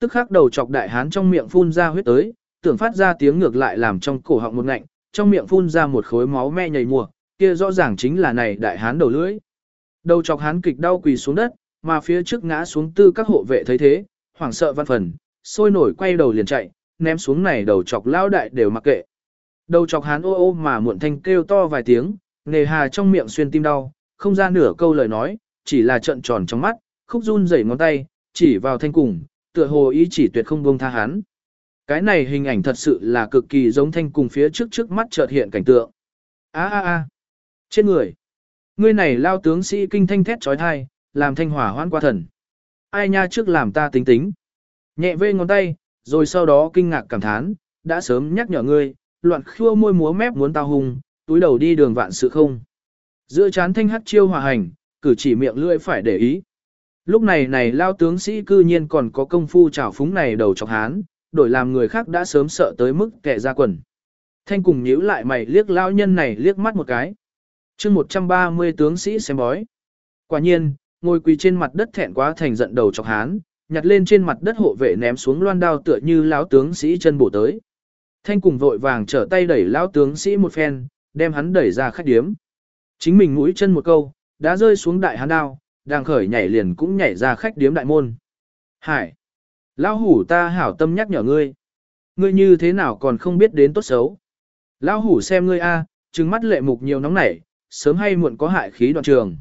tức khắc đầu chọc đại hán trong miệng phun ra huyết tới, tưởng phát ra tiếng ngược lại làm trong cổ họng một ngạnh, trong miệng phun ra một khối máu me nhầy mùa, kia rõ ràng chính là này đại hán đầu lưỡi. Đầu chọc hán kịch đau quỳ xuống đất, mà phía trước ngã xuống tư các hộ vệ thấy thế, hoảng sợ văn phần, sôi nổi quay đầu liền chạy, ném xuống này đầu chọc lao đại đều mặc kệ. Đầu chọc hán ô ô mà muộn thanh kêu to vài tiếng, nề hà trong miệng xuyên tim đau, không ra nửa câu lời nói, chỉ là trận tròn trong mắt, khúc run rẩy ngón tay, chỉ vào thanh cùng, tựa hồ ý chỉ tuyệt không buông tha hắn. Cái này hình ảnh thật sự là cực kỳ giống thanh cùng phía trước trước mắt chợt hiện cảnh tượng. A a a. Trên người. Ngươi này lao tướng sĩ kinh thanh thét trói thai, làm thanh hỏa hoan qua thần. Ai nha trước làm ta tính tính. Nhẹ vê ngón tay, rồi sau đó kinh ngạc cảm thán, đã sớm nhắc nhở ngươi, loạn khua môi múa mép muốn tao hùng, túi đầu đi đường vạn sự không. Giữa chán thanh hắt chiêu hòa hành, cử chỉ miệng lưỡi phải để ý. Lúc này này lao tướng sĩ cư nhiên còn có công phu trào phúng này đầu chọc hán, đổi làm người khác đã sớm sợ tới mức kẻ ra quần. Thanh cùng nhíu lại mày liếc lao nhân này liếc mắt một cái. chương 130 tướng sĩ xem bói. Quả nhiên, ngồi quỳ trên mặt đất thẹn quá thành giận đầu chọc hán, nhặt lên trên mặt đất hộ vệ ném xuống loan đao tựa như lão tướng sĩ chân bổ tới. Thanh cùng vội vàng trở tay đẩy lão tướng sĩ một phen, đem hắn đẩy ra khách điếm. Chính mình mũi chân một câu, đã rơi xuống đại hán đao, đang khởi nhảy liền cũng nhảy ra khách điếm đại môn. Hải! Lão hủ ta hảo tâm nhắc nhở ngươi. Ngươi như thế nào còn không biết đến tốt xấu. Lão hủ xem ngươi a, trừng mắt lệ mục nhiều nóng nảy, sớm hay muộn có hại khí đoạn trường.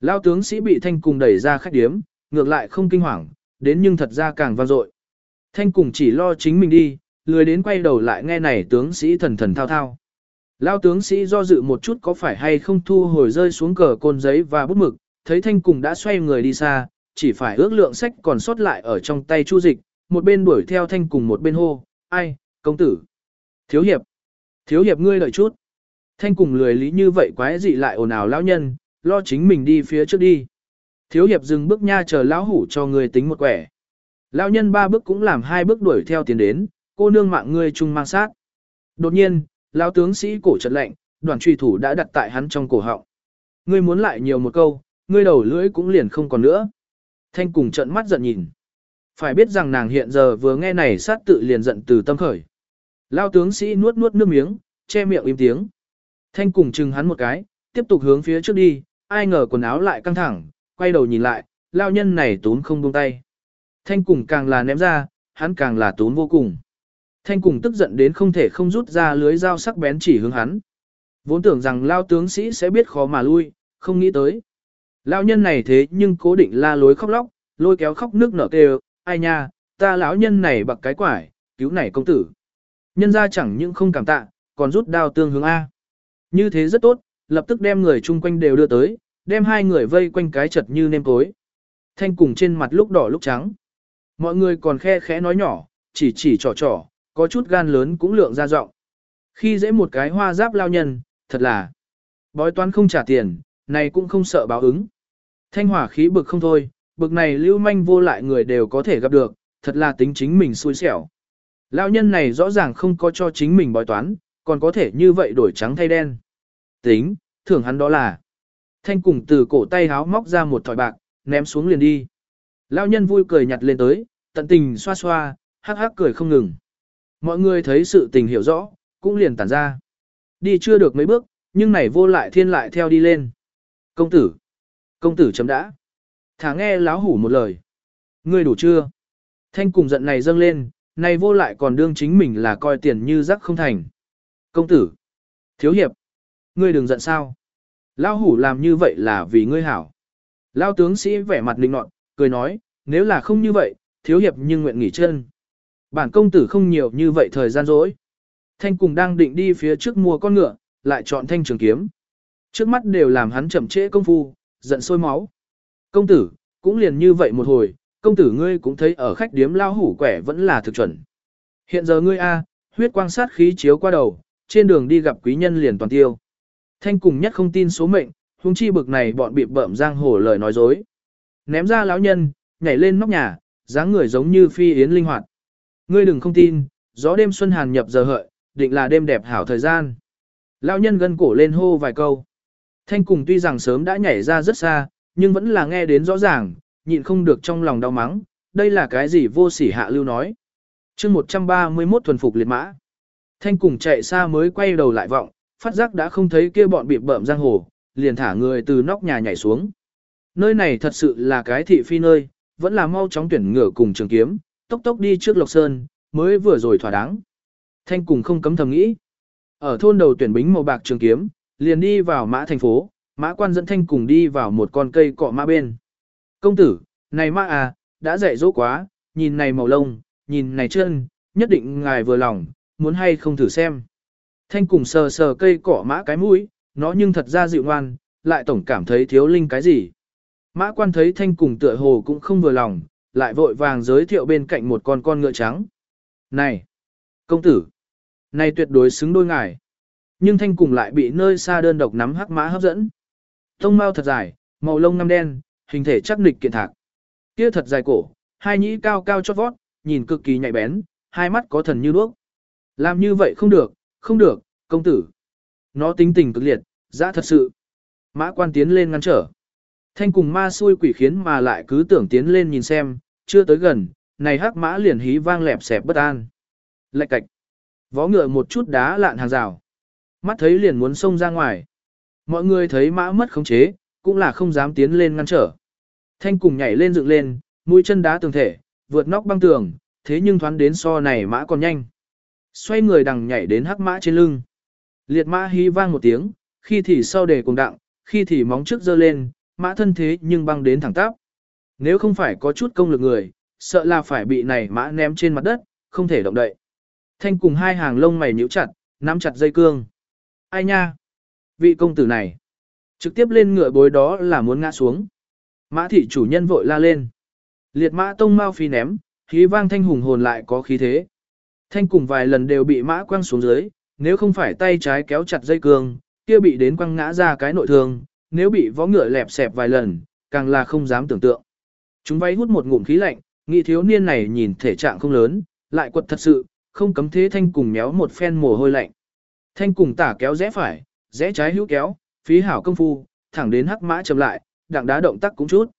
Lão tướng sĩ bị thanh cùng đẩy ra khách điếm, ngược lại không kinh hoàng, đến nhưng thật ra càng vang dội. Thanh cùng chỉ lo chính mình đi, lười đến quay đầu lại nghe này tướng sĩ thần thần thao thao. Lao tướng sĩ do dự một chút có phải hay không thu hồi rơi xuống cờ côn giấy và bút mực, thấy thanh cùng đã xoay người đi xa, chỉ phải ước lượng sách còn sót lại ở trong tay chu dịch, một bên đuổi theo thanh cùng một bên hô, ai, công tử, thiếu hiệp, thiếu hiệp ngươi đợi chút. Thanh cùng lười lý như vậy quái dị lại ồn ào lão nhân, lo chính mình đi phía trước đi. Thiếu hiệp dừng bước nha chờ lão hủ cho người tính một quẻ. Lão nhân ba bước cũng làm hai bước đuổi theo tiến đến, cô nương mạng ngươi chung mang sát. Đột nhiên, lão tướng sĩ cổ chật lạnh, đoàn truy thủ đã đặt tại hắn trong cổ họng. Ngươi muốn lại nhiều một câu, ngươi đầu lưỡi cũng liền không còn nữa. Thanh cùng trận mắt giận nhìn. Phải biết rằng nàng hiện giờ vừa nghe này sát tự liền giận từ tâm khởi. Lao tướng sĩ nuốt nuốt nước miếng, che miệng im tiếng. Thanh cùng chừng hắn một cái, tiếp tục hướng phía trước đi, ai ngờ quần áo lại căng thẳng, quay đầu nhìn lại, lao nhân này tốn không buông tay. Thanh cùng càng là ném ra, hắn càng là tốn vô cùng. Thanh cùng tức giận đến không thể không rút ra lưới dao sắc bén chỉ hướng hắn. Vốn tưởng rằng lao tướng sĩ sẽ biết khó mà lui, không nghĩ tới. Lão nhân này thế nhưng cố định la lối khóc lóc, lôi kéo khóc nước nở kêu, ai nha, ta lão nhân này bậc cái quải, cứu này công tử. Nhân ra chẳng những không cảm tạ, còn rút đao tương hướng A. Như thế rất tốt, lập tức đem người chung quanh đều đưa tới, đem hai người vây quanh cái chật như nêm tối Thanh cùng trên mặt lúc đỏ lúc trắng. Mọi người còn khe khẽ nói nhỏ, chỉ chỉ trò trò, có chút gan lớn cũng lượng ra giọng. Khi dễ một cái hoa giáp lao nhân, thật là bói toán không trả tiền, này cũng không sợ báo ứng. Thanh hỏa khí bực không thôi, bực này lưu manh vô lại người đều có thể gặp được, thật là tính chính mình xui xẻo. Lão nhân này rõ ràng không có cho chính mình bói toán, còn có thể như vậy đổi trắng thay đen. Tính, thưởng hắn đó là. Thanh cùng từ cổ tay háo móc ra một thỏi bạc, ném xuống liền đi. Lão nhân vui cười nhặt lên tới, tận tình xoa xoa, hắc hắc cười không ngừng. Mọi người thấy sự tình hiểu rõ, cũng liền tản ra. Đi chưa được mấy bước, nhưng này vô lại thiên lại theo đi lên. Công tử! Công tử chấm đã. Thả nghe láo hủ một lời. Ngươi đủ chưa? Thanh cùng giận này dâng lên, này vô lại còn đương chính mình là coi tiền như rắc không thành. Công tử! Thiếu hiệp! Ngươi đừng giận sao? Lao hủ làm như vậy là vì ngươi hảo. Lao tướng sĩ vẻ mặt linh nọt, cười nói, nếu là không như vậy, thiếu hiệp nhưng nguyện nghỉ chân. Bản công tử không nhiều như vậy thời gian rỗi. Thanh cùng đang định đi phía trước mua con ngựa, lại chọn thanh trường kiếm. Trước mắt đều làm hắn chậm trễ công phu, giận sôi máu. Công tử, cũng liền như vậy một hồi, công tử ngươi cũng thấy ở khách điếm lao hủ quẻ vẫn là thực chuẩn. Hiện giờ ngươi A, huyết quang sát khí chiếu qua đầu, trên đường đi gặp quý nhân liền toàn tiêu. Thanh cùng nhất không tin số mệnh, huống chi bực này bọn bị bợm giang hồ lời nói dối. Ném ra lão nhân, nhảy lên nóc nhà, dáng người giống như phi yến linh hoạt. Ngươi đừng không tin, gió đêm xuân hàn nhập giờ hợi, định là đêm đẹp hảo thời gian. Lão nhân gân cổ lên hô vài câu. Thanh cùng tuy rằng sớm đã nhảy ra rất xa, nhưng vẫn là nghe đến rõ ràng, nhịn không được trong lòng đau mắng, đây là cái gì vô sỉ hạ lưu nói. chương 131 thuần phục liệt mã. Thanh cùng chạy xa mới quay đầu lại vọng, phát giác đã không thấy kia bọn bị bợm giang hồ, liền thả người từ nóc nhà nhảy xuống. Nơi này thật sự là cái thị phi nơi, vẫn là mau chóng tuyển ngựa cùng trường kiếm, tốc tốc đi trước Lộc Sơn, mới vừa rồi thỏa đáng. Thanh cùng không cấm thầm nghĩ. Ở thôn đầu tuyển bính màu bạc trường kiếm, liền đi vào mã thành phố, mã quan dẫn thanh cùng đi vào một con cây cọ mã bên. Công tử, này mã à, đã dạy dỗ quá, nhìn này màu lông, nhìn này chân, nhất định ngài vừa lòng, muốn hay không thử xem. Thanh cùng sờ sờ cây cỏ mã cái mũi, nó nhưng thật ra dịu ngoan, lại tổng cảm thấy thiếu linh cái gì. Mã quan thấy thanh cùng tựa hồ cũng không vừa lòng, lại vội vàng giới thiệu bên cạnh một con con ngựa trắng. Này! Công tử! Này tuyệt đối xứng đôi ngài. Nhưng thanh cùng lại bị nơi xa đơn độc nắm hắc mã hấp dẫn. Tông mau thật dài, màu lông ngăm đen, hình thể chắc nịch kiện thạc. Kia thật dài cổ, hai nhĩ cao cao chót vót, nhìn cực kỳ nhạy bén, hai mắt có thần như đuốc. Làm như vậy không được, không được, công tử. Nó tính tình cực liệt, dã thật sự. Mã quan tiến lên ngăn trở. Thanh cùng ma xui quỷ khiến mà lại cứ tưởng tiến lên nhìn xem, chưa tới gần, này hắc mã liền hí vang lẹp xẹp bất an. Lạch cạch. Vó ngựa một chút đá lạn hàng rào. Mắt thấy liền muốn xông ra ngoài. Mọi người thấy mã mất khống chế, cũng là không dám tiến lên ngăn trở. Thanh cùng nhảy lên dựng lên, mũi chân đá tường thể, vượt nóc băng tường, thế nhưng thoán đến so này mã còn nhanh. Xoay người đằng nhảy đến hắc mã trên lưng. Liệt mã hí vang một tiếng, khi thì sau đề cùng đặng, khi thì móng trước giơ lên, mã thân thế nhưng băng đến thẳng tắp. Nếu không phải có chút công lực người, sợ là phải bị này mã ném trên mặt đất, không thể động đậy. Thanh cùng hai hàng lông mày nhíu chặt, nắm chặt dây cương. Ai nha? Vị công tử này. Trực tiếp lên ngựa bối đó là muốn ngã xuống. Mã thị chủ nhân vội la lên. Liệt mã tông mau phi ném, khí vang thanh hùng hồn lại có khí thế. Thanh cùng vài lần đều bị mã quăng xuống dưới, nếu không phải tay trái kéo chặt dây cương, kia bị đến quăng ngã ra cái nội thương, nếu bị võ ngựa lẹp xẹp vài lần, càng là không dám tưởng tượng. Chúng vay hút một ngụm khí lạnh, nghĩ thiếu niên này nhìn thể trạng không lớn, lại quật thật sự, không cấm thế thanh cùng méo một phen mồ hôi lạnh. Thanh cùng tả kéo rẽ phải, rẽ trái hữu kéo, phí hảo công phu, thẳng đến hắc mã chậm lại, đặng đá động tác cũng chút.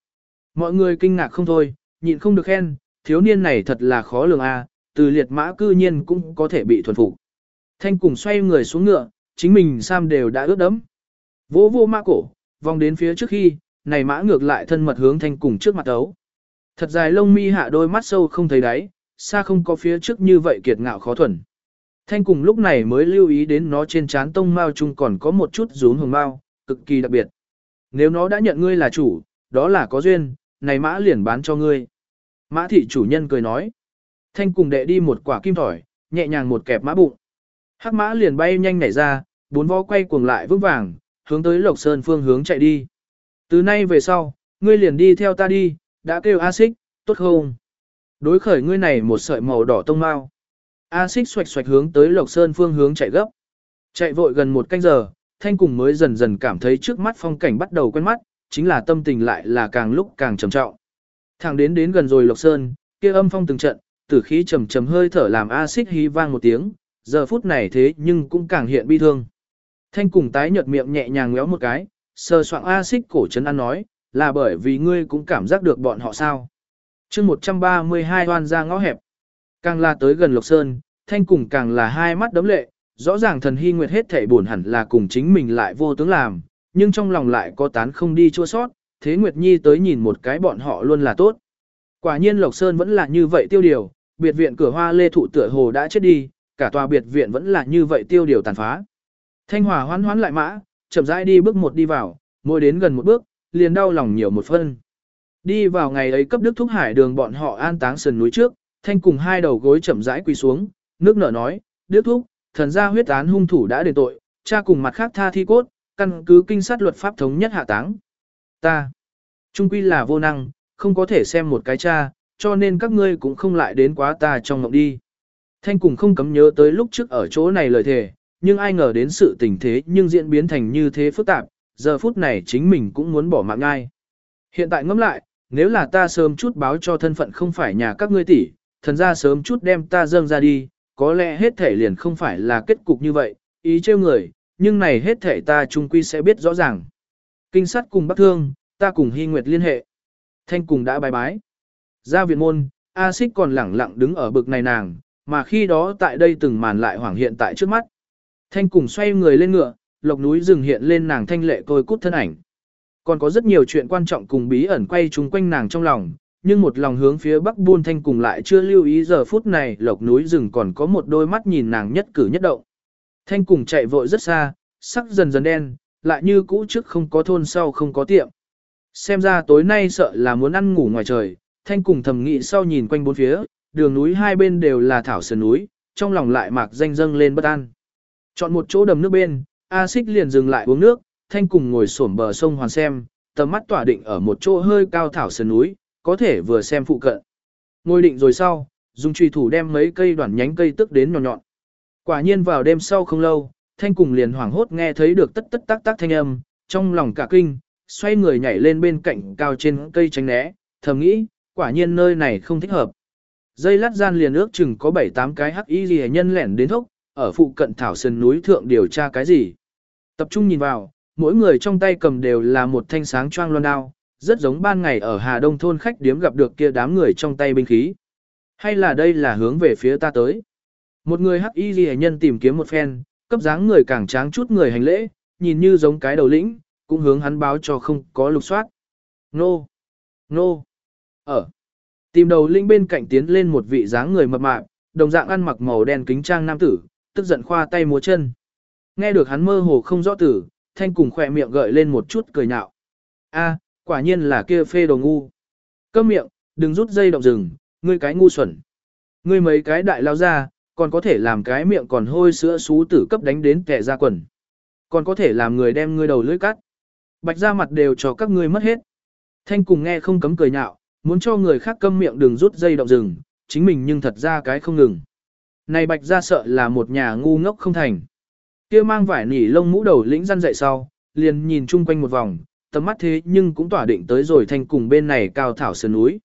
Mọi người kinh ngạc không thôi, nhịn không được khen, thiếu niên này thật là khó lường a, từ liệt mã cư nhiên cũng có thể bị thuần phục. Thanh cùng xoay người xuống ngựa, chính mình Sam đều đã ướt đẫm. Vỗ vô mã cổ, vòng đến phía trước khi, này mã ngược lại thân mật hướng thanh cùng trước mặt ấu. Thật dài lông mi hạ đôi mắt sâu không thấy đáy, xa không có phía trước như vậy kiệt ngạo khó thuần. Thanh cùng lúc này mới lưu ý đến nó trên trán tông mao chung còn có một chút rúm hồng mao, cực kỳ đặc biệt. Nếu nó đã nhận ngươi là chủ, đó là có duyên, này mã liền bán cho ngươi. Mã thị chủ nhân cười nói. Thanh cùng đệ đi một quả kim thỏi, nhẹ nhàng một kẹp mã bụng. Hắc mã liền bay nhanh nhảy ra, bốn vó quay cuồng lại vững vàng, hướng tới Lộc Sơn phương hướng chạy đi. Từ nay về sau, ngươi liền đi theo ta đi, đã kêu A xích, tốt không? Đối khởi ngươi này một sợi màu đỏ tông mau. A xích xoạch xoạch hướng tới Lộc Sơn phương hướng chạy gấp. Chạy vội gần một canh giờ, thanh cùng mới dần dần cảm thấy trước mắt phong cảnh bắt đầu quen mắt, chính là tâm tình lại là càng lúc càng trầm trọng. Thẳng đến đến gần rồi Lộc Sơn, kia âm phong từng trận, tử khí trầm trầm hơi thở làm A xích hí vang một tiếng, giờ phút này thế nhưng cũng càng hiện bi thương. Thanh cùng tái nhợt miệng nhẹ nhàng ngéo một cái, sờ soạng A xích cổ trấn ăn nói, là bởi vì ngươi cũng cảm giác được bọn họ sao. chương 132 hoan ra ngõ hẹp. Càng là tới gần Lộc Sơn, thanh cùng càng là hai mắt đấm lệ, rõ ràng thần hy nguyệt hết thể buồn hẳn là cùng chính mình lại vô tướng làm, nhưng trong lòng lại có tán không đi chua sót, thế Nguyệt Nhi tới nhìn một cái bọn họ luôn là tốt. Quả nhiên Lộc Sơn vẫn là như vậy tiêu điều, biệt viện cửa hoa lê thụ tựa hồ đã chết đi, cả tòa biệt viện vẫn là như vậy tiêu điều tàn phá. Thanh Hòa hoán hoán lại mã, chậm rãi đi bước một đi vào, mỗi đến gần một bước, liền đau lòng nhiều một phân. Đi vào ngày ấy cấp đức thúc hải đường bọn họ an táng sườn núi trước, thanh cùng hai đầu gối chậm rãi quỳ xuống, nước nở nói, đức thúc, thần gia huyết án hung thủ đã đền tội, cha cùng mặt khác tha thi cốt, căn cứ kinh sát luật pháp thống nhất hạ táng. Ta, trung quy là vô năng, không có thể xem một cái cha, cho nên các ngươi cũng không lại đến quá ta trong ngộng đi. Thanh cùng không cấm nhớ tới lúc trước ở chỗ này lời thề, nhưng ai ngờ đến sự tình thế nhưng diễn biến thành như thế phức tạp, giờ phút này chính mình cũng muốn bỏ mạng ngay. Hiện tại ngẫm lại, nếu là ta sớm chút báo cho thân phận không phải nhà các ngươi tỷ, thần ra sớm chút đem ta dâng ra đi, có lẽ hết thể liền không phải là kết cục như vậy, ý trêu người, nhưng này hết thể ta chung quy sẽ biết rõ ràng. Kinh sát cùng bác thương, ta cùng hy nguyệt liên hệ. Thanh cùng đã bài bái. Ra viện môn, A xích còn lẳng lặng đứng ở bực này nàng, mà khi đó tại đây từng màn lại hoảng hiện tại trước mắt. Thanh cùng xoay người lên ngựa, lộc núi rừng hiện lên nàng thanh lệ tôi cút thân ảnh. Còn có rất nhiều chuyện quan trọng cùng bí ẩn quay chung quanh nàng trong lòng, nhưng một lòng hướng phía bắc buôn thanh cùng lại chưa lưu ý giờ phút này lộc núi rừng còn có một đôi mắt nhìn nàng nhất cử nhất động. Thanh cùng chạy vội rất xa, sắc dần dần đen, lại như cũ trước không có thôn sau không có tiệm. Xem ra tối nay sợ là muốn ăn ngủ ngoài trời, thanh cùng thầm nghĩ sau nhìn quanh bốn phía, đường núi hai bên đều là thảo sườn núi, trong lòng lại mạc danh dâng lên bất an. Chọn một chỗ đầm nước bên, A xích liền dừng lại uống nước, thanh cùng ngồi xổm bờ sông hoàn xem, tầm mắt tỏa định ở một chỗ hơi cao thảo sườn núi, có thể vừa xem phụ cận. Ngồi định rồi sau, dùng truy thủ đem mấy cây đoạn nhánh cây tức đến nhọn nhọn. Quả nhiên vào đêm sau không lâu, thanh cùng liền hoảng hốt nghe thấy được tất tất tác tác thanh âm, trong lòng cả kinh, xoay người nhảy lên bên cạnh cao trên cây tránh né, thầm nghĩ, quả nhiên nơi này không thích hợp. Dây lát gian liền ước chừng có 7-8 cái hắc y gì nhân lẻn đến thốc, ở phụ cận thảo sơn núi thượng điều tra cái gì. Tập trung nhìn vào, mỗi người trong tay cầm đều là một thanh sáng choang loan đao, rất giống ban ngày ở Hà Đông thôn khách điếm gặp được kia đám người trong tay binh khí. Hay là đây là hướng về phía ta tới? Một người hắc y ghi nhân tìm kiếm một phen, cấp dáng người càng tráng chút người hành lễ, nhìn như giống cái đầu lĩnh, cũng hướng hắn báo cho không có lục soát. Nô! Nô! Ở! Tìm đầu lĩnh bên cạnh tiến lên một vị dáng người mập mạp, đồng dạng ăn mặc màu đen kính trang nam tử, tức giận khoa tay múa chân. Nghe được hắn mơ hồ không rõ tử, thanh cùng khỏe miệng gợi lên một chút cười nhạo. A, quả nhiên là kia phê đồ ngu. Câm miệng, đừng rút dây động rừng, ngươi cái ngu xuẩn. Ngươi mấy cái đại lao ra, còn có thể làm cái miệng còn hôi sữa xú tử cấp đánh đến kẻ ra quần. Còn có thể làm người đem ngươi đầu lưỡi cắt. Bạch ra mặt đều cho các ngươi mất hết. Thanh cùng nghe không cấm cười nhạo, muốn cho người khác câm miệng đừng rút dây động rừng, chính mình nhưng thật ra cái không ngừng. Này bạch ra sợ là một nhà ngu ngốc không thành. kia mang vải nỉ lông mũ đầu lĩnh răn dậy sau, liền nhìn chung quanh một vòng, tầm mắt thế nhưng cũng tỏa định tới rồi thanh cùng bên này cao thảo sơn núi.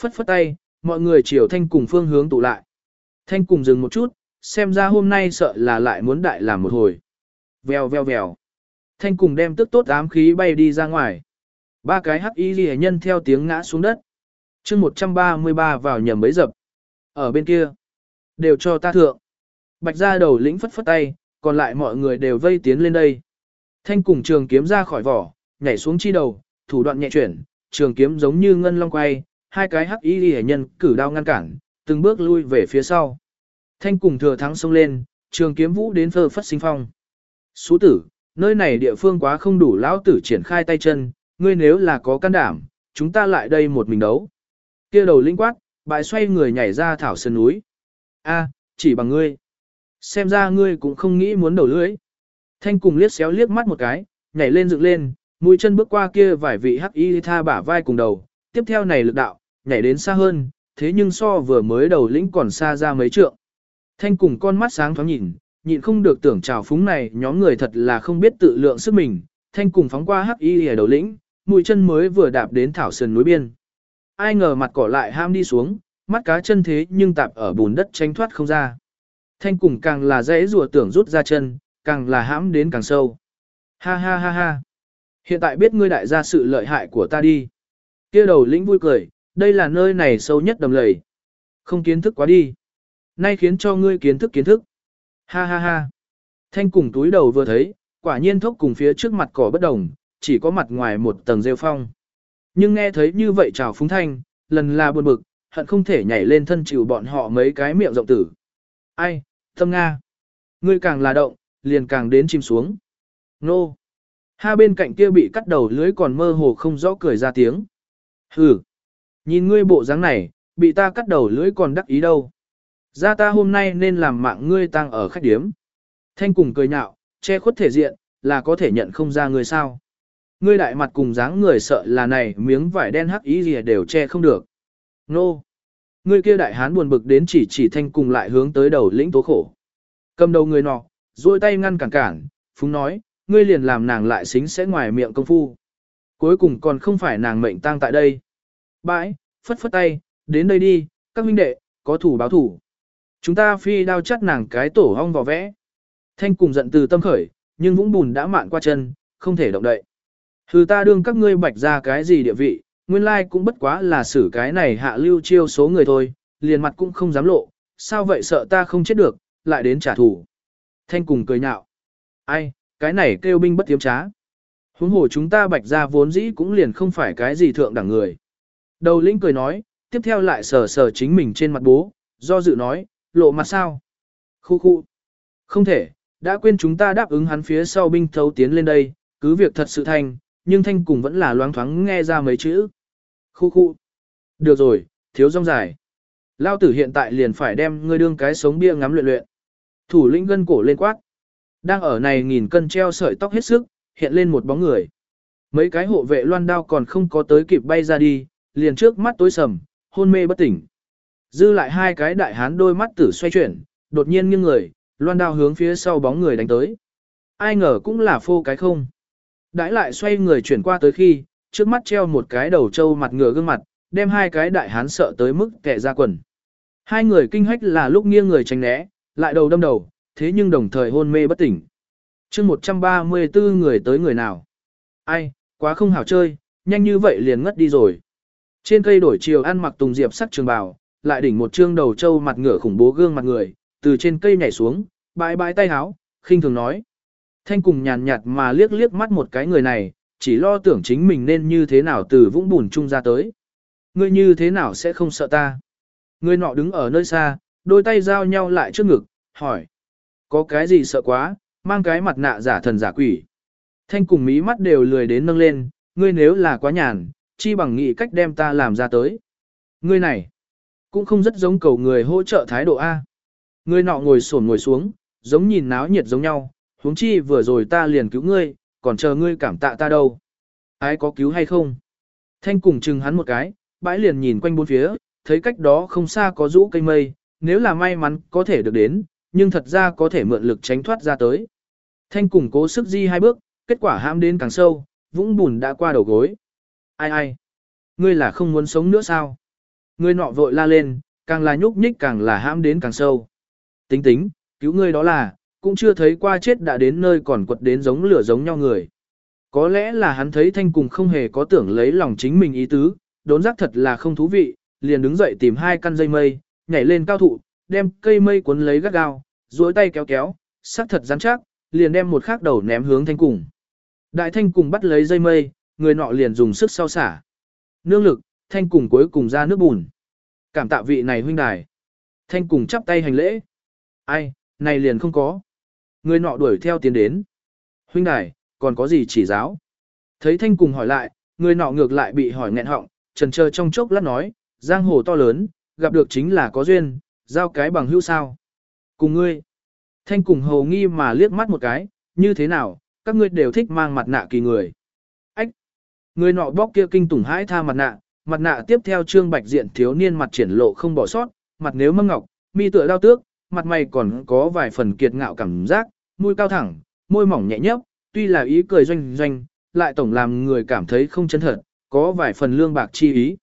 Phất phất tay, mọi người chiều thanh cùng phương hướng tụ lại. Thanh cùng dừng một chút, xem ra hôm nay sợ là lại muốn đại làm một hồi. Vèo vèo vèo. Thanh cùng đem tức tốt ám khí bay đi ra ngoài. Ba cái hắc y ghi nhân theo tiếng ngã xuống đất. chương 133 vào nhầm bấy dập. Ở bên kia. Đều cho ta thượng. Bạch ra đầu lĩnh phất phất tay, còn lại mọi người đều vây tiến lên đây. Thanh cùng trường kiếm ra khỏi vỏ, nhảy xuống chi đầu, thủ đoạn nhẹ chuyển, trường kiếm giống như ngân long quay, hai cái hắc y hệ nhân cử đao ngăn cản, từng bước lui về phía sau. Thanh cùng thừa thắng xông lên, trường kiếm vũ đến phơ phất sinh phong. Sú tử, nơi này địa phương quá không đủ lão tử triển khai tay chân, ngươi nếu là có can đảm, chúng ta lại đây một mình đấu. kia đầu linh quát, bại xoay người nhảy ra thảo sơn núi. a chỉ bằng ngươi. Xem ra ngươi cũng không nghĩ muốn đầu lưỡi. Thanh cùng liếc xéo liếc mắt một cái, nhảy lên dựng lên, mũi chân bước qua kia vài vị hắc y tha bả vai cùng đầu. Tiếp theo này lực đạo, nhảy đến xa hơn, thế nhưng so vừa mới đầu lĩnh còn xa ra mấy trượng. Thanh cùng con mắt sáng thoáng nhìn, nhịn không được tưởng trào phúng này nhóm người thật là không biết tự lượng sức mình, thanh cùng phóng qua hắc y ở đầu lĩnh, mũi chân mới vừa đạp đến thảo sườn núi biên. Ai ngờ mặt cỏ lại ham đi xuống, mắt cá chân thế nhưng tạp ở bùn đất tránh thoát không ra. Thanh cùng càng là dễ rùa tưởng rút ra chân, càng là hãm đến càng sâu. Ha ha ha ha. Hiện tại biết ngươi đại gia sự lợi hại của ta đi. kia đầu lĩnh vui cười, đây là nơi này sâu nhất đầm lầy. Không kiến thức quá đi. Nay khiến cho ngươi kiến thức kiến thức. Ha ha ha. Thanh cùng túi đầu vừa thấy, quả nhiên thốc cùng phía trước mặt cỏ bất đồng, chỉ có mặt ngoài một tầng rêu phong. Nhưng nghe thấy như vậy chào phúng thanh, lần là buồn bực, hận không thể nhảy lên thân chịu bọn họ mấy cái miệng rộng tử. Ai, tâm Nga. Ngươi càng là động, liền càng đến chìm xuống. Nô. Hai bên cạnh kia bị cắt đầu lưới còn mơ hồ không rõ cười ra tiếng. Hừ. Nhìn ngươi bộ dáng này, bị ta cắt đầu lưỡi còn đắc ý đâu. Ra ta hôm nay nên làm mạng ngươi tăng ở khách điếm. Thanh cùng cười nhạo, che khuất thể diện, là có thể nhận không ra ngươi sao. Ngươi đại mặt cùng dáng người sợ là này miếng vải đen hắc ý gì đều che không được. Nô! Ngươi kia đại hán buồn bực đến chỉ chỉ thanh cùng lại hướng tới đầu lĩnh tố khổ. Cầm đầu người nọ, duỗi tay ngăn cản cản, phúng nói, ngươi liền làm nàng lại xính sẽ ngoài miệng công phu. Cuối cùng còn không phải nàng mệnh tang tại đây. Bãi, phất phất tay, đến đây đi, các huynh đệ, có thủ báo thủ. Chúng ta phi đao chắt nàng cái tổ hong vỏ vẽ. Thanh cùng giận từ tâm khởi, nhưng vũng bùn đã mạn qua chân, không thể động đậy. Hừ ta đương các ngươi bạch ra cái gì địa vị, nguyên lai like cũng bất quá là xử cái này hạ lưu chiêu số người thôi, liền mặt cũng không dám lộ, sao vậy sợ ta không chết được, lại đến trả thù. Thanh cùng cười nhạo. Ai, cái này kêu binh bất tiếm trá. Huống hồ chúng ta bạch ra vốn dĩ cũng liền không phải cái gì thượng đẳng người. Đầu lĩnh cười nói, tiếp theo lại sờ sờ chính mình trên mặt bố, do dự nói, lộ mặt sao? Khu khu. Không thể, đã quên chúng ta đáp ứng hắn phía sau binh thấu tiến lên đây, cứ việc thật sự thành, nhưng thanh cùng vẫn là loáng thoáng nghe ra mấy chữ. Khu khu. Được rồi, thiếu rong dài. Lao tử hiện tại liền phải đem ngươi đương cái sống bia ngắm luyện luyện. Thủ lĩnh gân cổ lên quát. Đang ở này nghìn cân treo sợi tóc hết sức, hiện lên một bóng người. Mấy cái hộ vệ loan đao còn không có tới kịp bay ra đi, liền trước mắt tối sầm, hôn mê bất tỉnh. Dư lại hai cái đại hán đôi mắt tử xoay chuyển, đột nhiên nghiêng người, loan đao hướng phía sau bóng người đánh tới. Ai ngờ cũng là phô cái không. Đãi lại xoay người chuyển qua tới khi, trước mắt treo một cái đầu trâu mặt ngựa gương mặt, đem hai cái đại hán sợ tới mức kẻ ra quần. Hai người kinh hách là lúc nghiêng người tránh né, lại đầu đâm đầu, thế nhưng đồng thời hôn mê bất tỉnh. chương 134 người tới người nào? Ai, quá không hảo chơi, nhanh như vậy liền ngất đi rồi. Trên cây đổi chiều ăn mặc tùng diệp sắc trường bào, lại đỉnh một trương đầu trâu mặt ngửa khủng bố gương mặt người, từ trên cây nhảy xuống, bãi bãi tay háo, khinh thường nói. Thanh cùng nhàn nhạt mà liếc liếc mắt một cái người này, chỉ lo tưởng chính mình nên như thế nào từ vũng bùn chung ra tới. Ngươi như thế nào sẽ không sợ ta? Người nọ đứng ở nơi xa, đôi tay giao nhau lại trước ngực, hỏi. Có cái gì sợ quá, mang cái mặt nạ giả thần giả quỷ. Thanh cùng mí mắt đều lười đến nâng lên, ngươi nếu là quá nhàn, chi bằng nghĩ cách đem ta làm ra tới. Ngươi này, cũng không rất giống cầu người hỗ trợ thái độ A. Ngươi nọ ngồi sổn ngồi xuống, giống nhìn náo nhiệt giống nhau, huống chi vừa rồi ta liền cứu ngươi, còn chờ ngươi cảm tạ ta đâu. Ai có cứu hay không? Thanh cùng chừng hắn một cái, bãi liền nhìn quanh bốn phía, thấy cách đó không xa có rũ cây mây, nếu là may mắn có thể được đến, nhưng thật ra có thể mượn lực tránh thoát ra tới. Thanh cùng cố sức di hai bước, kết quả hãm đến càng sâu, vũng bùn đã qua đầu gối. Ai ai? Ngươi là không muốn sống nữa sao? Ngươi nọ vội la lên, càng là nhúc nhích càng là hãm đến càng sâu. Tính tính, cứu ngươi đó là, cũng chưa thấy qua chết đã đến nơi còn quật đến giống lửa giống nhau người. Có lẽ là hắn thấy thanh cùng không hề có tưởng lấy lòng chính mình ý tứ, đốn giác thật là không thú vị, liền đứng dậy tìm hai căn dây mây, nhảy lên cao thụ, đem cây mây cuốn lấy gắt gao, duỗi tay kéo kéo, sắc thật rắn chắc, liền đem một khắc đầu ném hướng thanh cùng. Đại thanh cùng bắt lấy dây mây, người nọ liền dùng sức sau xả. Nương lực, thanh cùng cuối cùng ra nước bùn. Cảm tạ vị này huynh đài. Thanh cùng chắp tay hành lễ. Ai, này liền không có. Người nọ đuổi theo tiến đến. Huynh đài, còn có gì chỉ giáo? Thấy thanh cùng hỏi lại, người nọ ngược lại bị hỏi nghẹn họng, trần chờ trong chốc lát nói, giang hồ to lớn, gặp được chính là có duyên, giao cái bằng hữu sao. Cùng ngươi. Thanh cùng hầu nghi mà liếc mắt một cái, như thế nào, các ngươi đều thích mang mặt nạ kỳ người. Ách! Người nọ bóc kia kinh tủng hãi tha mặt nạ, mặt nạ tiếp theo trương bạch diện thiếu niên mặt triển lộ không bỏ sót, mặt nếu mâm ngọc, mi tựa đao tước, mặt mày còn có vài phần kiệt ngạo cảm giác, mũi cao thẳng, môi mỏng nhẹ nhấp, tuy là ý cười doanh doanh, lại tổng làm người cảm thấy không chân thật, có vài phần lương bạc chi ý.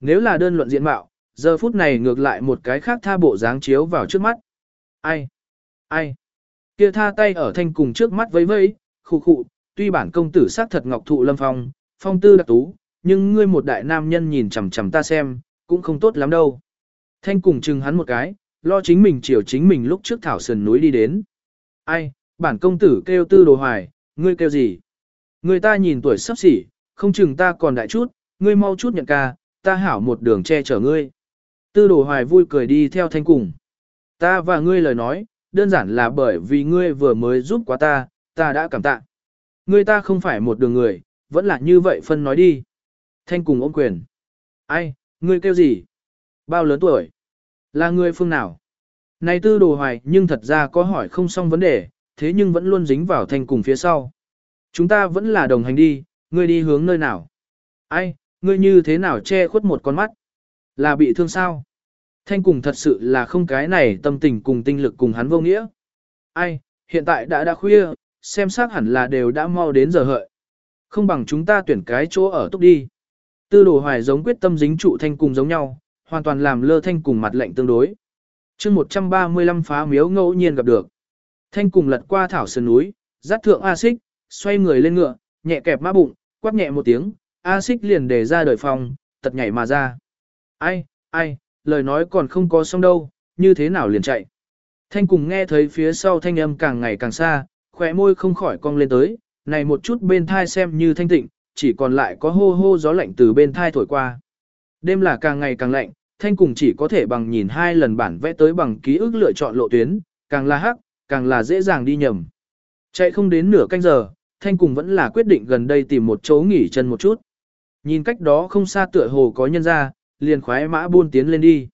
Nếu là đơn luận diện mạo, giờ phút này ngược lại một cái khác tha bộ dáng chiếu vào trước mắt. Ai? Ai? Kia tha tay ở thanh cùng trước mắt vẫy vẫy, khụ khụ, tuy bản công tử xác thật ngọc thụ lâm phong, phong tư đặc tú, nhưng ngươi một đại nam nhân nhìn chằm chằm ta xem, cũng không tốt lắm đâu. Thanh cùng chừng hắn một cái, lo chính mình chiều chính mình lúc trước thảo sườn núi đi đến. Ai, bản công tử kêu tư đồ hoài, ngươi kêu gì? Người ta nhìn tuổi sắp xỉ, không chừng ta còn đại chút, ngươi mau chút nhận ca, ta hảo một đường che chở ngươi. Tư đồ hoài vui cười đi theo thanh cùng. Ta và ngươi lời nói, đơn giản là bởi vì ngươi vừa mới giúp quá ta, ta đã cảm tạ. Ngươi ta không phải một đường người, vẫn là như vậy phân nói đi. Thanh cùng ôm quyền. Ai, ngươi kêu gì? Bao lớn tuổi? Là ngươi phương nào? Này tư đồ hoài nhưng thật ra có hỏi không xong vấn đề, thế nhưng vẫn luôn dính vào thanh cùng phía sau. Chúng ta vẫn là đồng hành đi, ngươi đi hướng nơi nào? Ai, ngươi như thế nào che khuất một con mắt? Là bị thương sao? Thanh cùng thật sự là không cái này tâm tình cùng tinh lực cùng hắn vô nghĩa. Ai, hiện tại đã đã khuya, xem xác hẳn là đều đã mau đến giờ hợi. Không bằng chúng ta tuyển cái chỗ ở túc đi. Tư đồ hoài giống quyết tâm dính trụ thanh cùng giống nhau, hoàn toàn làm lơ thanh cùng mặt lệnh tương đối. chương 135 phá miếu ngẫu nhiên gặp được. Thanh cùng lật qua thảo sơn núi, dắt thượng A xích, xoay người lên ngựa, nhẹ kẹp má bụng, quát nhẹ một tiếng, A xích liền để ra đời phòng, tật nhảy mà ra. Ai, ai, lời nói còn không có xong đâu, như thế nào liền chạy. Thanh cùng nghe thấy phía sau thanh âm càng ngày càng xa, khỏe môi không khỏi cong lên tới, này một chút bên thai xem như thanh tịnh, chỉ còn lại có hô hô gió lạnh từ bên thai thổi qua. Đêm là càng ngày càng lạnh, thanh cùng chỉ có thể bằng nhìn hai lần bản vẽ tới bằng ký ức lựa chọn lộ tuyến, càng là hắc, càng là dễ dàng đi nhầm. Chạy không đến nửa canh giờ, thanh cùng vẫn là quyết định gần đây tìm một chỗ nghỉ chân một chút. Nhìn cách đó không xa tựa hồ có nhân ra, liền khoái mã buôn tiến lên đi.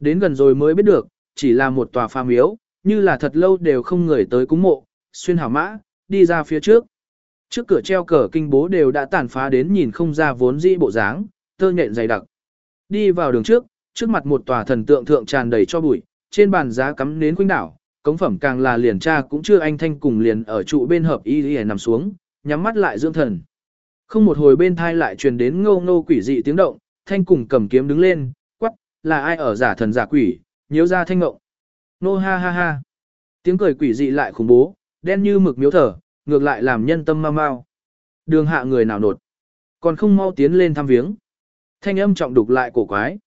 Đến gần rồi mới biết được, chỉ là một tòa phàm miếu, như là thật lâu đều không người tới cúng mộ, xuyên hảo mã, đi ra phía trước. Trước cửa treo cờ kinh bố đều đã tàn phá đến nhìn không ra vốn dĩ bộ dáng, tơ nhện dày đặc. Đi vào đường trước, trước mặt một tòa thần tượng thượng tràn đầy cho bụi, trên bàn giá cắm nến khuynh đảo, cống phẩm càng là liền tra cũng chưa anh thanh cùng liền ở trụ bên hợp y y nằm xuống, nhắm mắt lại dưỡng thần. Không một hồi bên thai lại truyền đến ngô ngô quỷ dị tiếng động, thanh cùng cầm kiếm đứng lên, quắc, là ai ở giả thần giả quỷ, nhếu ra thanh ngộng. Nô ha ha ha. Tiếng cười quỷ dị lại khủng bố, đen như mực miếu thở, ngược lại làm nhân tâm mau mau. Đường hạ người nào nột. Còn không mau tiến lên thăm viếng. Thanh âm trọng đục lại cổ quái.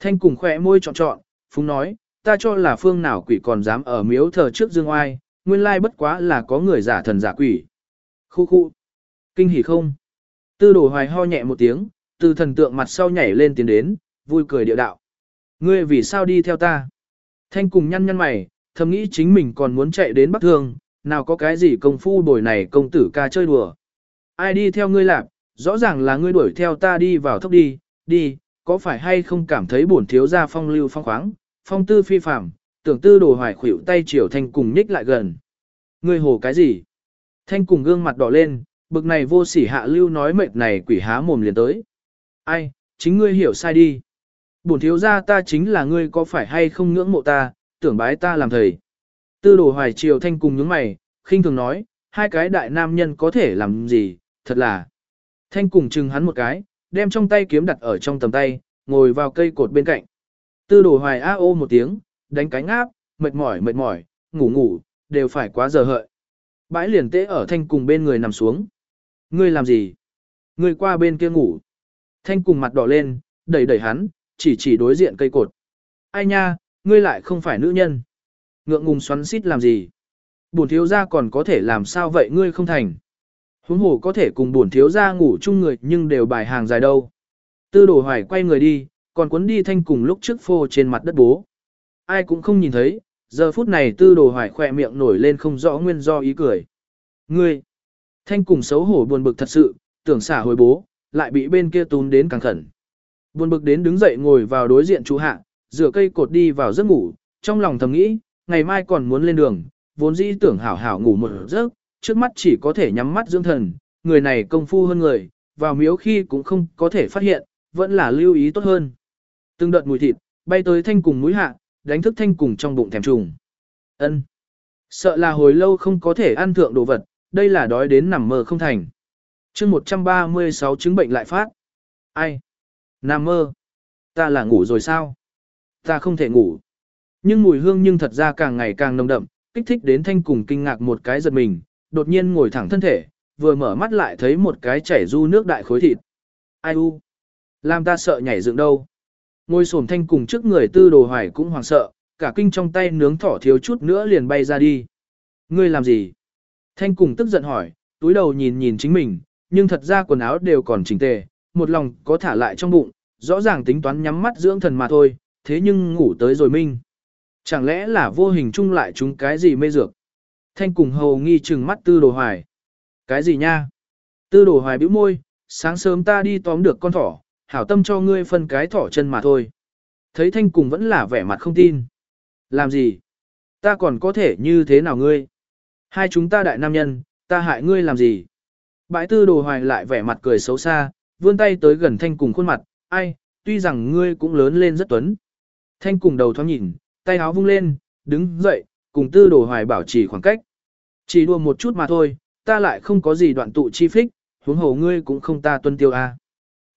Thanh cùng khỏe môi trọn trọn, phúng nói, ta cho là phương nào quỷ còn dám ở miếu thờ trước dương oai, nguyên lai bất quá là có người giả thần giả quỷ. Khu khu. Kinh hỉ không? Tư đồ hoài ho nhẹ một tiếng, từ thần tượng mặt sau nhảy lên tiến đến, vui cười điệu đạo. Ngươi vì sao đi theo ta? Thanh cùng nhăn nhăn mày, thầm nghĩ chính mình còn muốn chạy đến Bắc Thương, nào có cái gì công phu bồi này công tử ca chơi đùa. Ai đi theo ngươi làm, rõ ràng là ngươi đuổi theo ta đi vào thốc đi, đi, có phải hay không cảm thấy bổn thiếu gia phong lưu phong khoáng, phong tư phi phạm, tưởng tư đồ hoài khuỷu tay chiều thanh cùng nhích lại gần. Ngươi hồ cái gì? Thanh cùng gương mặt đỏ lên, bực này vô sỉ hạ lưu nói mệt này quỷ há mồm liền tới. Ai, chính ngươi hiểu sai đi. Bổn thiếu gia ta chính là ngươi có phải hay không ngưỡng mộ ta, tưởng bái ta làm thầy. Tư đồ hoài triều thanh cùng nhướng mày, khinh thường nói, hai cái đại nam nhân có thể làm gì, thật là. Thanh cùng chừng hắn một cái, đem trong tay kiếm đặt ở trong tầm tay, ngồi vào cây cột bên cạnh. Tư đồ hoài a ô một tiếng, đánh cánh áp, mệt mỏi mệt mỏi, ngủ ngủ, đều phải quá giờ hợi. Bãi liền tế ở thanh cùng bên người nằm xuống. Ngươi làm gì? Ngươi qua bên kia ngủ. Thanh cùng mặt đỏ lên, đẩy đẩy hắn, chỉ chỉ đối diện cây cột. Ai nha, ngươi lại không phải nữ nhân. Ngượng ngùng xoắn xít làm gì? Bổn thiếu gia còn có thể làm sao vậy ngươi không thành. Huống hồ có thể cùng bổn thiếu gia ngủ chung người nhưng đều bài hàng dài đâu. Tư đồ hoài quay người đi, còn cuốn đi thanh cùng lúc trước phô trên mặt đất bố. Ai cũng không nhìn thấy, giờ phút này tư đồ hoài khỏe miệng nổi lên không rõ nguyên do ý cười. Ngươi, thanh cùng xấu hổ buồn bực thật sự, tưởng xả hồi bố, lại bị bên kia tún đến càng khẩn. Buồn bực đến đứng dậy ngồi vào đối diện chú hạ, rửa cây cột đi vào giấc ngủ, trong lòng thầm nghĩ, ngày mai còn muốn lên đường, vốn dĩ tưởng hảo hảo ngủ một giấc, trước mắt chỉ có thể nhắm mắt dưỡng thần, người này công phu hơn người, vào miếu khi cũng không có thể phát hiện, vẫn là lưu ý tốt hơn. Từng đợt mùi thịt, bay tới thanh cùng mũi hạ, đánh thức thanh cùng trong bụng thèm trùng. Ân, Sợ là hồi lâu không có thể ăn thượng đồ vật, đây là đói đến nằm mơ không thành chương 136 chứng bệnh lại phát. Ai? nam mơ. Ta là ngủ rồi sao? Ta không thể ngủ. Nhưng mùi hương nhưng thật ra càng ngày càng nồng đậm, kích thích đến thanh cùng kinh ngạc một cái giật mình, đột nhiên ngồi thẳng thân thể, vừa mở mắt lại thấy một cái chảy du nước đại khối thịt. Ai u? Làm ta sợ nhảy dựng đâu. Ngồi sổm thanh cùng trước người tư đồ hoài cũng hoàng sợ, cả kinh trong tay nướng thỏ thiếu chút nữa liền bay ra đi. Ngươi làm gì? Thanh cùng tức giận hỏi, túi đầu nhìn nhìn chính mình, nhưng thật ra quần áo đều còn chỉnh tề, một lòng có thả lại trong bụng, rõ ràng tính toán nhắm mắt dưỡng thần mà thôi, thế nhưng ngủ tới rồi minh. Chẳng lẽ là vô hình chung lại chúng cái gì mê dược? Thanh cùng hầu nghi chừng mắt tư đồ hoài. Cái gì nha? Tư đồ hoài bĩu môi, sáng sớm ta đi tóm được con thỏ, hảo tâm cho ngươi phân cái thỏ chân mà thôi. Thấy thanh cùng vẫn là vẻ mặt không tin. Làm gì? Ta còn có thể như thế nào ngươi? Hai chúng ta đại nam nhân, ta hại ngươi làm gì? Bãi tư đồ hoài lại vẻ mặt cười xấu xa, vươn tay tới gần thanh cùng khuôn mặt, ai, tuy rằng ngươi cũng lớn lên rất tuấn. Thanh cùng đầu thoáng nhìn, tay áo vung lên, đứng dậy, cùng tư đồ hoài bảo trì khoảng cách. Chỉ đùa một chút mà thôi, ta lại không có gì đoạn tụ chi phích, huống hồ ngươi cũng không ta tuân tiêu a.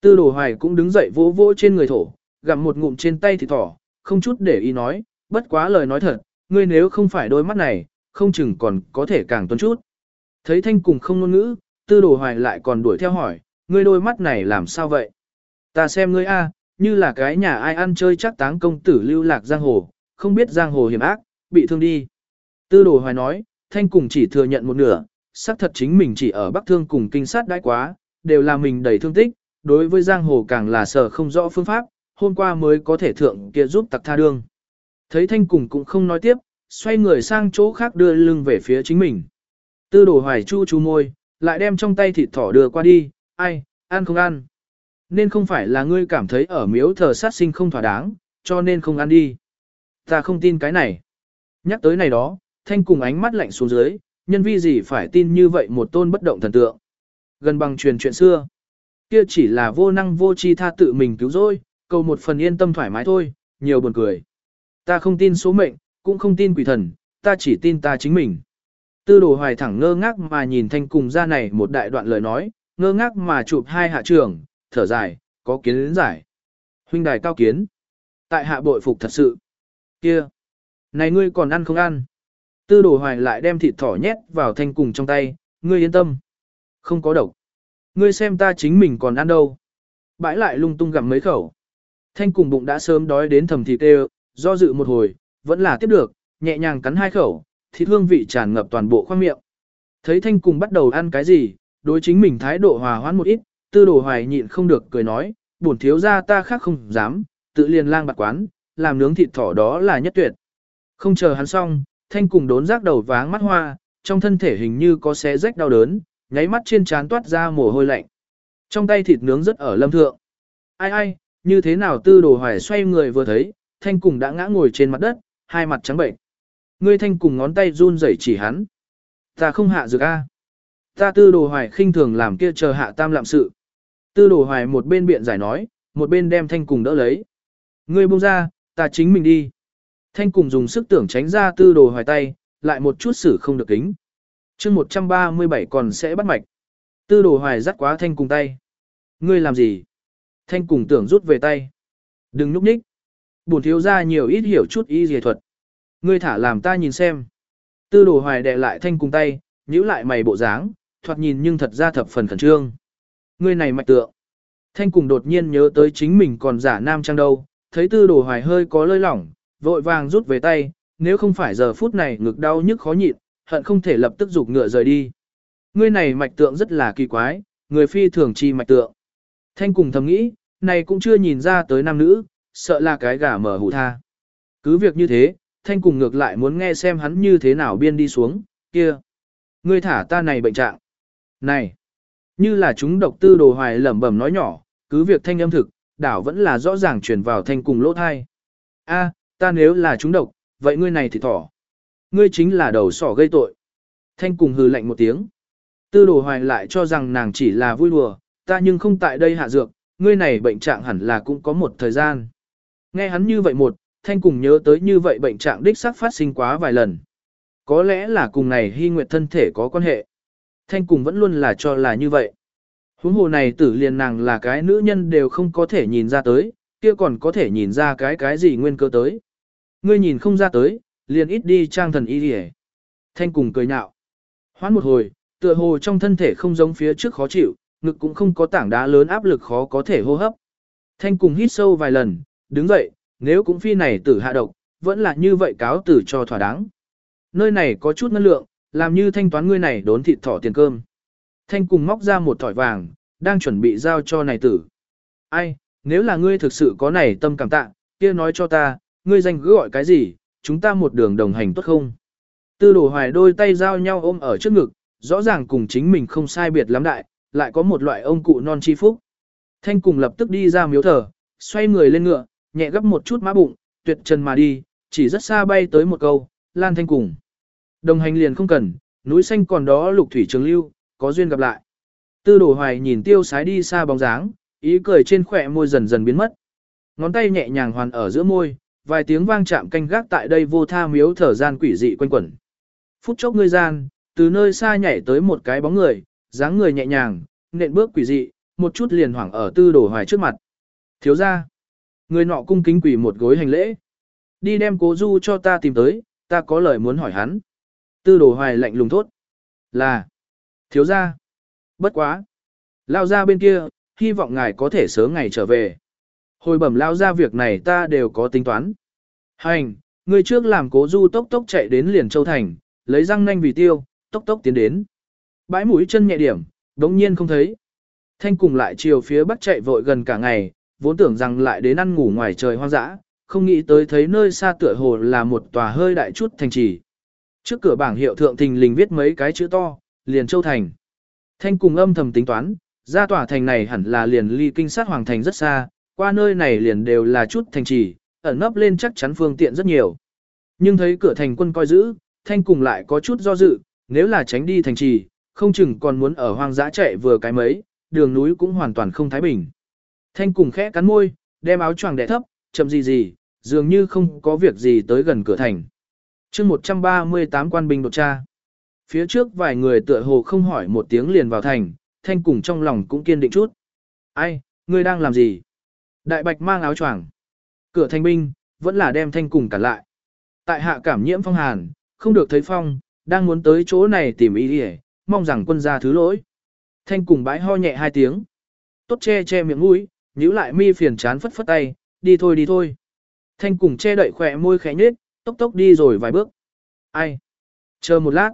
Tư đồ hoài cũng đứng dậy vỗ vỗ trên người thổ, gặm một ngụm trên tay thì thỏ, không chút để ý nói, bất quá lời nói thật, ngươi nếu không phải đôi mắt này, không chừng còn có thể càng tuân chút. Thấy thanh cùng không ngôn ngữ, tư đồ hoài lại còn đuổi theo hỏi, ngươi đôi mắt này làm sao vậy? Ta xem ngươi a, như là cái nhà ai ăn chơi chắc táng công tử lưu lạc giang hồ, không biết giang hồ hiểm ác, bị thương đi. Tư đồ hoài nói, thanh cùng chỉ thừa nhận một nửa, xác thật chính mình chỉ ở Bắc Thương cùng kinh sát đãi quá, đều là mình đầy thương tích, đối với giang hồ càng là sở không rõ phương pháp, hôm qua mới có thể thượng kia giúp tặc tha đương. Thấy thanh cùng cũng không nói tiếp, xoay người sang chỗ khác đưa lưng về phía chính mình. Tư đồ hoài chu chu môi, lại đem trong tay thịt thỏ đưa qua đi, ai, ăn không ăn. Nên không phải là ngươi cảm thấy ở miếu thờ sát sinh không thỏa đáng, cho nên không ăn đi. Ta không tin cái này. Nhắc tới này đó, thanh cùng ánh mắt lạnh xuống dưới, nhân vi gì phải tin như vậy một tôn bất động thần tượng. Gần bằng truyền chuyện xưa. Kia chỉ là vô năng vô chi tha tự mình cứu rồi, cầu một phần yên tâm thoải mái thôi, nhiều buồn cười. Ta không tin số mệnh, cũng không tin quỷ thần, ta chỉ tin ta chính mình. Tư đồ hoài thẳng ngơ ngác mà nhìn thanh cùng ra này một đại đoạn lời nói, ngơ ngác mà chụp hai hạ trường, thở dài, có kiến đến giải. Huynh đài cao kiến. Tại hạ bội phục thật sự. Kia. Này ngươi còn ăn không ăn? Tư đồ hoài lại đem thịt thỏ nhét vào thanh cùng trong tay, ngươi yên tâm. Không có độc. Ngươi xem ta chính mình còn ăn đâu. Bãi lại lung tung gặm mấy khẩu. Thanh cùng bụng đã sớm đói đến thầm thịt đều, do dự một hồi, vẫn là tiếp được, nhẹ nhàng cắn hai khẩu, thịt hương vị tràn ngập toàn bộ khoang miệng. Thấy thanh cùng bắt đầu ăn cái gì, đối chính mình thái độ hòa hoãn một ít, tư đồ hoài nhịn không được cười nói, bổn thiếu ra ta khác không dám, tự liền lang bạc quán, làm nướng thịt thỏ đó là nhất tuyệt. Không chờ hắn xong, thanh cùng đốn rác đầu váng mắt hoa, trong thân thể hình như có xé rách đau đớn, nháy mắt trên trán toát ra mồ hôi lạnh. Trong tay thịt nướng rất ở lâm thượng. Ai ai, như thế nào tư đồ hoài xoay người vừa thấy, thanh cùng đã ngã ngồi trên mặt đất, hai mặt trắng bệnh. Ngươi thanh cùng ngón tay run rẩy chỉ hắn. Ta không hạ dược a. Ta tư đồ hoài khinh thường làm kia chờ hạ tam lạm sự. Tư đồ hoài một bên biện giải nói, một bên đem thanh cùng đỡ lấy. Ngươi buông ra, ta chính mình đi. Thanh cùng dùng sức tưởng tránh ra tư đồ hoài tay, lại một chút xử không được kính. chương 137 còn sẽ bắt mạch. Tư đồ hoài dắt quá thanh cùng tay. Ngươi làm gì? Thanh cùng tưởng rút về tay. Đừng núp ních. Bổn thiếu ra nhiều ít hiểu chút y dề thuật. Ngươi thả làm ta nhìn xem. Tư đồ hoài đè lại thanh cùng tay, nhíu lại mày bộ dáng, thoạt nhìn nhưng thật ra thập phần khẩn trương. Ngươi này mạch tượng. Thanh cùng đột nhiên nhớ tới chính mình còn giả nam trang đâu, thấy tư đồ hoài hơi có lơi lỏng, vội vàng rút về tay, nếu không phải giờ phút này ngực đau nhức khó nhịn, hận không thể lập tức giục ngựa rời đi. Ngươi này mạch tượng rất là kỳ quái, người phi thường chi mạch tượng. Thanh cùng thầm nghĩ, này cũng chưa nhìn ra tới nam nữ, sợ là cái gà mở hủ tha. Cứ việc như thế, thanh cùng ngược lại muốn nghe xem hắn như thế nào biên đi xuống, kia. Ngươi thả ta này bệnh trạng. Này, như là chúng độc tư đồ hoài lẩm bẩm nói nhỏ, cứ việc thanh âm thực, đảo vẫn là rõ ràng truyền vào thanh cùng lỗ thai. A, ta nếu là chúng độc, vậy ngươi này thì thỏ. Ngươi chính là đầu sỏ gây tội. Thanh cùng hừ lạnh một tiếng. Tư đồ hoài lại cho rằng nàng chỉ là vui đùa, ta nhưng không tại đây hạ dược, ngươi này bệnh trạng hẳn là cũng có một thời gian. Nghe hắn như vậy một, thanh cùng nhớ tới như vậy bệnh trạng đích xác phát sinh quá vài lần. Có lẽ là cùng này hy nguyệt thân thể có quan hệ. Thanh cùng vẫn luôn là cho là như vậy. Huống hồ này tử liền nàng là cái nữ nhân đều không có thể nhìn ra tới, kia còn có thể nhìn ra cái cái gì nguyên cơ tới. Ngươi nhìn không ra tới, liền ít đi trang thần y đi Thanh cùng cười nhạo. Hoán một hồi, tựa hồ trong thân thể không giống phía trước khó chịu, ngực cũng không có tảng đá lớn áp lực khó có thể hô hấp. Thanh cùng hít sâu vài lần, đứng dậy, nếu cũng phi này tử hạ độc, vẫn là như vậy cáo tử cho thỏa đáng. Nơi này có chút ngân lượng, làm như thanh toán ngươi này đốn thịt thỏ tiền cơm. Thanh cùng móc ra một thỏi vàng, đang chuẩn bị giao cho này tử. Ai, nếu là ngươi thực sự có này tâm cảm tạ, kia nói cho ta, ngươi danh cứ gọi cái gì, chúng ta một đường đồng hành tốt không? Tư đồ hoài đôi tay giao nhau ôm ở trước ngực, rõ ràng cùng chính mình không sai biệt lắm đại, lại có một loại ông cụ non chi phúc. Thanh cùng lập tức đi ra miếu thờ, xoay người lên ngựa, nhẹ gấp một chút má bụng, tuyệt trần mà đi, chỉ rất xa bay tới một câu, lan thanh cùng. Đồng hành liền không cần, núi xanh còn đó lục thủy trường lưu, có duyên gặp lại. Tư đồ hoài nhìn tiêu sái đi xa bóng dáng, ý cười trên khỏe môi dần dần biến mất. Ngón tay nhẹ nhàng hoàn ở giữa môi, vài tiếng vang chạm canh gác tại đây vô tha miếu thở gian quỷ dị quanh quẩn. Phút chốc ngươi gian, từ nơi xa nhảy tới một cái bóng người, dáng người nhẹ nhàng, nện bước quỷ dị, một chút liền hoảng ở tư đồ hoài trước mặt. Thiếu ra, người nọ cung kính quỳ một gối hành lễ. Đi đem cố du cho ta tìm tới, ta có lời muốn hỏi hắn. Tư đồ hoài lạnh lùng thốt. Là, thiếu ra. Bất quá. Lao ra bên kia, hy vọng ngài có thể sớm ngày trở về. Hồi bẩm lao ra việc này ta đều có tính toán. Hành, người trước làm cố du tốc tốc chạy đến liền châu thành, lấy răng nanh vì tiêu, tốc tốc tiến đến. Bãi mũi chân nhẹ điểm, đống nhiên không thấy. Thanh cùng lại chiều phía bắc chạy vội gần cả ngày, vốn tưởng rằng lại đến ăn ngủ ngoài trời hoang dã, không nghĩ tới thấy nơi xa tựa hồ là một tòa hơi đại chút thành trì. Trước cửa bảng hiệu thượng thình lình viết mấy cái chữ to, liền châu thành. Thanh cùng âm thầm tính toán, ra tòa thành này hẳn là liền ly kinh sát hoàng thành rất xa, qua nơi này liền đều là chút thành trì, ẩn nấp lên chắc chắn phương tiện rất nhiều. Nhưng thấy cửa thành quân coi giữ, thanh cùng lại có chút do dự, nếu là tránh đi thành trì, không chừng còn muốn ở hoang dã chạy vừa cái mấy, đường núi cũng hoàn toàn không thái bình. Thanh cùng khẽ cắn môi, đem áo choàng đè thấp, chậm gì gì, dường như không có việc gì tới gần cửa thành. chương 138 quan binh đột tra. Phía trước vài người tựa hồ không hỏi một tiếng liền vào thành, thanh cùng trong lòng cũng kiên định chút. Ai, ngươi đang làm gì? Đại bạch mang áo choàng. Cửa thanh binh, vẫn là đem thanh cùng cản lại. Tại hạ cảm nhiễm phong hàn, không được thấy phong, đang muốn tới chỗ này tìm ý đi mong rằng quân gia thứ lỗi. Thanh cùng bãi ho nhẹ hai tiếng. Tốt che che miệng mũi, nhíu lại mi phiền chán phất phất tay, đi thôi đi thôi. Thanh cùng che đậy khỏe môi khẽ nhếch, tốc tốc đi rồi vài bước. Ai? Chờ một lát.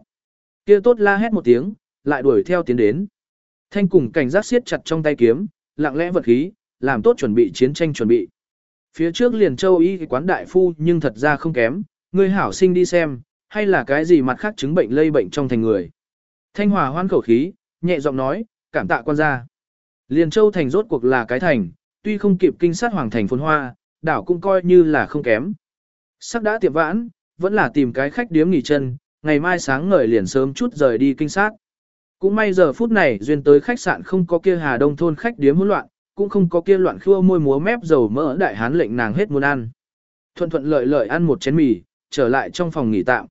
Kia tốt la hét một tiếng, lại đuổi theo tiến đến. Thanh cùng cảnh giác siết chặt trong tay kiếm, lặng lẽ vật khí, làm tốt chuẩn bị chiến tranh chuẩn bị. Phía trước liền châu y quán đại phu nhưng thật ra không kém, người hảo sinh đi xem, hay là cái gì mặt khác chứng bệnh lây bệnh trong thành người. Thanh hòa hoan khẩu khí, nhẹ giọng nói, cảm tạ quan gia. Liền châu thành rốt cuộc là cái thành, tuy không kịp kinh sát hoàng thành phồn hoa, đảo cũng coi như là không kém. Sắc đã tiệm vãn, vẫn là tìm cái khách điếm nghỉ chân, ngày mai sáng ngời liền sớm chút rời đi kinh sát. Cũng may giờ phút này duyên tới khách sạn không có kia Hà Đông thôn khách điếm hỗn loạn, cũng không có kia loạn khua môi múa mép dầu mỡ đại hán lệnh nàng hết muốn ăn. Thuận thuận lợi lợi ăn một chén mì, trở lại trong phòng nghỉ tạm.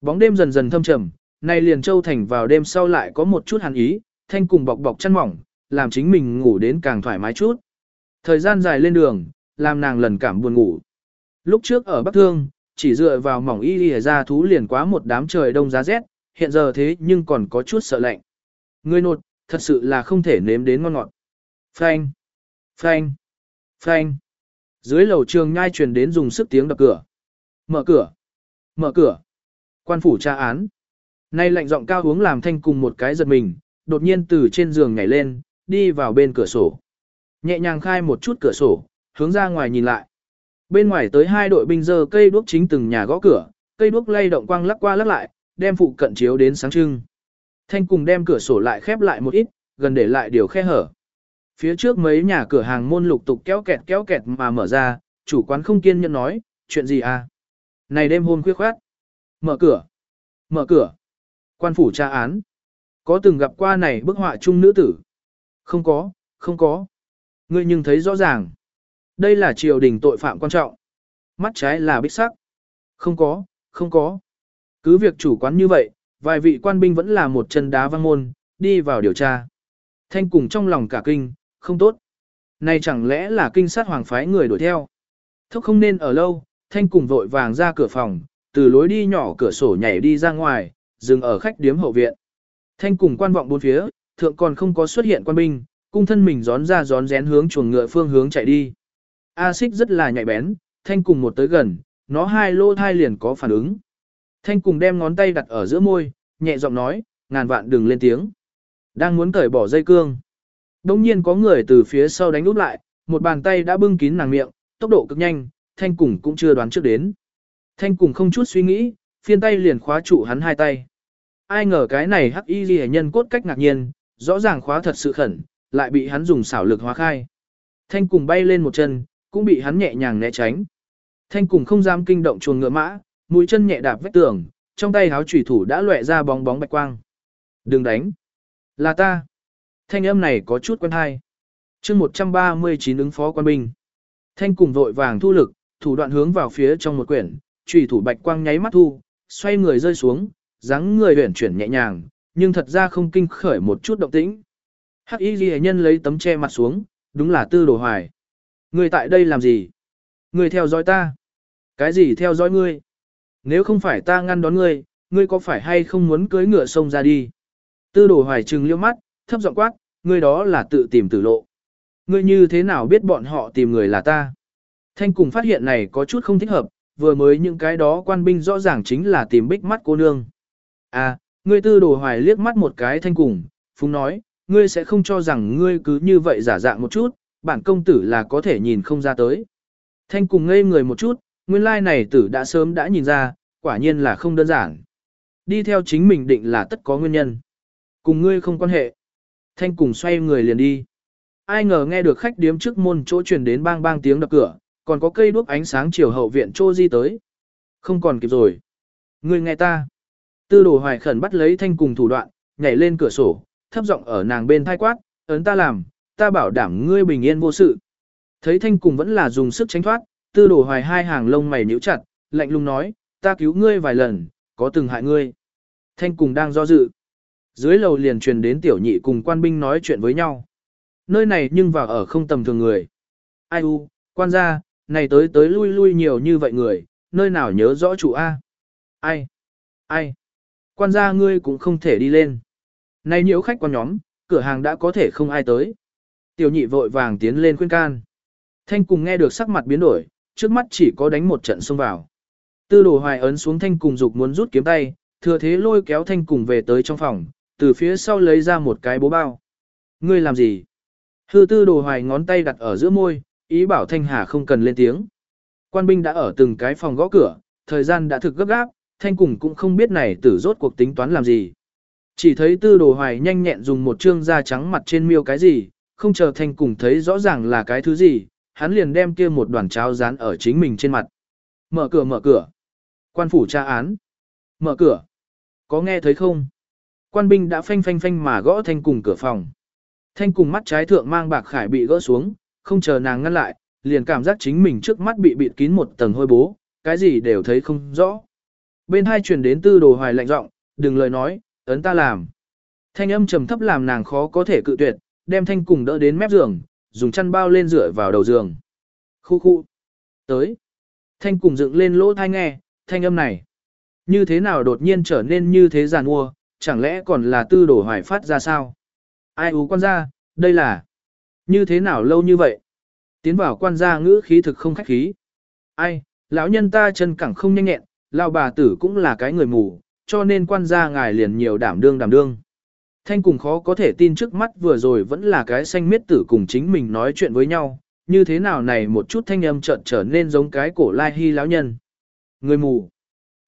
Bóng đêm dần dần thâm trầm, nay liền châu thành vào đêm sau lại có một chút hàn ý, thanh cùng bọc bọc chăn mỏng, làm chính mình ngủ đến càng thoải mái chút. Thời gian dài lên đường, làm nàng lần cảm buồn ngủ. Lúc trước ở Bắc Thương, chỉ dựa vào mỏng y lìa ra thú liền quá một đám trời đông giá rét, hiện giờ thế nhưng còn có chút sợ lạnh. Người nột, thật sự là không thể nếm đến ngon ngọt. Phanh, phanh, phanh. Dưới lầu trường nhai truyền đến dùng sức tiếng đập cửa. Mở cửa, mở cửa. Quan phủ tra án. Nay lạnh giọng cao hướng làm thanh cùng một cái giật mình, đột nhiên từ trên giường nhảy lên, đi vào bên cửa sổ. Nhẹ nhàng khai một chút cửa sổ, hướng ra ngoài nhìn lại. Bên ngoài tới hai đội binh dơ cây đuốc chính từng nhà gõ cửa, cây đuốc lay động quang lắc qua lắc lại, đem phụ cận chiếu đến sáng trưng. Thanh cùng đem cửa sổ lại khép lại một ít, gần để lại điều khe hở. Phía trước mấy nhà cửa hàng môn lục tục kéo kẹt kéo kẹt mà mở ra, chủ quán không kiên nhẫn nói, chuyện gì à? Này đêm hôm khuya khoát. Mở cửa. Mở cửa. Quan phủ tra án. Có từng gặp qua này bức họa chung nữ tử? Không có, không có. Ngươi nhưng thấy rõ ràng. Đây là triều đình tội phạm quan trọng. Mắt trái là bích sắc. Không có, không có. Cứ việc chủ quán như vậy, vài vị quan binh vẫn là một chân đá văng môn, đi vào điều tra. Thanh cùng trong lòng cả kinh, không tốt. Này chẳng lẽ là kinh sát hoàng phái người đuổi theo. Thốc không nên ở lâu, thanh cùng vội vàng ra cửa phòng, từ lối đi nhỏ cửa sổ nhảy đi ra ngoài, dừng ở khách điếm hậu viện. Thanh cùng quan vọng bốn phía, thượng còn không có xuất hiện quan binh, cung thân mình gión ra gión rén hướng chuồng ngựa phương hướng chạy đi. A xích rất là nhạy bén, thanh cùng một tới gần, nó hai lô thai liền có phản ứng. Thanh cùng đem ngón tay đặt ở giữa môi, nhẹ giọng nói, ngàn vạn đừng lên tiếng. Đang muốn cởi bỏ dây cương. Đông nhiên có người từ phía sau đánh úp lại, một bàn tay đã bưng kín nàng miệng, tốc độ cực nhanh, thanh cùng cũng chưa đoán trước đến. Thanh cùng không chút suy nghĩ, phiên tay liền khóa trụ hắn hai tay. Ai ngờ cái này hắc y ghi nhân cốt cách ngạc nhiên, rõ ràng khóa thật sự khẩn, lại bị hắn dùng xảo lực hóa khai. Thanh cùng bay lên một chân, cũng bị hắn nhẹ nhàng né tránh. Thanh cùng không dám kinh động chuồng ngựa mã, mũi chân nhẹ đạp vách tường, trong tay háo chủy thủ đã lóe ra bóng bóng bạch quang. Đừng đánh. Là ta. Thanh âm này có chút quen hay. chương 139 ứng phó quan binh. Thanh cùng vội vàng thu lực, thủ đoạn hướng vào phía trong một quyển, chủy thủ bạch quang nháy mắt thu, xoay người rơi xuống, dáng người huyển chuyển nhẹ nhàng, nhưng thật ra không kinh khởi một chút động tĩnh. Hắc y ghi nhân lấy tấm che mặt xuống, đúng là tư đồ hoài. Người tại đây làm gì? Người theo dõi ta. Cái gì theo dõi ngươi? Nếu không phải ta ngăn đón ngươi, ngươi có phải hay không muốn cưới ngựa sông ra đi? Tư đồ hoài trừng liêu mắt, thấp giọng quát, ngươi đó là tự tìm tử lộ. Ngươi như thế nào biết bọn họ tìm người là ta? Thanh cùng phát hiện này có chút không thích hợp, vừa mới những cái đó quan binh rõ ràng chính là tìm bích mắt cô nương. À, ngươi tư đồ hoài liếc mắt một cái thanh cùng, phúng nói, ngươi sẽ không cho rằng ngươi cứ như vậy giả dạng một chút, bản công tử là có thể nhìn không ra tới. Thanh cùng ngây người một chút, nguyên lai này tử đã sớm đã nhìn ra, quả nhiên là không đơn giản. Đi theo chính mình định là tất có nguyên nhân. Cùng ngươi không quan hệ. Thanh cùng xoay người liền đi. Ai ngờ nghe được khách điếm trước môn chỗ truyền đến bang bang tiếng đập cửa, còn có cây đuốc ánh sáng chiều hậu viện trô di tới. Không còn kịp rồi. Ngươi nghe ta. Tư đồ hoài khẩn bắt lấy thanh cùng thủ đoạn, nhảy lên cửa sổ, thấp giọng ở nàng bên thai quát, ấn ta làm, ta bảo đảm ngươi bình yên vô sự. Thấy thanh cùng vẫn là dùng sức tránh thoát, tư đồ hoài hai hàng lông mày nhíu chặt, lạnh lùng nói, ta cứu ngươi vài lần, có từng hại ngươi. Thanh cùng đang do dự. Dưới lầu liền truyền đến tiểu nhị cùng quan binh nói chuyện với nhau. Nơi này nhưng vào ở không tầm thường người. Ai u, quan gia, này tới tới lui lui nhiều như vậy người, nơi nào nhớ rõ chủ A. Ai? Ai? Quan gia ngươi cũng không thể đi lên. Này nhiễu khách quan nhóm, cửa hàng đã có thể không ai tới. Tiểu nhị vội vàng tiến lên khuyên can. Thanh cùng nghe được sắc mặt biến đổi, trước mắt chỉ có đánh một trận xông vào. Tư đồ hoài ấn xuống thanh cùng dục muốn rút kiếm tay, thừa thế lôi kéo thanh cùng về tới trong phòng, từ phía sau lấy ra một cái bố bao. Ngươi làm gì? Hư tư đồ hoài ngón tay đặt ở giữa môi, ý bảo thanh hà không cần lên tiếng. Quan binh đã ở từng cái phòng gõ cửa, thời gian đã thực gấp gáp, thanh cùng cũng không biết này tử rốt cuộc tính toán làm gì. Chỉ thấy tư đồ hoài nhanh nhẹn dùng một trương da trắng mặt trên miêu cái gì, không chờ thanh cùng thấy rõ ràng là cái thứ gì, hắn liền đem kia một đoàn cháo dán ở chính mình trên mặt. Mở cửa mở cửa. Quan phủ tra án. Mở cửa. Có nghe thấy không? Quan binh đã phanh phanh phanh mà gõ thanh cùng cửa phòng. Thanh cùng mắt trái thượng mang bạc khải bị gỡ xuống, không chờ nàng ngăn lại, liền cảm giác chính mình trước mắt bị bịt kín một tầng hôi bố, cái gì đều thấy không rõ. Bên hai truyền đến tư đồ hoài lạnh giọng, đừng lời nói, ấn ta làm. Thanh âm trầm thấp làm nàng khó có thể cự tuyệt, đem thanh cùng đỡ đến mép giường, dùng chăn bao lên rửa vào đầu giường. Khu khu. Tới. Thanh cùng dựng lên lỗ thai nghe, thanh âm này. Như thế nào đột nhiên trở nên như thế giàn mua, chẳng lẽ còn là tư đổ hoài phát ra sao? Ai ú quan gia, đây là... Như thế nào lâu như vậy? Tiến vào quan gia ngữ khí thực không khách khí. Ai, lão nhân ta chân cẳng không nhanh nhẹn, lão bà tử cũng là cái người mù, cho nên quan gia ngài liền nhiều đảm đương đảm đương. Thanh cùng khó có thể tin trước mắt vừa rồi vẫn là cái xanh miết tử cùng chính mình nói chuyện với nhau, như thế nào này một chút thanh âm chợt trở nên giống cái cổ lai hy lão nhân. Người mù.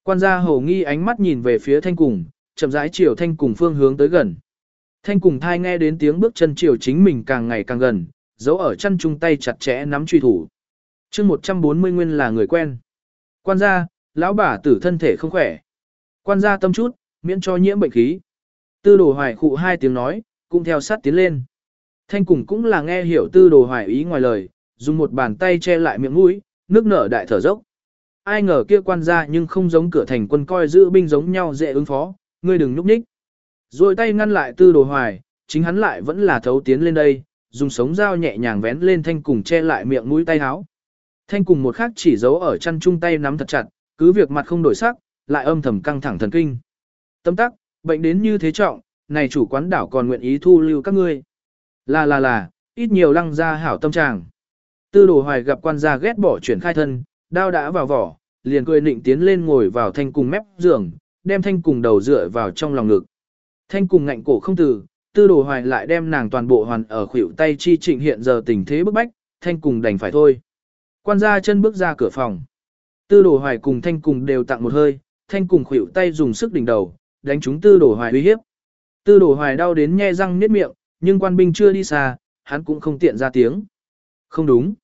Quan gia hầu nghi ánh mắt nhìn về phía thanh cùng, chậm rãi chiều thanh cùng phương hướng tới gần. Thanh cùng thai nghe đến tiếng bước chân chiều chính mình càng ngày càng gần, giấu ở chân chung tay chặt chẽ nắm truy thủ. chương 140 nguyên là người quen. Quan gia, lão bà tử thân thể không khỏe. Quan gia tâm chút, miễn cho nhiễm bệnh khí. Tư đồ hoài khụ hai tiếng nói, cũng theo sát tiến lên. Thanh cùng cũng là nghe hiểu tư đồ hoài ý ngoài lời, dùng một bàn tay che lại miệng mũi, nước nở đại thở dốc. Ai ngờ kia quan gia nhưng không giống cửa thành quân coi giữ binh giống nhau dễ ứng phó, ngươi đừng núp nhích. Rồi tay ngăn lại tư đồ hoài, chính hắn lại vẫn là thấu tiến lên đây, dùng sống dao nhẹ nhàng vén lên thanh cùng che lại miệng mũi tay háo. Thanh cùng một khắc chỉ giấu ở chân chung tay nắm thật chặt, cứ việc mặt không đổi sắc, lại âm thầm căng thẳng thần kinh. Tâm tắc, bệnh đến như thế trọng, này chủ quán đảo còn nguyện ý thu lưu các ngươi. Là là là, ít nhiều lăng ra hảo tâm trạng. Tư đồ hoài gặp quan gia ghét bỏ chuyển khai thân, đao đã vào vỏ, liền cười nịnh tiến lên ngồi vào thanh cùng mép giường, đem thanh cùng đầu dựa vào trong lòng ngực. Thanh cùng ngạnh cổ không từ, tư đồ hoài lại đem nàng toàn bộ hoàn ở khuỷu tay chi trịnh hiện giờ tình thế bức bách, thanh cùng đành phải thôi. Quan gia chân bước ra cửa phòng. Tư đồ hoài cùng thanh cùng đều tặng một hơi, thanh cùng khuỷu tay dùng sức đỉnh đầu, đánh chúng tư đồ hoài uy hiếp. Tư đồ hoài đau đến nhe răng niết miệng, nhưng quan binh chưa đi xa, hắn cũng không tiện ra tiếng. Không đúng.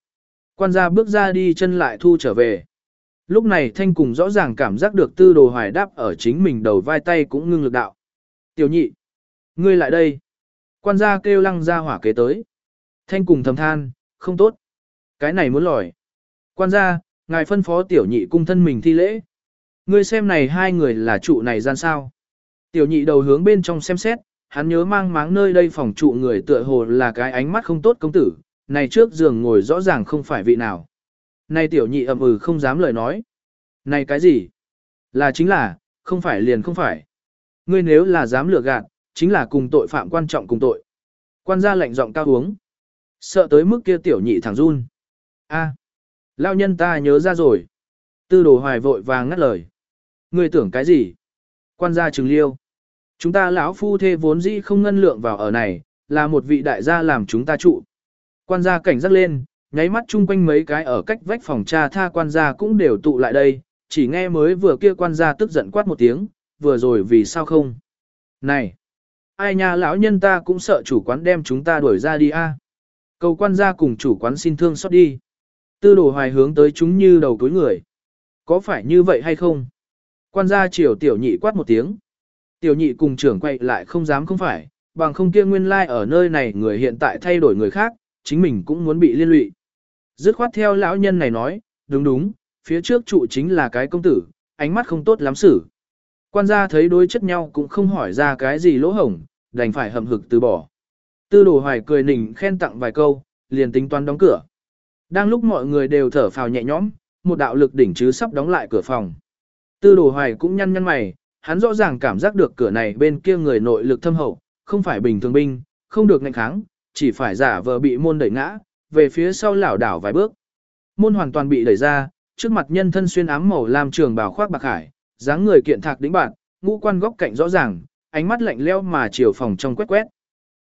Quan gia bước ra đi chân lại thu trở về. Lúc này thanh cùng rõ ràng cảm giác được tư đồ hoài đáp ở chính mình đầu vai tay cũng ngưng lực đạo. Tiểu nhị. Ngươi lại đây. Quan gia kêu lăng ra hỏa kế tới. Thanh cùng thầm than, không tốt. Cái này muốn lòi. Quan gia, ngài phân phó tiểu nhị cung thân mình thi lễ. Ngươi xem này hai người là trụ này gian sao. Tiểu nhị đầu hướng bên trong xem xét, hắn nhớ mang máng nơi đây phòng trụ người tựa hồ là cái ánh mắt không tốt công tử, này trước giường ngồi rõ ràng không phải vị nào. Này tiểu nhị ậm ừ không dám lời nói. Này cái gì? Là chính là, không phải liền không phải. Ngươi nếu là dám lừa gạt, chính là cùng tội phạm quan trọng cùng tội. Quan gia lạnh giọng cao uống. Sợ tới mức kia tiểu nhị thẳng run. a lao nhân ta nhớ ra rồi. Tư đồ hoài vội vàng ngắt lời. Ngươi tưởng cái gì? Quan gia trừng liêu. Chúng ta lão phu thê vốn dĩ không ngân lượng vào ở này, là một vị đại gia làm chúng ta trụ. Quan gia cảnh giác lên, nháy mắt chung quanh mấy cái ở cách vách phòng cha tha quan gia cũng đều tụ lại đây, chỉ nghe mới vừa kia quan gia tức giận quát một tiếng, vừa rồi vì sao không? Này! Ai nha lão nhân ta cũng sợ chủ quán đem chúng ta đuổi ra đi a. Cầu quan gia cùng chủ quán xin thương xót đi. Tư đồ hoài hướng tới chúng như đầu túi người. Có phải như vậy hay không? Quan gia triều tiểu nhị quát một tiếng. Tiểu nhị cùng trưởng quay lại không dám không phải, bằng không kia nguyên lai like ở nơi này người hiện tại thay đổi người khác, chính mình cũng muốn bị liên lụy. Dứt khoát theo lão nhân này nói, đúng đúng, phía trước trụ chính là cái công tử, ánh mắt không tốt lắm xử. Quan gia thấy đối chất nhau cũng không hỏi ra cái gì lỗ hổng, đành phải hậm hực từ bỏ. Tư đồ hoài cười nỉnh khen tặng vài câu, liền tính toán đóng cửa. Đang lúc mọi người đều thở phào nhẹ nhõm, một đạo lực đỉnh chứ sắp đóng lại cửa phòng. Tư đồ hoài cũng nhăn nhăn mày, hắn rõ ràng cảm giác được cửa này bên kia người nội lực thâm hậu, không phải bình thường binh, không được ngạnh kháng, chỉ phải giả vờ bị môn đẩy ngã, về phía sau lảo đảo vài bước. Môn hoàn toàn bị đẩy ra, trước mặt nhân thân xuyên ám màu làm trường bào khoác bạc hải, dáng người kiện thạc đĩnh bạn, ngũ quan góc cạnh rõ ràng, ánh mắt lạnh leo mà chiều phòng trong quét quét.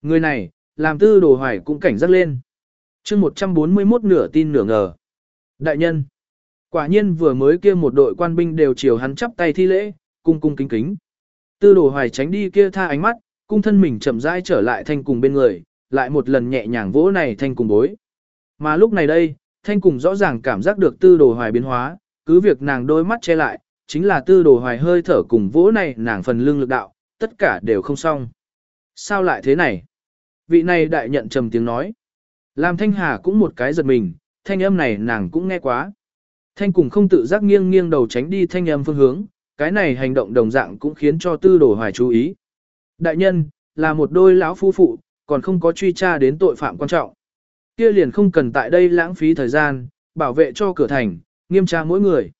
Người này, làm tư đồ hoài cũng cảnh giác lên chương 141 nửa tin nửa ngờ. Đại nhân, quả nhiên vừa mới kia một đội quan binh đều chiều hắn chắp tay thi lễ, cung cung kính kính. Tư đồ hoài tránh đi kia tha ánh mắt, cung thân mình chậm rãi trở lại thanh cùng bên người, lại một lần nhẹ nhàng vỗ này thanh cùng bối. Mà lúc này đây, thanh cùng rõ ràng cảm giác được tư đồ hoài biến hóa, cứ việc nàng đôi mắt che lại, chính là tư đồ hoài hơi thở cùng vỗ này nàng phần lưng lực đạo, tất cả đều không xong. Sao lại thế này? Vị này đại nhận trầm tiếng nói. Làm thanh hà cũng một cái giật mình, thanh âm này nàng cũng nghe quá. Thanh cùng không tự giác nghiêng nghiêng đầu tránh đi thanh âm phương hướng, cái này hành động đồng dạng cũng khiến cho tư đồ hoài chú ý. Đại nhân, là một đôi lão phu phụ, còn không có truy tra đến tội phạm quan trọng. Kia liền không cần tại đây lãng phí thời gian, bảo vệ cho cửa thành, nghiêm tra mỗi người.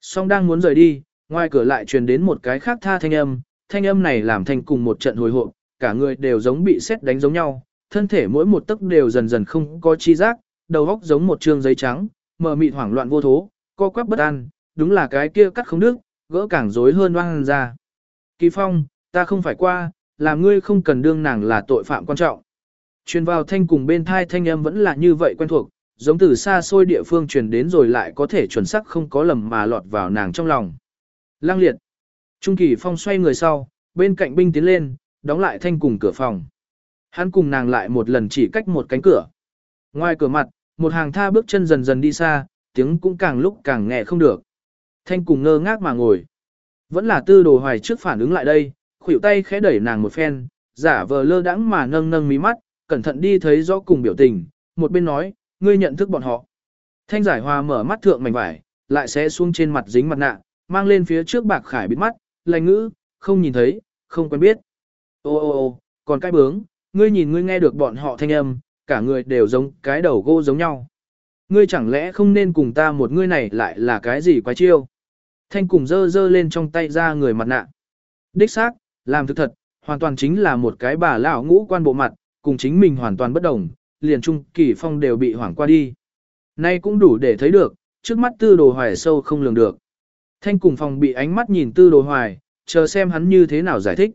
Song đang muốn rời đi, ngoài cửa lại truyền đến một cái khác tha thanh âm, thanh âm này làm thành cùng một trận hồi hộp, cả người đều giống bị xét đánh giống nhau, thân thể mỗi một tấc đều dần dần không có chi giác, đầu óc giống một trương giấy trắng, mờ mịt hoảng loạn vô thố, co quắp bất an, đúng là cái kia cắt không đứt, gỡ càng rối hơn oan ra. Kỳ Phong, ta không phải qua, làm ngươi không cần đương nàng là tội phạm quan trọng. Truyền vào thanh cùng bên thai thanh âm vẫn là như vậy quen thuộc, giống từ xa xôi địa phương truyền đến rồi lại có thể chuẩn xác không có lầm mà lọt vào nàng trong lòng. Lang liệt. Trung kỳ phong xoay người sau, bên cạnh binh tiến lên, đóng lại thanh cùng cửa phòng. Hắn cùng nàng lại một lần chỉ cách một cánh cửa. Ngoài cửa mặt, một hàng tha bước chân dần dần đi xa, tiếng cũng càng lúc càng nghe không được. Thanh cùng ngơ ngác mà ngồi. Vẫn là tư đồ hoài trước phản ứng lại đây, khuỷu tay khẽ đẩy nàng một phen, giả vờ lơ đãng mà nâng nâng mí mắt, cẩn thận đi thấy rõ cùng biểu tình, một bên nói, ngươi nhận thức bọn họ. Thanh giải hòa mở mắt thượng mảnh vải, lại sẽ xuống trên mặt dính mặt nạ, mang lên phía trước bạc khải bịt mắt, lành ngữ, không nhìn thấy, không quen biết. Ô ô ô, còn cái bướng, ngươi nhìn ngươi nghe được bọn họ thanh âm, cả người đều giống cái đầu gỗ giống nhau. Ngươi chẳng lẽ không nên cùng ta một ngươi này lại là cái gì quái chiêu? Thanh cùng dơ dơ lên trong tay ra người mặt nạ. Đích xác, làm thực thật, hoàn toàn chính là một cái bà lão ngũ quan bộ mặt, cùng chính mình hoàn toàn bất đồng, liền trung kỳ phong đều bị hoảng qua đi. Nay cũng đủ để thấy được, trước mắt tư đồ hoài sâu không lường được. Thanh cùng phòng bị ánh mắt nhìn tư đồ hoài, chờ xem hắn như thế nào giải thích.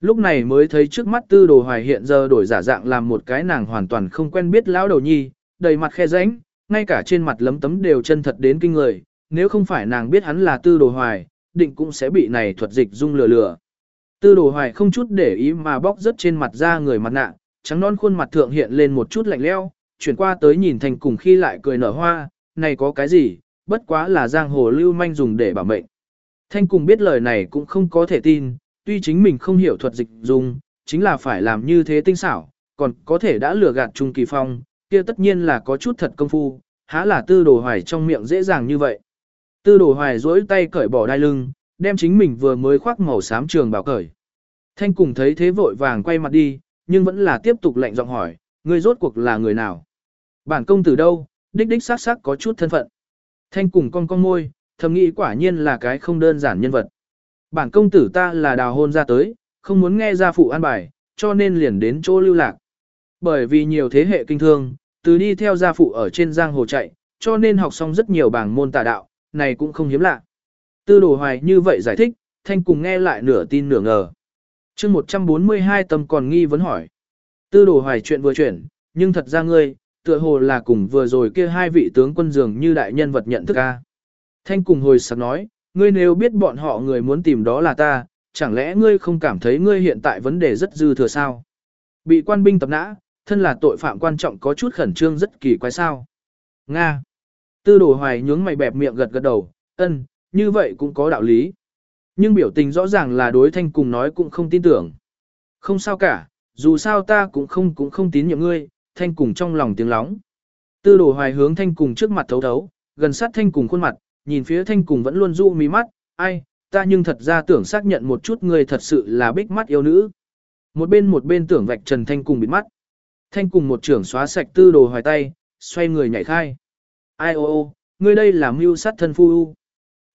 Lúc này mới thấy trước mắt tư đồ hoài hiện giờ đổi giả dạng làm một cái nàng hoàn toàn không quen biết lão đầu nhi, đầy mặt khe ránh, ngay cả trên mặt lấm tấm đều chân thật đến kinh người, nếu không phải nàng biết hắn là tư đồ hoài, định cũng sẽ bị này thuật dịch dung lừa lừa. Tư đồ hoài không chút để ý mà bóc rất trên mặt ra người mặt nạ, trắng non khuôn mặt thượng hiện lên một chút lạnh leo, chuyển qua tới nhìn thành cùng khi lại cười nở hoa, này có cái gì, bất quá là giang hồ lưu manh dùng để bảo mệnh. Thanh cùng biết lời này cũng không có thể tin, tuy chính mình không hiểu thuật dịch dùng, chính là phải làm như thế tinh xảo, còn có thể đã lừa gạt Trung Kỳ Phong, kia tất nhiên là có chút thật công phu, há là tư đồ hoài trong miệng dễ dàng như vậy. Tư đồ hoài duỗi tay cởi bỏ đai lưng, đem chính mình vừa mới khoác màu xám trường bảo cởi. Thanh cùng thấy thế vội vàng quay mặt đi, nhưng vẫn là tiếp tục lệnh giọng hỏi, người rốt cuộc là người nào? Bản công tử đâu, đích đích xác xác có chút thân phận. Thanh cùng con con môi, thầm nghĩ quả nhiên là cái không đơn giản nhân vật. Bản công tử ta là đào hôn ra tới, không muốn nghe gia phụ an bài, cho nên liền đến chỗ lưu lạc. Bởi vì nhiều thế hệ kinh thương, từ đi theo gia phụ ở trên giang hồ chạy, cho nên học xong rất nhiều bảng môn tà đạo, này cũng không hiếm lạ. Tư đồ hoài như vậy giải thích, thanh cùng nghe lại nửa tin nửa ngờ. chương 142 tâm còn nghi vấn hỏi. Tư đồ hoài chuyện vừa chuyển, nhưng thật ra ngươi, tựa hồ là cùng vừa rồi kia hai vị tướng quân dường như đại nhân vật nhận thức ca. Thanh cùng hồi sạc nói, ngươi nếu biết bọn họ người muốn tìm đó là ta, chẳng lẽ ngươi không cảm thấy ngươi hiện tại vấn đề rất dư thừa sao? Bị quan binh tập nã, thân là tội phạm quan trọng có chút khẩn trương rất kỳ quái sao? Nga. Tư đồ hoài nhướng mày bẹp miệng gật gật đầu, ân, như vậy cũng có đạo lý. Nhưng biểu tình rõ ràng là đối thanh cùng nói cũng không tin tưởng. Không sao cả, dù sao ta cũng không cũng không tín nhiệm ngươi, thanh cùng trong lòng tiếng lóng. Tư đồ hoài hướng thanh cùng trước mặt thấu thấu, gần sát thanh cùng khuôn mặt, nhìn phía thanh cùng vẫn luôn du mí mắt, ai, ta nhưng thật ra tưởng xác nhận một chút người thật sự là bích mắt yêu nữ. Một bên một bên tưởng vạch trần thanh cùng bịt mắt. Thanh cùng một trưởng xóa sạch tư đồ hoài tay, xoay người nhảy khai. Ai ô ô, ngươi đây là mưu sát thân phu u.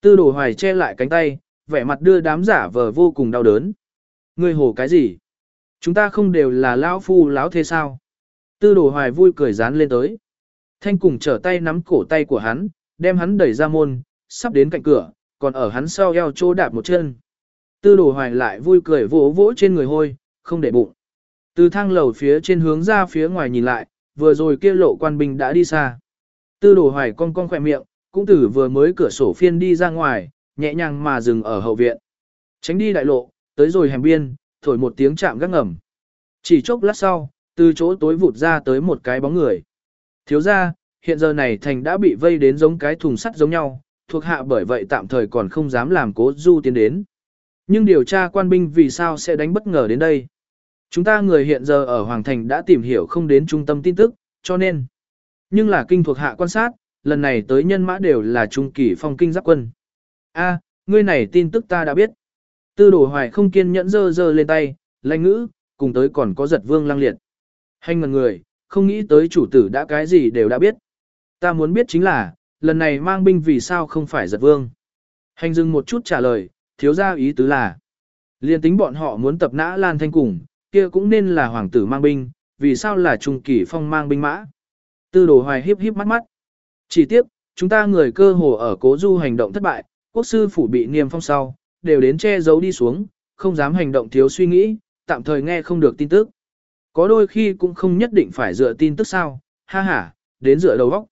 Tư đồ hoài che lại cánh tay, vẻ mặt đưa đám giả vờ vô cùng đau đớn. Ngươi hồ cái gì? Chúng ta không đều là lão phu lão thế sao? Tư đồ hoài vui cười dán lên tới. Thanh cùng trở tay nắm cổ tay của hắn, đem hắn đẩy ra môn, sắp đến cạnh cửa, còn ở hắn sau eo chỗ đạp một chân. Tư đồ hoài lại vui cười vỗ vỗ trên người hôi, không để bụng. Từ thang lầu phía trên hướng ra phía ngoài nhìn lại, vừa rồi kia lộ quan binh đã đi xa. Tư đồ hoài cong cong khỏe miệng, cũng tử vừa mới cửa sổ phiên đi ra ngoài, nhẹ nhàng mà dừng ở hậu viện. Tránh đi đại lộ, tới rồi hẻm biên, thổi một tiếng chạm gác ngầm. Chỉ chốc lát sau, từ chỗ tối vụt ra tới một cái bóng người. Thiếu ra, hiện giờ này thành đã bị vây đến giống cái thùng sắt giống nhau, thuộc hạ bởi vậy tạm thời còn không dám làm cố du tiến đến. Nhưng điều tra quan binh vì sao sẽ đánh bất ngờ đến đây. Chúng ta người hiện giờ ở Hoàng Thành đã tìm hiểu không đến trung tâm tin tức, cho nên. Nhưng là kinh thuộc hạ quan sát, lần này tới nhân mã đều là trung kỳ phong kinh giáp quân. A, ngươi này tin tức ta đã biết. Tư đồ hoài không kiên nhẫn dơ dơ lên tay, lanh ngữ, cùng tới còn có giật vương lăng liệt. Hành ngần người, không nghĩ tới chủ tử đã cái gì đều đã biết. Ta muốn biết chính là, lần này mang binh vì sao không phải giật vương. Hành dừng một chút trả lời, thiếu ra ý tứ là. Liên tính bọn họ muốn tập nã Lan Thanh cùng, kia cũng nên là hoàng tử mang binh, vì sao là trung kỳ phong mang binh mã. Tư đồ hoài hiếp hiếp mắt mắt. Chỉ tiếp, chúng ta người cơ hồ ở cố du hành động thất bại, quốc sư phủ bị niêm phong sau, đều đến che giấu đi xuống, không dám hành động thiếu suy nghĩ, tạm thời nghe không được tin tức. Có đôi khi cũng không nhất định phải dựa tin tức sao, ha ha, đến dựa đầu góc.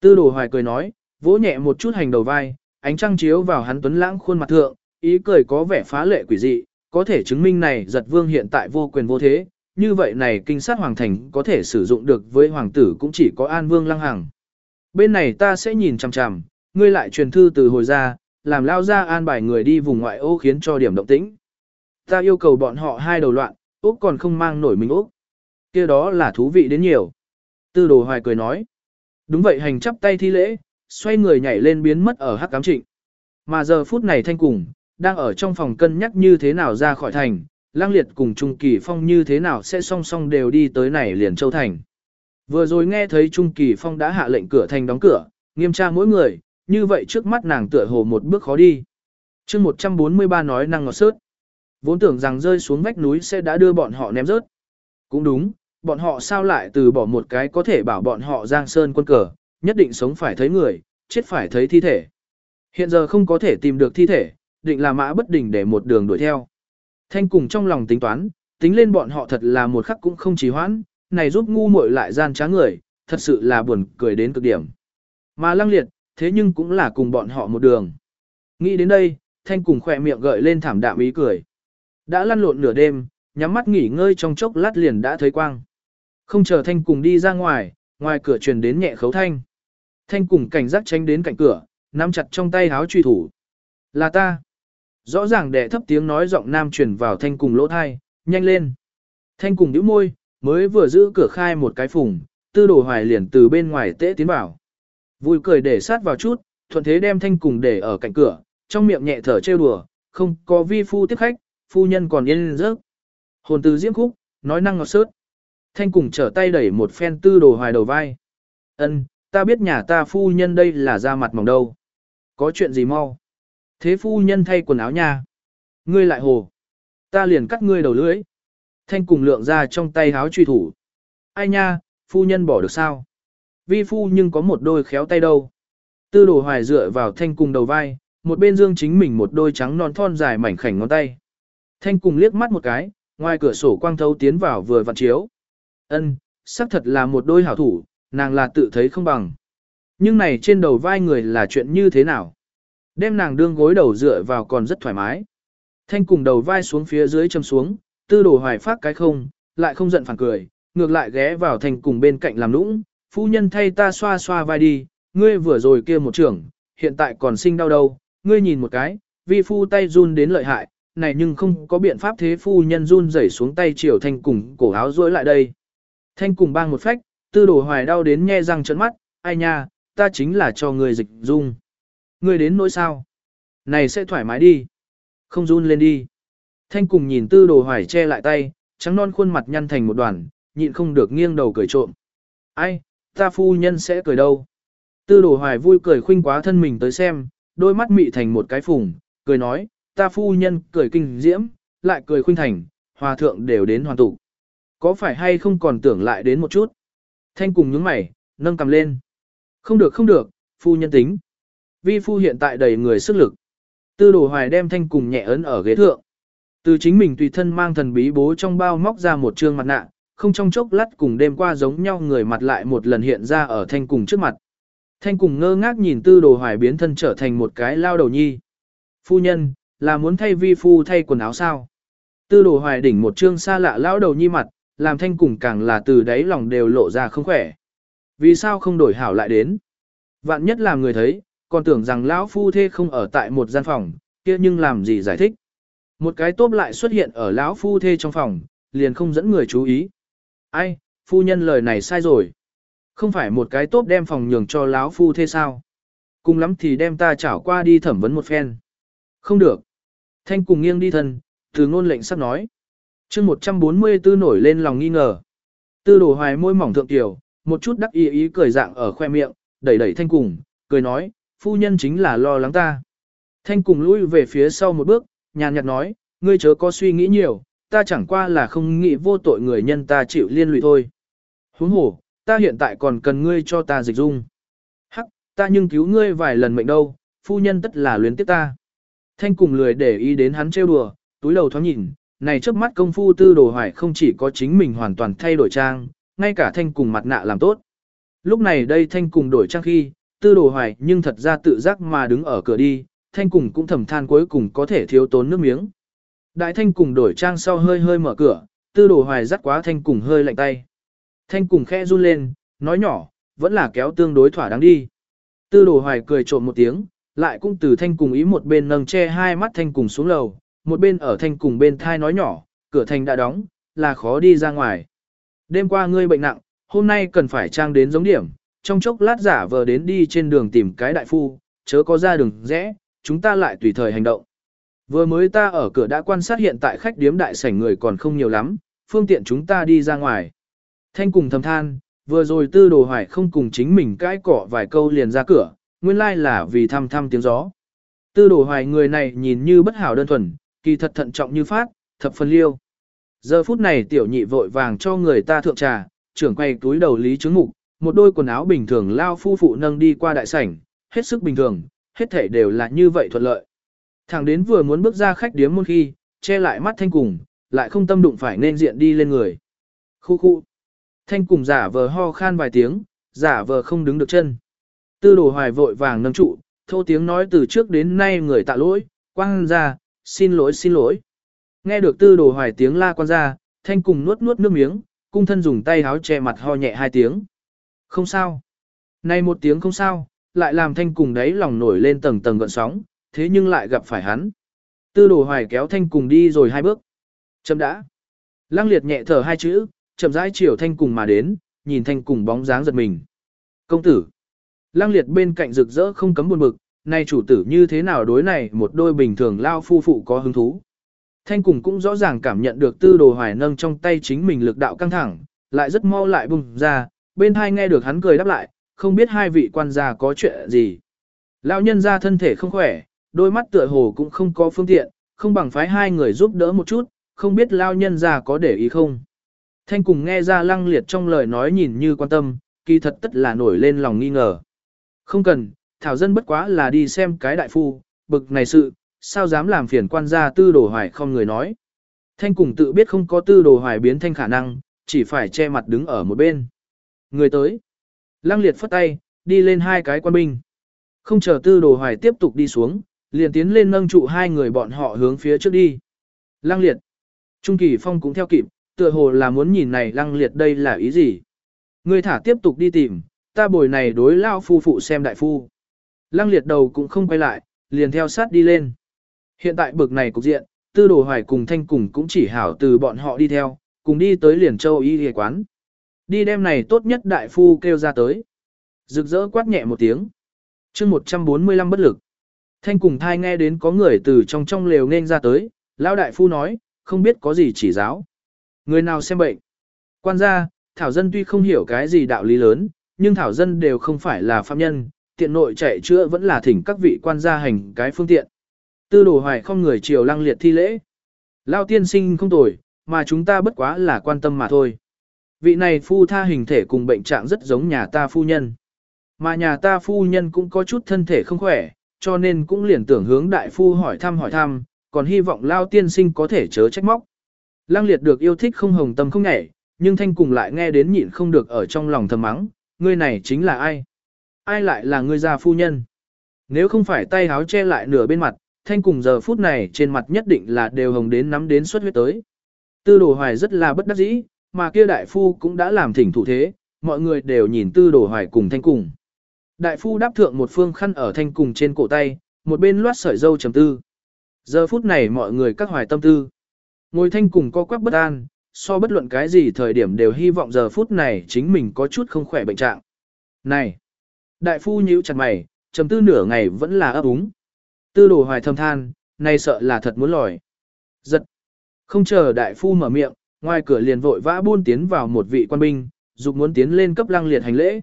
Tư đồ hoài cười nói, vỗ nhẹ một chút hành đầu vai, ánh trăng chiếu vào hắn tuấn lãng khuôn mặt thượng, ý cười có vẻ phá lệ quỷ dị, có thể chứng minh này giật vương hiện tại vô quyền vô thế, như vậy này kinh sát hoàng thành có thể sử dụng được với hoàng tử cũng chỉ có an vương lăng hằng. Bên này ta sẽ nhìn chằm chằm, ngươi lại truyền thư từ hồi ra, làm lao ra an bài người đi vùng ngoại ô khiến cho điểm động tĩnh. Ta yêu cầu bọn họ hai đầu loạn, Úc còn không mang nổi mình Úc. kia đó là thú vị đến nhiều. Tư đồ hoài cười nói. Đúng vậy hành chắp tay thi lễ, xoay người nhảy lên biến mất ở hắc cám trịnh. Mà giờ phút này thanh cùng, đang ở trong phòng cân nhắc như thế nào ra khỏi thành, lang liệt cùng Trung Kỳ Phong như thế nào sẽ song song đều đi tới này liền châu thành. Vừa rồi nghe thấy Trung Kỳ Phong đã hạ lệnh cửa thành đóng cửa, nghiêm tra mỗi người, như vậy trước mắt nàng tựa hồ một bước khó đi. chương 143 nói năng ngọt sớt. Vốn tưởng rằng rơi xuống vách núi sẽ đã đưa bọn họ ném rớt. Cũng đúng, bọn họ sao lại từ bỏ một cái có thể bảo bọn họ giang sơn quân cờ, nhất định sống phải thấy người, chết phải thấy thi thể. Hiện giờ không có thể tìm được thi thể, định là mã bất đình để một đường đuổi theo. Thanh cùng trong lòng tính toán, tính lên bọn họ thật là một khắc cũng không trì hoãn, này giúp ngu muội lại gian trá người, thật sự là buồn cười đến cực điểm. Mà lăng liệt, thế nhưng cũng là cùng bọn họ một đường. Nghĩ đến đây, Thanh cùng khỏe miệng gợi lên thảm đạm ý cười. Đã lăn lộn nửa đêm, nhắm mắt nghỉ ngơi trong chốc lát liền đã thấy quang. Không chờ Thanh cùng đi ra ngoài, ngoài cửa truyền đến nhẹ khấu thanh. Thanh cùng cảnh giác tránh đến cạnh cửa, nắm chặt trong tay háo truy thủ. Là ta. Rõ ràng đệ thấp tiếng nói giọng nam truyền vào thanh cùng lỗ thai, nhanh lên. Thanh cùng nhíu môi, mới vừa giữ cửa khai một cái phùng, tư đồ hoài liền từ bên ngoài tễ tiến vào. Vui cười để sát vào chút, thuận thế đem thanh cùng để ở cạnh cửa, trong miệng nhẹ thở trêu đùa, không có vi phu tiếp khách, phu nhân còn yên giấc. Hồn từ diễm khúc, nói năng ngọt sớt. Thanh cùng trở tay đẩy một phen tư đồ hoài đầu vai. Ân, ta biết nhà ta phu nhân đây là da mặt mỏng đâu. Có chuyện gì mau? Thế phu nhân thay quần áo nha. Ngươi lại hồ. Ta liền cắt ngươi đầu lưỡi. Thanh cùng lượng ra trong tay háo truy thủ. Ai nha, phu nhân bỏ được sao? Vi phu nhưng có một đôi khéo tay đâu. Tư đồ hoài dựa vào thanh cùng đầu vai, một bên dương chính mình một đôi trắng non thon dài mảnh khảnh ngón tay. Thanh cùng liếc mắt một cái, ngoài cửa sổ quang thấu tiến vào vừa vặn chiếu. Ân, xác thật là một đôi hảo thủ, nàng là tự thấy không bằng. Nhưng này trên đầu vai người là chuyện như thế nào? Đem nàng đương gối đầu dựa vào còn rất thoải mái. Thanh cùng đầu vai xuống phía dưới châm xuống, tư đồ hoài phát cái không, lại không giận phản cười, ngược lại ghé vào thanh cùng bên cạnh làm nũng, phu nhân thay ta xoa xoa vai đi, ngươi vừa rồi kia một trưởng, hiện tại còn sinh đau đâu, ngươi nhìn một cái, vi phu tay run đến lợi hại, này nhưng không có biện pháp thế phu nhân run rẩy xuống tay chiều thanh cùng cổ áo rối lại đây. Thanh cùng bang một phách, tư đồ hoài đau đến nhe răng trợn mắt, ai nha, ta chính là cho người dịch dung. Người đến nỗi sao? Này sẽ thoải mái đi. Không run lên đi. Thanh cùng nhìn tư đồ hoài che lại tay, trắng non khuôn mặt nhăn thành một đoàn, nhịn không được nghiêng đầu cười trộm. Ai, ta phu nhân sẽ cười đâu. Tư đồ hoài vui cười khuynh quá thân mình tới xem, đôi mắt mị thành một cái phùng, cười nói, ta phu nhân cười kinh diễm, lại cười khuynh thành, hòa thượng đều đến hoàn tụ. Có phải hay không còn tưởng lại đến một chút? Thanh cùng nhướng mày, nâng cầm lên. Không được không được, phu nhân tính. Vi phu hiện tại đầy người sức lực. Tư đồ hoài đem thanh cùng nhẹ ấn ở ghế thượng. Từ chính mình tùy thân mang thần bí bố trong bao móc ra một trương mặt nạ, không trong chốc lát cùng đêm qua giống nhau người mặt lại một lần hiện ra ở thanh cùng trước mặt. Thanh cùng ngơ ngác nhìn tư đồ hoài biến thân trở thành một cái lao đầu nhi. Phu nhân, là muốn thay vi phu thay quần áo sao? Tư đồ hoài đỉnh một trương xa lạ lao đầu nhi mặt, làm thanh cùng càng là từ đáy lòng đều lộ ra không khỏe. Vì sao không đổi hảo lại đến? Vạn nhất làm người thấy, còn tưởng rằng lão phu thê không ở tại một gian phòng, kia nhưng làm gì giải thích? Một cái tốp lại xuất hiện ở lão phu thê trong phòng, liền không dẫn người chú ý. Ai, phu nhân lời này sai rồi. Không phải một cái tốp đem phòng nhường cho lão phu thê sao? Cùng lắm thì đem ta chảo qua đi thẩm vấn một phen. Không được. Thanh cùng nghiêng đi thân, từ ngôn lệnh sắp nói chương 144 nổi lên lòng nghi ngờ. Tư đồ hoài môi mỏng thượng tiểu, một chút đắc ý ý cười dạng ở khoe miệng, đẩy đẩy thanh cùng, cười nói, phu nhân chính là lo lắng ta. Thanh cùng lui về phía sau một bước, nhàn nhạt nói, ngươi chớ có suy nghĩ nhiều, ta chẳng qua là không nghĩ vô tội người nhân ta chịu liên lụy thôi. Huống hồ, ta hiện tại còn cần ngươi cho ta dịch dung. Hắc, ta nhưng cứu ngươi vài lần mệnh đâu, phu nhân tất là luyến tiếc ta. Thanh cùng lười để ý đến hắn trêu đùa, túi đầu thoáng nhìn, này trước mắt công phu tư đồ hoài không chỉ có chính mình hoàn toàn thay đổi trang, ngay cả thanh cùng mặt nạ làm tốt. Lúc này đây thanh cùng đổi trang khi, tư đồ hoài nhưng thật ra tự giác mà đứng ở cửa đi, thanh cùng cũng thầm than cuối cùng có thể thiếu tốn nước miếng. Đại thanh cùng đổi trang sau hơi hơi mở cửa, tư đồ hoài dắt quá thanh cùng hơi lạnh tay. Thanh cùng khẽ run lên, nói nhỏ, vẫn là kéo tương đối thỏa đáng đi. Tư đồ hoài cười trộm một tiếng, lại cũng từ thanh cùng ý một bên nâng che hai mắt thanh cùng xuống lầu, một bên ở thanh cùng bên thai nói nhỏ, cửa thành đã đóng, là khó đi ra ngoài. Đêm qua ngươi bệnh nặng, hôm nay cần phải trang đến giống điểm, trong chốc lát giả vờ đến đi trên đường tìm cái đại phu, chớ có ra đường rẽ, chúng ta lại tùy thời hành động. Vừa mới ta ở cửa đã quan sát hiện tại khách điếm đại sảnh người còn không nhiều lắm, phương tiện chúng ta đi ra ngoài. Thanh cùng thầm than, vừa rồi tư đồ hoài không cùng chính mình cãi cỏ vài câu liền ra cửa, nguyên lai là vì thăm thăm tiếng gió. Tư đồ hoài người này nhìn như bất hảo đơn thuần, kỳ thật thận trọng như phát, thập phần liêu. Giờ phút này tiểu nhị vội vàng cho người ta thượng trà, trưởng quay túi đầu lý chứng mục, một đôi quần áo bình thường lao phu phụ nâng đi qua đại sảnh, hết sức bình thường, hết thể đều là như vậy thuận lợi. thằng đến vừa muốn bước ra khách điếm môn khi, che lại mắt thanh cùng, lại không tâm đụng phải nên diện đi lên người. Khu khu. Thanh cùng giả vờ ho khan vài tiếng, giả vờ không đứng được chân. Tư đồ hoài vội vàng nâng trụ, thô tiếng nói từ trước đến nay người tạ lỗi, quang ra, xin lỗi xin lỗi. Nghe được tư đồ hoài tiếng la quan ra, thanh cùng nuốt nuốt nước miếng, cung thân dùng tay háo che mặt ho nhẹ hai tiếng. Không sao. Này một tiếng không sao, lại làm thanh cùng đấy lòng nổi lên tầng tầng gợn sóng, thế nhưng lại gặp phải hắn. Tư đồ hoài kéo thanh cùng đi rồi hai bước. Chậm đã. Lăng liệt nhẹ thở hai chữ, chậm rãi chiều thanh cùng mà đến, nhìn thanh cùng bóng dáng giật mình. Công tử. Lăng liệt bên cạnh rực rỡ không cấm buồn bực, nay chủ tử như thế nào đối này một đôi bình thường lao phu phụ có hứng thú. Thanh cùng cũng rõ ràng cảm nhận được tư đồ hoài nâng trong tay chính mình lực đạo căng thẳng, lại rất mau lại bùng ra, bên hai nghe được hắn cười đáp lại, không biết hai vị quan gia có chuyện gì. Lão nhân ra thân thể không khỏe, đôi mắt tựa hồ cũng không có phương tiện, không bằng phái hai người giúp đỡ một chút, không biết lao nhân ra có để ý không. Thanh cùng nghe ra lăng liệt trong lời nói nhìn như quan tâm, kỳ thật tất là nổi lên lòng nghi ngờ. Không cần, thảo dân bất quá là đi xem cái đại phu, bực này sự, sao dám làm phiền quan gia tư đồ hoài không người nói. Thanh cùng tự biết không có tư đồ hoài biến thanh khả năng, chỉ phải che mặt đứng ở một bên. Người tới. Lăng liệt phất tay, đi lên hai cái quan binh. Không chờ tư đồ hoài tiếp tục đi xuống, liền tiến lên nâng trụ hai người bọn họ hướng phía trước đi. Lăng liệt. Trung kỳ phong cũng theo kịp, tựa hồ là muốn nhìn này lăng liệt đây là ý gì. Người thả tiếp tục đi tìm, ta bồi này đối lao phu phụ xem đại phu. Lăng liệt đầu cũng không quay lại, liền theo sát đi lên. Hiện tại bực này cục diện, tư đồ hoài cùng thanh cùng cũng chỉ hảo từ bọn họ đi theo, cùng đi tới liền châu y ghề quán. Đi đêm này tốt nhất đại phu kêu ra tới. Rực rỡ quát nhẹ một tiếng. chương 145 bất lực. Thanh cùng thai nghe đến có người từ trong trong lều nên ra tới, lão đại phu nói, không biết có gì chỉ giáo. Người nào xem bệnh. Quan gia, Thảo Dân tuy không hiểu cái gì đạo lý lớn, nhưng Thảo Dân đều không phải là phạm nhân, tiện nội chạy chữa vẫn là thỉnh các vị quan gia hành cái phương tiện. Tư đồ hoài không người chiều lăng liệt thi lễ. Lao tiên sinh không tồi, mà chúng ta bất quá là quan tâm mà thôi. Vị này phu tha hình thể cùng bệnh trạng rất giống nhà ta phu nhân. Mà nhà ta phu nhân cũng có chút thân thể không khỏe, cho nên cũng liền tưởng hướng đại phu hỏi thăm hỏi thăm, còn hy vọng Lao tiên sinh có thể chớ trách móc. Lăng liệt được yêu thích không hồng tâm không nhảy, nhưng thanh cùng lại nghe đến nhịn không được ở trong lòng thầm mắng, người này chính là ai? Ai lại là ngươi già phu nhân? Nếu không phải tay háo che lại nửa bên mặt, thanh cùng giờ phút này trên mặt nhất định là đều hồng đến nắm đến xuất huyết tới. Tư đồ hoài rất là bất đắc dĩ, mà kia đại phu cũng đã làm thỉnh thủ thế, mọi người đều nhìn tư đồ hoài cùng thanh cùng. Đại phu đáp thượng một phương khăn ở thanh cùng trên cổ tay, một bên loát sợi dâu trầm tư. Giờ phút này mọi người các hoài tâm tư. Ngồi thanh cùng co quắp bất an, so bất luận cái gì thời điểm đều hy vọng giờ phút này chính mình có chút không khỏe bệnh trạng. Này! Đại phu nhíu chặt mày, trầm tư nửa ngày vẫn là ấp úng. Tư đồ hoài thầm than, nay sợ là thật muốn lòi. Giật! Không chờ đại phu mở miệng, ngoài cửa liền vội vã buôn tiến vào một vị quan binh, dục muốn tiến lên cấp lăng liệt hành lễ.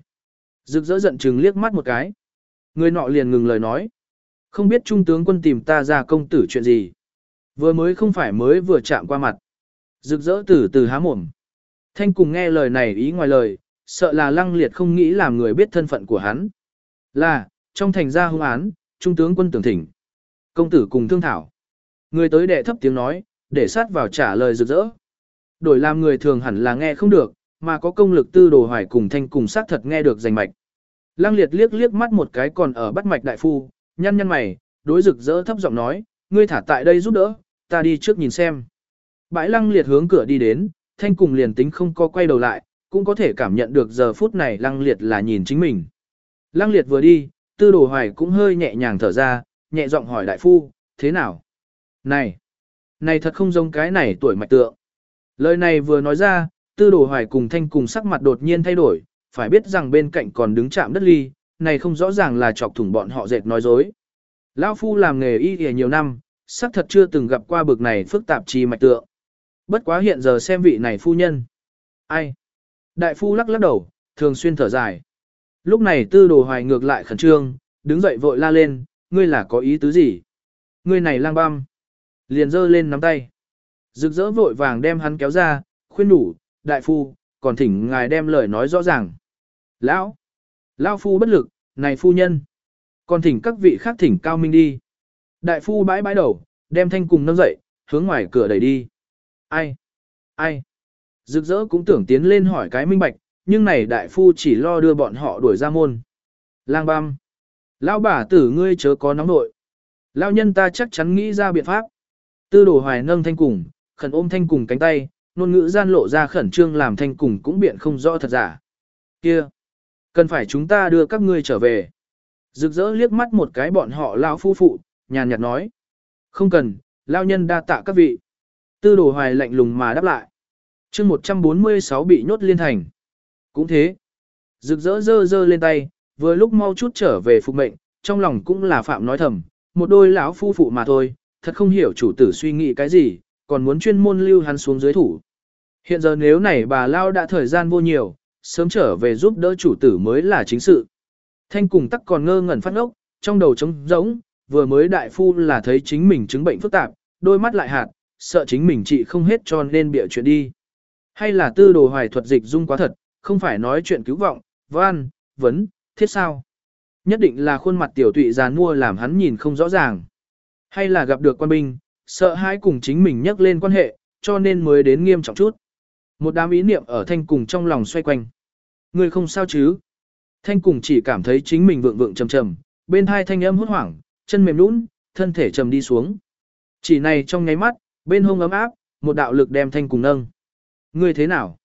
Rực rỡ giận chừng liếc mắt một cái. Người nọ liền ngừng lời nói. Không biết trung tướng quân tìm ta ra công tử chuyện gì. Vừa mới không phải mới vừa chạm qua mặt. Rực rỡ từ từ há mồm. Thanh cùng nghe lời này ý ngoài lời, sợ là lăng liệt không nghĩ làm người biết thân phận của hắn. Là, trong thành gia hung án, trung tướng quân tưởng thỉnh. Công tử cùng thương thảo. Người tới đệ thấp tiếng nói, để sát vào trả lời rực rỡ. Đổi làm người thường hẳn là nghe không được, mà có công lực tư đồ hoài cùng thanh cùng sát thật nghe được rành mạch. Lăng liệt liếc liếc mắt một cái còn ở bắt mạch đại phu, nhăn nhăn mày, đối rực rỡ thấp giọng nói, ngươi thả tại đây giúp đỡ, ta đi trước nhìn xem. Bãi lăng liệt hướng cửa đi đến, thanh cùng liền tính không có quay đầu lại, cũng có thể cảm nhận được giờ phút này lăng liệt là nhìn chính mình. Lăng liệt vừa đi, tư đồ hoài cũng hơi nhẹ nhàng thở ra, nhẹ giọng hỏi đại phu, thế nào? Này! Này thật không giống cái này tuổi mạch tượng. Lời này vừa nói ra, tư đồ hoài cùng thanh cùng sắc mặt đột nhiên thay đổi, phải biết rằng bên cạnh còn đứng chạm đất ly, này không rõ ràng là chọc thủng bọn họ dệt nói dối. Lão phu làm nghề y y nhiều năm, sắc thật chưa từng gặp qua bực này phức tạp chi mạch tượng. Bất quá hiện giờ xem vị này phu nhân. Ai? Đại phu lắc lắc đầu, thường xuyên thở dài. Lúc này tư đồ hoài ngược lại khẩn trương, đứng dậy vội la lên, ngươi là có ý tứ gì? Ngươi này lang băm. Liền giơ lên nắm tay. Rực rỡ vội vàng đem hắn kéo ra, khuyên đủ, đại phu, còn thỉnh ngài đem lời nói rõ ràng. Lão! Lão phu bất lực, này phu nhân! Còn thỉnh các vị khác thỉnh cao minh đi. Đại phu bãi bãi đầu, đem thanh cùng nâng dậy, hướng ngoài cửa đẩy đi. Ai? Ai? Rực rỡ cũng tưởng tiến lên hỏi cái minh bạch, nhưng này đại phu chỉ lo đưa bọn họ đuổi ra môn. Lang băm. Lão bà tử ngươi chớ có nóng nội. Lão nhân ta chắc chắn nghĩ ra biện pháp. Tư đồ hoài nâng thanh cùng, khẩn ôm thanh cùng cánh tay, ngôn ngữ gian lộ ra khẩn trương làm thanh cùng cũng biện không rõ thật giả. Kia! Cần phải chúng ta đưa các ngươi trở về. Rực rỡ liếc mắt một cái bọn họ lão phu phụ, nhàn nhạt nói. Không cần, lão nhân đa tạ các vị. Tư đồ hoài lạnh lùng mà đáp lại chương 146 bị nhốt liên thành. Cũng thế. Rực rỡ dơ dơ lên tay, vừa lúc mau chút trở về phục mệnh, trong lòng cũng là phạm nói thầm, một đôi lão phu phụ mà thôi, thật không hiểu chủ tử suy nghĩ cái gì, còn muốn chuyên môn lưu hắn xuống dưới thủ. Hiện giờ nếu này bà Lao đã thời gian vô nhiều, sớm trở về giúp đỡ chủ tử mới là chính sự. Thanh cùng tắc còn ngơ ngẩn phát ốc, trong đầu trống rỗng, vừa mới đại phu là thấy chính mình chứng bệnh phức tạp, đôi mắt lại hạt, sợ chính mình trị không hết cho nên bịa chuyện đi. Hay là tư đồ hoài thuật dịch dung quá thật, không phải nói chuyện cứu vọng, văn, vấn, thiết sao. Nhất định là khuôn mặt tiểu tụy giàn mua làm hắn nhìn không rõ ràng. Hay là gặp được quan binh, sợ hãi cùng chính mình nhắc lên quan hệ, cho nên mới đến nghiêm trọng chút. Một đám ý niệm ở thanh cùng trong lòng xoay quanh. Người không sao chứ? Thanh cùng chỉ cảm thấy chính mình vượng vượng trầm trầm, bên hai thanh âm hốt hoảng, chân mềm nũng, thân thể trầm đi xuống. Chỉ này trong nháy mắt, bên hông ấm áp, một đạo lực đem thanh cùng nâng. Ngươi thế nào?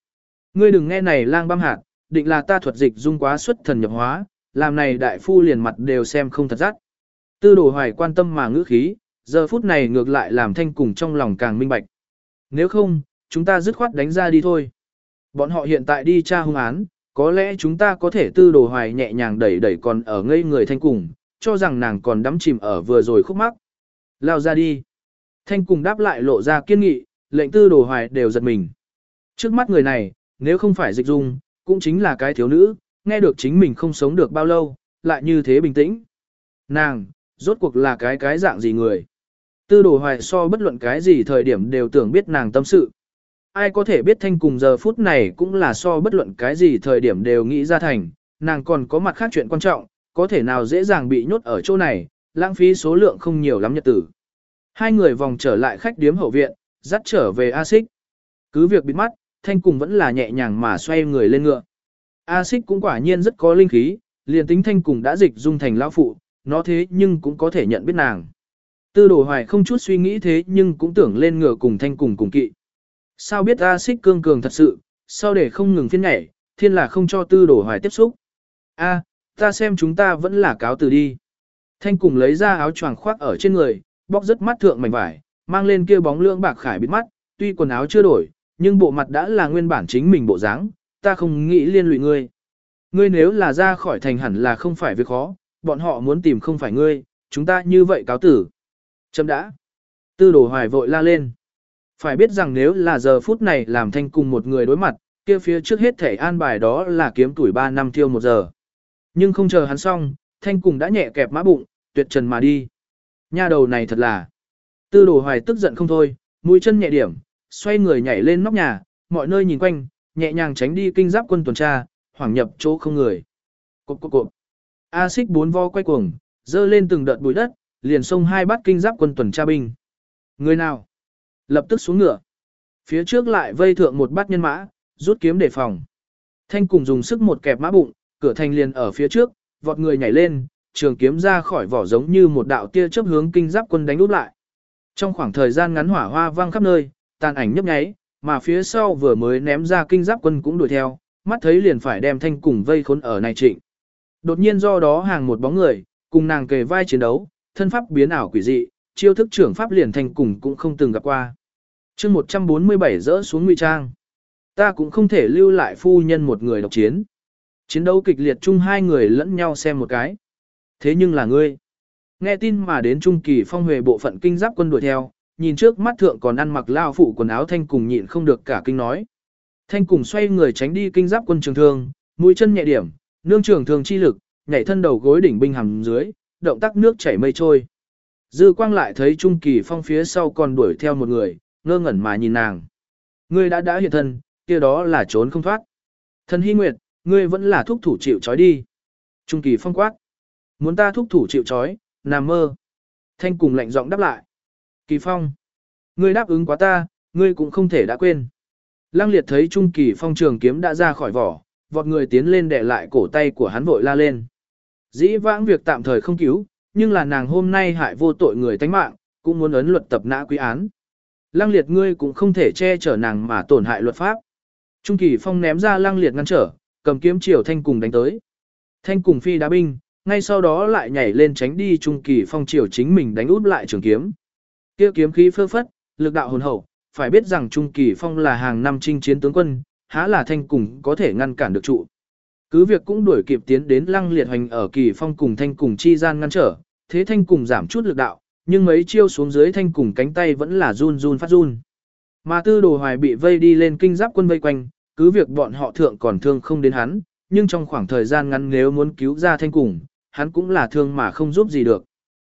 Ngươi đừng nghe này lang băm hạt, định là ta thuật dịch dung quá xuất thần nhập hóa, làm này đại phu liền mặt đều xem không thật dắt. Tư đồ hoài quan tâm mà ngữ khí, giờ phút này ngược lại làm thanh cùng trong lòng càng minh bạch. Nếu không, chúng ta dứt khoát đánh ra đi thôi. Bọn họ hiện tại đi tra hung án, có lẽ chúng ta có thể tư đồ hoài nhẹ nhàng đẩy đẩy còn ở ngây người thanh cùng, cho rằng nàng còn đắm chìm ở vừa rồi khúc mắc. Lao ra đi. Thanh cùng đáp lại lộ ra kiên nghị, lệnh tư đồ hoài đều giật mình. Trước mắt người này, nếu không phải dịch dung, cũng chính là cái thiếu nữ, nghe được chính mình không sống được bao lâu, lại như thế bình tĩnh. Nàng, rốt cuộc là cái cái dạng gì người. Tư đồ hoài so bất luận cái gì thời điểm đều tưởng biết nàng tâm sự. Ai có thể biết thanh cùng giờ phút này cũng là so bất luận cái gì thời điểm đều nghĩ ra thành, nàng còn có mặt khác chuyện quan trọng, có thể nào dễ dàng bị nhốt ở chỗ này, lãng phí số lượng không nhiều lắm nhật tử. Hai người vòng trở lại khách điếm hậu viện, dắt trở về A Xích. Cứ việc bịt mắt, thanh cùng vẫn là nhẹ nhàng mà xoay người lên ngựa. A Xích cũng quả nhiên rất có linh khí, liền tính thanh cùng đã dịch dung thành lão phụ, nó thế nhưng cũng có thể nhận biết nàng. Tư đồ hoài không chút suy nghĩ thế nhưng cũng tưởng lên ngựa cùng thanh cùng cùng kỵ. Sao biết A Xích cương cường thật sự, sao để không ngừng phiên nhảy, thiên là không cho tư đồ hoài tiếp xúc. A, ta xem chúng ta vẫn là cáo từ đi. Thanh cùng lấy ra áo choàng khoác ở trên người, bóc rất mắt thượng mảnh vải, mang lên kia bóng lưỡng bạc khải bịt mắt, tuy quần áo chưa đổi, nhưng bộ mặt đã là nguyên bản chính mình bộ dáng, ta không nghĩ liên lụy ngươi. Ngươi nếu là ra khỏi thành hẳn là không phải việc khó, bọn họ muốn tìm không phải ngươi, chúng ta như vậy cáo tử. Chấm đã. Tư đồ hoài vội la lên. Phải biết rằng nếu là giờ phút này làm thanh cùng một người đối mặt, kia phía trước hết thể an bài đó là kiếm tuổi 3 năm tiêu một giờ. Nhưng không chờ hắn xong, thanh cùng đã nhẹ kẹp mã bụng, tuyệt trần mà đi. Nha đầu này thật là. Tư đồ hoài tức giận không thôi, mũi chân nhẹ điểm, xoay người nhảy lên nóc nhà, mọi nơi nhìn quanh, nhẹ nhàng tránh đi kinh giáp quân tuần tra, hoảng nhập chỗ không người. Cộp cộp cộp. A xích bốn vo quay cuồng, dơ lên từng đợt bụi đất, liền xông hai bát kinh giáp quân tuần tra binh. Người nào? Lập tức xuống ngựa. Phía trước lại vây thượng một bát nhân mã, rút kiếm để phòng. Thanh cùng dùng sức một kẹp mã bụng, cửa thành liền ở phía trước, vọt người nhảy lên, trường kiếm ra khỏi vỏ giống như một đạo tia chớp hướng kinh giáp quân đánh úp lại. Trong khoảng thời gian ngắn hỏa hoa vang khắp nơi, tàn ảnh nhấp nháy, mà phía sau vừa mới ném ra kinh giáp quân cũng đuổi theo, mắt thấy liền phải đem thanh cùng vây khốn ở này trịnh. Đột nhiên do đó hàng một bóng người, cùng nàng kề vai chiến đấu, thân pháp biến ảo quỷ dị, chiêu thức trưởng pháp liền thanh cùng cũng không từng gặp qua. chương 147 rỡ xuống nguy trang. Ta cũng không thể lưu lại phu nhân một người độc chiến. Chiến đấu kịch liệt chung hai người lẫn nhau xem một cái. Thế nhưng là ngươi. Nghe tin mà đến Trung Kỳ phong huệ bộ phận kinh giáp quân đuổi theo, nhìn trước mắt thượng còn ăn mặc lao phụ quần áo thanh cùng nhịn không được cả kinh nói. Thanh cùng xoay người tránh đi kinh giáp quân trường thương, mũi chân nhẹ điểm, nương trường thương chi lực, nhảy thân đầu gối đỉnh binh hầm dưới, động tác nước chảy mây trôi. Dư quang lại thấy Trung Kỳ phong phía sau còn đuổi theo một người, ngơ ngẩn mà nhìn nàng. Ngươi đã đã hiện thân, kia đó là trốn không thoát. Thần Hy Nguyệt, ngươi vẫn là thúc thủ chịu trói đi. Trung Kỳ phong quát. Muốn ta thúc thủ chịu trói, nằm mơ. Thanh cùng lạnh giọng đáp lại. Kỳ phong. Ngươi đáp ứng quá ta, ngươi cũng không thể đã quên. Lăng liệt thấy Trung Kỳ phong trường kiếm đã ra khỏi vỏ, vọt người tiến lên để lại cổ tay của hắn vội la lên. Dĩ vãng việc tạm thời không cứu, nhưng là nàng hôm nay hại vô tội người tánh mạng, cũng muốn ấn luật tập nã quý án. Lăng liệt ngươi cũng không thể che chở nàng mà tổn hại luật pháp. Trung Kỳ phong ném ra lăng liệt ngăn trở, cầm kiếm chiều thanh cùng đánh tới. Thanh cùng phi đá binh, ngay sau đó lại nhảy lên tránh đi Trung Kỳ phong chiều chính mình đánh út lại trường kiếm. Kia kiếm khí phơ phất, lực đạo hồn hậu, phải biết rằng Trung Kỳ Phong là hàng năm chinh chiến tướng quân, há là thanh cùng có thể ngăn cản được trụ. Cứ việc cũng đuổi kịp tiến đến lăng liệt hoành ở Kỳ Phong cùng thanh cùng chi gian ngăn trở, thế thanh cùng giảm chút lực đạo, nhưng mấy chiêu xuống dưới thanh cùng cánh tay vẫn là run run phát run. Mà tư đồ hoài bị vây đi lên kinh giáp quân vây quanh, cứ việc bọn họ thượng còn thương không đến hắn, nhưng trong khoảng thời gian ngắn nếu muốn cứu ra thanh cùng, hắn cũng là thương mà không giúp gì được.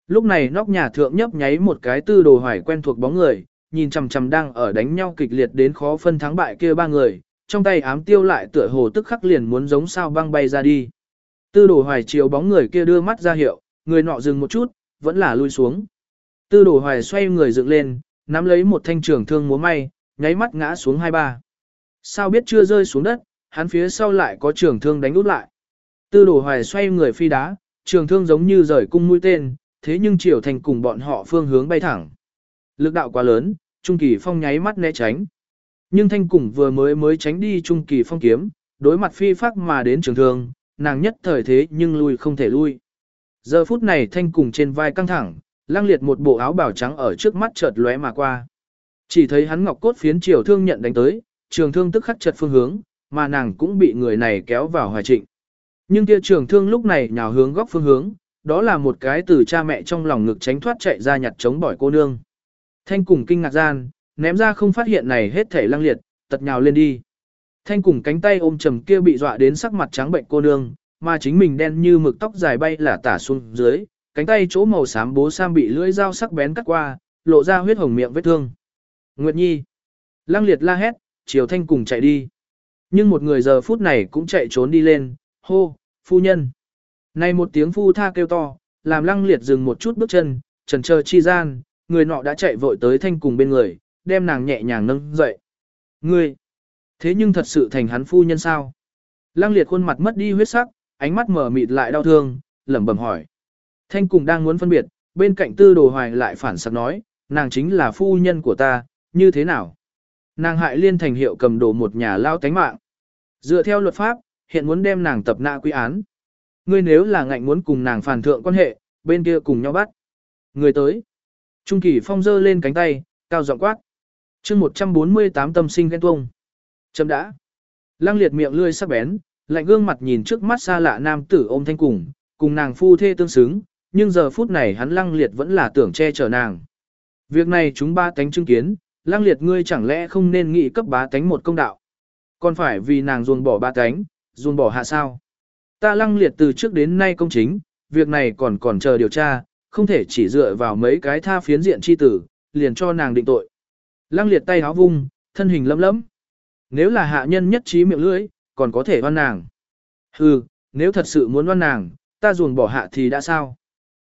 Lúc này nóc nhà thượng nhấp nháy một cái tư đồ hoài quen thuộc bóng người, nhìn chằm chằm đang ở đánh nhau kịch liệt đến khó phân thắng bại kia ba người, trong tay ám tiêu lại tựa hồ tức khắc liền muốn giống sao băng bay ra đi. Tư đồ hoài chiều bóng người kia đưa mắt ra hiệu, người nọ dừng một chút, vẫn là lui xuống. Tư đồ hoài xoay người dựng lên, nắm lấy một thanh trường thương múa may, nháy mắt ngã xuống hai ba. Sao biết chưa rơi xuống đất, hắn phía sau lại có trường thương đánh út lại. Tư đồ hoài xoay người phi đá, trường thương giống như rời cung mũi tên, thế nhưng chiều thành cùng bọn họ phương hướng bay thẳng. Lực đạo quá lớn, Trung Kỳ Phong nháy mắt né tránh. Nhưng thanh cùng vừa mới mới tránh đi Trung Kỳ Phong kiếm, đối mặt phi phác mà đến trường thương, nàng nhất thời thế nhưng lui không thể lui. Giờ phút này thanh cùng trên vai căng thẳng, lang liệt một bộ áo bảo trắng ở trước mắt chợt lóe mà qua. Chỉ thấy hắn ngọc cốt phiến chiều thương nhận đánh tới, trường thương tức khắc chật phương hướng, mà nàng cũng bị người này kéo vào hoài trịnh. Nhưng kia trường thương lúc này nhào hướng góc phương hướng, đó là một cái từ cha mẹ trong lòng ngực tránh thoát chạy ra nhặt chống bỏi cô nương. Thanh cùng kinh ngạc gian, ném ra không phát hiện này hết thể lăng liệt, tật nhào lên đi. Thanh cùng cánh tay ôm trầm kia bị dọa đến sắc mặt trắng bệnh cô nương, mà chính mình đen như mực tóc dài bay là tả xuống dưới, cánh tay chỗ màu xám bố sam bị lưỡi dao sắc bén cắt qua, lộ ra huyết hồng miệng vết thương. Nguyệt Nhi. Lăng liệt la hét, chiều thanh cùng chạy đi. Nhưng một người giờ phút này cũng chạy trốn đi lên, hô, phu nhân. Này một tiếng phu tha kêu to, làm lăng liệt dừng một chút bước chân, trần chờ chi gian, người nọ đã chạy vội tới thanh cùng bên người, đem nàng nhẹ nhàng nâng dậy. Ngươi, thế nhưng thật sự thành hắn phu nhân sao? Lăng liệt khuôn mặt mất đi huyết sắc, ánh mắt mở mịt lại đau thương, lẩm bẩm hỏi. Thanh cùng đang muốn phân biệt, bên cạnh tư đồ hoài lại phản sặc nói, nàng chính là phu nhân của ta, như thế nào? Nàng hại liên thành hiệu cầm đồ một nhà lao tánh mạng. Dựa theo luật pháp, hiện muốn đem nàng tập nạ quy án. Ngươi nếu là ngạnh muốn cùng nàng phản thượng quan hệ, bên kia cùng nhau bắt. Người tới. Trung kỳ phong dơ lên cánh tay, cao giọng quát. chương 148 tâm sinh ghen tuông. Chấm đã. Lăng liệt miệng lươi sắc bén, lạnh gương mặt nhìn trước mắt xa lạ nam tử ôm thanh cùng, cùng nàng phu thê tương xứng, nhưng giờ phút này hắn lăng liệt vẫn là tưởng che chở nàng. Việc này chúng ba tánh chứng kiến, lăng liệt ngươi chẳng lẽ không nên nghĩ cấp bá tánh một công đạo. Còn phải vì nàng ruồn bỏ ba tánh, ruồn bỏ hạ sao. Ta lăng liệt từ trước đến nay công chính, việc này còn còn chờ điều tra, không thể chỉ dựa vào mấy cái tha phiến diện chi tử, liền cho nàng định tội. Lăng liệt tay háo vung, thân hình lấm lấm. Nếu là hạ nhân nhất trí miệng lưỡi, còn có thể oan nàng. Hừ, nếu thật sự muốn oan nàng, ta ruồn bỏ hạ thì đã sao?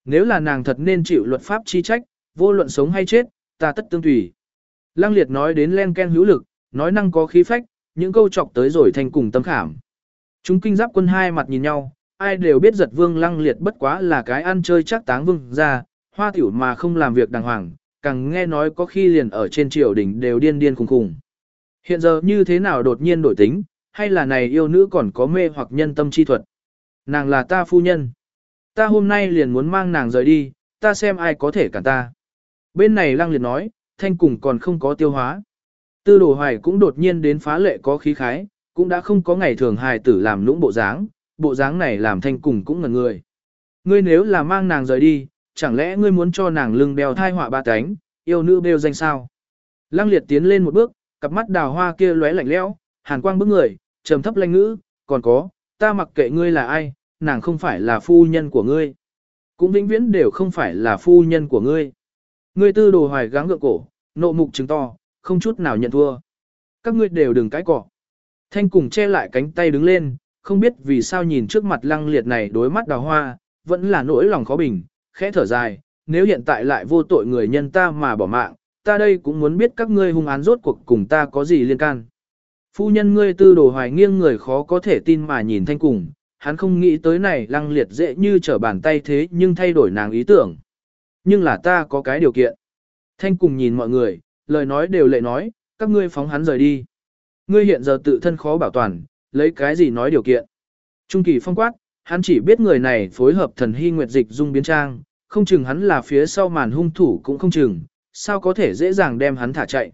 Nếu là nàng thật nên chịu luật pháp chi trách, vô luận sống hay chết, ta tất tương tùy. Lăng liệt nói đến len ken hữu lực, nói năng có khí phách, những câu chọc tới rồi thành cùng tâm khảm. Chúng kinh giáp quân hai mặt nhìn nhau, ai đều biết giật vương lăng liệt bất quá là cái ăn chơi chắc táng vương ra, hoa tiểu mà không làm việc đàng hoàng, càng nghe nói có khi liền ở trên triều đỉnh đều điên điên khùng khùng. Hiện giờ như thế nào đột nhiên đổi tính, hay là này yêu nữ còn có mê hoặc nhân tâm chi thuật. Nàng là ta phu nhân. Ta hôm nay liền muốn mang nàng rời đi, ta xem ai có thể cản ta. Bên này lăng liệt nói, thanh cùng còn không có tiêu hóa. Tư đồ hoài cũng đột nhiên đến phá lệ có khí khái, cũng đã không có ngày thường hài tử làm lũng bộ dáng, bộ dáng này làm thanh cùng cũng ngẩn người. Ngươi nếu là mang nàng rời đi, chẳng lẽ ngươi muốn cho nàng lưng đeo thai họa ba cánh, yêu nữ bêu danh sao? Lăng liệt tiến lên một bước, cặp mắt đào hoa kia lóe lạnh lẽo, hàn quang bức người, trầm thấp lanh ngữ, còn có, ta mặc kệ ngươi là ai, nàng không phải là phu nhân của ngươi. Cũng vĩnh viễn đều không phải là phu nhân của ngươi. Ngươi tư đồ hoài gắng gượng cổ, nộ mục chứng to, không chút nào nhận thua. Các ngươi đều đừng cãi cỏ. Thanh cùng che lại cánh tay đứng lên, không biết vì sao nhìn trước mặt lăng liệt này đối mắt đào hoa, vẫn là nỗi lòng khó bình, khẽ thở dài, nếu hiện tại lại vô tội người nhân ta mà bỏ mạng, ta đây cũng muốn biết các ngươi hung án rốt cuộc cùng ta có gì liên can. Phu nhân ngươi tư đồ hoài nghiêng người khó có thể tin mà nhìn thanh cùng, hắn không nghĩ tới này lăng liệt dễ như trở bàn tay thế nhưng thay đổi nàng ý tưởng. Nhưng là ta có cái điều kiện. Thanh cùng nhìn mọi người, lời nói đều lệ nói, các ngươi phóng hắn rời đi. Ngươi hiện giờ tự thân khó bảo toàn, lấy cái gì nói điều kiện. Trung kỳ phong quát, hắn chỉ biết người này phối hợp thần hy nguyệt dịch dung biến trang, không chừng hắn là phía sau màn hung thủ cũng không chừng, sao có thể dễ dàng đem hắn thả chạy.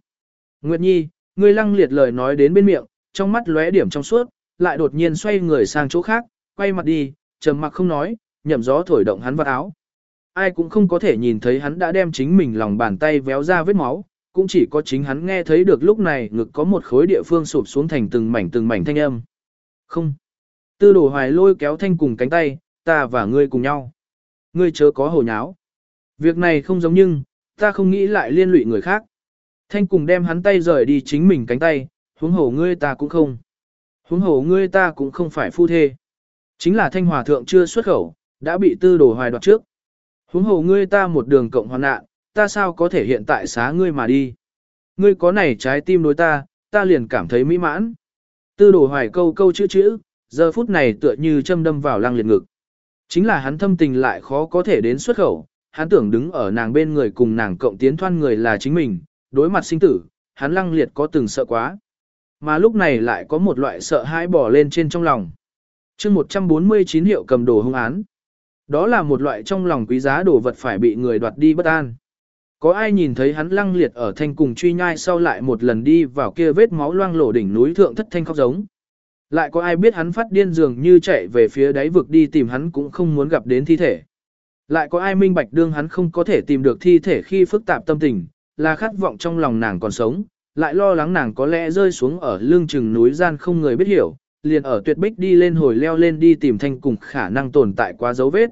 Nguyệt Nhi, ngươi lăng liệt lời nói đến bên miệng, trong mắt lóe điểm trong suốt, lại đột nhiên xoay người sang chỗ khác, quay mặt đi, trầm mặc không nói, nhậm gió thổi động hắn vào áo. Ai cũng không có thể nhìn thấy hắn đã đem chính mình lòng bàn tay véo ra vết máu, cũng chỉ có chính hắn nghe thấy được lúc này ngực có một khối địa phương sụp xuống thành từng mảnh từng mảnh thanh âm. Không. Tư đồ hoài lôi kéo thanh cùng cánh tay, ta và ngươi cùng nhau. Ngươi chớ có hồ nháo. Việc này không giống nhưng, ta không nghĩ lại liên lụy người khác. Thanh cùng đem hắn tay rời đi chính mình cánh tay, huống hồ ngươi ta cũng không. Huống hồ ngươi ta cũng không phải phu thê. Chính là thanh hòa thượng chưa xuất khẩu, đã bị tư đồ hoài đoạt trước. Huống hồ ngươi ta một đường cộng hoàn nạn, ta sao có thể hiện tại xá ngươi mà đi. Ngươi có này trái tim đối ta, ta liền cảm thấy mỹ mãn. Tư đồ hoài câu câu chữ chữ, giờ phút này tựa như châm đâm vào lăng liệt ngực. Chính là hắn thâm tình lại khó có thể đến xuất khẩu, hắn tưởng đứng ở nàng bên người cùng nàng cộng tiến thoan người là chính mình, đối mặt sinh tử, hắn lăng liệt có từng sợ quá. Mà lúc này lại có một loại sợ hãi bỏ lên trên trong lòng. chương 149 hiệu cầm đồ hung án. Đó là một loại trong lòng quý giá đồ vật phải bị người đoạt đi bất an. Có ai nhìn thấy hắn lăng liệt ở thanh cùng truy nhai sau lại một lần đi vào kia vết máu loang lổ đỉnh núi thượng thất thanh khóc giống. Lại có ai biết hắn phát điên dường như chạy về phía đáy vực đi tìm hắn cũng không muốn gặp đến thi thể. Lại có ai minh bạch đương hắn không có thể tìm được thi thể khi phức tạp tâm tình, là khát vọng trong lòng nàng còn sống, lại lo lắng nàng có lẽ rơi xuống ở lương chừng núi gian không người biết hiểu, liền ở tuyệt bích đi lên hồi leo lên đi tìm thanh cùng khả năng tồn tại quá dấu vết.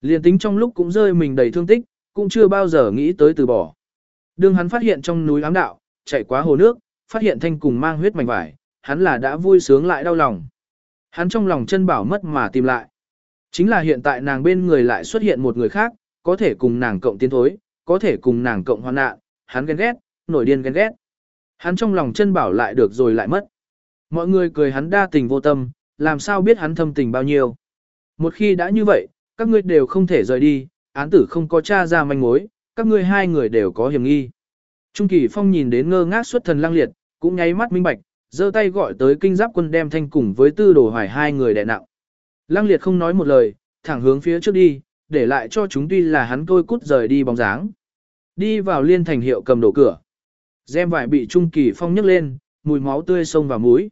Liền tính trong lúc cũng rơi mình đầy thương tích, cũng chưa bao giờ nghĩ tới từ bỏ. Đương hắn phát hiện trong núi ám đạo, chạy quá hồ nước, phát hiện thanh cùng mang huyết mảnh vải, hắn là đã vui sướng lại đau lòng. Hắn trong lòng chân bảo mất mà tìm lại. Chính là hiện tại nàng bên người lại xuất hiện một người khác, có thể cùng nàng cộng tiến thối, có thể cùng nàng cộng hoạn nạn, hắn ghen ghét, nổi điên ghen ghét. Hắn trong lòng chân bảo lại được rồi lại mất. Mọi người cười hắn đa tình vô tâm, làm sao biết hắn thâm tình bao nhiêu. Một khi đã như vậy, các ngươi đều không thể rời đi, án tử không có tra ra manh mối, các ngươi hai người đều có hiểm nghi. Trung Kỳ Phong nhìn đến ngơ ngác xuất thần lang liệt, cũng nháy mắt minh bạch, giơ tay gọi tới kinh giáp quân đem thanh cùng với tư đồ hoài hai người đè nặng. Lang liệt không nói một lời, thẳng hướng phía trước đi, để lại cho chúng tuy là hắn tôi cút rời đi bóng dáng. Đi vào liên thành hiệu cầm đổ cửa. Gem vải bị Trung Kỳ Phong nhấc lên, mùi máu tươi sông vào mũi.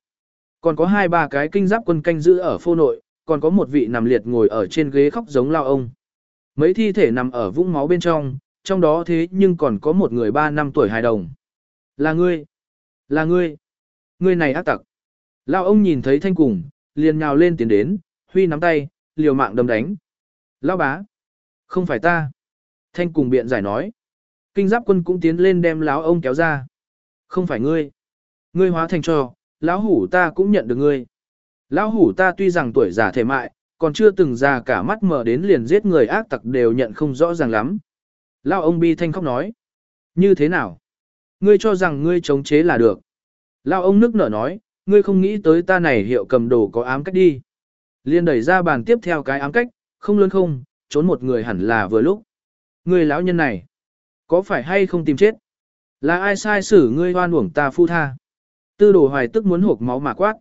Còn có hai ba cái kinh giáp quân canh giữ ở phô nội, còn có một vị nằm liệt ngồi ở trên ghế khóc giống lao ông. Mấy thi thể nằm ở vũng máu bên trong, trong đó thế nhưng còn có một người ba năm tuổi hài đồng. Là ngươi! Là ngươi! Ngươi này ác tặc! Lao ông nhìn thấy thanh cùng, liền nhào lên tiến đến, huy nắm tay, liều mạng đâm đánh. Lao bá! Không phải ta! Thanh cùng biện giải nói. Kinh giáp quân cũng tiến lên đem lão ông kéo ra. Không phải ngươi. Ngươi hóa thành trò, lão hủ ta cũng nhận được ngươi. Lão hủ ta tuy rằng tuổi già thể mại, còn chưa từng ra cả mắt mở đến liền giết người ác tặc đều nhận không rõ ràng lắm. Lão ông bi thanh khóc nói. Như thế nào? Ngươi cho rằng ngươi chống chế là được. Lão ông nước nở nói, ngươi không nghĩ tới ta này hiệu cầm đồ có ám cách đi. Liên đẩy ra bàn tiếp theo cái ám cách, không lớn không, trốn một người hẳn là vừa lúc. Ngươi lão nhân này, có phải hay không tìm chết? Là ai sai xử ngươi hoan uổng ta phu tha? Tư đồ hoài tức muốn hộp máu mà quát.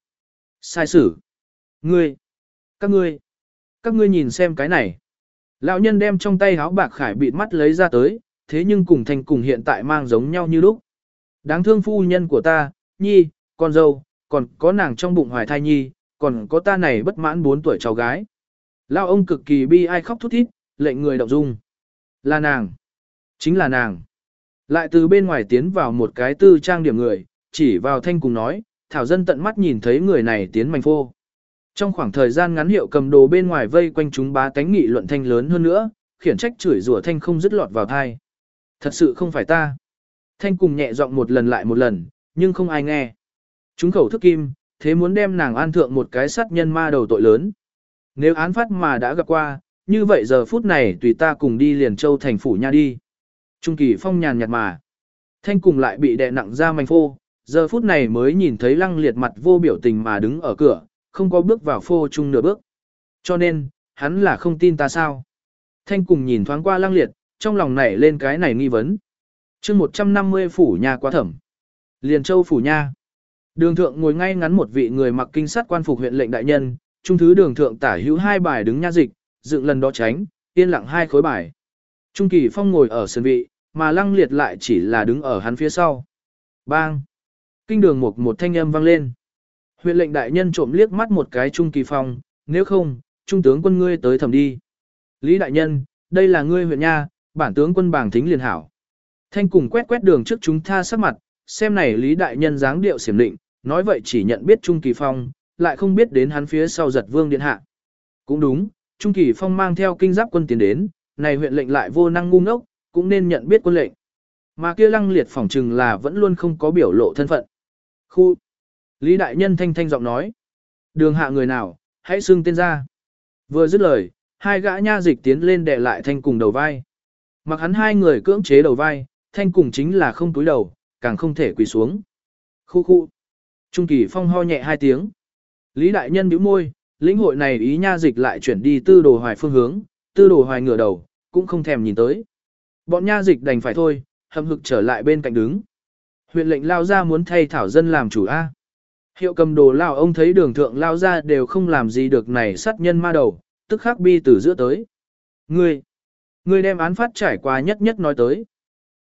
Sai xử. Ngươi. Các ngươi. Các ngươi nhìn xem cái này. Lão nhân đem trong tay háo bạc khải bịt mắt lấy ra tới, thế nhưng cùng thành cùng hiện tại mang giống nhau như lúc. Đáng thương phu nhân của ta, nhi, con dâu, còn có nàng trong bụng hoài thai nhi, còn có ta này bất mãn 4 tuổi cháu gái. Lão ông cực kỳ bi ai khóc thút thít, lệnh người động dung. Là nàng. Chính là nàng. Lại từ bên ngoài tiến vào một cái tư trang điểm người, chỉ vào thanh cùng nói, thảo dân tận mắt nhìn thấy người này tiến mảnh phô. Trong khoảng thời gian ngắn hiệu cầm đồ bên ngoài vây quanh chúng bá tánh nghị luận thanh lớn hơn nữa, khiển trách chửi rủa thanh không dứt lọt vào thai. Thật sự không phải ta. Thanh cùng nhẹ giọng một lần lại một lần, nhưng không ai nghe. Chúng khẩu thức kim, thế muốn đem nàng an thượng một cái sát nhân ma đầu tội lớn. Nếu án phát mà đã gặp qua, như vậy giờ phút này tùy ta cùng đi liền châu thành phủ nha đi. Trung kỳ phong nhàn nhạt mà. Thanh cùng lại bị đè nặng ra manh phô, giờ phút này mới nhìn thấy lăng liệt mặt vô biểu tình mà đứng ở cửa, không có bước vào phô chung nửa bước. Cho nên, hắn là không tin ta sao. Thanh cùng nhìn thoáng qua lăng liệt, trong lòng nảy lên cái này nghi vấn. chương 150 phủ nhà quá thẩm. Liền châu phủ nha. Đường thượng ngồi ngay ngắn một vị người mặc kinh sát quan phục huyện lệnh đại nhân, trung thứ đường thượng tả hữu hai bài đứng nha dịch, dựng lần đó tránh, yên lặng hai khối bài. Trung kỳ phong ngồi ở sân vị, mà lăng liệt lại chỉ là đứng ở hắn phía sau. Bang! Kinh đường một một thanh âm vang lên. Huyện lệnh đại nhân trộm liếc mắt một cái Trung Kỳ Phong, nếu không, Trung tướng quân ngươi tới thẩm đi. Lý đại nhân, đây là ngươi huyện nha, bản tướng quân bảng thính liền hảo. Thanh cùng quét quét đường trước chúng tha sắc mặt, xem này Lý đại nhân dáng điệu xiểm định, nói vậy chỉ nhận biết Trung Kỳ Phong, lại không biết đến hắn phía sau giật vương điện hạ. Cũng đúng, Trung Kỳ Phong mang theo kinh giáp quân tiến đến, này huyện lệnh lại vô năng ngu ngốc, cũng nên nhận biết quân lệnh. Mà kia lăng liệt phỏng trừng là vẫn luôn không có biểu lộ thân phận. Khu. Lý đại nhân thanh thanh giọng nói. Đường hạ người nào, hãy xưng tên ra. Vừa dứt lời, hai gã nha dịch tiến lên đè lại thanh cùng đầu vai. Mặc hắn hai người cưỡng chế đầu vai, thanh cùng chính là không túi đầu, càng không thể quỳ xuống. Khu khu. Trung kỳ phong ho nhẹ hai tiếng. Lý đại nhân bĩu môi, lĩnh hội này ý nha dịch lại chuyển đi tư đồ hoài phương hướng, tư đồ hoài ngửa đầu, cũng không thèm nhìn tới. Bọn nha dịch đành phải thôi, hầm hực trở lại bên cạnh đứng. Huyện lệnh lao ra muốn thay thảo dân làm chủ A. Hiệu cầm đồ lao ông thấy đường thượng lao ra đều không làm gì được này sát nhân ma đầu, tức khắc bi từ giữa tới. Ngươi, ngươi đem án phát trải qua nhất nhất nói tới.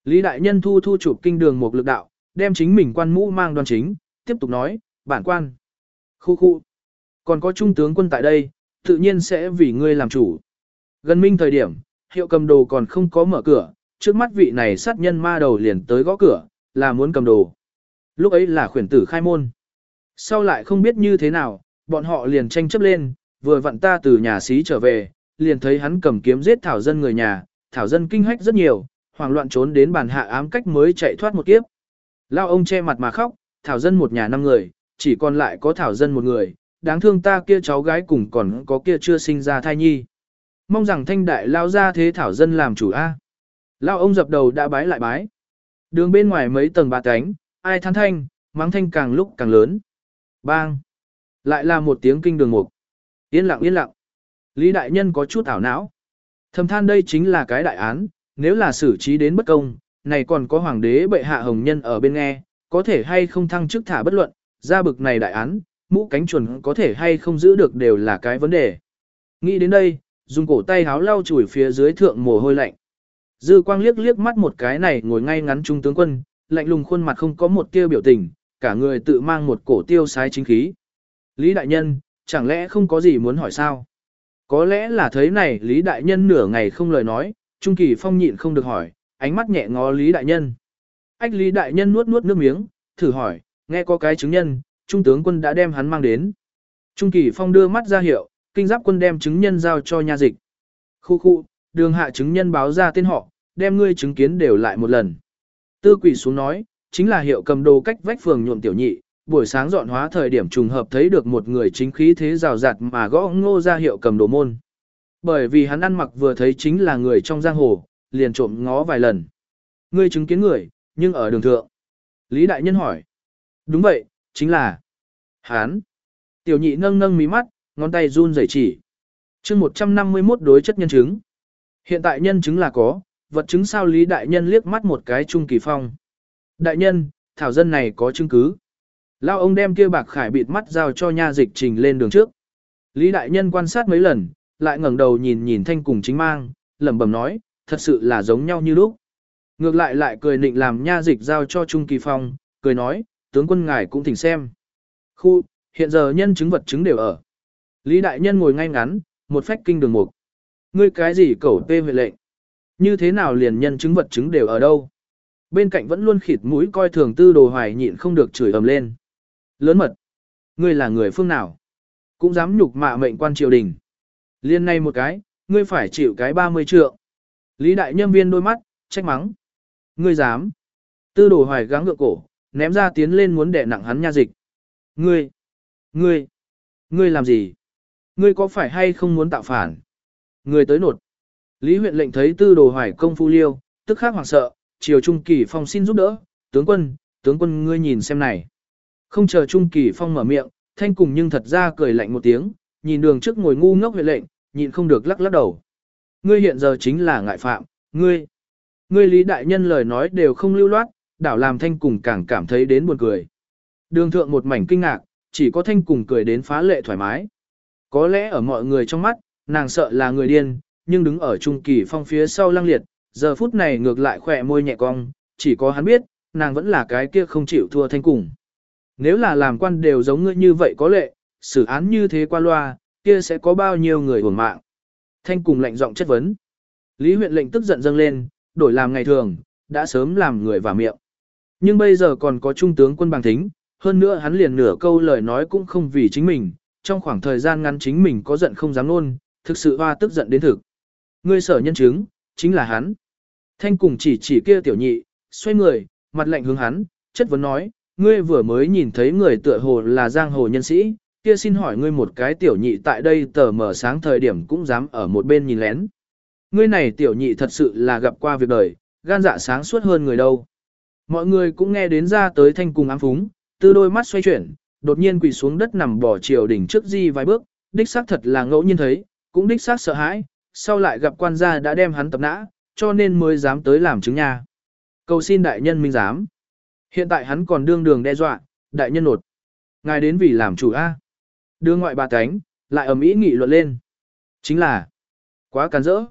Lý đại nhân thu thu chụp kinh đường một lực đạo, đem chính mình quan mũ mang đoàn chính, tiếp tục nói, bản quan. Khu khu. Còn có trung tướng quân tại đây, tự nhiên sẽ vì ngươi làm chủ. Gần minh thời điểm, hiệu cầm đồ còn không có mở cửa, trước mắt vị này sát nhân ma đầu liền tới gõ cửa, là muốn cầm đồ. Lúc ấy là khuyển tử khai môn. Sau lại không biết như thế nào, bọn họ liền tranh chấp lên, vừa vặn ta từ nhà xí trở về, liền thấy hắn cầm kiếm giết thảo dân người nhà, thảo dân kinh hách rất nhiều, hoảng loạn trốn đến bàn hạ ám cách mới chạy thoát một kiếp. Lao ông che mặt mà khóc, thảo dân một nhà năm người, chỉ còn lại có thảo dân một người, đáng thương ta kia cháu gái cùng còn có kia chưa sinh ra thai nhi. Mong rằng thanh đại lao ra thế thảo dân làm chủ A. Lao ông dập đầu đã bái lại bái. Đường bên ngoài mấy tầng ba cánh, ai than thanh, mắng thanh càng lúc càng lớn. Bang! Lại là một tiếng kinh đường mục. Yên lặng yên lặng. Lý đại nhân có chút ảo não. Thầm than đây chính là cái đại án, nếu là xử trí đến bất công, này còn có hoàng đế bệ hạ hồng nhân ở bên nghe, có thể hay không thăng chức thả bất luận, ra bực này đại án, mũ cánh chuẩn có thể hay không giữ được đều là cái vấn đề. Nghĩ đến đây, dùng cổ tay háo lau chùi phía dưới thượng mồ hôi lạnh. Dư quang liếc liếc mắt một cái này ngồi ngay ngắn trung tướng quân, lạnh lùng khuôn mặt không có một tia biểu tình, cả người tự mang một cổ tiêu sái chính khí. Lý đại nhân, chẳng lẽ không có gì muốn hỏi sao? Có lẽ là thấy này Lý đại nhân nửa ngày không lời nói, Trung Kỳ Phong nhịn không được hỏi, ánh mắt nhẹ ngó Lý đại nhân. Ách Lý đại nhân nuốt nuốt nước miếng, thử hỏi, nghe có cái chứng nhân, trung tướng quân đã đem hắn mang đến. Trung Kỳ Phong đưa mắt ra hiệu, kinh giáp quân đem chứng nhân giao cho nha dịch. Khu khu, đường hạ chứng nhân báo ra tên họ, đem ngươi chứng kiến đều lại một lần. Tư quỷ xuống nói, chính là hiệu cầm đồ cách vách phường nhuộm tiểu nhị, buổi sáng dọn hóa thời điểm trùng hợp thấy được một người chính khí thế rào rạt mà gõ ngô ra hiệu cầm đồ môn. Bởi vì hắn ăn mặc vừa thấy chính là người trong giang hồ, liền trộm ngó vài lần. Ngươi chứng kiến người, nhưng ở đường thượng. Lý Đại Nhân hỏi. Đúng vậy, chính là. Hán. Tiểu nhị nâng nâng mí mắt, ngón tay run rẩy chỉ. chương 151 đối chất nhân chứng. Hiện tại nhân chứng là có, vật chứng sao Lý Đại Nhân liếc mắt một cái Trung Kỳ Phong. Đại Nhân, thảo dân này có chứng cứ. Lao ông đem kia bạc khải bịt mắt giao cho nha dịch trình lên đường trước. Lý Đại Nhân quan sát mấy lần, lại ngẩng đầu nhìn nhìn thanh cùng chính mang, lẩm bẩm nói, thật sự là giống nhau như lúc. Ngược lại lại cười nịnh làm nha dịch giao cho Trung Kỳ Phong, cười nói, tướng quân ngài cũng thỉnh xem. Khu, hiện giờ nhân chứng vật chứng đều ở. Lý Đại Nhân ngồi ngay ngắn, một phách kinh đường mục. Ngươi cái gì cẩu tê huệ lệnh? Như thế nào liền nhân chứng vật chứng đều ở đâu? Bên cạnh vẫn luôn khịt mũi coi thường tư đồ hoài nhịn không được chửi ầm lên. Lớn mật. Ngươi là người phương nào? Cũng dám nhục mạ mệnh quan triều đình. Liên này một cái, ngươi phải chịu cái 30 trượng. Lý đại nhân viên đôi mắt, trách mắng. Ngươi dám. Tư đồ hoài gắng ngựa cổ, ném ra tiến lên muốn đè nặng hắn nha dịch. Ngươi. Ngươi. Ngươi làm gì? Ngươi có phải hay không muốn tạo phản? Ngươi tới nột. Lý huyện lệnh thấy tư đồ hoài công phu liêu, tức khắc hoảng sợ, chiều trung kỳ phong xin giúp đỡ. Tướng quân, tướng quân ngươi nhìn xem này. Không chờ trung kỳ phong mở miệng, thanh cùng nhưng thật ra cười lạnh một tiếng, nhìn đường trước ngồi ngu ngốc huyện lệnh, nhịn không được lắc lắc đầu. Ngươi hiện giờ chính là ngại phạm, ngươi. Ngươi lý đại nhân lời nói đều không lưu loát, đảo làm thanh cùng càng cảm thấy đến buồn cười. Đường thượng một mảnh kinh ngạc, chỉ có thanh cùng cười đến phá lệ thoải mái. Có lẽ ở mọi người trong mắt, nàng sợ là người điên, nhưng đứng ở trung kỳ phong phía sau lăng liệt, giờ phút này ngược lại khỏe môi nhẹ cong, chỉ có hắn biết, nàng vẫn là cái kia không chịu thua thanh cùng. Nếu là làm quan đều giống ngươi như vậy có lệ, xử án như thế qua loa, kia sẽ có bao nhiêu người hưởng mạng. Thanh cùng lạnh giọng chất vấn. Lý huyện lệnh tức giận dâng lên, đổi làm ngày thường, đã sớm làm người vào miệng. Nhưng bây giờ còn có trung tướng quân bằng thính, hơn nữa hắn liền nửa câu lời nói cũng không vì chính mình, trong khoảng thời gian ngắn chính mình có giận không dám luôn thực sự hoa tức giận đến thực. Ngươi sở nhân chứng, chính là hắn. Thanh cùng chỉ chỉ kia tiểu nhị, xoay người, mặt lạnh hướng hắn, chất vấn nói, ngươi vừa mới nhìn thấy người tựa hồ là giang hồ nhân sĩ, kia xin hỏi ngươi một cái tiểu nhị tại đây tờ mở sáng thời điểm cũng dám ở một bên nhìn lén. Ngươi này tiểu nhị thật sự là gặp qua việc đời, gan dạ sáng suốt hơn người đâu. Mọi người cũng nghe đến ra tới thanh cùng ám phúng, từ đôi mắt xoay chuyển, đột nhiên quỳ xuống đất nằm bỏ chiều đỉnh trước di vài bước, đích xác thật là ngẫu nhiên thấy, cũng đích xác sợ hãi, sau lại gặp quan gia đã đem hắn tập nã, cho nên mới dám tới làm chứng nha. Cầu xin đại nhân minh giám. Hiện tại hắn còn đương đường đe dọa, đại nhân nột. Ngài đến vì làm chủ A. Đưa ngoại bà cánh, lại ầm ĩ nghị luận lên. Chính là, quá cắn rỡ.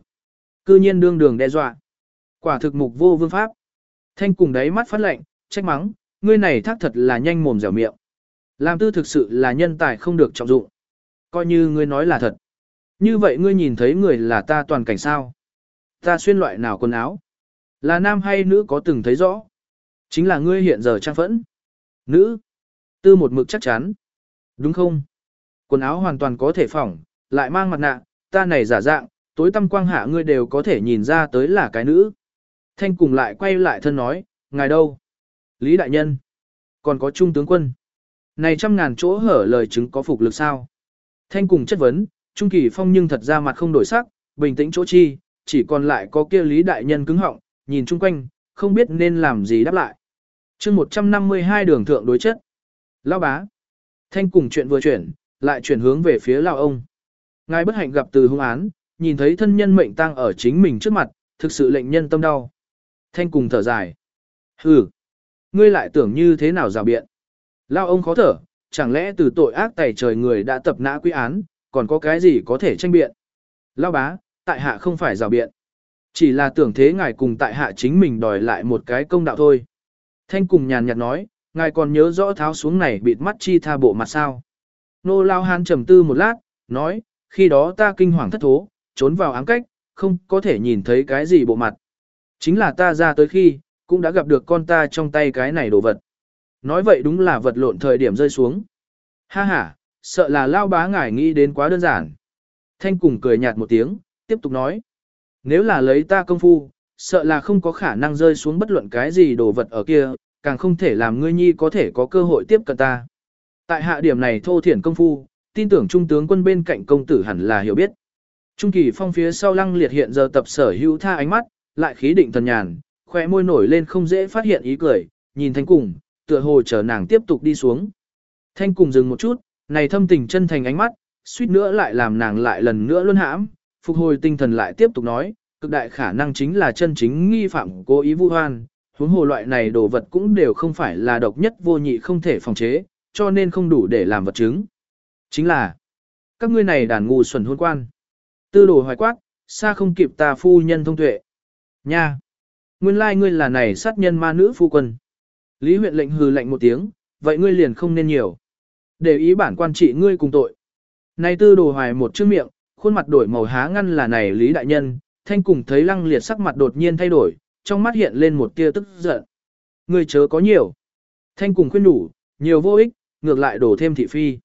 Cư nhiên đương đường đe dọa. Quả thực mục vô vương pháp. Thanh cùng đáy mắt phát lệnh, trách mắng, ngươi này thác thật là nhanh mồm dẻo miệng. Làm tư thực sự là nhân tài không được trọng dụng. Coi như ngươi nói là thật. Như vậy ngươi nhìn thấy người là ta toàn cảnh sao? Ta xuyên loại nào quần áo? Là nam hay nữ có từng thấy rõ? Chính là ngươi hiện giờ trang phẫn. Nữ. Tư một mực chắc chắn. Đúng không? Quần áo hoàn toàn có thể phỏng, lại mang mặt nạ, ta này giả dạng, tối tăm quang hạ ngươi đều có thể nhìn ra tới là cái nữ. Thanh cùng lại quay lại thân nói, ngài đâu? Lý đại nhân. Còn có trung tướng quân. Này trăm ngàn chỗ hở lời chứng có phục lực sao? Thanh cùng chất vấn, Trung Kỳ Phong nhưng thật ra mặt không đổi sắc, bình tĩnh chỗ chi, chỉ còn lại có kia Lý đại nhân cứng họng, nhìn chung quanh, không biết nên làm gì đáp lại. chương 152 đường thượng đối chất. Lao bá. Thanh cùng chuyện vừa chuyển, lại chuyển hướng về phía Lao ông. Ngài bất hạnh gặp từ hung án, nhìn thấy thân nhân mệnh tang ở chính mình trước mặt, thực sự lệnh nhân tâm đau. Thanh cùng thở dài. Hừ. Ngươi lại tưởng như thế nào rào biện. Lao ông khó thở, chẳng lẽ từ tội ác tẩy trời người đã tập nã quy án, còn có cái gì có thể tranh biện. Lao bá, tại hạ không phải rào biện. Chỉ là tưởng thế ngài cùng tại hạ chính mình đòi lại một cái công đạo thôi. Thanh cùng nhàn nhạt nói, ngài còn nhớ rõ tháo xuống này bịt mắt chi tha bộ mặt sao. Nô Lao Hán trầm tư một lát, nói, khi đó ta kinh hoàng thất thố, trốn vào ám cách, không có thể nhìn thấy cái gì bộ mặt. Chính là ta ra tới khi, cũng đã gặp được con ta trong tay cái này đồ vật. Nói vậy đúng là vật lộn thời điểm rơi xuống. Ha ha, sợ là lao bá ngài nghĩ đến quá đơn giản. Thanh cùng cười nhạt một tiếng, tiếp tục nói. Nếu là lấy ta công phu, sợ là không có khả năng rơi xuống bất luận cái gì đồ vật ở kia, càng không thể làm ngươi nhi có thể có cơ hội tiếp cận ta. Tại hạ điểm này thô thiển công phu, tin tưởng trung tướng quân bên cạnh công tử hẳn là hiểu biết. Trung kỳ phong phía sau lăng liệt hiện giờ tập sở hữu tha ánh mắt, lại khí định thần nhàn, khỏe môi nổi lên không dễ phát hiện ý cười, nhìn thanh cùng, tựa hồ chờ nàng tiếp tục đi xuống. Thanh cùng dừng một chút, này thâm tình chân thành ánh mắt, suýt nữa lại làm nàng lại lần nữa luân hãm, phục hồi tinh thần lại tiếp tục nói, cực đại khả năng chính là chân chính nghi phạm cố ý vu hoan, huống hồ loại này đồ vật cũng đều không phải là độc nhất vô nhị không thể phòng chế, cho nên không đủ để làm vật chứng. Chính là, các ngươi này đàn ngu xuẩn hôn quan. Tư đồ hoài quát, xa không kịp ta phu nhân thông tuệ. Nha! Nguyên lai ngươi là này sát nhân ma nữ phu quân. Lý huyện lệnh hừ lệnh một tiếng, vậy ngươi liền không nên nhiều. Để ý bản quan trị ngươi cùng tội. Này tư đồ hoài một chữ miệng, khuôn mặt đổi màu há ngăn là này Lý đại nhân, thanh cùng thấy lăng liệt sắc mặt đột nhiên thay đổi, trong mắt hiện lên một tia tức giận. Ngươi chớ có nhiều. Thanh cùng khuyên đủ, nhiều vô ích, ngược lại đổ thêm thị phi.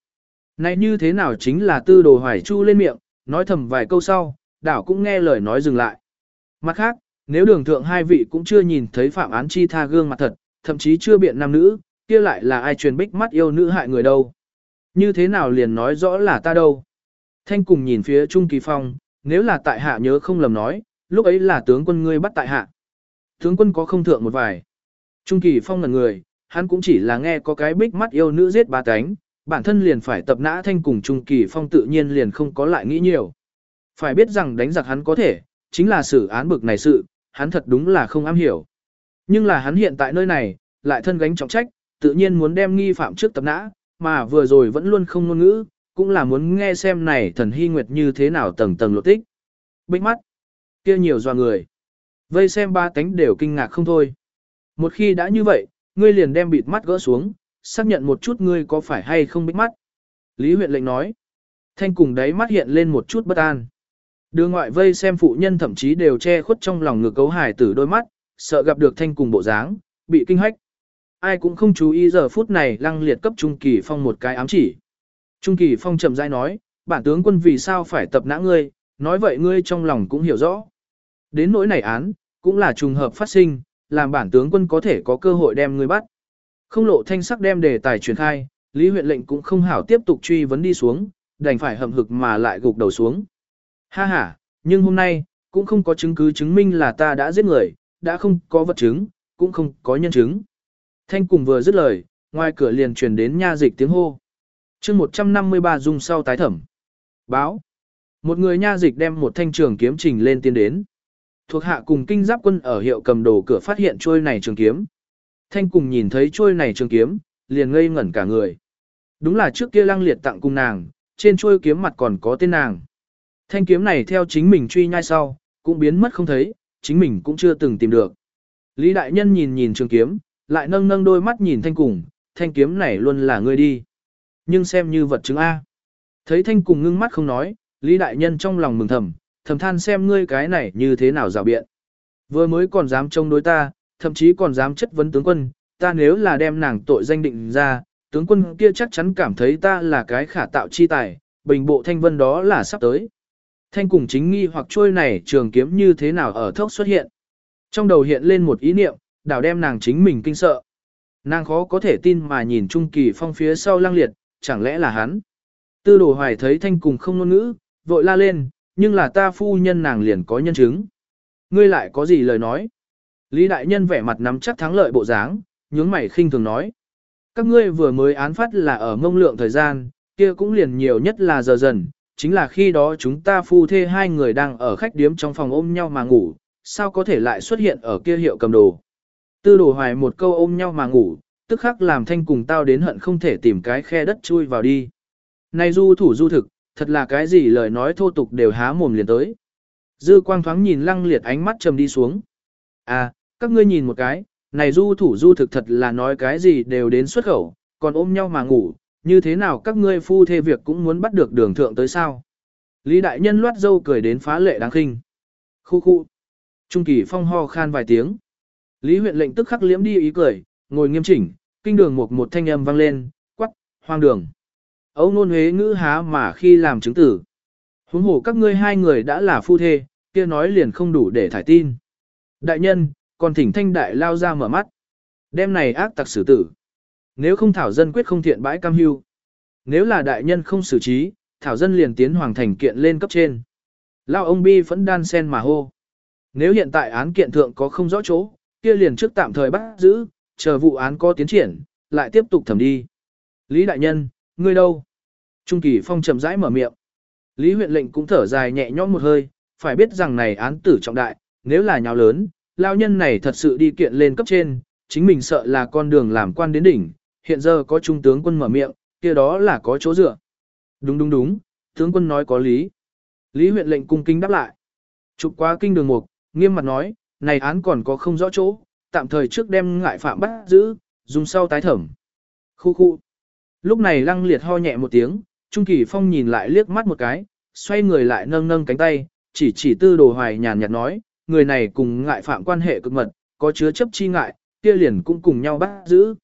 Này như thế nào chính là tư đồ hoài chu lên miệng, nói thầm vài câu sau, đảo cũng nghe lời nói dừng lại. Mặt khác, nếu đường thượng hai vị cũng chưa nhìn thấy phạm án chi tha gương mặt thật, thậm chí chưa biện nam nữ, kia lại là ai truyền bích mắt yêu nữ hại người đâu. Như thế nào liền nói rõ là ta đâu. Thanh cùng nhìn phía Trung Kỳ Phong, nếu là tại hạ nhớ không lầm nói, lúc ấy là tướng quân ngươi bắt tại hạ. Tướng quân có không thượng một vài. Trung Kỳ Phong là người, hắn cũng chỉ là nghe có cái bích mắt yêu nữ giết ba cánh, bản thân liền phải tập nã thanh cùng Trung Kỳ Phong tự nhiên liền không có lại nghĩ nhiều. Phải biết rằng đánh giặc hắn có thể, chính là xử án bực này sự, hắn thật đúng là không am hiểu. Nhưng là hắn hiện tại nơi này, lại thân gánh trọng trách, tự nhiên muốn đem nghi phạm trước tập nã, mà vừa rồi vẫn luôn không ngôn ngữ, cũng là muốn nghe xem này thần hy nguyệt như thế nào tầng tầng lộ tích. Bích mắt, kia nhiều doa người. Vây xem ba tánh đều kinh ngạc không thôi. Một khi đã như vậy, ngươi liền đem bịt mắt gỡ xuống, xác nhận một chút ngươi có phải hay không bích mắt. Lý huyện lệnh nói. Thanh cùng đáy mắt hiện lên một chút bất an. Đưa ngoại vây xem phụ nhân thậm chí đều che khuất trong lòng ngực cấu hải tử đôi mắt, sợ gặp được thanh cùng bộ dáng, bị kinh hách. Ai cũng không chú ý giờ phút này lăng liệt cấp Trung Kỳ Phong một cái ám chỉ. Trung Kỳ Phong chậm rãi nói, bản tướng quân vì sao phải tập nã ngươi, nói vậy ngươi trong lòng cũng hiểu rõ. Đến nỗi này án, cũng là trùng hợp phát sinh, làm bản tướng quân có thể có cơ hội đem ngươi bắt. Không lộ thanh sắc đem đề tài truyền khai, Lý huyện lệnh cũng không hảo tiếp tục truy vấn đi xuống, đành phải hậm hực mà lại gục đầu xuống. Ha ha, nhưng hôm nay, cũng không có chứng cứ chứng minh là ta đã giết người, đã không có vật chứng, cũng không có nhân chứng. Thanh cùng vừa dứt lời, ngoài cửa liền truyền đến nha dịch tiếng hô chương 153 dung sau tái thẩm. Báo. Một người nha dịch đem một thanh trường kiếm trình lên tiến đến. Thuộc hạ cùng kinh giáp quân ở hiệu cầm đồ cửa phát hiện trôi này trường kiếm. Thanh cùng nhìn thấy trôi này trường kiếm, liền ngây ngẩn cả người. Đúng là trước kia lăng liệt tặng cùng nàng, trên trôi kiếm mặt còn có tên nàng. Thanh kiếm này theo chính mình truy nhai sau, cũng biến mất không thấy, chính mình cũng chưa từng tìm được. Lý đại nhân nhìn nhìn trường kiếm, lại nâng nâng đôi mắt nhìn thanh cùng, thanh kiếm này luôn là ngươi đi. Nhưng xem như vật chứng A. Thấy thanh cùng ngưng mắt không nói, Lý đại nhân trong lòng mừng thầm, thầm than xem ngươi cái này như thế nào rào biện. Vừa mới còn dám trông đối ta, thậm chí còn dám chất vấn tướng quân, ta nếu là đem nàng tội danh định ra, tướng quân kia chắc chắn cảm thấy ta là cái khả tạo chi tài, bình bộ thanh vân đó là sắp tới. Thanh cùng chính nghi hoặc trôi này trường kiếm như thế nào ở thốc xuất hiện. Trong đầu hiện lên một ý niệm, đảo đem nàng chính mình kinh sợ. Nàng khó có thể tin mà nhìn Trung Kỳ Phong phía sau lăng liệt, chẳng lẽ là hắn. Tư đồ hoài thấy thanh cùng không ngôn ngữ, vội la lên, nhưng là ta phu nhân nàng liền có nhân chứng. Ngươi lại có gì lời nói? Lý đại nhân vẻ mặt nắm chắc thắng lợi bộ dáng, nhướng mày khinh thường nói. Các ngươi vừa mới án phát là ở mông lượng thời gian, kia cũng liền nhiều nhất là giờ dần, chính là khi đó chúng ta phu thê hai người đang ở khách điếm trong phòng ôm nhau mà ngủ, sao có thể lại xuất hiện ở kia hiệu cầm đồ. Tư đồ hoài một câu ôm nhau mà ngủ, tức khắc làm thanh cùng tao đến hận không thể tìm cái khe đất chui vào đi. Này du thủ du thực, thật là cái gì lời nói thô tục đều há mồm liền tới. Dư quang thoáng nhìn lăng liệt ánh mắt trầm đi xuống. À, các ngươi nhìn một cái, này du thủ du thực thật là nói cái gì đều đến xuất khẩu, còn ôm nhau mà ngủ, như thế nào các ngươi phu thê việc cũng muốn bắt được đường thượng tới sao. Lý đại nhân loát dâu cười đến phá lệ đáng khinh. Khu khu. Trung kỳ phong ho khan vài tiếng. Lý huyện lệnh tức khắc liễm đi ý cười, ngồi nghiêm chỉnh, kinh đường một một thanh âm vang lên, quắc, hoang đường. Âu nôn huế ngữ há mà khi làm chứng tử. Huống hồ các ngươi hai người đã là phu thê, kia nói liền không đủ để thải tin. Đại nhân, còn thỉnh thanh đại lao ra mở mắt. Đêm này ác tặc xử tử. Nếu không thảo dân quyết không thiện bãi cam hưu. Nếu là đại nhân không xử trí, thảo dân liền tiến hoàng thành kiện lên cấp trên. Lao ông bi vẫn đan sen mà hô. Nếu hiện tại án kiện thượng có không rõ chỗ, kia liền trước tạm thời bắt giữ, chờ vụ án có tiến triển, lại tiếp tục thẩm đi. Lý đại nhân, ngươi đâu? Trung kỳ phong chậm rãi mở miệng. Lý huyện lệnh cũng thở dài nhẹ nhõm một hơi, phải biết rằng này án tử trọng đại, nếu là nhào lớn, lao nhân này thật sự đi kiện lên cấp trên, chính mình sợ là con đường làm quan đến đỉnh, hiện giờ có trung tướng quân mở miệng, kia đó là có chỗ dựa. Đúng đúng đúng, tướng quân nói có lý. Lý huyện lệnh cung kính đáp lại. Chụp qua kinh đường mục, nghiêm mặt nói, này án còn có không rõ chỗ, tạm thời trước đem ngại phạm bắt giữ, dùng sau tái thẩm. Khu khu. Lúc này lăng liệt ho nhẹ một tiếng, Trung Kỳ Phong nhìn lại liếc mắt một cái, xoay người lại nâng nâng cánh tay, chỉ chỉ tư đồ hoài nhàn nhạt nói, người này cùng ngại phạm quan hệ cực mật, có chứa chấp chi ngại, kia liền cũng cùng nhau bắt giữ.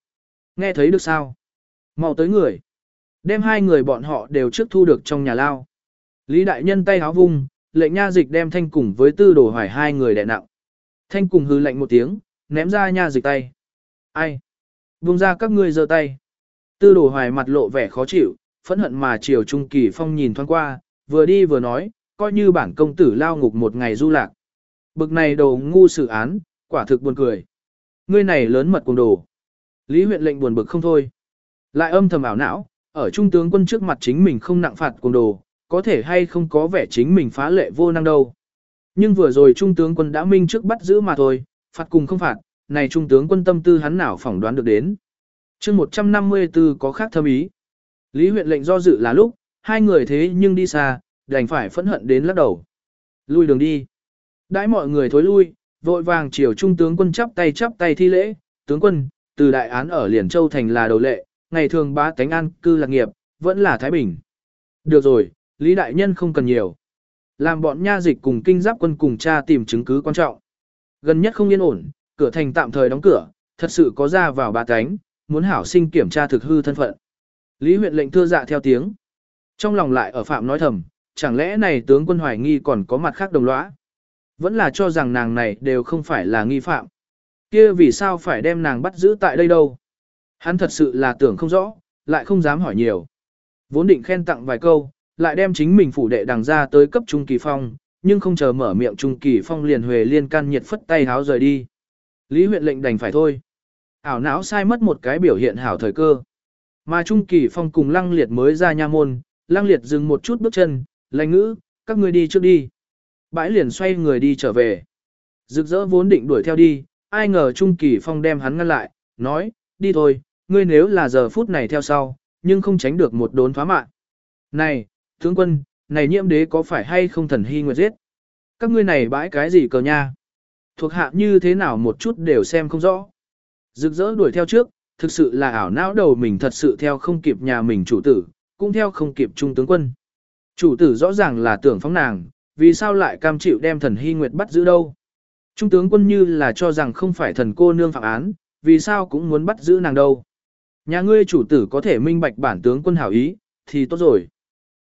Nghe thấy được sao? mau tới người. Đem hai người bọn họ đều trước thu được trong nhà lao. Lý đại nhân tay háo vung, lệnh nha dịch đem thanh cùng với tư đồ hoài hai người đè nặng. Thanh cùng hư lệnh một tiếng, ném ra nha dịch tay. Ai? Vùng ra các ngươi giơ tay. Tư đồ hoài mặt lộ vẻ khó chịu, phẫn hận mà chiều Trung Kỳ Phong nhìn thoáng qua, vừa đi vừa nói, coi như bản công tử lao ngục một ngày du lạc. Bực này đầu ngu xử án, quả thực buồn cười. Ngươi này lớn mật cùng đồ. Lý huyện lệnh buồn bực không thôi. Lại âm thầm ảo não, ở trung tướng quân trước mặt chính mình không nặng phạt cùng đồ, có thể hay không có vẻ chính mình phá lệ vô năng đâu. Nhưng vừa rồi trung tướng quân đã minh trước bắt giữ mà thôi, phạt cùng không phạt, này trung tướng quân tâm tư hắn nào phỏng đoán được đến. chương 154 có khác thâm ý. Lý huyện lệnh do dự là lúc, hai người thế nhưng đi xa, đành phải phẫn hận đến lắc đầu. Lui đường đi. Đãi mọi người thối lui, vội vàng chiều trung tướng quân chắp tay chắp tay thi lễ, tướng quân, từ đại án ở Liền Châu thành là đầu lệ, ngày thường bá tánh an cư lạc nghiệp, vẫn là Thái Bình. Được rồi, Lý Đại Nhân không cần nhiều. Làm bọn nha dịch cùng kinh giáp quân cùng cha tìm chứng cứ quan trọng. Gần nhất không yên ổn, cửa thành tạm thời đóng cửa, thật sự có ra vào ba cánh, muốn hảo sinh kiểm tra thực hư thân phận. Lý huyện lệnh thưa dạ theo tiếng. Trong lòng lại ở phạm nói thầm, chẳng lẽ này tướng quân hoài nghi còn có mặt khác đồng lõa. Vẫn là cho rằng nàng này đều không phải là nghi phạm. Kia vì sao phải đem nàng bắt giữ tại đây đâu? Hắn thật sự là tưởng không rõ, lại không dám hỏi nhiều. Vốn định khen tặng vài câu, lại đem chính mình phủ đệ đằng ra tới cấp Trung Kỳ Phong, nhưng không chờ mở miệng Trung Kỳ Phong liền huề liên can nhiệt phất tay háo rời đi. Lý huyện lệnh đành phải thôi. Ảo não sai mất một cái biểu hiện hảo thời cơ. Mà Trung Kỳ Phong cùng Lăng Liệt mới ra nha môn, Lăng Liệt dừng một chút bước chân, lành ngữ, các ngươi đi trước đi. Bãi liền xoay người đi trở về. Rực rỡ vốn định đuổi theo đi, ai ngờ Trung Kỳ Phong đem hắn ngăn lại, nói, đi thôi, ngươi nếu là giờ phút này theo sau, nhưng không tránh được một đốn phá mạng. Này, tướng quân, này nhiễm đế có phải hay không thần hy nguyệt giết? Các ngươi này bãi cái gì cờ nha? Thuộc hạ như thế nào một chút đều xem không rõ. Rực rỡ đuổi theo trước, thực sự là ảo não đầu mình thật sự theo không kịp nhà mình chủ tử, cũng theo không kịp trung tướng quân. Chủ tử rõ ràng là tưởng phóng nàng, vì sao lại cam chịu đem thần hy nguyệt bắt giữ đâu? Trung tướng quân như là cho rằng không phải thần cô nương phạm án, vì sao cũng muốn bắt giữ nàng đâu? Nhà ngươi chủ tử có thể minh bạch bản tướng quân hảo ý, thì tốt rồi.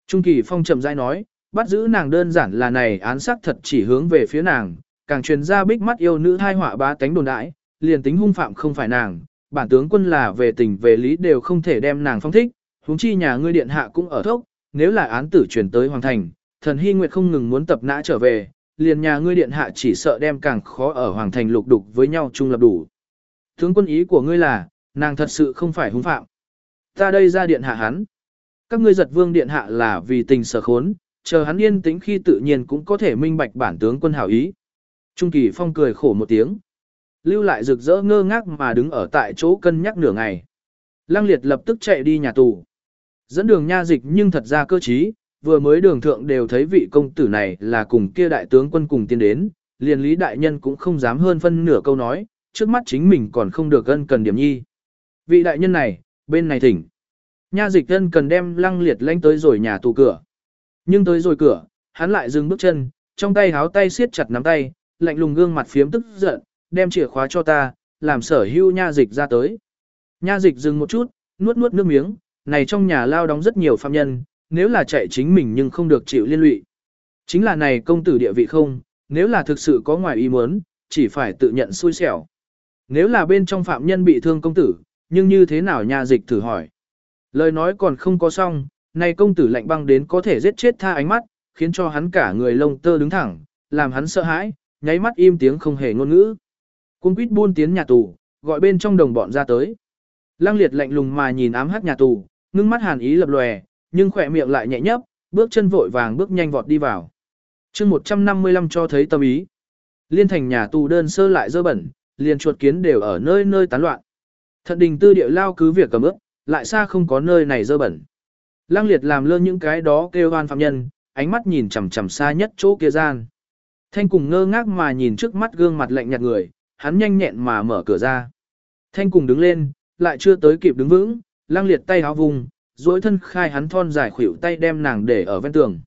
Trung kỳ phong chậm rãi nói, bắt giữ nàng đơn giản là này án xác thật chỉ hướng về phía nàng, càng truyền ra bích mắt yêu nữ thai họa bá tánh đồn đãi, liền tính hung phạm không phải nàng, bản tướng quân là về tình về lý đều không thể đem nàng phong thích, huống chi nhà ngươi điện hạ cũng ở thốc, nếu là án tử truyền tới hoàng thành, thần hy nguyệt không ngừng muốn tập nã trở về, liền nhà ngươi điện hạ chỉ sợ đem càng khó ở hoàng thành lục đục với nhau chung lập đủ. Tướng quân ý của ngươi là, nàng thật sự không phải hung phạm. Ta đây ra điện hạ hắn. Các ngươi giật vương điện hạ là vì tình sở khốn, chờ hắn yên tĩnh khi tự nhiên cũng có thể minh bạch bản tướng quân hảo ý. Trung kỳ phong cười khổ một tiếng. Lưu lại rực rỡ ngơ ngác mà đứng ở tại chỗ cân nhắc nửa ngày. Lăng liệt lập tức chạy đi nhà tù. Dẫn đường nha dịch nhưng thật ra cơ trí, vừa mới đường thượng đều thấy vị công tử này là cùng kia đại tướng quân cùng tiến đến, liền lý đại nhân cũng không dám hơn phân nửa câu nói, trước mắt chính mình còn không được ân cần điểm nhi. Vị đại nhân này, bên này thỉnh. Nha dịch thân cần đem lăng liệt lanh tới rồi nhà tù cửa. Nhưng tới rồi cửa, hắn lại dừng bước chân, trong tay háo tay siết chặt nắm tay, lạnh lùng gương mặt phiếm tức giận, đem chìa khóa cho ta, làm sở hưu nha dịch ra tới. Nha dịch dừng một chút, nuốt nuốt nước miếng, này trong nhà lao đóng rất nhiều phạm nhân, nếu là chạy chính mình nhưng không được chịu liên lụy. Chính là này công tử địa vị không, nếu là thực sự có ngoài ý muốn, chỉ phải tự nhận xui xẻo. Nếu là bên trong phạm nhân bị thương công tử, nhưng như thế nào nha dịch thử hỏi. Lời nói còn không có xong, này công tử lạnh băng đến có thể giết chết tha ánh mắt, khiến cho hắn cả người lông tơ đứng thẳng, làm hắn sợ hãi, nháy mắt im tiếng không hề ngôn ngữ. Cung quýt buôn tiến nhà tù, gọi bên trong đồng bọn ra tới. Lăng liệt lạnh lùng mà nhìn ám hắc nhà tù, ngưng mắt hàn ý lập lòe, nhưng khỏe miệng lại nhẹ nhấp, bước chân vội vàng bước nhanh vọt đi vào. chương 155 cho thấy tâm ý. Liên thành nhà tù đơn sơ lại dơ bẩn, liền chuột kiến đều ở nơi nơi tán loạn. Thận đình tư địa lao cứ việc cầm ước, lại xa không có nơi này dơ bẩn. Lăng liệt làm lơ những cái đó kêu hoan phạm nhân, ánh mắt nhìn chằm chằm xa nhất chỗ kia gian. Thanh cùng ngơ ngác mà nhìn trước mắt gương mặt lạnh nhạt người, hắn nhanh nhẹn mà mở cửa ra. Thanh cùng đứng lên, lại chưa tới kịp đứng vững, lăng liệt tay háo vùng, duỗi thân khai hắn thon dài khuỷu tay đem nàng để ở ven tường.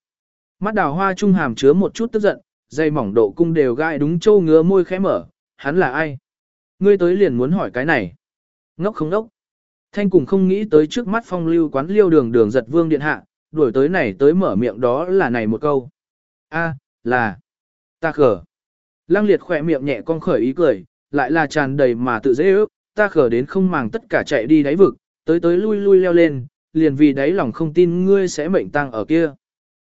Mắt đào hoa trung hàm chứa một chút tức giận, dây mỏng độ cung đều gai đúng châu ngứa môi khẽ mở, hắn là ai? Ngươi tới liền muốn hỏi cái này. Ngốc không ngốc. Thanh cùng không nghĩ tới trước mắt phong lưu quán liêu đường đường giật vương điện hạ, đuổi tới này tới mở miệng đó là này một câu. a là, ta khở. Lăng liệt khỏe miệng nhẹ con khởi ý cười, lại là tràn đầy mà tự dễ ước, ta khở đến không màng tất cả chạy đi đáy vực, tới tới lui lui leo lên, liền vì đáy lòng không tin ngươi sẽ mệnh tăng ở kia.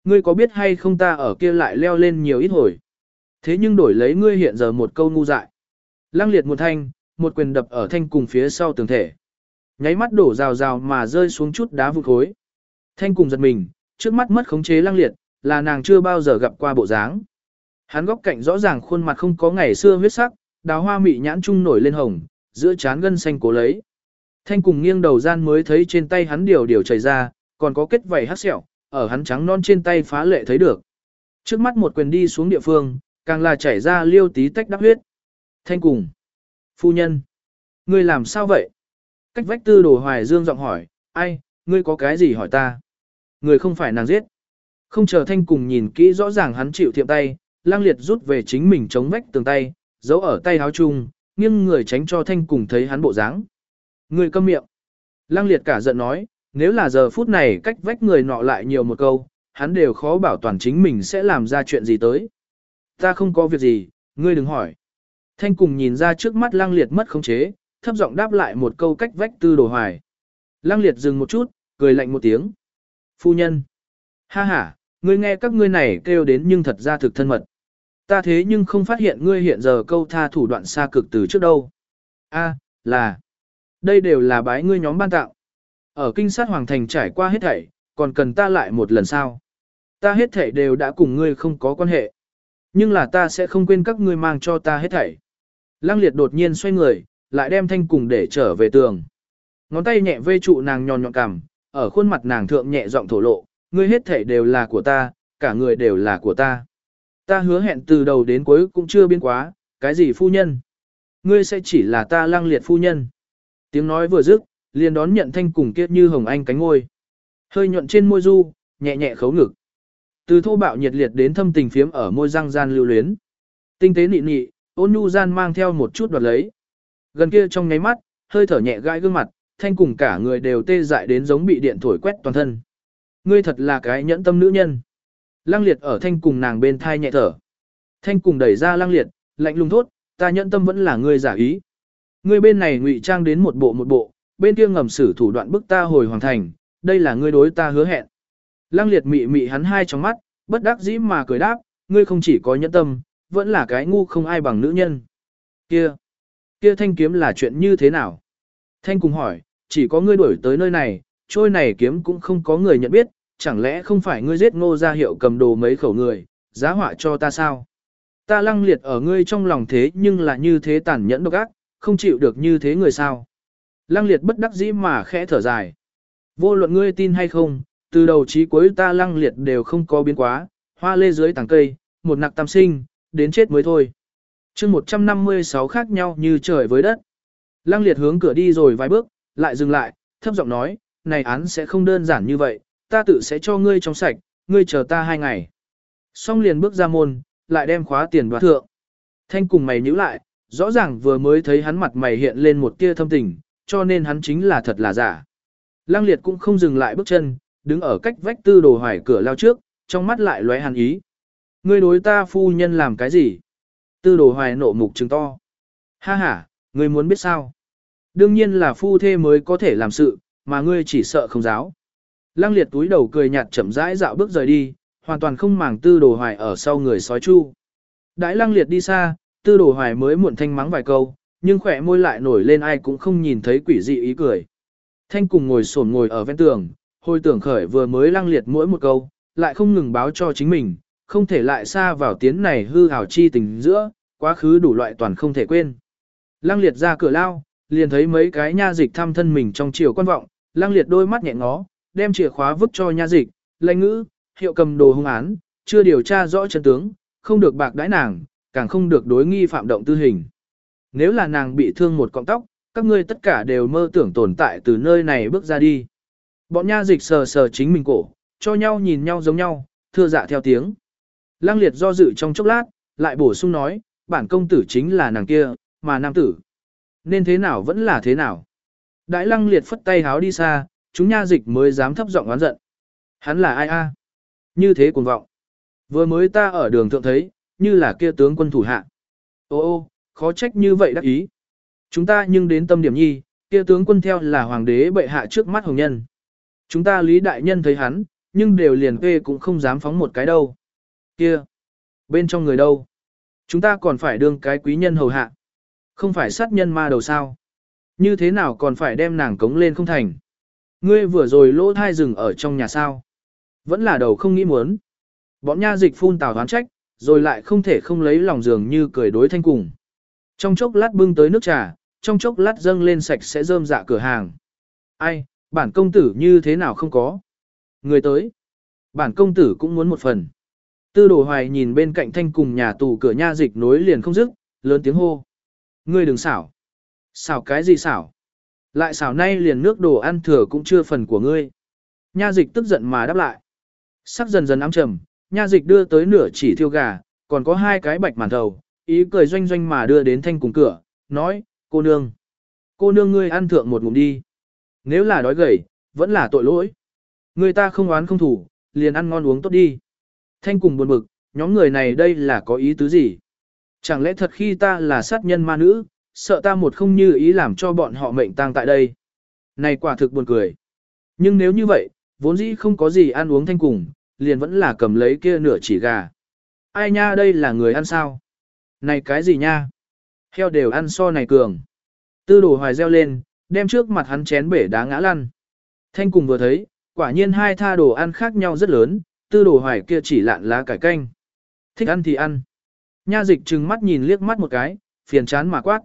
Ngươi có biết hay không ta ở kia lại leo lên nhiều ít hồi. Thế nhưng đổi lấy ngươi hiện giờ một câu ngu dại. Lăng liệt một thanh, một quyền đập ở thanh cùng phía sau tường thể. Nháy mắt đổ rào rào mà rơi xuống chút đá vụt khối. Thanh cùng giật mình, trước mắt mất khống chế lăng liệt, là nàng chưa bao giờ gặp qua bộ dáng. Hắn góc cạnh rõ ràng khuôn mặt không có ngày xưa huyết sắc, đào hoa mị nhãn trung nổi lên hồng, giữa trán gân xanh cố lấy. Thanh cùng nghiêng đầu gian mới thấy trên tay hắn điều điều chảy ra, còn có kết vảy hắc sẹo, ở hắn trắng non trên tay phá lệ thấy được. Trước mắt một quyền đi xuống địa phương, càng là chảy ra liêu tí tách đắp huyết. Thanh cùng. Phu nhân. người làm sao vậy? Cách vách tư đồ hoài dương giọng hỏi, ai, ngươi có cái gì hỏi ta? Người không phải nàng giết. Không chờ thanh cùng nhìn kỹ rõ ràng hắn chịu thiệm tay, lang liệt rút về chính mình chống vách tường tay, giấu ở tay áo chung, nghiêng người tránh cho thanh cùng thấy hắn bộ dáng. Người câm miệng. Lang liệt cả giận nói, nếu là giờ phút này cách vách người nọ lại nhiều một câu, hắn đều khó bảo toàn chính mình sẽ làm ra chuyện gì tới. Ta không có việc gì, ngươi đừng hỏi. Thanh cùng nhìn ra trước mắt lang liệt mất khống chế, thấp giọng đáp lại một câu cách vách tư đồ hoài. Lăng liệt dừng một chút, cười lạnh một tiếng. Phu nhân. Ha ha, ngươi nghe các ngươi này kêu đến nhưng thật ra thực thân mật. Ta thế nhưng không phát hiện ngươi hiện giờ câu tha thủ đoạn xa cực từ trước đâu. A, là. Đây đều là bái ngươi nhóm ban tạo. Ở kinh sát hoàng thành trải qua hết thảy, còn cần ta lại một lần sao. Ta hết thảy đều đã cùng ngươi không có quan hệ. Nhưng là ta sẽ không quên các ngươi mang cho ta hết thảy. Lăng liệt đột nhiên xoay người, lại đem thanh cùng để trở về tường. Ngón tay nhẹ vê trụ nàng nhòn nhọn cằm, ở khuôn mặt nàng thượng nhẹ giọng thổ lộ, ngươi hết thảy đều là của ta, cả người đều là của ta. Ta hứa hẹn từ đầu đến cuối cũng chưa biến quá, cái gì phu nhân? Ngươi sẽ chỉ là ta lăng liệt phu nhân. Tiếng nói vừa dứt, liền đón nhận thanh cùng kiết như hồng anh cánh ngôi. Hơi nhuận trên môi du, nhẹ nhẹ khấu ngực. Từ thô bạo nhiệt liệt đến thâm tình phiếm ở môi răng gian lưu luyến. Tinh tế nị nị, ôn nhu gian mang theo một chút đoạt lấy. Gần kia trong nháy mắt, hơi thở nhẹ gãi gương mặt, thanh cùng cả người đều tê dại đến giống bị điện thổi quét toàn thân. Ngươi thật là cái nhẫn tâm nữ nhân. Lăng liệt ở thanh cùng nàng bên thai nhẹ thở. Thanh cùng đẩy ra lăng liệt, lạnh lùng thốt, ta nhẫn tâm vẫn là ngươi giả ý. Ngươi bên này ngụy trang đến một bộ một bộ, bên kia ngầm xử thủ đoạn bức ta hồi hoàng thành, đây là ngươi đối ta hứa hẹn. Lăng liệt mị mị hắn hai trong mắt, bất đắc dĩ mà cười đáp, ngươi không chỉ có nhẫn tâm, vẫn là cái ngu không ai bằng nữ nhân. Kia, kia thanh kiếm là chuyện như thế nào? Thanh cùng hỏi, chỉ có ngươi đuổi tới nơi này, trôi này kiếm cũng không có người nhận biết, chẳng lẽ không phải ngươi giết ngô ra hiệu cầm đồ mấy khẩu người, giá họa cho ta sao? Ta lăng liệt ở ngươi trong lòng thế nhưng là như thế tàn nhẫn độc ác, không chịu được như thế người sao? Lăng liệt bất đắc dĩ mà khẽ thở dài. Vô luận ngươi tin hay không, từ đầu chí cuối ta lăng liệt đều không có biến quá, hoa lê dưới tàng cây, một nặc tam sinh, đến chết mới thôi chương 156 khác nhau như trời với đất. Lăng liệt hướng cửa đi rồi vài bước, lại dừng lại, thấp giọng nói, này án sẽ không đơn giản như vậy, ta tự sẽ cho ngươi trong sạch, ngươi chờ ta hai ngày. Xong liền bước ra môn, lại đem khóa tiền đoạt thượng. Thanh cùng mày nhíu lại, rõ ràng vừa mới thấy hắn mặt mày hiện lên một tia thâm tình, cho nên hắn chính là thật là giả. Lăng liệt cũng không dừng lại bước chân, đứng ở cách vách tư đồ hoài cửa lao trước, trong mắt lại lóe hàn ý. Ngươi đối ta phu nhân làm cái gì? Tư đồ hoài nộ mục trừng to. Ha ha, ngươi muốn biết sao? Đương nhiên là phu thê mới có thể làm sự, mà ngươi chỉ sợ không giáo. Lăng liệt túi đầu cười nhạt chậm rãi dạo bước rời đi, hoàn toàn không màng tư đồ hoài ở sau người sói chu. Đãi lăng liệt đi xa, tư đồ hoài mới muộn thanh mắng vài câu, nhưng khỏe môi lại nổi lên ai cũng không nhìn thấy quỷ dị ý cười. Thanh cùng ngồi sổn ngồi ở ven tường, hồi tưởng khởi vừa mới lăng liệt mỗi một câu, lại không ngừng báo cho chính mình, không thể lại xa vào tiến này hư hào chi tình giữa, quá khứ đủ loại toàn không thể quên. Lăng liệt ra cửa lao, liền thấy mấy cái nha dịch thăm thân mình trong chiều quan vọng, lăng liệt đôi mắt nhẹ ngó, đem chìa khóa vứt cho nha dịch, lãnh ngữ, hiệu cầm đồ hung án, chưa điều tra rõ chân tướng, không được bạc đãi nàng, càng không được đối nghi phạm động tư hình. Nếu là nàng bị thương một cọng tóc, các ngươi tất cả đều mơ tưởng tồn tại từ nơi này bước ra đi. Bọn nha dịch sờ sờ chính mình cổ, cho nhau nhìn nhau giống nhau, thưa dạ theo tiếng. Lăng liệt do dự trong chốc lát, lại bổ sung nói, bản công tử chính là nàng kia, mà nam tử. Nên thế nào vẫn là thế nào. Đại lăng liệt phất tay háo đi xa, chúng nha dịch mới dám thấp giọng oán giận. Hắn là ai a? Như thế cuồng vọng. Vừa mới ta ở đường thượng thấy, như là kia tướng quân thủ hạ. Ô ô, khó trách như vậy đắc ý. Chúng ta nhưng đến tâm điểm nhi, kia tướng quân theo là hoàng đế bệ hạ trước mắt hồng nhân. Chúng ta lý đại nhân thấy hắn, nhưng đều liền quê cũng không dám phóng một cái đâu. Kia, bên trong người đâu? Chúng ta còn phải đương cái quý nhân hầu hạ. Không phải sát nhân ma đầu sao? Như thế nào còn phải đem nàng cống lên không thành? Ngươi vừa rồi lỗ thai rừng ở trong nhà sao? Vẫn là đầu không nghĩ muốn. Bọn nha dịch phun tào đoán trách, rồi lại không thể không lấy lòng giường như cười đối thanh cùng. Trong chốc lát bưng tới nước trà, trong chốc lát dâng lên sạch sẽ rơm dạ cửa hàng. Ai, bản công tử như thế nào không có? Người tới. Bản công tử cũng muốn một phần. Tư đồ hoài nhìn bên cạnh thanh cùng nhà tù cửa nha dịch nối liền không dứt, lớn tiếng hô. Ngươi đừng xảo. Xảo cái gì xảo? Lại xảo nay liền nước đồ ăn thừa cũng chưa phần của ngươi. Nha dịch tức giận mà đáp lại. Sắc dần dần ám trầm, nha dịch đưa tới nửa chỉ thiêu gà, còn có hai cái bạch màn thầu, ý cười doanh doanh mà đưa đến thanh cùng cửa, nói, cô nương. Cô nương ngươi ăn thượng một ngụm đi. Nếu là đói gầy, vẫn là tội lỗi. Người ta không oán không thủ, liền ăn ngon uống tốt đi. Thanh cùng buồn bực, nhóm người này đây là có ý tứ gì? Chẳng lẽ thật khi ta là sát nhân ma nữ, sợ ta một không như ý làm cho bọn họ mệnh tang tại đây. Này quả thực buồn cười. Nhưng nếu như vậy, vốn dĩ không có gì ăn uống thanh cùng, liền vẫn là cầm lấy kia nửa chỉ gà. Ai nha đây là người ăn sao? Này cái gì nha? Heo đều ăn so này cường. Tư đồ hoài reo lên, đem trước mặt hắn chén bể đá ngã lăn. Thanh cùng vừa thấy, quả nhiên hai tha đồ ăn khác nhau rất lớn, tư đồ hoài kia chỉ lạn lá cải canh. Thích ăn thì ăn. Nha dịch trừng mắt nhìn liếc mắt một cái, phiền chán mà quát.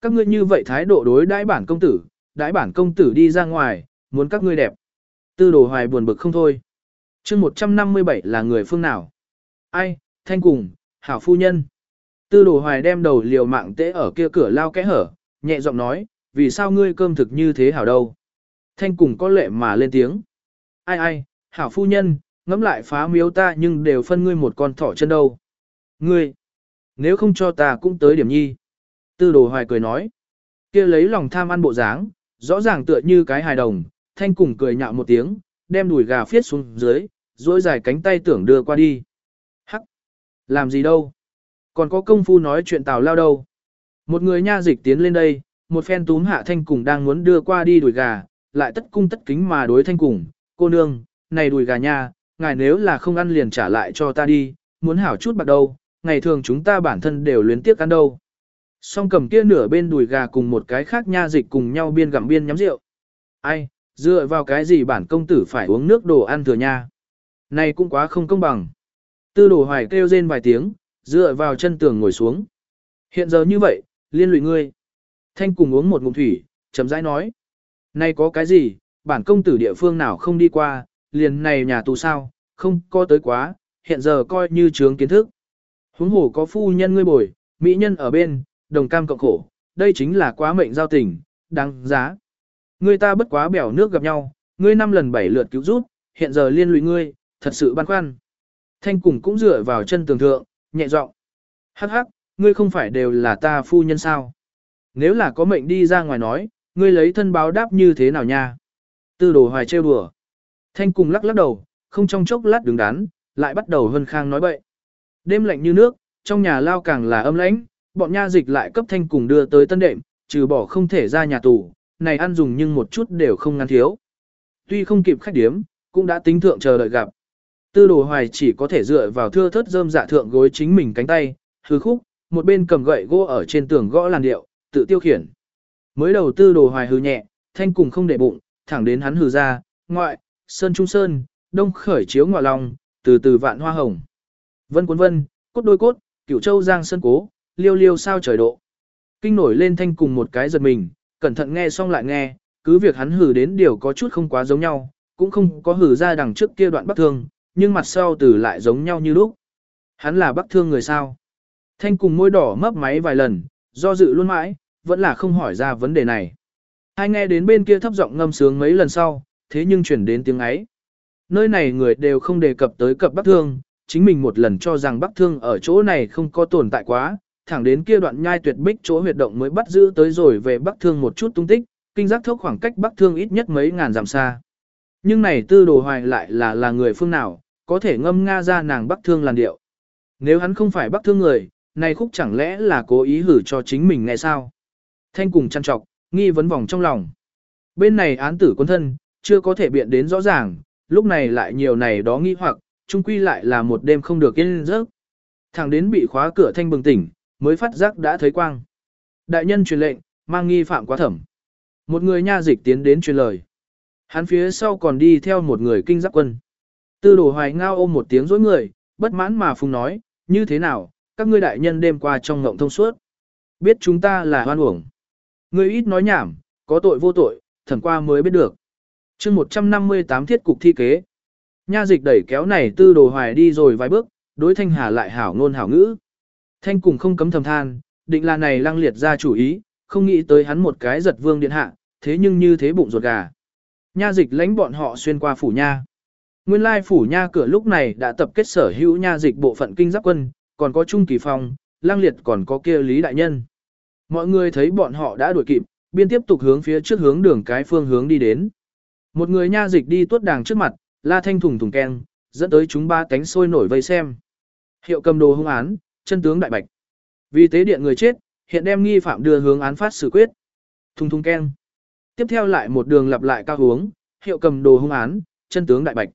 Các ngươi như vậy thái độ đối đãi bản công tử, đãi bản công tử đi ra ngoài, muốn các ngươi đẹp. Tư đồ hoài buồn bực không thôi. chương 157 là người phương nào? Ai, thanh cùng, hảo phu nhân. Tư đồ hoài đem đầu liều mạng tễ ở kia cửa lao kẽ hở, nhẹ giọng nói, vì sao ngươi cơm thực như thế hảo đâu? Thanh cùng có lệ mà lên tiếng. Ai ai, hảo phu nhân, ngẫm lại phá miếu ta nhưng đều phân ngươi một con thỏ chân đâu. Ngươi, nếu không cho ta cũng tới điểm nhi. Tư đồ hoài cười nói. kia lấy lòng tham ăn bộ dáng, rõ ràng tựa như cái hài đồng, thanh cùng cười nhạo một tiếng, đem đùi gà phiết xuống dưới, duỗi dài cánh tay tưởng đưa qua đi. Hắc! Làm gì đâu? Còn có công phu nói chuyện tào lao đâu? Một người nha dịch tiến lên đây, một phen túm hạ thanh cùng đang muốn đưa qua đi đùi gà, lại tất cung tất kính mà đối thanh cùng, cô nương, này đùi gà nha, ngài nếu là không ăn liền trả lại cho ta đi, muốn hảo chút bạc đâu, ngày thường chúng ta bản thân đều luyến tiếc ăn đâu. Song cầm kia nửa bên đùi gà cùng một cái khác nha dịch cùng nhau biên gặm biên nhắm rượu. Ai, dựa vào cái gì bản công tử phải uống nước đồ ăn thừa nha. Này cũng quá không công bằng. Tư đồ hoài kêu rên vài tiếng, dựa vào chân tường ngồi xuống. Hiện giờ như vậy, liên lụy ngươi. Thanh cùng uống một ngụm thủy, chấm rãi nói. Này có cái gì, bản công tử địa phương nào không đi qua, liền này nhà tù sao, không có tới quá, hiện giờ coi như trướng kiến thức. Huống hồ có phu nhân ngươi bồi, mỹ nhân ở bên, đồng cam cộng khổ, đây chính là quá mệnh giao tình, đáng giá. Ngươi ta bất quá bèo nước gặp nhau, ngươi năm lần bảy lượt cứu rút, hiện giờ liên lụy ngươi, thật sự băn khoăn. Thanh cùng cũng dựa vào chân tường thượng, nhẹ giọng. Hắc hắc, ngươi không phải đều là ta phu nhân sao? Nếu là có mệnh đi ra ngoài nói, ngươi lấy thân báo đáp như thế nào nha? Tư đồ hoài trêu đùa. Thanh cùng lắc lắc đầu, không trong chốc lát đứng đắn, lại bắt đầu hân khang nói bậy. Đêm lạnh như nước, trong nhà lao càng là âm lãnh, bọn nha dịch lại cấp thanh cùng đưa tới tân đệm, trừ bỏ không thể ra nhà tù, này ăn dùng nhưng một chút đều không ngăn thiếu. Tuy không kịp khách điếm, cũng đã tính thượng chờ đợi gặp. Tư đồ hoài chỉ có thể dựa vào thưa thớt rơm dạ thượng gối chính mình cánh tay, hư khúc, một bên cầm gậy gỗ ở trên tường gõ làn điệu, tự tiêu khiển. Mới đầu tư đồ hoài hư nhẹ, thanh cùng không để bụng, thẳng đến hắn hừ ra, ngoại, sơn trung sơn, đông khởi chiếu ngọa lòng, từ từ vạn hoa hồng. Vân cuốn vân, cốt đôi cốt, cửu châu giang sơn cố, liêu liêu sao trời độ. Kinh nổi lên thanh cùng một cái giật mình, cẩn thận nghe xong lại nghe, cứ việc hắn hử đến điều có chút không quá giống nhau, cũng không có hử ra đằng trước kia đoạn bắc thương, nhưng mặt sau từ lại giống nhau như lúc. Hắn là bắc thương người sao? Thanh cùng môi đỏ mấp máy vài lần, do dự luôn mãi, vẫn là không hỏi ra vấn đề này. Hai nghe đến bên kia thấp giọng ngâm sướng mấy lần sau, thế nhưng chuyển đến tiếng ấy. Nơi này người đều không đề cập tới cập bắc thương, chính mình một lần cho rằng bắc thương ở chỗ này không có tồn tại quá, thẳng đến kia đoạn nhai tuyệt bích chỗ huyệt động mới bắt giữ tới rồi về bắc thương một chút tung tích, kinh giác thốc khoảng cách bắc thương ít nhất mấy ngàn dặm xa. Nhưng này tư đồ hoài lại là là người phương nào, có thể ngâm nga ra nàng bắc thương làn điệu. Nếu hắn không phải bắc thương người, này khúc chẳng lẽ là cố ý hử cho chính mình nghe sao? Thanh cùng chăn trọc, nghi vấn vòng trong lòng. Bên này án tử quân thân, chưa có thể biện đến rõ ràng, lúc này lại nhiều này đó nghi hoặc, chung quy lại là một đêm không được yên giấc. Thằng đến bị khóa cửa thanh bừng tỉnh, mới phát giác đã thấy quang. Đại nhân truyền lệnh, mang nghi phạm quá thẩm. Một người nha dịch tiến đến truyền lời. Hắn phía sau còn đi theo một người kinh giáp quân. Tư đồ hoài ngao ôm một tiếng dối người, bất mãn mà phùng nói, như thế nào, các ngươi đại nhân đêm qua trong ngộng thông suốt. Biết chúng ta là hoan uổng. Ngươi ít nói nhảm, có tội vô tội, thẩm qua mới biết được chương 158 thiết cục thi kế. Nha dịch đẩy kéo này tư đồ hoài đi rồi vài bước, đối thanh hà lại hảo ngôn hảo ngữ. Thanh cùng không cấm thầm than, định là này lăng liệt ra chủ ý, không nghĩ tới hắn một cái giật vương điện hạ, thế nhưng như thế bụng ruột gà. Nha dịch lãnh bọn họ xuyên qua phủ nha. Nguyên lai phủ nha cửa lúc này đã tập kết sở hữu nha dịch bộ phận kinh giáp quân, còn có Trung Kỳ Phong, lang liệt còn có kia Lý Đại Nhân. Mọi người thấy bọn họ đã đuổi kịp, biên tiếp tục hướng phía trước hướng đường cái phương hướng đi đến. Một người nha dịch đi tuốt đàng trước mặt, la thanh thùng thùng keng, dẫn tới chúng ba cánh sôi nổi vây xem. Hiệu cầm đồ hung án, chân tướng đại bạch. Vì tế điện người chết, hiện đem nghi phạm đưa hướng án phát xử quyết. thùng thùng keng. Tiếp theo lại một đường lặp lại cao hướng, hiệu cầm đồ hung án, chân tướng đại bạch.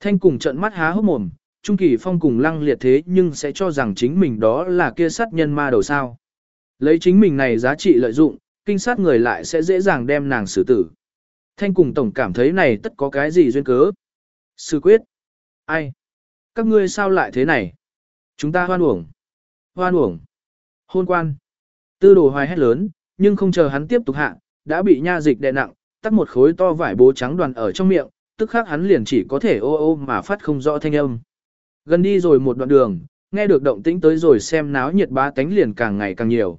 Thanh cùng trận mắt há hốc mồm, Trung Kỳ Phong cùng lăng liệt thế nhưng sẽ cho rằng chính mình đó là kia sát nhân ma đầu sao. Lấy chính mình này giá trị lợi dụng, kinh sát người lại sẽ dễ dàng đem nàng xử tử. Thanh cùng tổng cảm thấy này tất có cái gì duyên cớ. Sư quyết. Ai? Các ngươi sao lại thế này? Chúng ta hoan uổng. Hoan uổng. Hôn quan. Tư đồ hoài hét lớn, nhưng không chờ hắn tiếp tục hạ, đã bị nha dịch đè nặng, tắt một khối to vải bố trắng đoàn ở trong miệng, tức khắc hắn liền chỉ có thể ô ô mà phát không rõ thanh âm. Gần đi rồi một đoạn đường, nghe được động tĩnh tới rồi xem náo nhiệt bá tánh liền càng ngày càng nhiều.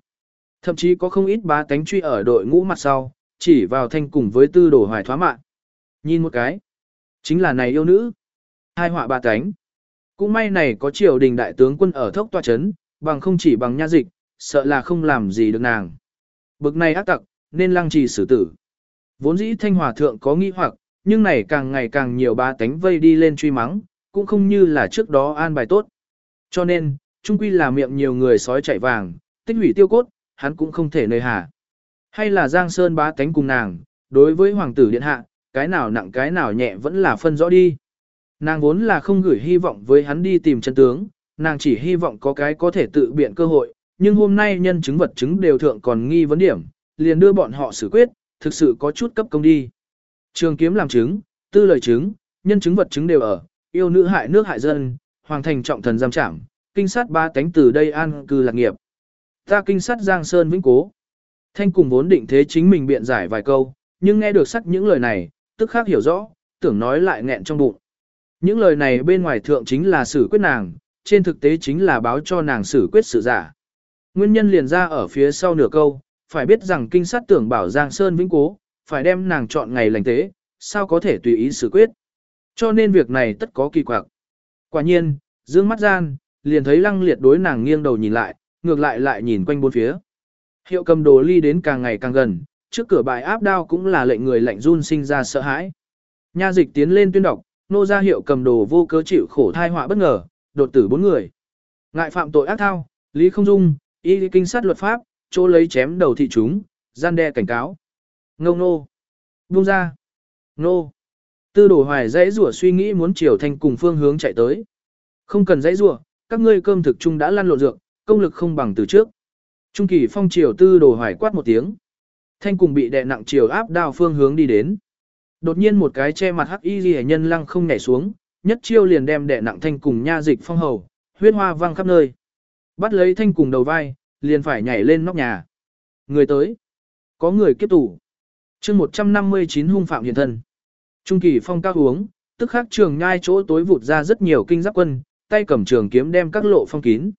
Thậm chí có không ít bá tánh truy ở đội ngũ mặt sau, chỉ vào thanh cùng với tư đồ hoài thoá mạng. Nhìn một cái, chính là này yêu nữ. Hai họa ba cánh, Cũng may này có triều đình đại tướng quân ở thốc tòa chấn, bằng không chỉ bằng nha dịch, sợ là không làm gì được nàng. Bực này ác tặc, nên lăng trì xử tử. Vốn dĩ thanh hòa thượng có nghi hoặc, nhưng này càng ngày càng nhiều ba tánh vây đi lên truy mắng, cũng không như là trước đó an bài tốt. Cho nên, trung quy là miệng nhiều người sói chạy vàng, tích hủy tiêu cốt, hắn cũng không thể nơi hà. Hay là Giang Sơn bá tánh cùng nàng, đối với hoàng tử điện hạ, cái nào nặng cái nào nhẹ vẫn là phân rõ đi. Nàng vốn là không gửi hy vọng với hắn đi tìm chân tướng, nàng chỉ hy vọng có cái có thể tự biện cơ hội, nhưng hôm nay nhân chứng vật chứng đều thượng còn nghi vấn điểm, liền đưa bọn họ xử quyết, thực sự có chút cấp công đi. Trường kiếm làm chứng, tư lời chứng, nhân chứng vật chứng đều ở, yêu nữ hại nước hại dân, hoàng thành trọng thần giam trảm, kinh sát ba tánh từ đây an cư lạc nghiệp. Ta kinh sát Giang Sơn vĩnh cố. Thanh cùng vốn định thế chính mình biện giải vài câu, nhưng nghe được sắc những lời này, tức khác hiểu rõ, tưởng nói lại nghẹn trong bụng. Những lời này bên ngoài thượng chính là xử quyết nàng, trên thực tế chính là báo cho nàng xử quyết sự giả. Nguyên nhân liền ra ở phía sau nửa câu, phải biết rằng kinh sát tưởng bảo Giang Sơn vĩnh cố, phải đem nàng chọn ngày lành tế, sao có thể tùy ý xử quyết. Cho nên việc này tất có kỳ quặc. Quả nhiên, dương mắt gian, liền thấy lăng liệt đối nàng nghiêng đầu nhìn lại, ngược lại lại nhìn quanh bốn phía. Hiệu cầm đồ ly đến càng ngày càng gần, trước cửa bài áp đao cũng là lệnh người lạnh run sinh ra sợ hãi. Nha dịch tiến lên tuyên đọc, nô ra hiệu cầm đồ vô cớ chịu khổ thai họa bất ngờ, đột tử bốn người. Ngại phạm tội ác thao, lý không dung, y kinh sát luật pháp, chỗ lấy chém đầu thị chúng, gian đe cảnh cáo. Ngông nô. Buông ra. Nô. Tư đổ hoài dãy rủa suy nghĩ muốn chiều thành cùng phương hướng chạy tới. Không cần dãy rủa, các ngươi cơm thực chung đã lăn lộn dược, công lực không bằng từ trước. Trung kỳ phong triều tư đồ hoài quát một tiếng. Thanh cùng bị đè nặng triều áp đao phương hướng đi đến. Đột nhiên một cái che mặt hắc y ghi nhân lăng không nhảy xuống, nhất chiêu liền đem đè nặng thanh cùng nha dịch phong hầu, huyết hoa văng khắp nơi. Bắt lấy thanh cùng đầu vai, liền phải nhảy lên nóc nhà. Người tới. Có người kiếp tủ. chương 159 hung phạm hiện thân. Trung kỳ phong cao uống, tức khắc trường nhai chỗ tối vụt ra rất nhiều kinh giáp quân, tay cầm trường kiếm đem các lộ phong kín.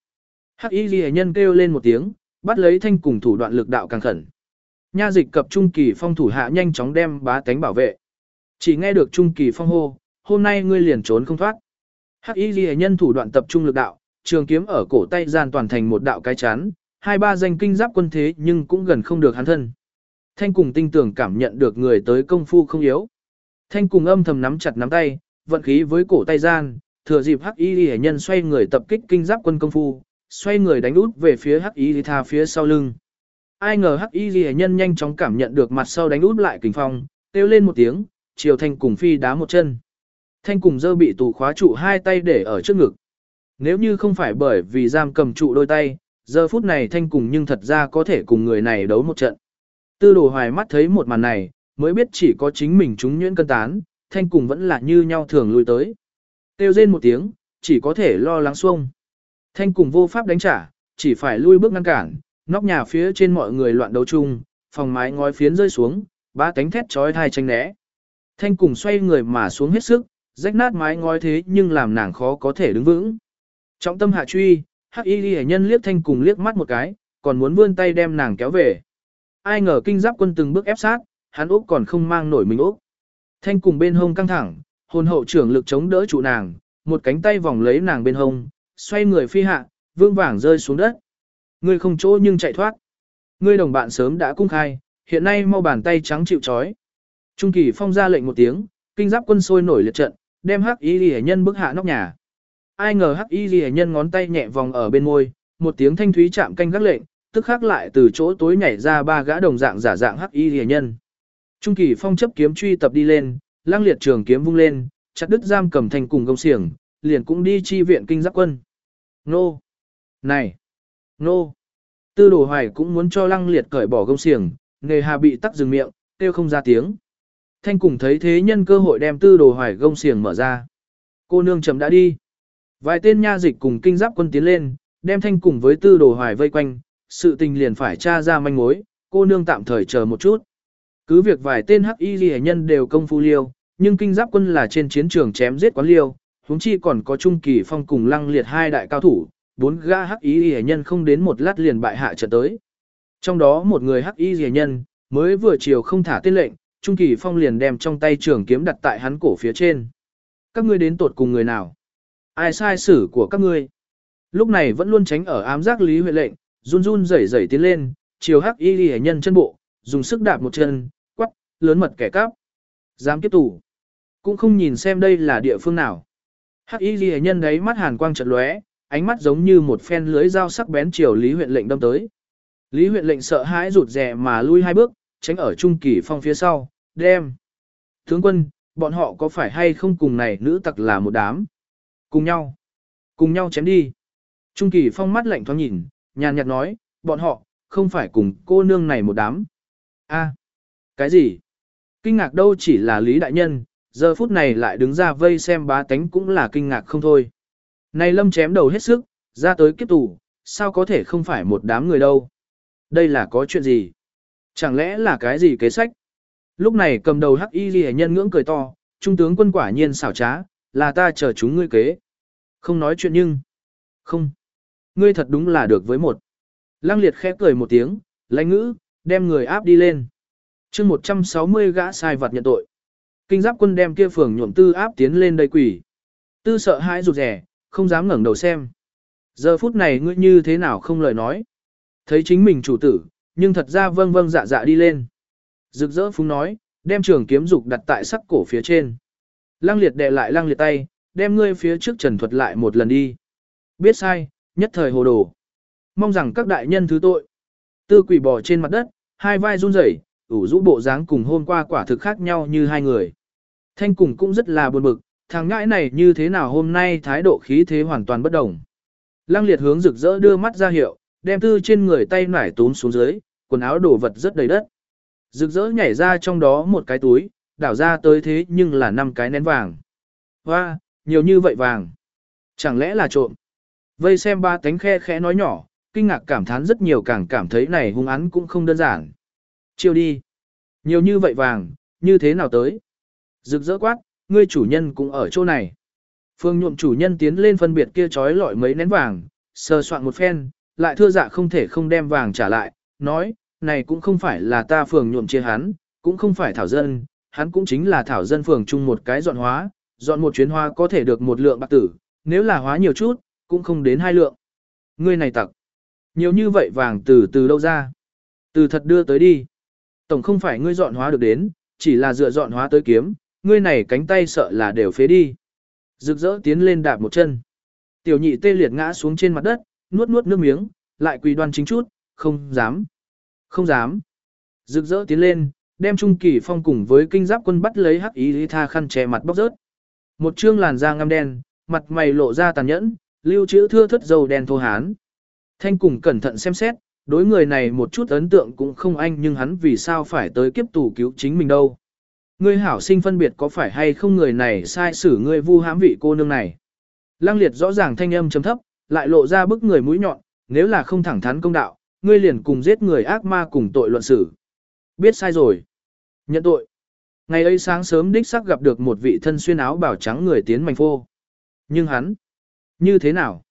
Hắc y ghi nhân kêu lên một tiếng, bắt lấy thanh cùng thủ đoạn lực đạo càng khẩn. Nha dịch cập trung kỳ phong thủ hạ nhanh chóng đem bá tánh bảo vệ. Chỉ nghe được trung kỳ phong hô, hôm nay ngươi liền trốn không thoát. Hắc y ghi nhân thủ đoạn tập trung lực đạo, trường kiếm ở cổ tay gian toàn thành một đạo cái chán, hai ba danh kinh giáp quân thế nhưng cũng gần không được hắn thân. Thanh cùng tinh tưởng cảm nhận được người tới công phu không yếu. Thanh cùng âm thầm nắm chặt nắm tay, vận khí với cổ tay gian, thừa dịp hắc y hệ nhân xoay người tập kích kinh giáp quân công phu, xoay người đánh út về phía hắc y tha phía sau lưng. Ai ngờ hắc y hệ nhân nhanh chóng cảm nhận được mặt sau đánh út lại kình phong, kêu lên một tiếng, chiều thanh cùng phi đá một chân. Thanh cùng dơ bị tù khóa trụ hai tay để ở trước ngực. Nếu như không phải bởi vì giam cầm trụ đôi tay, giờ phút này thanh cùng nhưng thật ra có thể cùng người này đấu một trận. Tư đồ hoài mắt thấy một màn này, mới biết chỉ có chính mình chúng nhuyễn cân tán, thanh cùng vẫn là như nhau thường lui tới. Tiêu rên một tiếng, chỉ có thể lo lắng xuông. Thanh cùng vô pháp đánh trả, chỉ phải lui bước ngăn cản, nóc nhà phía trên mọi người loạn đấu chung, phòng mái ngói phiến rơi xuống, ba cánh thét chói thai tranh né. Thanh cùng xoay người mà xuống hết sức, rách nát mái ngói thế nhưng làm nàng khó có thể đứng vững. Trọng tâm hạ truy, hắc y ghi nhân liếc thanh cùng liếc mắt một cái, còn muốn vươn tay đem nàng kéo về. Ai ngờ kinh giáp quân từng bước ép sát, hắn Úc còn không mang nổi mình Úc. Thanh cùng bên hông căng thẳng, hồn hậu trưởng lực chống đỡ trụ nàng, một cánh tay vòng lấy nàng bên hông, xoay người phi hạ, vương vàng rơi xuống đất. Ngươi không chỗ nhưng chạy thoát. Ngươi đồng bạn sớm đã cung khai, hiện nay mau bàn tay trắng chịu chói. Trung kỳ phong ra lệnh một tiếng, kinh giáp quân sôi nổi liệt trận, đem hắc y ghi nhân bức hạ nóc nhà. Ai ngờ hắc y ghi nhân ngón tay nhẹ vòng ở bên môi, một tiếng thanh thúy chạm canh gác lệnh, tức khắc lại từ chỗ tối nhảy ra ba gã đồng dạng giả dạng hắc y Lìa nhân. Trung kỳ phong chấp kiếm truy tập đi lên, lang liệt trường kiếm vung lên, chặt đứt giam cầm thành cùng công xiềng, liền cũng đi chi viện kinh giáp quân. Nô! Này! Nô! Tư đồ hoài cũng muốn cho lăng liệt cởi bỏ gông xiềng, nghề hà bị tắc dừng miệng, kêu không ra tiếng. Thanh cùng thấy thế nhân cơ hội đem tư đồ hoài gông xiềng mở ra. Cô nương chậm đã đi. Vài tên nha dịch cùng kinh giáp quân tiến lên, đem thanh cùng với tư đồ hoài vây quanh, sự tình liền phải tra ra manh mối, cô nương tạm thời chờ một chút. Cứ việc vài tên hắc y ghi nhân đều công phu liêu, nhưng kinh giáp quân là trên chiến trường chém giết quán liêu, huống chi còn có trung kỳ phong cùng lăng liệt hai đại cao thủ, bốn gã hắc y rìa nhân không đến một lát liền bại hạ trận tới. Trong đó một người hắc y rìa nhân, mới vừa chiều không thả tên lệnh, trung kỳ phong liền đem trong tay trường kiếm đặt tại hắn cổ phía trên. Các ngươi đến tột cùng người nào? Ai sai xử của các ngươi? Lúc này vẫn luôn tránh ở ám giác lý huyện lệnh, run run rẩy rẩy tiến lên, chiều hắc y rìa nhân chân bộ, dùng sức đạp một chân, quắc, lớn mật kẻ cắp. Dám tiếp tủ. Cũng không nhìn xem đây là địa phương nào. Hắc y ghi nhân đấy mắt hàn quang chợt lóe, ánh mắt giống như một phen lưới dao sắc bén chiều Lý huyện lệnh đâm tới. Lý huyện lệnh sợ hãi rụt rè mà lui hai bước, tránh ở trung kỳ phong phía sau, đem. Tướng quân, bọn họ có phải hay không cùng này nữ tặc là một đám? Cùng nhau. Cùng nhau chém đi. Trung kỳ phong mắt lạnh thoáng nhìn, nhàn nhạt nói, bọn họ, không phải cùng cô nương này một đám. a cái gì? Kinh ngạc đâu chỉ là Lý Đại Nhân, giờ phút này lại đứng ra vây xem bá tánh cũng là kinh ngạc không thôi. Này lâm chém đầu hết sức, ra tới kiếp tù, sao có thể không phải một đám người đâu? Đây là có chuyện gì? Chẳng lẽ là cái gì kế sách? Lúc này cầm đầu hắc y ghi nhân ngưỡng cười to, trung tướng quân quả nhiên xảo trá, là ta chờ chúng ngươi kế. Không nói chuyện nhưng... Không. Ngươi thật đúng là được với một. Lăng liệt khẽ cười một tiếng, lãnh ngữ, đem người áp đi lên. chương 160 gã sai vật nhận tội. Kinh giáp quân đem kia phường nhuộm tư áp tiến lên đây quỷ. Tư sợ hãi rụt rẻ, không dám ngẩng đầu xem. Giờ phút này ngươi như thế nào không lời nói. Thấy chính mình chủ tử, nhưng thật ra vâng vâng dạ dạ đi lên. Rực rỡ phúng nói, đem trường kiếm dục đặt tại sắc cổ phía trên. Lăng liệt đệ lại lăng liệt tay, đem ngươi phía trước trần thuật lại một lần đi. Biết sai, nhất thời hồ đồ. Mong rằng các đại nhân thứ tội. Tư quỷ bò trên mặt đất, hai vai run rẩy, ủ rũ bộ dáng cùng hôm qua quả thực khác nhau như hai người. Thanh cùng cũng rất là buồn bực, thằng ngãi này như thế nào hôm nay thái độ khí thế hoàn toàn bất đồng. Lăng liệt hướng rực rỡ đưa mắt ra hiệu, đem tư trên người tay nải tún xuống dưới, quần áo đồ vật rất đầy đất. Rực rỡ nhảy ra trong đó một cái túi, đảo ra tới thế nhưng là năm cái nén vàng. Hoa, nhiều như vậy vàng. Chẳng lẽ là trộm? Vây xem ba tánh khe khẽ nói nhỏ, kinh ngạc cảm thán rất nhiều càng cảm thấy này hung án cũng không đơn giản. Chiêu đi. Nhiều như vậy vàng, như thế nào tới? Rực rỡ quát, ngươi chủ nhân cũng ở chỗ này. Phương nhuộm chủ nhân tiến lên phân biệt kia trói lọi mấy nén vàng, sờ soạn một phen, lại thưa dạ không thể không đem vàng trả lại, nói, này cũng không phải là ta phường nhuộm chia hắn, cũng không phải thảo dân, hắn cũng chính là thảo dân phường chung một cái dọn hóa, dọn một chuyến hoa có thể được một lượng bạc tử, nếu là hóa nhiều chút, cũng không đến hai lượng. Ngươi này tặc. Nhiều như vậy vàng từ từ đâu ra? Từ thật đưa tới đi. Tổng không phải ngươi dọn hóa được đến, chỉ là dựa dọn hóa tới kiếm, ngươi này cánh tay sợ là đều phế đi. Rực rỡ tiến lên đạp một chân. Tiểu nhị tê liệt ngã xuống trên mặt đất, nuốt nuốt nước miếng, lại quỳ đoan chính chút, không dám. Không dám. Rực rỡ tiến lên, đem Trung Kỳ Phong cùng với kinh giáp quân bắt lấy hắc ý lý tha khăn che mặt bóc rớt. Một trương làn da ngăm đen, mặt mày lộ ra tàn nhẫn, lưu trữ thưa thất dầu đen thô hán. Thanh cùng cẩn thận xem xét, đối người này một chút ấn tượng cũng không anh nhưng hắn vì sao phải tới kiếp tù cứu chính mình đâu. Ngươi hảo sinh phân biệt có phải hay không người này sai xử ngươi vu hãm vị cô nương này. Lăng liệt rõ ràng thanh âm chấm thấp, lại lộ ra bức người mũi nhọn, nếu là không thẳng thắn công đạo, ngươi liền cùng giết người ác ma cùng tội luận xử. Biết sai rồi. Nhận tội. Ngày ấy sáng sớm đích xác gặp được một vị thân xuyên áo bảo trắng người tiến mảnh phô. Nhưng hắn, như thế nào?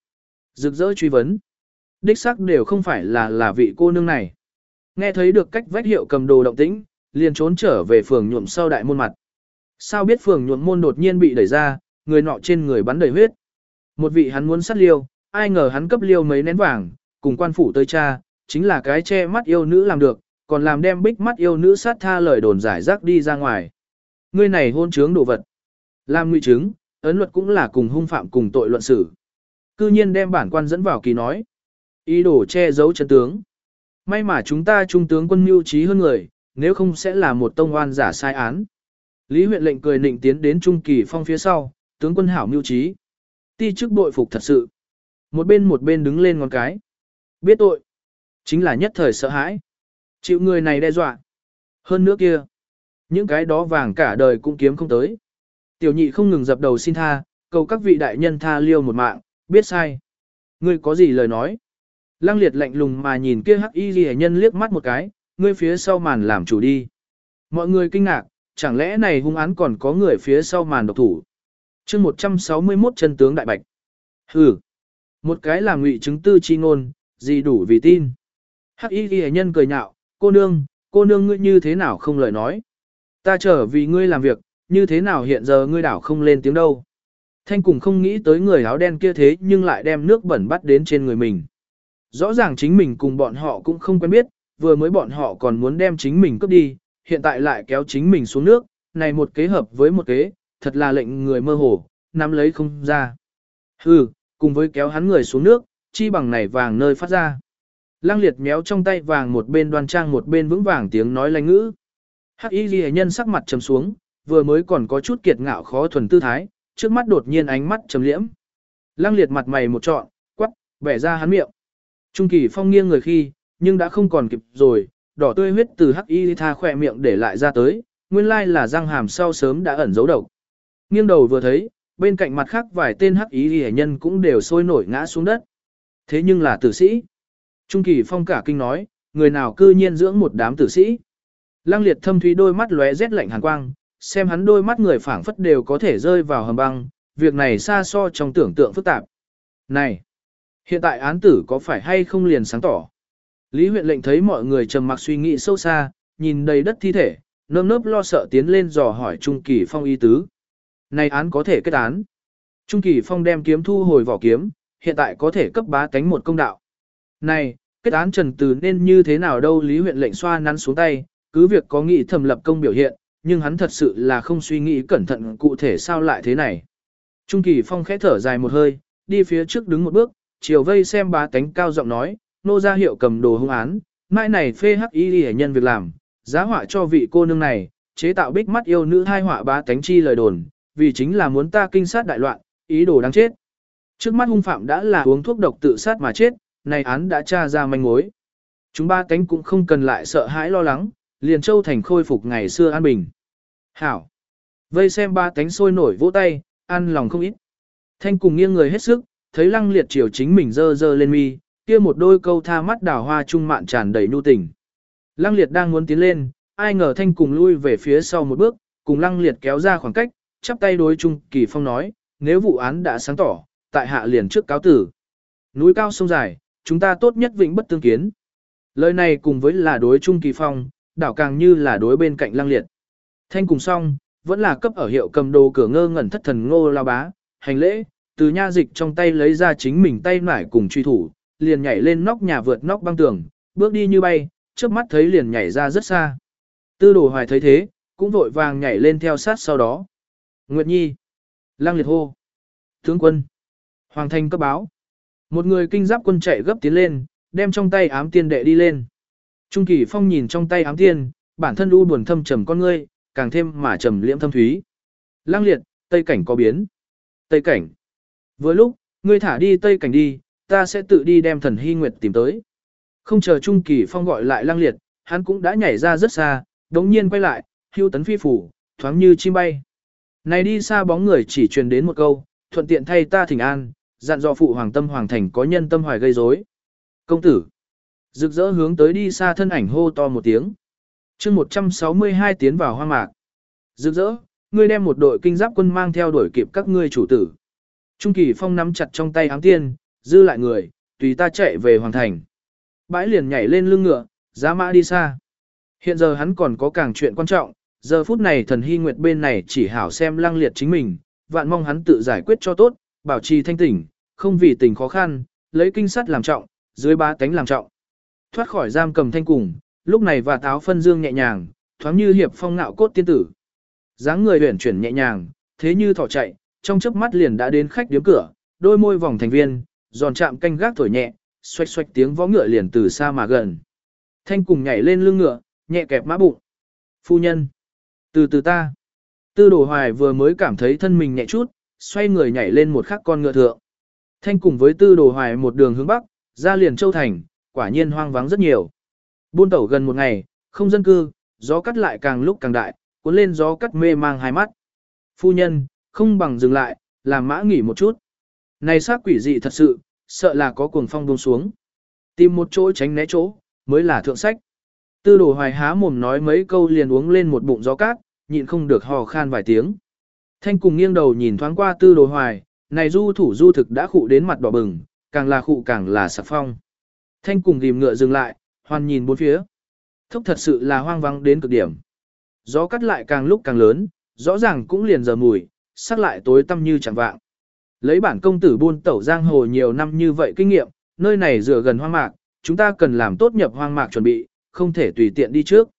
Rực rỡ truy vấn. Đích xác đều không phải là là vị cô nương này. Nghe thấy được cách vách hiệu cầm đồ động tĩnh, liền trốn trở về phường nhuộm sau đại môn mặt. Sao biết phường nhuộm môn đột nhiên bị đẩy ra, người nọ trên người bắn đầy huyết. Một vị hắn muốn sát liêu, ai ngờ hắn cấp liêu mấy nén vàng, cùng quan phủ tới cha, chính là cái che mắt yêu nữ làm được, còn làm đem bích mắt yêu nữ sát tha lời đồn giải rác đi ra ngoài. Ngươi này hôn trướng đồ vật. Làm nguy chứng, ấn luật cũng là cùng hung phạm cùng tội luận xử. Cư nhiên đem bản quan dẫn vào kỳ nói. Ý đồ che giấu chân tướng. May mà chúng ta trung tướng quân mưu trí hơn người, nếu không sẽ là một tông oan giả sai án. Lý huyện lệnh cười nịnh tiến đến Trung Kỳ Phong phía sau, tướng quân hảo mưu trí. Ti chức bội phục thật sự. Một bên một bên đứng lên ngón cái. Biết tội. Chính là nhất thời sợ hãi. Chịu người này đe dọa. Hơn nữa kia. Những cái đó vàng cả đời cũng kiếm không tới. Tiểu nhị không ngừng dập đầu xin tha, cầu các vị đại nhân tha liêu một mạng, biết sai. Ngươi có gì lời nói? Lăng liệt lạnh lùng mà nhìn kia hắc y ghi nhân liếc mắt một cái, ngươi phía sau màn làm chủ đi. Mọi người kinh ngạc, chẳng lẽ này hung án còn có người phía sau màn độc thủ. chương 161 chân tướng đại bạch. Hừ. Một cái là ngụy chứng tư chi ngôn, gì đủ vì tin. Hắc y ghi nhân cười nhạo, cô nương, cô nương ngươi như thế nào không lời nói. Ta trở vì ngươi làm việc, như thế nào hiện giờ ngươi đảo không lên tiếng đâu. Thanh cùng không nghĩ tới người áo đen kia thế nhưng lại đem nước bẩn bắt đến trên người mình. Rõ ràng chính mình cùng bọn họ cũng không quen biết, vừa mới bọn họ còn muốn đem chính mình cướp đi, hiện tại lại kéo chính mình xuống nước, này một kế hợp với một kế, thật là lệnh người mơ hồ, nắm lấy không ra. Hừ, cùng với kéo hắn người xuống nước, chi bằng này vàng nơi phát ra. Lăng liệt méo trong tay vàng một bên đoan trang một bên vững vàng tiếng nói lanh ngữ. Hắc y ghi nhân sắc mặt trầm xuống, vừa mới còn có chút kiệt ngạo khó thuần tư thái, trước mắt đột nhiên ánh mắt trầm liễm. Lăng liệt mặt mày một trọn, quắc, bẻ ra hắn miệng. Trung kỳ phong nghiêng người khi, nhưng đã không còn kịp rồi, đỏ tươi huyết từ hắc y tha khỏe miệng để lại ra tới, nguyên lai là răng hàm sau sớm đã ẩn giấu độc. Nghiêng đầu vừa thấy, bên cạnh mặt khác vài tên hắc y hệ nhân cũng đều sôi nổi ngã xuống đất. Thế nhưng là tử sĩ. Trung kỳ phong cả kinh nói, người nào cư nhiên dưỡng một đám tử sĩ. Lăng liệt thâm thúy đôi mắt lóe rét lạnh hàn quang, xem hắn đôi mắt người phảng phất đều có thể rơi vào hầm băng, việc này xa so trong tưởng tượng phức tạp. Này, hiện tại án tử có phải hay không liền sáng tỏ? Lý huyện lệnh thấy mọi người trầm mặc suy nghĩ sâu xa, nhìn đầy đất thi thể, nơm nớp lo sợ tiến lên dò hỏi Trung Kỳ Phong Y tứ. Này án có thể kết án. Trung Kỳ Phong đem kiếm thu hồi vỏ kiếm, hiện tại có thể cấp bá tánh một công đạo. Này, kết án trần từ nên như thế nào đâu Lý huyện lệnh xoa nắn xuống tay, cứ việc có nghị thầm lập công biểu hiện, nhưng hắn thật sự là không suy nghĩ cẩn thận cụ thể sao lại thế này. Trung Kỳ Phong khẽ thở dài một hơi, đi phía trước đứng một bước, chiều vây xem bá tánh cao giọng nói, nô ra hiệu cầm đồ hung án, mai này phê hắc y hệ nhân việc làm, giá họa cho vị cô nương này, chế tạo bích mắt yêu nữ hai họa bá tánh chi lời đồn, vì chính là muốn ta kinh sát đại loạn, ý đồ đáng chết. Trước mắt hung phạm đã là uống thuốc độc tự sát mà chết, này án đã tra ra manh mối. Chúng ba cánh cũng không cần lại sợ hãi lo lắng, liền châu thành khôi phục ngày xưa an bình. Hảo! Vây xem ba cánh sôi nổi vỗ tay, ăn lòng không ít. Thanh cùng nghiêng người hết sức, thấy lăng liệt chiều chính mình dơ dơ lên mi, kia một đôi câu tha mắt đào hoa trung mạn tràn đầy nhu tình. Lăng liệt đang muốn tiến lên, ai ngờ thanh cùng lui về phía sau một bước, cùng lăng liệt kéo ra khoảng cách, chắp tay đối Trung Kỳ Phong nói, nếu vụ án đã sáng tỏ, tại hạ liền trước cáo tử. Núi cao sông dài, chúng ta tốt nhất vĩnh bất tương kiến. Lời này cùng với là đối Trung Kỳ Phong, đảo càng như là đối bên cạnh lăng liệt. Thanh cùng xong, vẫn là cấp ở hiệu cầm đồ cửa ngơ ngẩn thất thần ngô lao bá, hành lễ, từ nha dịch trong tay lấy ra chính mình tay nải cùng truy thủ, liền nhảy lên nóc nhà vượt nóc băng tường, bước đi như bay, trước mắt thấy liền nhảy ra rất xa. Tư đồ hoài thấy thế, cũng vội vàng nhảy lên theo sát sau đó. Nguyệt Nhi. Lăng liệt hô. Tướng quân. Hoàng thanh cấp báo. Một người kinh giáp quân chạy gấp tiến lên, đem trong tay ám tiên đệ đi lên. Trung kỳ phong nhìn trong tay ám tiên, bản thân u buồn thâm trầm con ngươi, càng thêm mà trầm liễm thâm thúy. Lăng liệt, tây cảnh có biến. Tây cảnh. Vừa lúc, ngươi thả đi tây cảnh đi, ta sẽ tự đi đem thần hy nguyệt tìm tới. Không chờ Trung Kỳ Phong gọi lại lăng liệt, hắn cũng đã nhảy ra rất xa, đống nhiên quay lại, hưu tấn phi phủ, thoáng như chim bay. Này đi xa bóng người chỉ truyền đến một câu, thuận tiện thay ta thỉnh an, dặn dò phụ hoàng tâm hoàng thành có nhân tâm hoài gây rối. Công tử, rực rỡ hướng tới đi xa thân ảnh hô to một tiếng. chương 162 tiến vào hoa mạc. Rực rỡ, ngươi đem một đội kinh giáp quân mang theo đuổi kịp các ngươi chủ tử. Trung Kỳ Phong nắm chặt trong tay ám tiên, dư lại người, tùy ta chạy về hoàng thành. Bãi liền nhảy lên lưng ngựa, giá mã đi xa. Hiện giờ hắn còn có càng chuyện quan trọng, giờ phút này thần hy nguyệt bên này chỉ hảo xem lăng liệt chính mình, vạn mong hắn tự giải quyết cho tốt, bảo trì thanh tỉnh, không vì tình khó khăn, lấy kinh sắt làm trọng, dưới ba cánh làm trọng. Thoát khỏi giam cầm thanh cùng, lúc này và táo phân dương nhẹ nhàng, thoáng như hiệp phong ngạo cốt tiên tử. dáng người huyển chuyển nhẹ nhàng, thế như thỏ chạy, trong chớp mắt liền đã đến khách điếm cửa, đôi môi vòng thành viên, giòn chạm canh gác thổi nhẹ, xoạch xoạch tiếng võ ngựa liền từ xa mà gần. Thanh cùng nhảy lên lưng ngựa, nhẹ kẹp mã bụng. Phu nhân. Từ từ ta. Tư đồ hoài vừa mới cảm thấy thân mình nhẹ chút, xoay người nhảy lên một khắc con ngựa thượng. Thanh cùng với tư đồ hoài một đường hướng bắc, ra liền châu thành, quả nhiên hoang vắng rất nhiều. Buôn tẩu gần một ngày, không dân cư, gió cắt lại càng lúc càng đại, cuốn lên gió cắt mê mang hai mắt. Phu nhân, không bằng dừng lại, làm mã nghỉ một chút. Này xác quỷ dị thật sự, sợ là có cuồng phong buông xuống. Tìm một chỗ tránh né chỗ, mới là thượng sách. Tư đồ hoài há mồm nói mấy câu liền uống lên một bụng gió cát, nhịn không được hò khan vài tiếng. Thanh cùng nghiêng đầu nhìn thoáng qua tư đồ hoài, này du thủ du thực đã khụ đến mặt đỏ bừng, càng là khụ càng là sạc phong. Thanh cùng tìm ngựa dừng lại, hoàn nhìn bốn phía. Thốc thật sự là hoang vắng đến cực điểm. Gió cắt lại càng lúc càng lớn, rõ ràng cũng liền giờ mùi, sắc lại tối tăm như chẳng vạng. Lấy bản công tử buôn tẩu giang hồ nhiều năm như vậy kinh nghiệm, nơi này dựa gần hoang mạc, chúng ta cần làm tốt nhập hoang mạc chuẩn bị, không thể tùy tiện đi trước.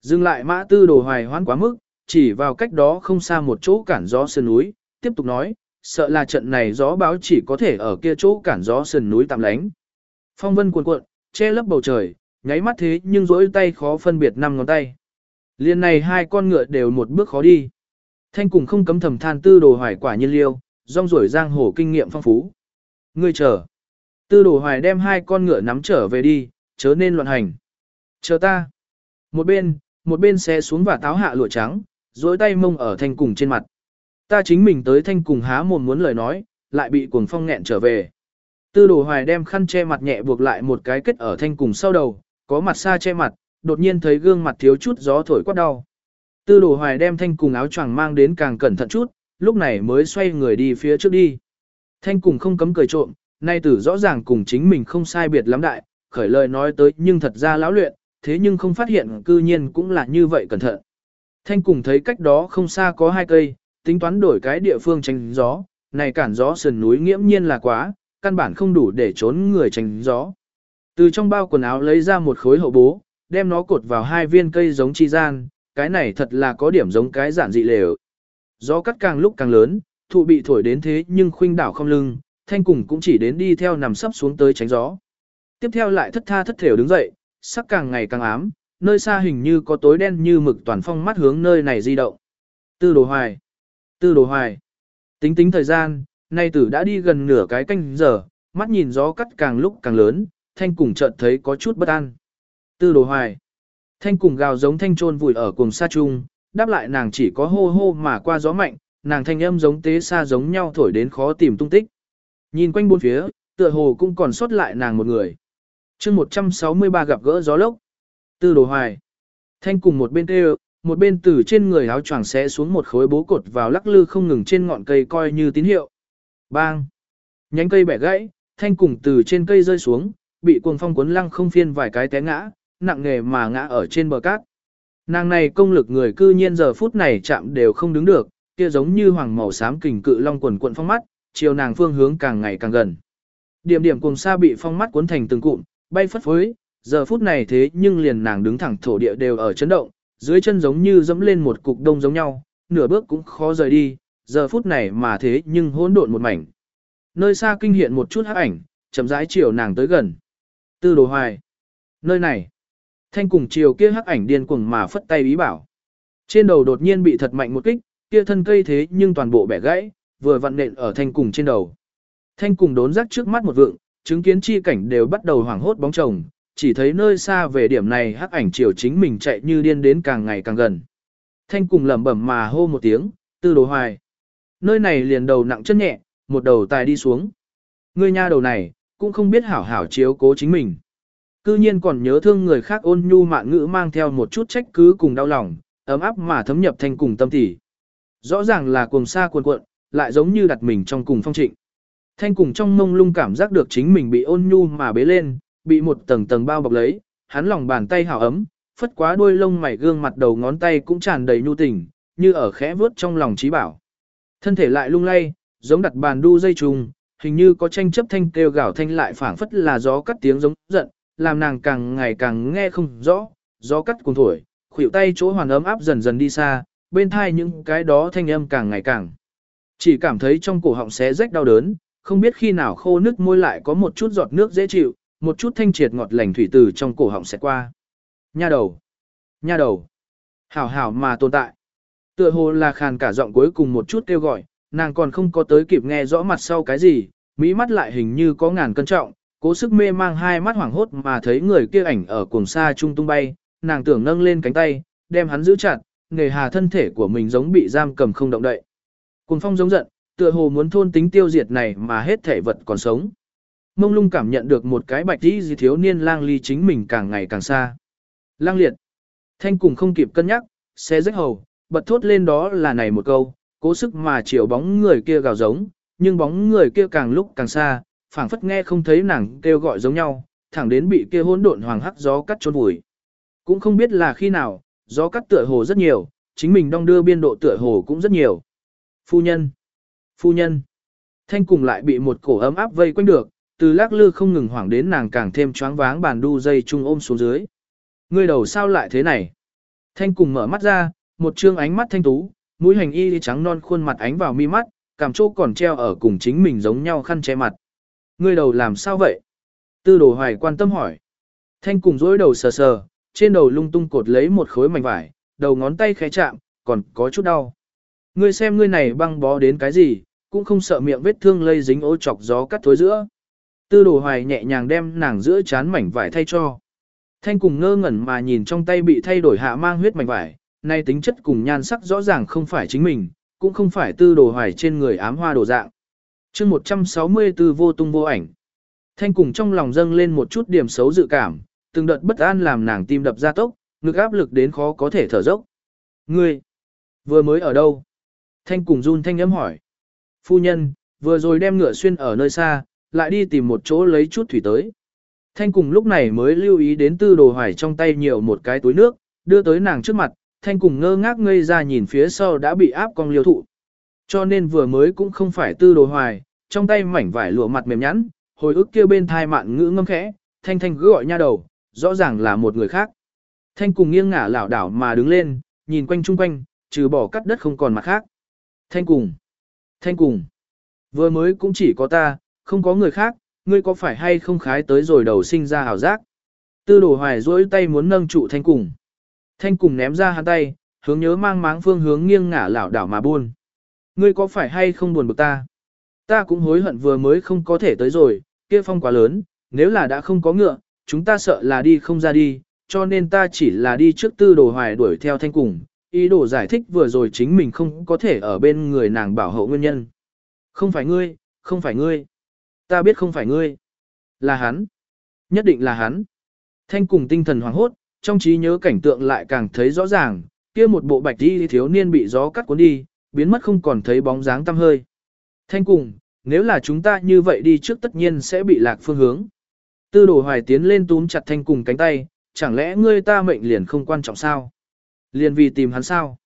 Dừng lại mã tư đồ hoài hoãn quá mức, chỉ vào cách đó không xa một chỗ cản gió sơn núi, tiếp tục nói, sợ là trận này gió báo chỉ có thể ở kia chỗ cản gió sơn núi tạm lánh. Phong vân cuộn cuộn, che lấp bầu trời, nháy mắt thế nhưng rỗi tay khó phân biệt năm ngón tay. Liên này hai con ngựa đều một bước khó đi. Thanh cùng không cấm thầm than tư đồ hoài quả nhiên liêu, rong rổi giang hồ kinh nghiệm phong phú. Ngươi chờ. Tư đồ hoài đem hai con ngựa nắm trở về đi, chớ nên loạn hành. Chờ ta. Một bên, một bên xe xuống và táo hạ lụa trắng, dối tay mông ở thanh cùng trên mặt. Ta chính mình tới thanh cùng há mồm muốn lời nói, lại bị cuồng phong nghẹn trở về. Tư đồ hoài đem khăn che mặt nhẹ buộc lại một cái kết ở thanh cùng sau đầu, có mặt xa che mặt, đột nhiên thấy gương mặt thiếu chút gió thổi quát đau. Tư đồ hoài đem thanh cùng áo choàng mang đến càng cẩn thận chút, lúc này mới xoay người đi phía trước đi. Thanh cùng không cấm cười trộm, nay tử rõ ràng cùng chính mình không sai biệt lắm đại, khởi lời nói tới nhưng thật ra lão luyện, thế nhưng không phát hiện cư nhiên cũng là như vậy cẩn thận. Thanh cùng thấy cách đó không xa có hai cây, tính toán đổi cái địa phương tránh gió, này cản gió sườn núi nghiễm nhiên là quá, căn bản không đủ để trốn người tránh gió. Từ trong bao quần áo lấy ra một khối hậu bố, đem nó cột vào hai viên cây giống chi gian, cái này thật là có điểm giống cái giản dị lều. Gió cắt càng lúc càng lớn, thụ bị thổi đến thế nhưng khuynh đảo không lưng, thanh cùng cũng chỉ đến đi theo nằm sấp xuống tới tránh gió. Tiếp theo lại thất tha thất thểu đứng dậy, sắc càng ngày càng ám, nơi xa hình như có tối đen như mực toàn phong mắt hướng nơi này di động. Tư đồ hoài. Tư đồ hoài. Tính tính thời gian, nay tử đã đi gần nửa cái canh giờ, mắt nhìn gió cắt càng lúc càng lớn, thanh cùng chợt thấy có chút bất an. Tư đồ hoài. Thanh cùng gào giống thanh trôn vùi ở cùng xa trung, đáp lại nàng chỉ có hô hô mà qua gió mạnh, nàng thanh âm giống tế xa giống nhau thổi đến khó tìm tung tích. Nhìn quanh bốn phía, tựa hồ cũng còn sót lại nàng một người. chương 163 gặp gỡ gió lốc. Tư đồ hoài. Thanh cùng một bên kêu, một bên từ trên người áo choàng xé xuống một khối bố cột vào lắc lư không ngừng trên ngọn cây coi như tín hiệu. Bang! Nhánh cây bẻ gãy, thanh cùng từ trên cây rơi xuống, bị cuồng phong cuốn lăng không phiên vài cái té ngã, nặng nghề mà ngã ở trên bờ cát. Nàng này công lực người cư nhiên giờ phút này chạm đều không đứng được, kia giống như hoàng màu xám kình cự long quần cuộn phong mắt, chiều nàng phương hướng càng ngày càng gần. Điểm điểm cùng xa bị phong mắt cuốn thành từng cụm, bay phất phới, giờ phút này thế nhưng liền nàng đứng thẳng thổ địa đều ở chấn động, dưới chân giống như dẫm lên một cục đông giống nhau, nửa bước cũng khó rời đi, giờ phút này mà thế nhưng hỗn độn một mảnh. Nơi xa kinh hiện một chút hắc ảnh, chậm rãi chiều nàng tới gần. Tư đồ hoài. Nơi này. Thanh cùng chiều kia hắc ảnh điên cuồng mà phất tay ý bảo. Trên đầu đột nhiên bị thật mạnh một kích, kia thân cây thế nhưng toàn bộ bẻ gãy, vừa vặn nện ở thanh cùng trên đầu. Thanh cùng đốn rắc trước mắt một vượng, chứng kiến chi cảnh đều bắt đầu hoảng hốt bóng chồng, chỉ thấy nơi xa về điểm này hắc ảnh chiều chính mình chạy như điên đến càng ngày càng gần. Thanh cùng lẩm bẩm mà hô một tiếng, tư đồ hoài. Nơi này liền đầu nặng chân nhẹ, một đầu tài đi xuống. ngươi nha đầu này, cũng không biết hảo hảo chiếu cố chính mình. Cư nhiên còn nhớ thương người khác ôn nhu mạn ngữ mang theo một chút trách cứ cùng đau lòng, ấm áp mà thấm nhập thành cùng tâm tỉ. Rõ ràng là cuồng xa cuồn cuộn, lại giống như đặt mình trong cùng phong trịnh. Thanh cùng trong mông lung cảm giác được chính mình bị ôn nhu mà bế lên, bị một tầng tầng bao bọc lấy, hắn lòng bàn tay hào ấm, phất quá đuôi lông mày gương mặt đầu ngón tay cũng tràn đầy nhu tình, như ở khẽ vớt trong lòng trí bảo. Thân thể lại lung lay, giống đặt bàn đu dây trùng, hình như có tranh chấp thanh kêu gào thanh lại phảng phất là gió cắt tiếng giống giận, làm nàng càng ngày càng nghe không rõ, gió cắt cùng thổi, khuỷu tay chỗ hoàn ấm áp dần dần đi xa, bên thai những cái đó thanh âm càng ngày càng. Chỉ cảm thấy trong cổ họng xé rách đau đớn, không biết khi nào khô nước môi lại có một chút giọt nước dễ chịu, một chút thanh triệt ngọt lành thủy từ trong cổ họng sẽ qua. Nha đầu, nha đầu, hảo hảo mà tồn tại. Tựa hồ là khàn cả giọng cuối cùng một chút kêu gọi, nàng còn không có tới kịp nghe rõ mặt sau cái gì, mỹ mắt lại hình như có ngàn cân trọng, cố sức mê mang hai mắt hoảng hốt mà thấy người kia ảnh ở cuồng xa trung tung bay, nàng tưởng nâng lên cánh tay, đem hắn giữ chặt, nghề hà thân thể của mình giống bị giam cầm không động đậy. Cuồng phong giống giận, tựa hồ muốn thôn tính tiêu diệt này mà hết thể vật còn sống. Mông lung cảm nhận được một cái bạch tí gì thiếu niên lang ly chính mình càng ngày càng xa. Lang liệt. Thanh cùng không kịp cân nhắc, xe rách hầu, bật thốt lên đó là này một câu, cố sức mà chiều bóng người kia gào giống, nhưng bóng người kia càng lúc càng xa, phảng phất nghe không thấy nàng kêu gọi giống nhau, thẳng đến bị kia hỗn độn hoàng hắc gió cắt chôn vùi. Cũng không biết là khi nào, gió cắt tựa hồ rất nhiều, chính mình đong đưa biên độ tựa hồ cũng rất nhiều. Phu nhân, phu nhân, thanh cùng lại bị một cổ ấm áp vây quanh được, từ lắc lư không ngừng hoảng đến nàng càng thêm choáng váng bàn đu dây chung ôm xuống dưới. Ngươi đầu sao lại thế này? Thanh cùng mở mắt ra, một trương ánh mắt thanh tú, mũi hành y trắng non khuôn mặt ánh vào mi mắt, cảm chỗ còn treo ở cùng chính mình giống nhau khăn che mặt. Ngươi đầu làm sao vậy? Tư đồ hoài quan tâm hỏi. Thanh cùng dối đầu sờ sờ, trên đầu lung tung cột lấy một khối mảnh vải, đầu ngón tay khẽ chạm, còn có chút đau. Ngươi xem ngươi này băng bó đến cái gì, cũng không sợ miệng vết thương lây dính ô chọc gió cắt thối giữa. Tư đồ hoài nhẹ nhàng đem nàng giữa chán mảnh vải thay cho. Thanh cùng ngơ ngẩn mà nhìn trong tay bị thay đổi hạ mang huyết mảnh vải, nay tính chất cùng nhan sắc rõ ràng không phải chính mình, cũng không phải tư đồ hoài trên người ám hoa đồ dạng chương 164 vô tung vô ảnh. Thanh cùng trong lòng dâng lên một chút điểm xấu dự cảm, từng đợt bất an làm nàng tim đập ra tốc, ngực áp lực đến khó có thể thở dốc. Ngươi, vừa mới ở đâu? Thanh cùng run thanh ấm hỏi. Phu nhân, vừa rồi đem ngựa xuyên ở nơi xa, lại đi tìm một chỗ lấy chút thủy tới. Thanh cùng lúc này mới lưu ý đến tư đồ hoài trong tay nhiều một cái túi nước, đưa tới nàng trước mặt, thanh cùng ngơ ngác ngây ra nhìn phía sau đã bị áp con liêu thụ. Cho nên vừa mới cũng không phải tư đồ hoài, trong tay mảnh vải lụa mặt mềm nhẵn, hồi ức kia bên thai mạn ngữ ngâm khẽ, thanh thanh cứ gọi nha đầu, rõ ràng là một người khác. Thanh cùng nghiêng ngả lảo đảo mà đứng lên, nhìn quanh chung quanh, trừ bỏ cắt đất không còn mặt khác. Thanh cùng, thanh cùng, vừa mới cũng chỉ có ta, không có người khác, ngươi có phải hay không khái tới rồi đầu sinh ra hào giác. Tư đồ hoài duỗi tay muốn nâng trụ thanh cùng. Thanh cùng ném ra hắn tay, hướng nhớ mang máng phương hướng nghiêng ngả lảo đảo mà buôn. Ngươi có phải hay không buồn bực ta? Ta cũng hối hận vừa mới không có thể tới rồi, kia phong quá lớn, nếu là đã không có ngựa, chúng ta sợ là đi không ra đi, cho nên ta chỉ là đi trước tư đồ hoài đuổi theo thanh cùng, ý đồ giải thích vừa rồi chính mình không có thể ở bên người nàng bảo hộ nguyên nhân. Không phải ngươi, không phải ngươi. Ta biết không phải ngươi. Là hắn. Nhất định là hắn. Thanh cùng tinh thần hoảng hốt, trong trí nhớ cảnh tượng lại càng thấy rõ ràng, kia một bộ bạch đi thiếu niên bị gió cắt cuốn đi, biến mất không còn thấy bóng dáng tăm hơi. Thanh cùng, nếu là chúng ta như vậy đi trước tất nhiên sẽ bị lạc phương hướng. Tư đồ hoài tiến lên túm chặt thanh cùng cánh tay, chẳng lẽ ngươi ta mệnh liền không quan trọng sao? Liền vì tìm hắn sao?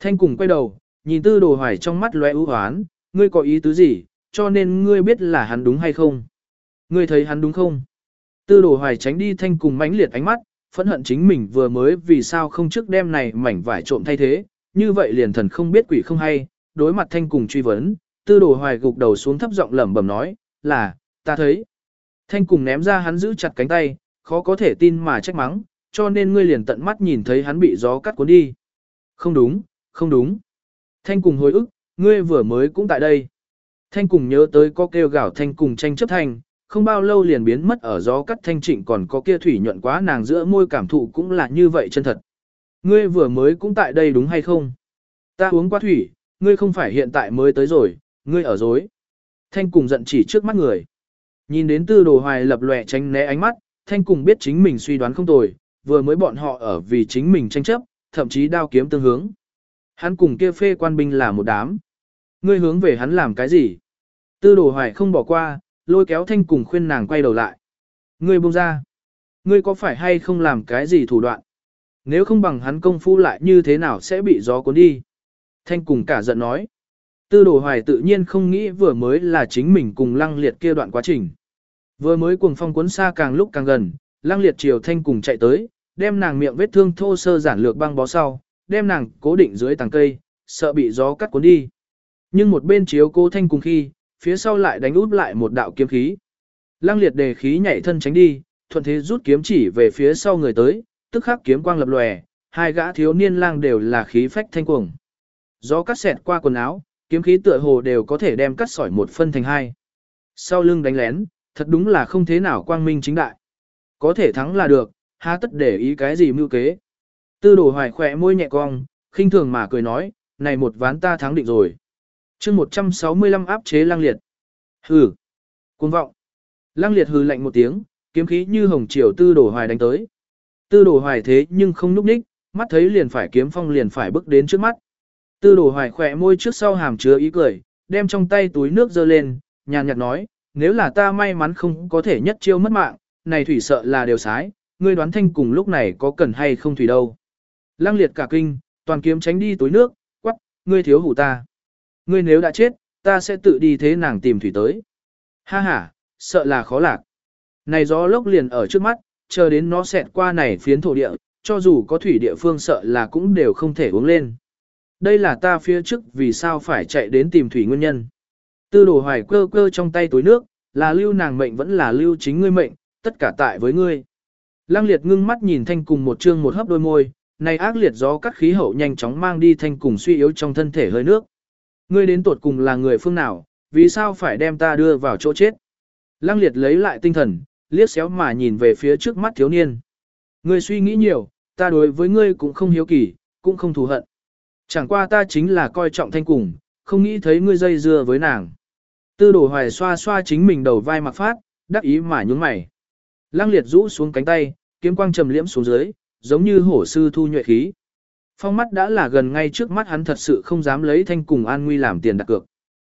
Thanh cùng quay đầu, nhìn tư đồ hoài trong mắt lóe ưu hoán, ngươi có ý tứ gì, cho nên ngươi biết là hắn đúng hay không? Ngươi thấy hắn đúng không? Tư đồ hoài tránh đi thanh cùng mãnh liệt ánh mắt, phẫn hận chính mình vừa mới vì sao không trước đêm này mảnh vải trộm thay thế, như vậy liền thần không biết quỷ không hay, đối mặt thanh cùng truy vấn, tư đồ hoài gục đầu xuống thấp giọng lẩm bẩm nói, là, ta thấy. Thanh cùng ném ra hắn giữ chặt cánh tay, khó có thể tin mà trách mắng, cho nên ngươi liền tận mắt nhìn thấy hắn bị gió cắt cuốn đi. Không đúng, không đúng. Thanh cùng hồi ức, ngươi vừa mới cũng tại đây. Thanh cùng nhớ tới có kêu gạo thanh cùng tranh chấp thành không bao lâu liền biến mất ở gió cắt thanh trịnh còn có kia thủy nhuận quá nàng giữa môi cảm thụ cũng là như vậy chân thật. Ngươi vừa mới cũng tại đây đúng hay không? Ta uống qua thủy, ngươi không phải hiện tại mới tới rồi, ngươi ở dối. Thanh cùng giận chỉ trước mắt người. Nhìn đến tư đồ hoài lập lòe tránh né ánh mắt, thanh cùng biết chính mình suy đoán không tồi, vừa mới bọn họ ở vì chính mình tranh chấp, thậm chí đao kiếm tương hướng. Hắn cùng kia phê quan binh là một đám. Ngươi hướng về hắn làm cái gì? Tư đồ hoài không bỏ qua, lôi kéo thanh cùng khuyên nàng quay đầu lại. Ngươi buông ra. Ngươi có phải hay không làm cái gì thủ đoạn? Nếu không bằng hắn công phu lại như thế nào sẽ bị gió cuốn đi? Thanh cùng cả giận nói. Tư đồ hoài tự nhiên không nghĩ vừa mới là chính mình cùng lăng liệt kia đoạn quá trình. Vừa mới cuồng phong cuốn xa càng lúc càng gần, lăng liệt chiều thanh cùng chạy tới, đem nàng miệng vết thương thô sơ giản lược băng bó sau, đem nàng cố định dưới tàng cây, sợ bị gió cắt cuốn đi. Nhưng một bên chiếu cô thanh cùng khi, phía sau lại đánh út lại một đạo kiếm khí. Lăng liệt đề khí nhảy thân tránh đi, thuận thế rút kiếm chỉ về phía sau người tới, tức khắc kiếm quang lập lòe, hai gã thiếu niên lang đều là khí phách thanh cuồng. Gió cắt xẹt qua quần áo, kiếm khí tựa hồ đều có thể đem cắt sỏi một phân thành hai. Sau lưng đánh lén, thật đúng là không thế nào quang minh chính đại. Có thể thắng là được, há tất để ý cái gì mưu kế. Tư đồ hoài khỏe môi nhẹ cong, khinh thường mà cười nói, này một ván ta thắng định rồi. chương 165 áp chế lang liệt. Hừ. Cuồng vọng. Lang liệt hừ lạnh một tiếng, kiếm khí như hồng triều tư đồ hoài đánh tới. Tư đồ hoài thế nhưng không núp ních, mắt thấy liền phải kiếm phong liền phải bước đến trước mắt. Tư đồ hoài khỏe môi trước sau hàm chứa ý cười, đem trong tay túi nước dơ lên, nhàn nhạt nói, nếu là ta may mắn không có thể nhất chiêu mất mạng, này thủy sợ là đều sái, ngươi đoán thanh cùng lúc này có cần hay không thủy đâu. Lăng liệt cả kinh, toàn kiếm tránh đi túi nước, quắc, ngươi thiếu hủ ta. Ngươi nếu đã chết, ta sẽ tự đi thế nàng tìm thủy tới. Ha ha, sợ là khó lạc. Này gió lốc liền ở trước mắt, chờ đến nó xẹt qua này phiến thổ địa, cho dù có thủy địa phương sợ là cũng đều không thể uống lên. Đây là ta phía trước vì sao phải chạy đến tìm thủy nguyên nhân. Tư đồ hoài cơ cơ trong tay túi nước, là lưu nàng mệnh vẫn là lưu chính ngươi mệnh, tất cả tại với ngươi. Lăng liệt ngưng mắt nhìn thanh cùng một chương một hấp đôi môi, này ác liệt gió cắt khí hậu nhanh chóng mang đi thanh cùng suy yếu trong thân thể hơi nước. Ngươi đến tuột cùng là người phương nào, vì sao phải đem ta đưa vào chỗ chết? Lăng liệt lấy lại tinh thần, liếc xéo mà nhìn về phía trước mắt thiếu niên. Ngươi suy nghĩ nhiều, ta đối với ngươi cũng không hiếu kỳ, cũng không thù hận. Chẳng qua ta chính là coi trọng thanh cùng, không nghĩ thấy ngươi dây dưa với nàng. Tư đổ hoài xoa xoa chính mình đầu vai mặc phát, đắc ý mà nhún mày. Lăng liệt rũ xuống cánh tay, kiếm quang trầm liễm xuống dưới, giống như hổ sư thu nhuệ khí. Phong mắt đã là gần ngay trước mắt hắn thật sự không dám lấy thanh cùng an nguy làm tiền đặt cược.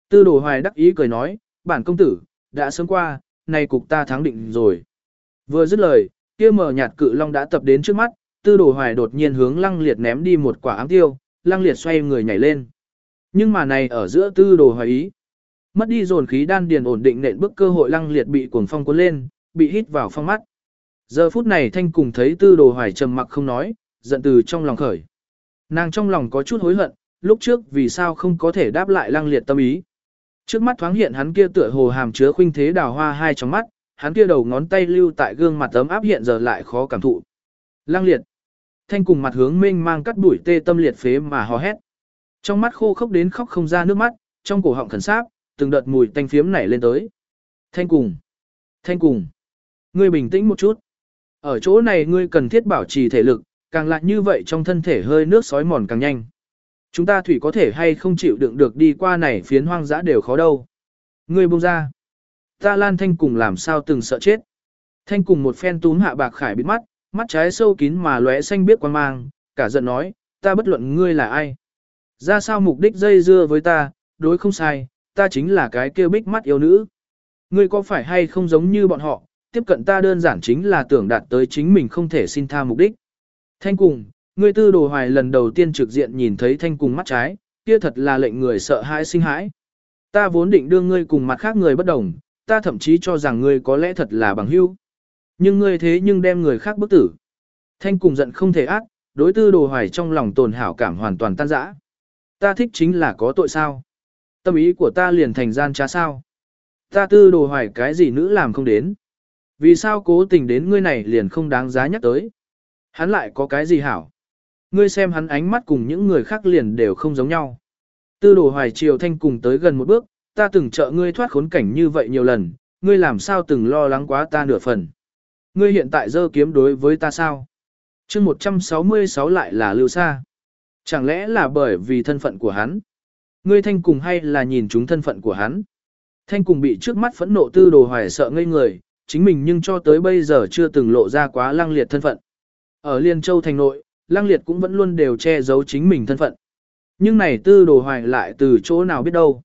Tư đồ hoài đắc ý cười nói, bản công tử, đã sớm qua, nay cục ta thắng định rồi. Vừa dứt lời, kia mở nhạt cự long đã tập đến trước mắt, tư đồ hoài đột nhiên hướng lăng liệt ném đi một quả ám tiêu, lăng liệt xoay người nhảy lên. Nhưng mà này ở giữa tư đồ hoài ý. Mất đi dồn khí đan điền ổn định nện bước cơ hội lăng liệt bị cuồng phong cuốn lên, bị hít vào phong mắt. Giờ phút này thanh cùng thấy tư đồ hoài trầm mặc không nói, giận từ trong lòng khởi. Nàng trong lòng có chút hối hận, lúc trước vì sao không có thể đáp lại lăng liệt tâm ý. Trước mắt thoáng hiện hắn kia tựa hồ hàm chứa khuynh thế đào hoa hai trong mắt, hắn kia đầu ngón tay lưu tại gương mặt ấm áp hiện giờ lại khó cảm thụ. lang liệt. Thanh cùng mặt hướng mênh mang cắt đuổi tê tâm liệt phế mà hò hét. Trong mắt khô khốc đến khóc không ra nước mắt, trong cổ họng khẩn sáp, từng đợt mùi tanh phiếm nảy lên tới. Thanh cùng. Thanh cùng. Ngươi bình tĩnh một chút. Ở chỗ này ngươi cần thiết bảo trì thể lực, càng lại như vậy trong thân thể hơi nước sói mòn càng nhanh. Chúng ta thủy có thể hay không chịu đựng được đi qua này phiến hoang dã đều khó đâu. Ngươi buông ra. Ta lan thanh cùng làm sao từng sợ chết. Thanh cùng một phen túm hạ bạc khải bít mắt, mắt trái sâu kín mà lóe xanh biết quan mang, cả giận nói, ta bất luận ngươi là ai. Ra sao mục đích dây dưa với ta, đối không sai, ta chính là cái kêu bích mắt yêu nữ. Ngươi có phải hay không giống như bọn họ, tiếp cận ta đơn giản chính là tưởng đạt tới chính mình không thể xin tha mục đích. Thanh cùng, ngươi tư đồ hoài lần đầu tiên trực diện nhìn thấy thanh cùng mắt trái, kia thật là lệnh người sợ hãi sinh hãi. Ta vốn định đưa ngươi cùng mặt khác người bất đồng, ta thậm chí cho rằng ngươi có lẽ thật là bằng hữu. Nhưng ngươi thế nhưng đem người khác bức tử. Thanh cùng giận không thể ác, đối tư đồ hoài trong lòng tồn hảo cảm hoàn toàn tan rã. Ta thích chính là có tội sao. Tâm ý của ta liền thành gian trá sao. Ta tư đồ hoài cái gì nữ làm không đến. Vì sao cố tình đến ngươi này liền không đáng giá nhắc tới. Hắn lại có cái gì hảo. Ngươi xem hắn ánh mắt cùng những người khác liền đều không giống nhau. Tư đồ hoài triều thanh cùng tới gần một bước, ta từng trợ ngươi thoát khốn cảnh như vậy nhiều lần, ngươi làm sao từng lo lắng quá ta nửa phần. Ngươi hiện tại dơ kiếm đối với ta sao? chương 166 lại là lưu xa. Chẳng lẽ là bởi vì thân phận của hắn? Ngươi thanh cùng hay là nhìn chúng thân phận của hắn? Thanh cùng bị trước mắt phẫn nộ tư đồ hoài sợ ngây người, chính mình nhưng cho tới bây giờ chưa từng lộ ra quá lăng liệt thân phận. Ở Liên Châu thành nội, lăng liệt cũng vẫn luôn đều che giấu chính mình thân phận. Nhưng này tư đồ hoài lại từ chỗ nào biết đâu.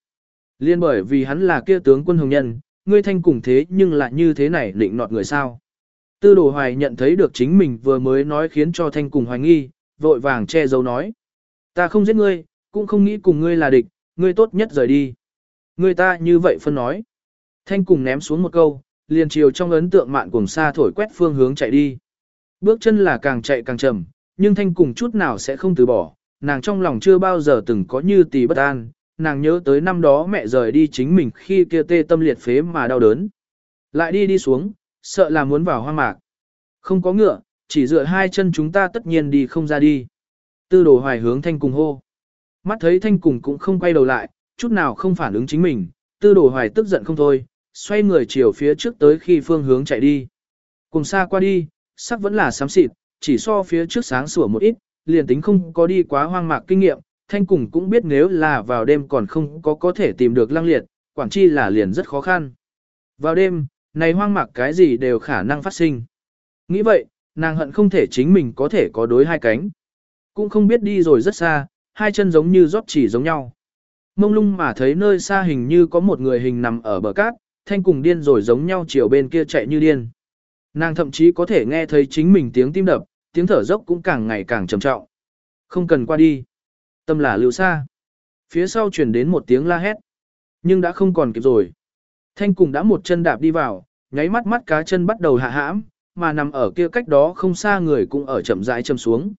Liên bởi vì hắn là kia tướng quân hồng nhân, ngươi thanh cùng thế nhưng lại như thế này định nọt người sao. Tư đồ hoài nhận thấy được chính mình vừa mới nói khiến cho thanh cùng hoài nghi, vội vàng che giấu nói. Ta không giết ngươi, cũng không nghĩ cùng ngươi là địch, ngươi tốt nhất rời đi. Ngươi ta như vậy phân nói. Thanh cùng ném xuống một câu, liền chiều trong ấn tượng mạn cùng xa thổi quét phương hướng chạy đi. Bước chân là càng chạy càng chậm, nhưng thanh cùng chút nào sẽ không từ bỏ, nàng trong lòng chưa bao giờ từng có như tì bất an, nàng nhớ tới năm đó mẹ rời đi chính mình khi kia tê tâm liệt phế mà đau đớn. Lại đi đi xuống, sợ là muốn vào hoang mạc. Không có ngựa, chỉ dựa hai chân chúng ta tất nhiên đi không ra đi. Tư đồ hoài hướng thanh cùng hô. Mắt thấy thanh cùng cũng không quay đầu lại, chút nào không phản ứng chính mình, tư đồ hoài tức giận không thôi, xoay người chiều phía trước tới khi phương hướng chạy đi. Cùng xa qua đi, sắc vẫn là xám xịt, chỉ so phía trước sáng sủa một ít, liền tính không có đi quá hoang mạc kinh nghiệm, thanh cùng cũng biết nếu là vào đêm còn không có có thể tìm được lăng liệt, quảng chi là liền rất khó khăn. Vào đêm, này hoang mạc cái gì đều khả năng phát sinh. Nghĩ vậy, nàng hận không thể chính mình có thể có đối hai cánh. Cũng không biết đi rồi rất xa, hai chân giống như rót chỉ giống nhau. Mông lung mà thấy nơi xa hình như có một người hình nằm ở bờ cát, thanh cùng điên rồi giống nhau chiều bên kia chạy như điên. Nàng thậm chí có thể nghe thấy chính mình tiếng tim đập, tiếng thở dốc cũng càng ngày càng trầm trọng. Không cần qua đi. Tâm là lưu xa. Phía sau truyền đến một tiếng la hét. Nhưng đã không còn kịp rồi. Thanh cùng đã một chân đạp đi vào, nháy mắt mắt cá chân bắt đầu hạ hãm, mà nằm ở kia cách đó không xa người cũng ở chậm rãi châm xuống.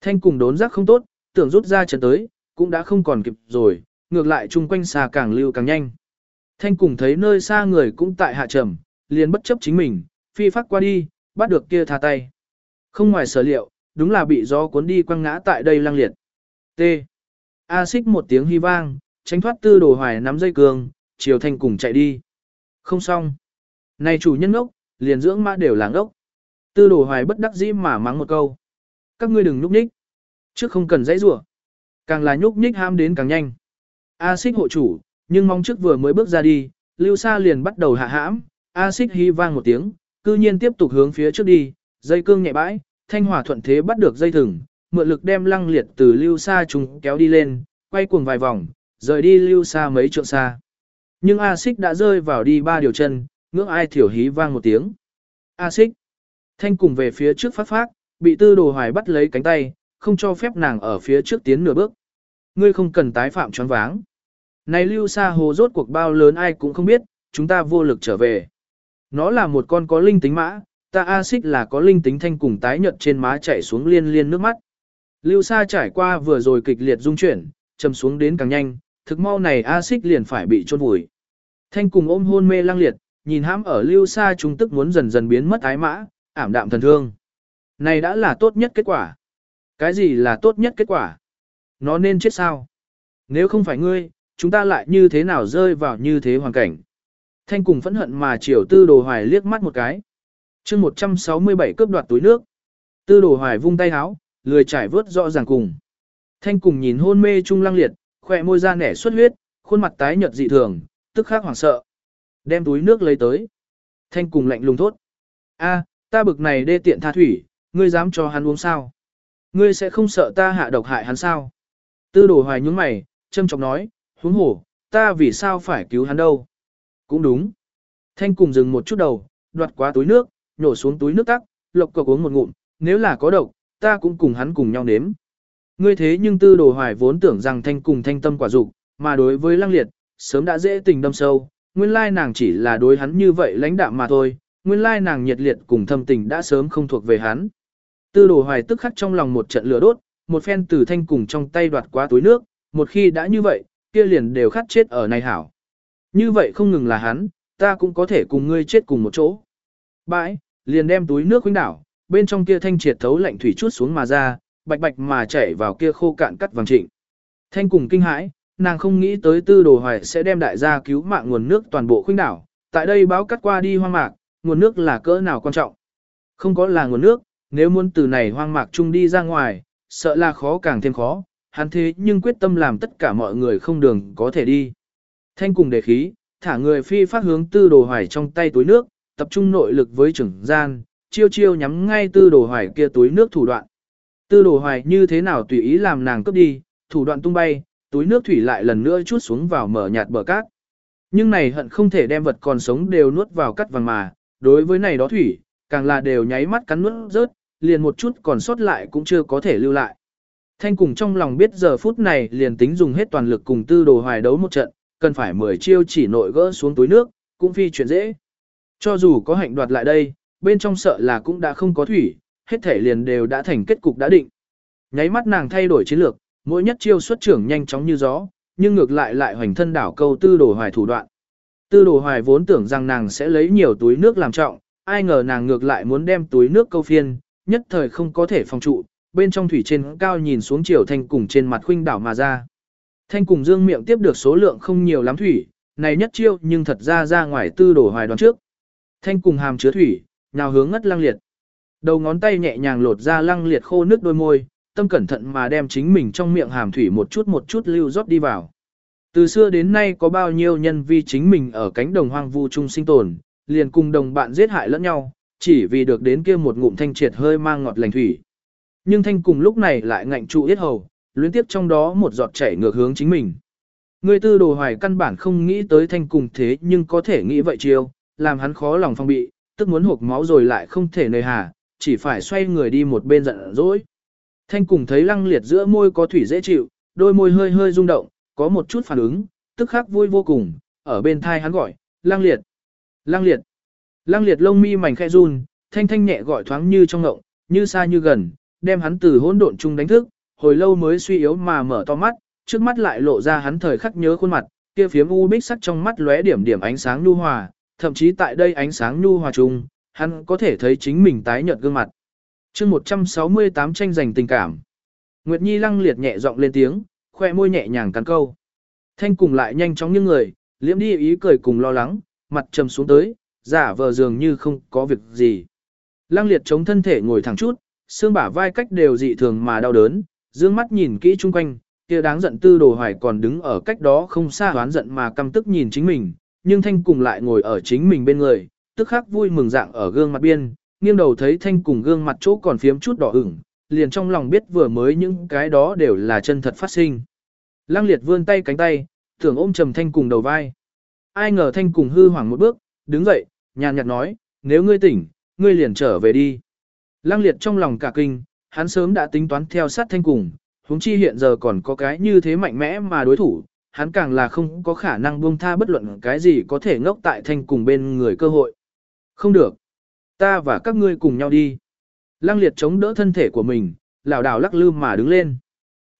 Thanh cùng đốn giác không tốt, tưởng rút ra chân tới, cũng đã không còn kịp rồi, ngược lại chung quanh xa càng lưu càng nhanh. Thanh cùng thấy nơi xa người cũng tại hạ trầm, liền bất chấp chính mình, phi phát qua đi, bắt được kia thả tay. Không ngoài sở liệu, đúng là bị gió cuốn đi quăng ngã tại đây lăng liệt. T. A xích một tiếng hy vang, tránh thoát tư đồ hoài nắm dây cường, chiều thanh cùng chạy đi. Không xong. Này chủ nhân ngốc, liền dưỡng mã đều là ngốc. Tư đồ hoài bất đắc dĩ mà mắng một câu. Các ngươi đừng nhúc nhích. Trước không cần dãy rủa Càng là nhúc nhích ham đến càng nhanh. A xích hộ chủ, nhưng mong trước vừa mới bước ra đi, lưu sa liền bắt đầu hạ hãm. A xích hy vang một tiếng, cư nhiên tiếp tục hướng phía trước đi, dây cương nhẹ bãi, thanh hỏa thuận thế bắt được dây thừng, mượn lực đem lăng liệt từ lưu sa trùng kéo đi lên, quay cuồng vài vòng, rời đi lưu sa mấy trượng xa. Nhưng A xích đã rơi vào đi ba điều chân, ngưỡng ai thiểu hí vang một tiếng. A xích, thanh cùng về phía trước phát phát, bị tư đồ hoài bắt lấy cánh tay, không cho phép nàng ở phía trước tiến nửa bước. Ngươi không cần tái phạm choáng váng. Này lưu sa hồ rốt cuộc bao lớn ai cũng không biết, chúng ta vô lực trở về. Nó là một con có linh tính mã, ta A xích là có linh tính thanh cùng tái nhợt trên má chảy xuống liên liên nước mắt. Lưu sa trải qua vừa rồi kịch liệt dung chuyển, chầm xuống đến càng nhanh, thực mau này A xích liền phải bị chôn vùi. Thanh cùng ôm hôn mê lang liệt, nhìn hãm ở lưu sa trung tức muốn dần dần biến mất ái mã, ảm đạm thần thương. Này đã là tốt nhất kết quả. Cái gì là tốt nhất kết quả? Nó nên chết sao? Nếu không phải ngươi, chúng ta lại như thế nào rơi vào như thế hoàn cảnh? Thanh cùng phẫn hận mà chiều tư đồ hoài liếc mắt một cái. chương 167 cướp đoạt túi nước. Tư đồ hoài vung tay háo, lười trải vớt rõ ràng cùng. Thanh cùng nhìn hôn mê trung lăng liệt, khỏe môi da nẻ xuất huyết, khuôn mặt tái nhợt dị thường, tức khắc hoảng sợ. Đem túi nước lấy tới. Thanh cùng lạnh lùng thốt. a ta bực này đê tiện tha thủy, ngươi dám cho hắn uống sao? Ngươi sẽ không sợ ta hạ độc hại hắn sao? Tư đồ hoài nhúng mày, châm chọc nói, huống hổ, ta vì sao phải cứu hắn đâu? Cũng đúng. Thanh cùng dừng một chút đầu, đoạt quá túi nước, nhổ xuống túi nước tắc, lộc cộc uống một ngụm, nếu là có độc, ta cũng cùng hắn cùng nhau nếm. Ngươi thế nhưng tư đồ hoài vốn tưởng rằng thanh cùng thanh tâm quả dục, mà đối với lăng liệt, sớm đã dễ tình đâm sâu, nguyên lai nàng chỉ là đối hắn như vậy lãnh đạm mà thôi, nguyên lai nàng nhiệt liệt cùng thâm tình đã sớm không thuộc về hắn. Tư đồ hoài tức khắc trong lòng một trận lửa đốt, một phen từ thanh cùng trong tay đoạt quá túi nước, một khi đã như vậy, kia liền đều khát chết ở này hảo. Như vậy không ngừng là hắn, ta cũng có thể cùng ngươi chết cùng một chỗ. Bãi, liền đem túi nước huynh đảo, bên trong kia thanh triệt thấu lạnh thủy chút xuống mà ra, bạch bạch mà chảy vào kia khô cạn cắt vàng trịnh. Thanh cùng kinh hãi, nàng không nghĩ tới tư đồ hoài sẽ đem đại gia cứu mạng nguồn nước toàn bộ khuynh đảo. Tại đây báo cắt qua đi hoang mạc, nguồn nước là cỡ nào quan trọng. Không có là nguồn nước, nếu muốn từ này hoang mạc chung đi ra ngoài, sợ là khó càng thêm khó, hắn thế nhưng quyết tâm làm tất cả mọi người không đường có thể đi. Thanh cùng đề khí, thả người phi phát hướng tư đồ hoài trong tay túi nước, tập trung nội lực với trưởng gian, chiêu chiêu nhắm ngay tư đồ hoài kia túi nước thủ đoạn. Tư đồ hoài như thế nào tùy ý làm nàng cướp đi, thủ đoạn tung bay, túi nước thủy lại lần nữa chút xuống vào mở nhạt bờ cát. Nhưng này hận không thể đem vật còn sống đều nuốt vào cắt vàng mà, đối với này đó thủy, càng là đều nháy mắt cắn nuốt rớt, liền một chút còn sót lại cũng chưa có thể lưu lại. Thanh cùng trong lòng biết giờ phút này liền tính dùng hết toàn lực cùng tư đồ hoài đấu một trận, cần phải mười chiêu chỉ nội gỡ xuống túi nước, cũng phi chuyện dễ. Cho dù có hạnh đoạt lại đây, bên trong sợ là cũng đã không có thủy, hết thể liền đều đã thành kết cục đã định. Nháy mắt nàng thay đổi chiến lược, mỗi nhất chiêu xuất trưởng nhanh chóng như gió, nhưng ngược lại lại hoành thân đảo câu tư đồ hoài thủ đoạn. Tư đồ hoài vốn tưởng rằng nàng sẽ lấy nhiều túi nước làm trọng, ai ngờ nàng ngược lại muốn đem túi nước câu phiên, nhất thời không có thể phòng trụ, bên trong thủy trên cao nhìn xuống chiều thanh cùng trên mặt khuynh đảo mà ra. Thanh cùng dương miệng tiếp được số lượng không nhiều lắm thủy, này nhất chiêu nhưng thật ra ra ngoài tư đổ hoài đoán trước. Thanh cùng hàm chứa thủy, nào hướng ngất lăng liệt. Đầu ngón tay nhẹ nhàng lột ra lăng liệt khô nước đôi môi, tâm cẩn thận mà đem chính mình trong miệng hàm thủy một chút một chút lưu rót đi vào. Từ xưa đến nay có bao nhiêu nhân vi chính mình ở cánh đồng hoang vu chung sinh tồn, liền cùng đồng bạn giết hại lẫn nhau, chỉ vì được đến kia một ngụm thanh triệt hơi mang ngọt lành thủy. Nhưng thanh cùng lúc này lại ngạnh trụ yết hầu, luyến tiếp trong đó một giọt chảy ngược hướng chính mình. Người tư đồ hoài căn bản không nghĩ tới thanh cùng thế nhưng có thể nghĩ vậy chiêu, làm hắn khó lòng phong bị, tức muốn hộp máu rồi lại không thể nơi hà, chỉ phải xoay người đi một bên giận dỗi. Thanh cùng thấy lăng liệt giữa môi có thủy dễ chịu, đôi môi hơi hơi rung động, có một chút phản ứng, tức khắc vui vô cùng, ở bên thai hắn gọi, lăng liệt, lăng liệt, lăng liệt lông mi mảnh khẽ run, thanh thanh nhẹ gọi thoáng như trong ngộng, như xa như gần, đem hắn từ hỗn độn chung đánh thức, hồi lâu mới suy yếu mà mở to mắt, trước mắt lại lộ ra hắn thời khắc nhớ khuôn mặt, kia phiếm u bích sắc trong mắt lóe điểm điểm ánh sáng nhu hòa, thậm chí tại đây ánh sáng nhu hòa chung, hắn có thể thấy chính mình tái nhợt gương mặt. Chương 168 tranh giành tình cảm. Nguyệt Nhi lăng liệt nhẹ giọng lên tiếng, khoe môi nhẹ nhàng cắn câu. Thanh cùng lại nhanh chóng như người, liễm đi ý cười cùng lo lắng, mặt trầm xuống tới, giả vờ dường như không có việc gì. Lăng liệt chống thân thể ngồi thẳng chút, xương bả vai cách đều dị thường mà đau đớn, dương mắt nhìn kỹ chung quanh, kia đáng giận tư đồ hoài còn đứng ở cách đó không xa hoán giận mà căm tức nhìn chính mình, nhưng thanh cùng lại ngồi ở chính mình bên người, tức khắc vui mừng dạng ở gương mặt biên, nghiêng đầu thấy thanh cùng gương mặt chỗ còn phiếm chút đỏ ửng, liền trong lòng biết vừa mới những cái đó đều là chân thật phát sinh. Lăng liệt vươn tay cánh tay, tưởng ôm trầm thanh cùng đầu vai. Ai ngờ thanh cùng hư hoảng một bước, đứng dậy, nhàn nhạt nói, nếu ngươi tỉnh, ngươi liền trở về đi. Lăng liệt trong lòng cả kinh, hắn sớm đã tính toán theo sát thanh cùng, huống chi hiện giờ còn có cái như thế mạnh mẽ mà đối thủ, hắn càng là không có khả năng buông tha bất luận cái gì có thể ngốc tại thanh cùng bên người cơ hội. Không được. Ta và các ngươi cùng nhau đi. Lăng liệt chống đỡ thân thể của mình, lảo đảo lắc lư mà đứng lên.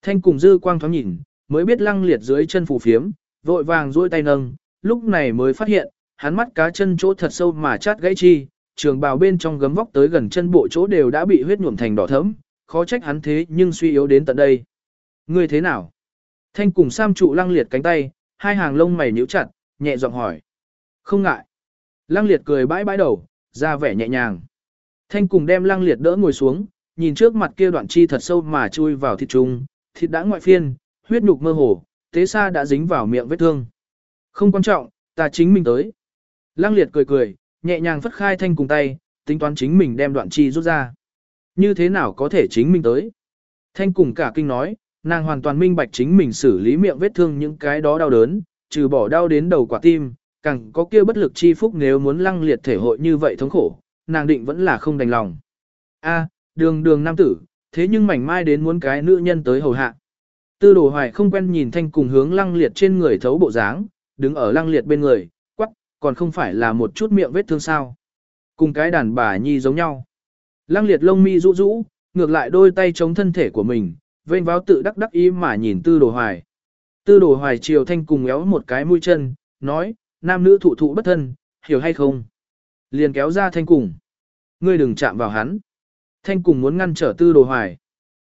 Thanh cùng dư quang thoáng nhìn, mới biết lăng liệt dưới chân phù phiếm, vội vàng duỗi tay nâng, lúc này mới phát hiện, hắn mắt cá chân chỗ thật sâu mà chát gãy chi, trường bào bên trong gấm vóc tới gần chân bộ chỗ đều đã bị huyết nhuộm thành đỏ thẫm, khó trách hắn thế nhưng suy yếu đến tận đây. Ngươi thế nào? Thanh cùng Sam trụ lăng liệt cánh tay, hai hàng lông mày nhíu chặt, nhẹ giọng hỏi. Không ngại. Lăng liệt cười bãi bãi đầu, ra vẻ nhẹ nhàng. Thanh cùng đem lăng liệt đỡ ngồi xuống, nhìn trước mặt kia đoạn chi thật sâu mà chui vào thịt trung, thịt đã ngoại phiên, huyết nhục mơ hồ, tế sa đã dính vào miệng vết thương. Không quan trọng, ta chính mình tới. Lăng liệt cười cười, nhẹ nhàng phất khai thanh cùng tay, tính toán chính mình đem đoạn chi rút ra. Như thế nào có thể chính mình tới? Thanh cùng cả kinh nói, nàng hoàn toàn minh bạch chính mình xử lý miệng vết thương những cái đó đau đớn, trừ bỏ đau đến đầu quả tim, càng có kia bất lực chi phúc nếu muốn lăng liệt thể hội như vậy thống khổ, nàng định vẫn là không đành lòng. A, đường đường nam tử, thế nhưng mảnh mai đến muốn cái nữ nhân tới hầu hạ. Tư đồ hoài không quen nhìn thanh cùng hướng lăng liệt trên người thấu bộ dáng, đứng ở lăng liệt bên người, còn không phải là một chút miệng vết thương sao. Cùng cái đàn bà nhi giống nhau. Lăng liệt lông mi rũ rũ, ngược lại đôi tay chống thân thể của mình, vênh váo tự đắc đắc ý mà nhìn tư đồ hoài. Tư đồ hoài chiều thanh cùng éo một cái mũi chân, nói, nam nữ thụ thụ bất thân, hiểu hay không? Liền kéo ra thanh cùng. Ngươi đừng chạm vào hắn. Thanh cùng muốn ngăn trở tư đồ hoài.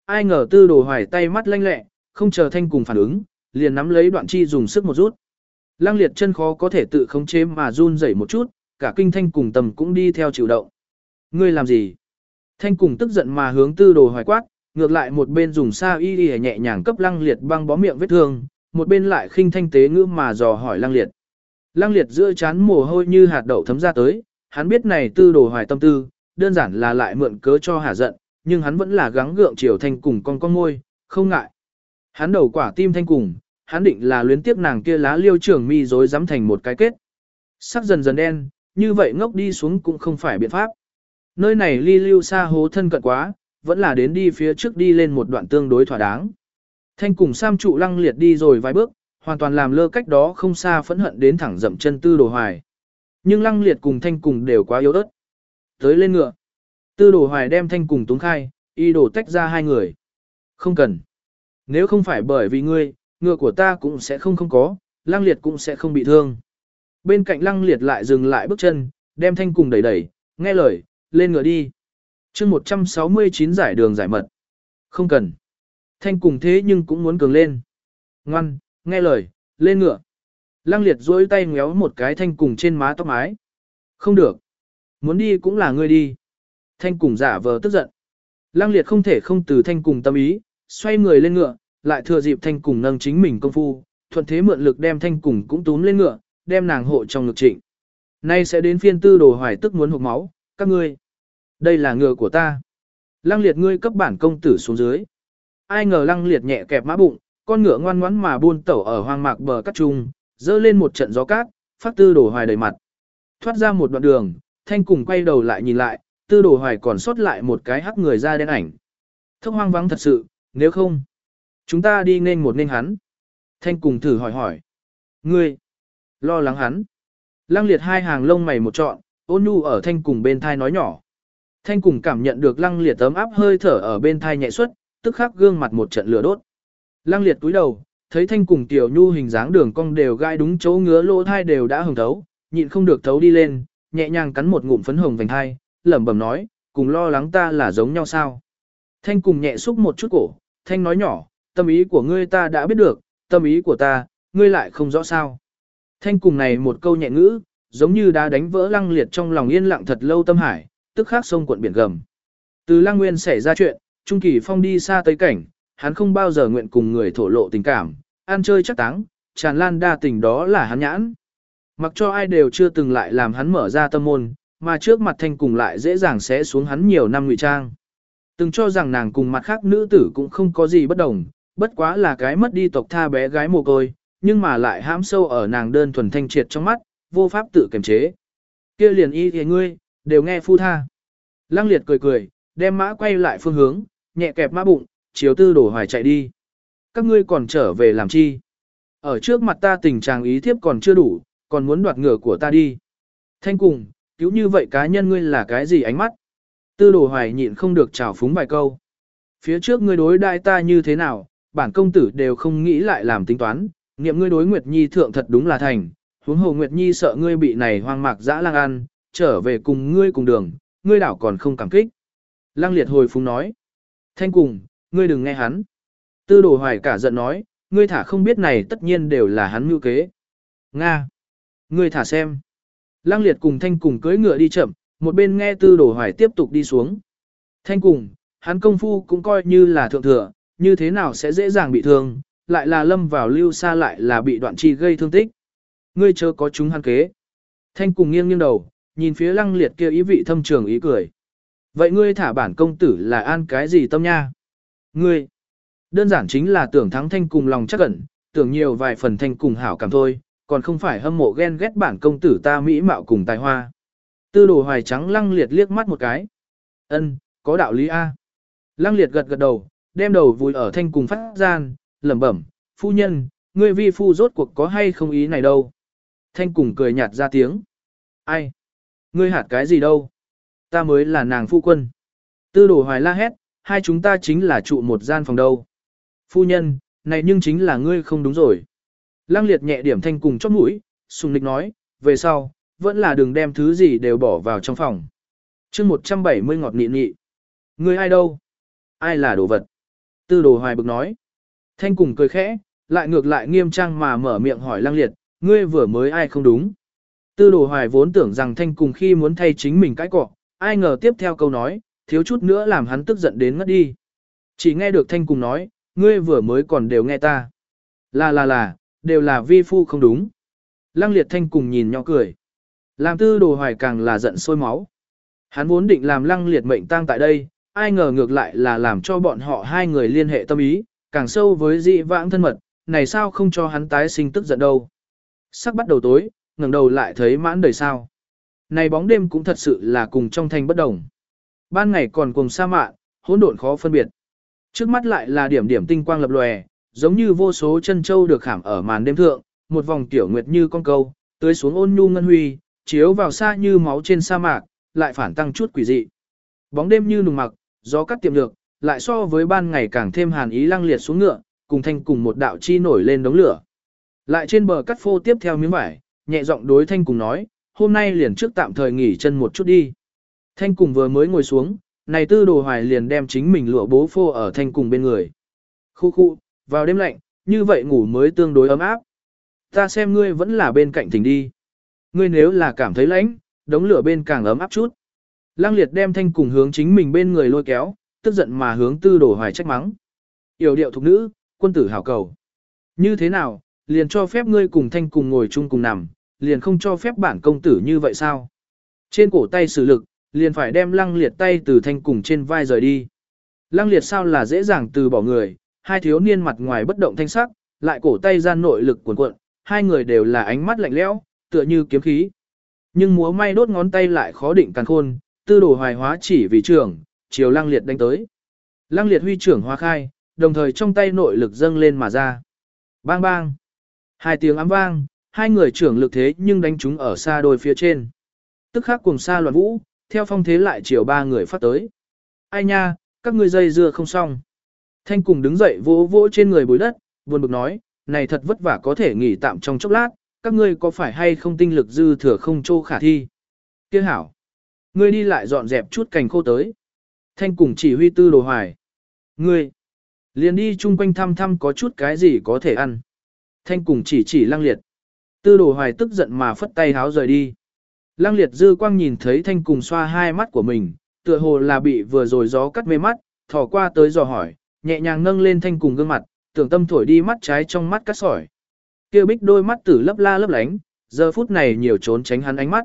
Ai ngờ tư đồ hoài tay mắt lanh lẹ, không chờ thanh cùng phản ứng, liền nắm lấy đoạn chi dùng sức một rút. Lăng liệt chân khó có thể tự khống chế mà run rẩy một chút, cả kinh thanh cùng tầm cũng đi theo chịu động. Ngươi làm gì? Thanh cùng tức giận mà hướng tư đồ hoài quát, ngược lại một bên dùng sa y y nhẹ nhàng cấp lăng liệt băng bó miệng vết thương, một bên lại khinh thanh tế ngữ mà dò hỏi lăng liệt. Lăng liệt giữa chán mồ hôi như hạt đậu thấm ra tới, hắn biết này tư đồ hoài tâm tư, đơn giản là lại mượn cớ cho hả giận, nhưng hắn vẫn là gắng gượng chiều thanh cùng con con môi, không ngại. Hắn đầu quả tim thanh cùng, hắn định là luyến tiếp nàng kia lá liêu trưởng mi rối rắm thành một cái kết. Sắc dần dần đen, như vậy ngốc đi xuống cũng không phải biện pháp. Nơi này ly lưu xa hố thân cận quá, vẫn là đến đi phía trước đi lên một đoạn tương đối thỏa đáng. Thanh cùng Sam trụ lăng liệt đi rồi vài bước, hoàn toàn làm lơ cách đó không xa phẫn hận đến thẳng dậm chân tư đồ hoài. Nhưng lăng liệt cùng thanh cùng đều quá yếu ớt. Tới lên ngựa. Tư đồ hoài đem thanh cùng túng khai, y đổ tách ra hai người. Không cần. Nếu không phải bởi vì ngươi, ngựa của ta cũng sẽ không không có, lăng liệt cũng sẽ không bị thương. Bên cạnh lăng liệt lại dừng lại bước chân, đem thanh cùng đẩy đẩy, nghe lời, lên ngựa đi. chương 169 giải đường giải mật. Không cần. Thanh cùng thế nhưng cũng muốn cường lên. Ngoan, nghe lời, lên ngựa. Lăng liệt duỗi tay ngéo một cái thanh cùng trên má tóc mái. Không được. Muốn đi cũng là ngươi đi. Thanh cùng giả vờ tức giận. Lăng liệt không thể không từ thanh cùng tâm ý, xoay người lên ngựa, lại thừa dịp thanh cùng nâng chính mình công phu, thuận thế mượn lực đem thanh cùng cũng túm lên ngựa, đem nàng hộ trong ngực trịnh. Nay sẽ đến phiên tư đồ hoài tức muốn hụt máu, các ngươi. Đây là ngựa của ta. Lăng liệt ngươi cấp bản công tử xuống dưới. Ai ngờ lăng liệt nhẹ kẹp mã bụng, con ngựa ngoan ngoãn mà buôn tẩu ở hoang mạc bờ cắt trung, dơ lên một trận gió cát, phát tư đồ hoài đầy mặt. Thoát ra một đoạn đường, thanh cùng quay đầu lại nhìn lại, tư đồ hoài còn sót lại một cái hắc người ra đen ảnh. Thông hoang vắng thật sự, nếu không, chúng ta đi nên một nên hắn. Thanh cùng thử hỏi hỏi. Ngươi, lo lắng hắn. Lăng liệt hai hàng lông mày một trọn, ôn nhu ở thanh cùng bên thai nói nhỏ. Thanh cùng cảm nhận được lăng liệt ấm áp hơi thở ở bên thai nhẹ xuất, tức khắc gương mặt một trận lửa đốt. Lăng liệt túi đầu, thấy thanh cùng tiểu nhu hình dáng đường cong đều gai đúng chỗ ngứa lỗ thai đều đã hồng thấu, nhịn không được thấu đi lên, nhẹ nhàng cắn một ngụm phấn hồng vành thai, lẩm bẩm nói, cùng lo lắng ta là giống nhau sao. Thanh cùng nhẹ xúc một chút cổ, thanh nói nhỏ, tâm ý của ngươi ta đã biết được, tâm ý của ta, ngươi lại không rõ sao. Thanh cùng này một câu nhẹ ngữ, giống như đã đánh vỡ lăng liệt trong lòng yên lặng thật lâu tâm hải, tức khắc sông cuộn biển gầm. Từ lăng nguyên xảy ra chuyện, Trung Kỳ Phong đi xa tới cảnh, hắn không bao giờ nguyện cùng người thổ lộ tình cảm, ăn chơi chắc táng, tràn lan đa tình đó là hắn nhãn. Mặc cho ai đều chưa từng lại làm hắn mở ra tâm môn, mà trước mặt thanh cùng lại dễ dàng sẽ xuống hắn nhiều năm ngụy trang. Từng cho rằng nàng cùng mặt khác nữ tử cũng không có gì bất đồng, bất quá là cái mất đi tộc tha bé gái mồ côi, nhưng mà lại hãm sâu ở nàng đơn thuần thanh triệt trong mắt, vô pháp tự kiềm chế. Kia liền y thì ngươi, đều nghe phu tha. Lăng liệt cười cười, đem mã quay lại phương hướng, nhẹ kẹp mã bụng, chiếu tư đổ hoài chạy đi. Các ngươi còn trở về làm chi? Ở trước mặt ta tình trạng ý thiếp còn chưa đủ, còn muốn đoạt ngựa của ta đi. Thanh cùng, cứu như vậy cá nhân ngươi là cái gì ánh mắt? Tư đồ hoài nhịn không được trào phúng vài câu. Phía trước ngươi đối đại ta như thế nào, bản công tử đều không nghĩ lại làm tính toán, nghiệm ngươi đối Nguyệt Nhi thượng thật đúng là thành, huống hồ Nguyệt Nhi sợ ngươi bị này hoang mạc dã lang ăn, trở về cùng ngươi cùng đường, ngươi đảo còn không cảm kích. lang liệt hồi phúng nói. Thanh cùng, ngươi đừng nghe hắn. Tư đồ hoài cả giận nói, ngươi thả không biết này tất nhiên đều là hắn mưu kế. Nga. Ngươi thả xem. Lăng liệt cùng thanh cùng cưỡi ngựa đi chậm, một bên nghe tư đồ hoài tiếp tục đi xuống. Thanh cùng, hắn công phu cũng coi như là thượng thừa, như thế nào sẽ dễ dàng bị thương, lại là lâm vào lưu xa lại là bị đoạn chi gây thương tích. Ngươi chớ có chúng hắn kế. Thanh cùng nghiêng nghiêng đầu, nhìn phía lăng liệt kia ý vị thâm trường ý cười. Vậy ngươi thả bản công tử là an cái gì tâm nha? Ngươi, đơn giản chính là tưởng thắng thanh cùng lòng chắc ẩn, tưởng nhiều vài phần thanh cùng hảo cảm thôi, còn không phải hâm mộ ghen ghét bản công tử ta mỹ mạo cùng tài hoa. Tư đồ hoài trắng lăng liệt liếc mắt một cái. ân có đạo lý A. Lăng liệt gật gật đầu, đem đầu vùi ở thanh cùng phát gian, lẩm bẩm, phu nhân, ngươi vi phu rốt cuộc có hay không ý này đâu. Thanh cùng cười nhạt ra tiếng. Ai? Ngươi hạt cái gì đâu? Ta mới là nàng phu quân. Tư đồ hoài la hét, hai chúng ta chính là trụ một gian phòng đâu. Phu nhân, này nhưng chính là ngươi không đúng rồi. Lăng liệt nhẹ điểm thanh cùng chót mũi, sùng lịch nói, về sau, vẫn là đừng đem thứ gì đều bỏ vào trong phòng. chương 170 ngọt nị nị. Ngươi ai đâu? Ai là đồ vật? Tư đồ hoài bực nói. Thanh cùng cười khẽ, lại ngược lại nghiêm trang mà mở miệng hỏi lăng liệt, ngươi vừa mới ai không đúng. Tư đồ hoài vốn tưởng rằng thanh cùng khi muốn thay chính mình cãi cọ, ai ngờ tiếp theo câu nói, thiếu chút nữa làm hắn tức giận đến ngất đi. Chỉ nghe được thanh cùng nói, ngươi vừa mới còn đều nghe ta. Là là là, đều là vi phu không đúng. Lăng liệt thanh cùng nhìn nhỏ cười. Làm tư đồ hoài càng là giận sôi máu. Hắn vốn định làm lăng liệt mệnh tang tại đây, ai ngờ ngược lại là làm cho bọn họ hai người liên hệ tâm ý, càng sâu với dị vãng thân mật, này sao không cho hắn tái sinh tức giận đâu. Sắc bắt đầu tối, ngẩng đầu lại thấy mãn đời sao. Này bóng đêm cũng thật sự là cùng trong thành bất đồng. Ban ngày còn cùng sa mạ, hỗn độn khó phân biệt. Trước mắt lại là điểm điểm tinh quang lập lòe, giống như vô số chân châu được khảm ở màn đêm thượng, một vòng tiểu nguyệt như con câu, tưới xuống ôn nhu ngân huy, chiếu vào xa như máu trên sa mạc, lại phản tăng chút quỷ dị. Bóng đêm như nùng mặc, gió cắt tiệm lược, lại so với ban ngày càng thêm hàn ý lăng liệt xuống ngựa, cùng thanh cùng một đạo chi nổi lên đống lửa. Lại trên bờ cắt phô tiếp theo miếng vải, nhẹ giọng đối thanh cùng nói, hôm nay liền trước tạm thời nghỉ chân một chút đi. Thanh cùng vừa mới ngồi xuống, này tư đồ hoài liền đem chính mình lụa bố phô ở thanh cùng bên người. Khu khu, vào đêm lạnh, như vậy ngủ mới tương đối ấm áp. Ta xem ngươi vẫn là bên cạnh thỉnh đi. Ngươi nếu là cảm thấy lạnh, đống lửa bên càng ấm áp chút. Lăng liệt đem thanh cùng hướng chính mình bên người lôi kéo, tức giận mà hướng tư đổ hoài trách mắng. Yểu điệu thục nữ, quân tử hảo cầu. Như thế nào, liền cho phép ngươi cùng thanh cùng ngồi chung cùng nằm, liền không cho phép bản công tử như vậy sao? Trên cổ tay sử lực, liền phải đem lăng liệt tay từ thanh cùng trên vai rời đi. Lăng liệt sao là dễ dàng từ bỏ người, hai thiếu niên mặt ngoài bất động thanh sắc, lại cổ tay gian nội lực cuồn cuộn, hai người đều là ánh mắt lạnh lẽo, tựa như kiếm khí. Nhưng múa may đốt ngón tay lại khó định càng khôn, tư đồ hoài hóa chỉ vì trưởng, chiều lăng liệt đánh tới. Lăng liệt huy trưởng hoa khai, đồng thời trong tay nội lực dâng lên mà ra. Bang bang. Hai tiếng ám vang, hai người trưởng lực thế nhưng đánh chúng ở xa đôi phía trên. Tức khắc cùng xa loạn vũ, theo phong thế lại chiều ba người phát tới. Ai nha, các ngươi dây dưa không xong. Thanh cùng đứng dậy vỗ vỗ trên người bối đất, buồn bực nói, này thật vất vả có thể nghỉ tạm trong chốc lát, các ngươi có phải hay không tinh lực dư thừa không trô khả thi. Tiếc hảo. Ngươi đi lại dọn dẹp chút cành khô tới. Thanh cùng chỉ huy tư đồ hoài. Ngươi. Liền đi chung quanh thăm thăm có chút cái gì có thể ăn. Thanh cùng chỉ chỉ lăng liệt. Tư đồ hoài tức giận mà phất tay háo rời đi. Lăng liệt dư quang nhìn thấy thanh cùng xoa hai mắt của mình, tựa hồ là bị vừa rồi gió cắt mê mắt, thò qua tới dò hỏi, nhẹ nhàng nâng lên thanh cùng gương mặt, tưởng tâm thổi đi mắt trái trong mắt cắt sỏi. Kêu bích đôi mắt tử lấp la lấp lánh, giờ phút này nhiều trốn tránh hắn ánh mắt.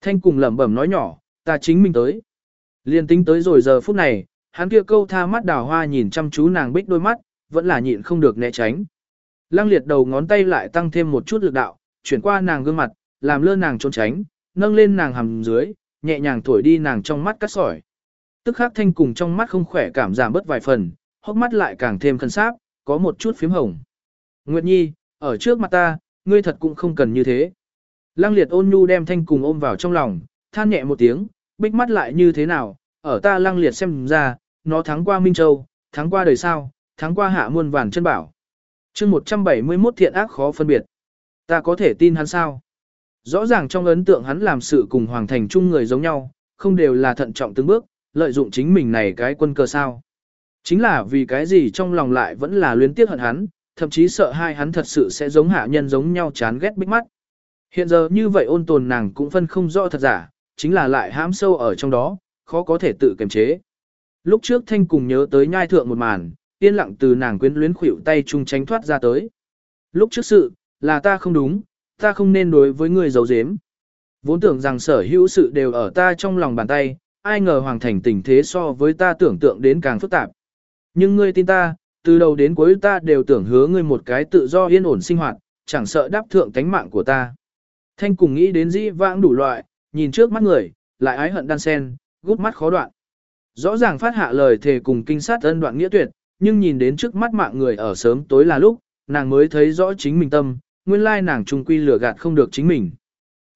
Thanh cùng lẩm bẩm nói nhỏ, ta chính mình tới. Liên tính tới rồi giờ phút này, hắn kia câu tha mắt đào hoa nhìn chăm chú nàng bích đôi mắt, vẫn là nhịn không được né tránh. Lăng liệt đầu ngón tay lại tăng thêm một chút lực đạo, chuyển qua nàng gương mặt, làm lơ nàng trốn tránh, nâng lên nàng hầm dưới, nhẹ nhàng thổi đi nàng trong mắt cắt sỏi. Tức khắc thanh cùng trong mắt không khỏe cảm giảm bớt vài phần, hốc mắt lại càng thêm khẩn sáp, có một chút phím hồng. Nguyệt Nhi, ở trước mặt ta, ngươi thật cũng không cần như thế. Lăng liệt ôn nhu đem thanh cùng ôm vào trong lòng, than nhẹ một tiếng, bích mắt lại như thế nào, ở ta lăng liệt xem ra, nó thắng qua Minh Châu, thắng qua đời sao, thắng qua hạ muôn vàn chân bảo. chương 171 thiện ác khó phân biệt. Ta có thể tin hắn sao? Rõ ràng trong ấn tượng hắn làm sự cùng Hoàng Thành chung người giống nhau, không đều là thận trọng từng bước, lợi dụng chính mình này cái quân cơ sao. Chính là vì cái gì trong lòng lại vẫn là luyến tiếc hận hắn, thậm chí sợ hai hắn thật sự sẽ giống hạ nhân giống nhau chán ghét bích mắt. Hiện giờ như vậy ôn tồn nàng cũng phân không rõ thật giả, chính là lại hãm sâu ở trong đó, khó có thể tự kiềm chế. Lúc trước thanh cùng nhớ tới nhai thượng một màn, yên lặng từ nàng quyến luyến khuỷu tay chung tránh thoát ra tới. Lúc trước sự, là ta không đúng, ta không nên đối với người giấu giếm. Vốn tưởng rằng sở hữu sự đều ở ta trong lòng bàn tay, ai ngờ hoàng thành tình thế so với ta tưởng tượng đến càng phức tạp. Nhưng ngươi tin ta, từ đầu đến cuối ta đều tưởng hứa ngươi một cái tự do yên ổn sinh hoạt, chẳng sợ đáp thượng tánh mạng của ta. Thanh cùng nghĩ đến dĩ vãng đủ loại, nhìn trước mắt người, lại ái hận đan sen, gút mắt khó đoạn. Rõ ràng phát hạ lời thề cùng kinh sát ân đoạn nghĩa tuyệt, nhưng nhìn đến trước mắt mạng người ở sớm tối là lúc, nàng mới thấy rõ chính mình tâm, nguyên lai nàng trung quy lừa gạt không được chính mình.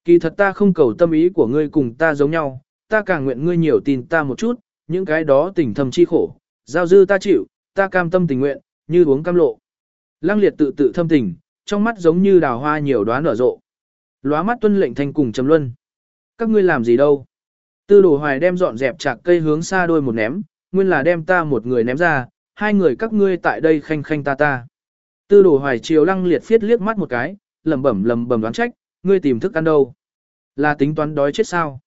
Kỳ thật ta không cầu tâm ý của ngươi cùng ta giống nhau, ta càng nguyện ngươi nhiều tin ta một chút, những cái đó tình thầm chi khổ, giao dư ta chịu, ta cam tâm tình nguyện, như uống cam lộ. Lăng liệt tự tự thâm tình, trong mắt giống như đào hoa nhiều đoán nở rộ. Lóa mắt tuân lệnh thanh cùng chấm luân. Các ngươi làm gì đâu? Tư đồ hoài đem dọn dẹp chạc cây hướng xa đôi một ném, nguyên là đem ta một người ném ra, hai người các ngươi tại đây khanh khanh ta ta. Tư đồ hoài chiều lăng liệt phiết liếc mắt một cái, lầm bẩm lầm bẩm đoán trách, ngươi tìm thức ăn đâu? Là tính toán đói chết sao?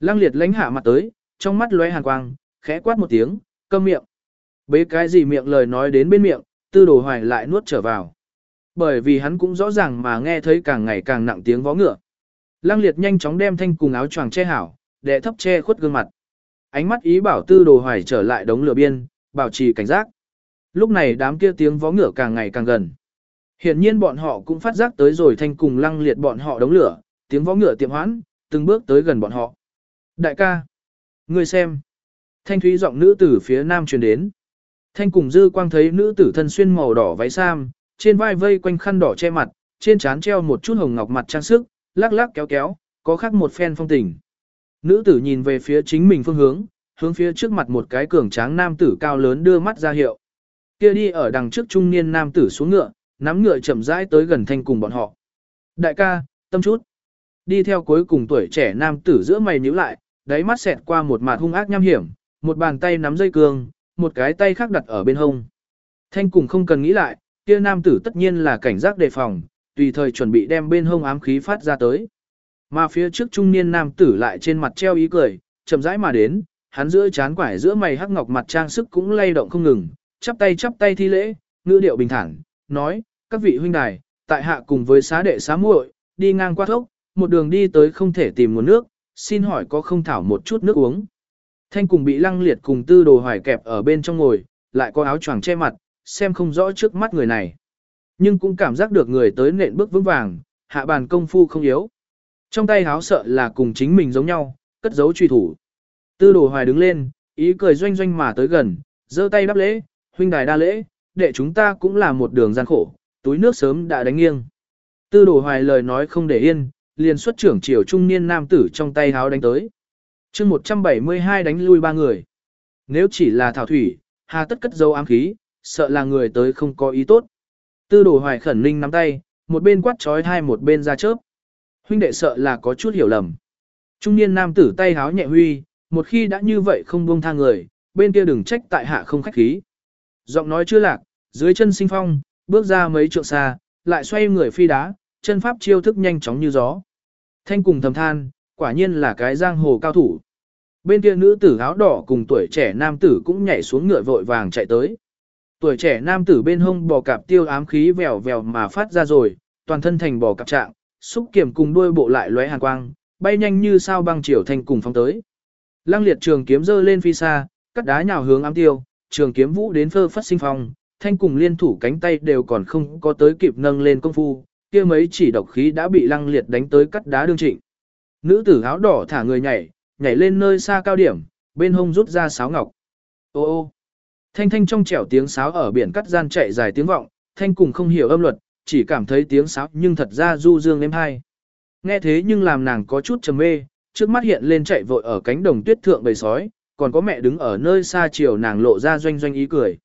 Lăng liệt lánh hạ mặt tới, trong mắt lóe hàn quang, khẽ quát một tiếng, câm miệng. Bế cái gì miệng lời nói đến bên miệng, tư đồ hoài lại nuốt trở vào. Bởi vì hắn cũng rõ ràng mà nghe thấy càng ngày càng nặng tiếng vó ngựa. Lăng liệt nhanh chóng đem thanh cùng áo choàng che hảo, để thấp che khuất gương mặt. Ánh mắt ý bảo tư đồ hoài trở lại đống lửa biên, bảo trì cảnh giác. Lúc này đám kia tiếng vó ngựa càng ngày càng gần. Hiển nhiên bọn họ cũng phát giác tới rồi thanh cùng lăng liệt bọn họ đống lửa, tiếng vó ngựa tiệm hoãn, từng bước tới gần bọn họ. Đại ca, ngươi xem. Thanh thúy giọng nữ tử phía nam truyền đến. Thanh cùng dư quang thấy nữ tử thân xuyên màu đỏ váy sam, trên vai vây quanh khăn đỏ che mặt, trên trán treo một chút hồng ngọc mặt trang sức, lắc lắc kéo kéo, có khác một phen phong tình. Nữ tử nhìn về phía chính mình phương hướng, hướng phía trước mặt một cái cường tráng nam tử cao lớn đưa mắt ra hiệu. Kia đi ở đằng trước trung niên nam tử xuống ngựa, nắm ngựa chậm rãi tới gần thanh cùng bọn họ. Đại ca, tâm chút. Đi theo cuối cùng tuổi trẻ nam tử giữa mày nhíu lại, đáy mắt xẹt qua một mặt hung ác nham hiểm, một bàn tay nắm dây cương, một cái tay khác đặt ở bên hông. Thanh cùng không cần nghĩ lại, kia nam tử tất nhiên là cảnh giác đề phòng, tùy thời chuẩn bị đem bên hông ám khí phát ra tới. Mà phía trước trung niên nam tử lại trên mặt treo ý cười, chậm rãi mà đến, hắn giữa chán quải giữa mày hắc ngọc mặt trang sức cũng lay động không ngừng, chắp tay chắp tay thi lễ, ngữ điệu bình thản, nói, các vị huynh đài, tại hạ cùng với xá đệ xá muội, đi ngang qua thốc, một đường đi tới không thể tìm nguồn nước, xin hỏi có không thảo một chút nước uống. Thanh cùng bị lăng liệt cùng tư đồ hoài kẹp ở bên trong ngồi, lại có áo choàng che mặt, xem không rõ trước mắt người này. Nhưng cũng cảm giác được người tới nện bước vững vàng, hạ bàn công phu không yếu. Trong tay háo sợ là cùng chính mình giống nhau, cất giấu truy thủ. Tư đồ hoài đứng lên, ý cười doanh doanh mà tới gần, giơ tay đáp lễ, huynh đài đa lễ, đệ chúng ta cũng là một đường gian khổ, túi nước sớm đã đánh nghiêng. Tư đồ hoài lời nói không để yên, liền xuất trưởng triều trung niên nam tử trong tay háo đánh tới. chương 172 đánh lui ba người. Nếu chỉ là thảo thủy, hà tất cất dấu ám khí, sợ là người tới không có ý tốt. Tư đồ hoài khẩn ninh nắm tay, một bên quát trói hai một bên ra chớp. Huynh đệ sợ là có chút hiểu lầm. Trung niên nam tử tay háo nhẹ huy, một khi đã như vậy không buông tha người, bên kia đừng trách tại hạ không khách khí. Giọng nói chưa lạc, dưới chân sinh phong, bước ra mấy trượng xa, lại xoay người phi đá, chân pháp chiêu thức nhanh chóng như gió. Thanh cùng thầm than, quả nhiên là cái giang hồ cao thủ. Bên kia nữ tử áo đỏ cùng tuổi trẻ nam tử cũng nhảy xuống ngựa vội vàng chạy tới. Tuổi trẻ nam tử bên hông bò cạp tiêu ám khí vèo vèo mà phát ra rồi, toàn thân thành bò cạp trạng, xúc kiểm cùng đuôi bộ lại lóe hàn quang, bay nhanh như sao băng chiều thành cùng phong tới. Lăng liệt trường kiếm dơ lên phi xa, cắt đá nhào hướng ám tiêu, trường kiếm vũ đến phơ phát sinh phong, thanh cùng liên thủ cánh tay đều còn không có tới kịp nâng lên công phu, kia mấy chỉ độc khí đã bị lăng liệt đánh tới cắt đá đương trịnh. Nữ tử áo đỏ thả người nhảy, nhảy lên nơi xa cao điểm, bên hông rút ra sáo ngọc. Ô ô, thanh thanh trong trẻo tiếng sáo ở biển cắt gian chạy dài tiếng vọng, thanh cùng không hiểu âm luật, chỉ cảm thấy tiếng sáo nhưng thật ra du dương êm hay. Nghe thế nhưng làm nàng có chút trầm mê, trước mắt hiện lên chạy vội ở cánh đồng tuyết thượng bầy sói, còn có mẹ đứng ở nơi xa chiều nàng lộ ra doanh doanh ý cười.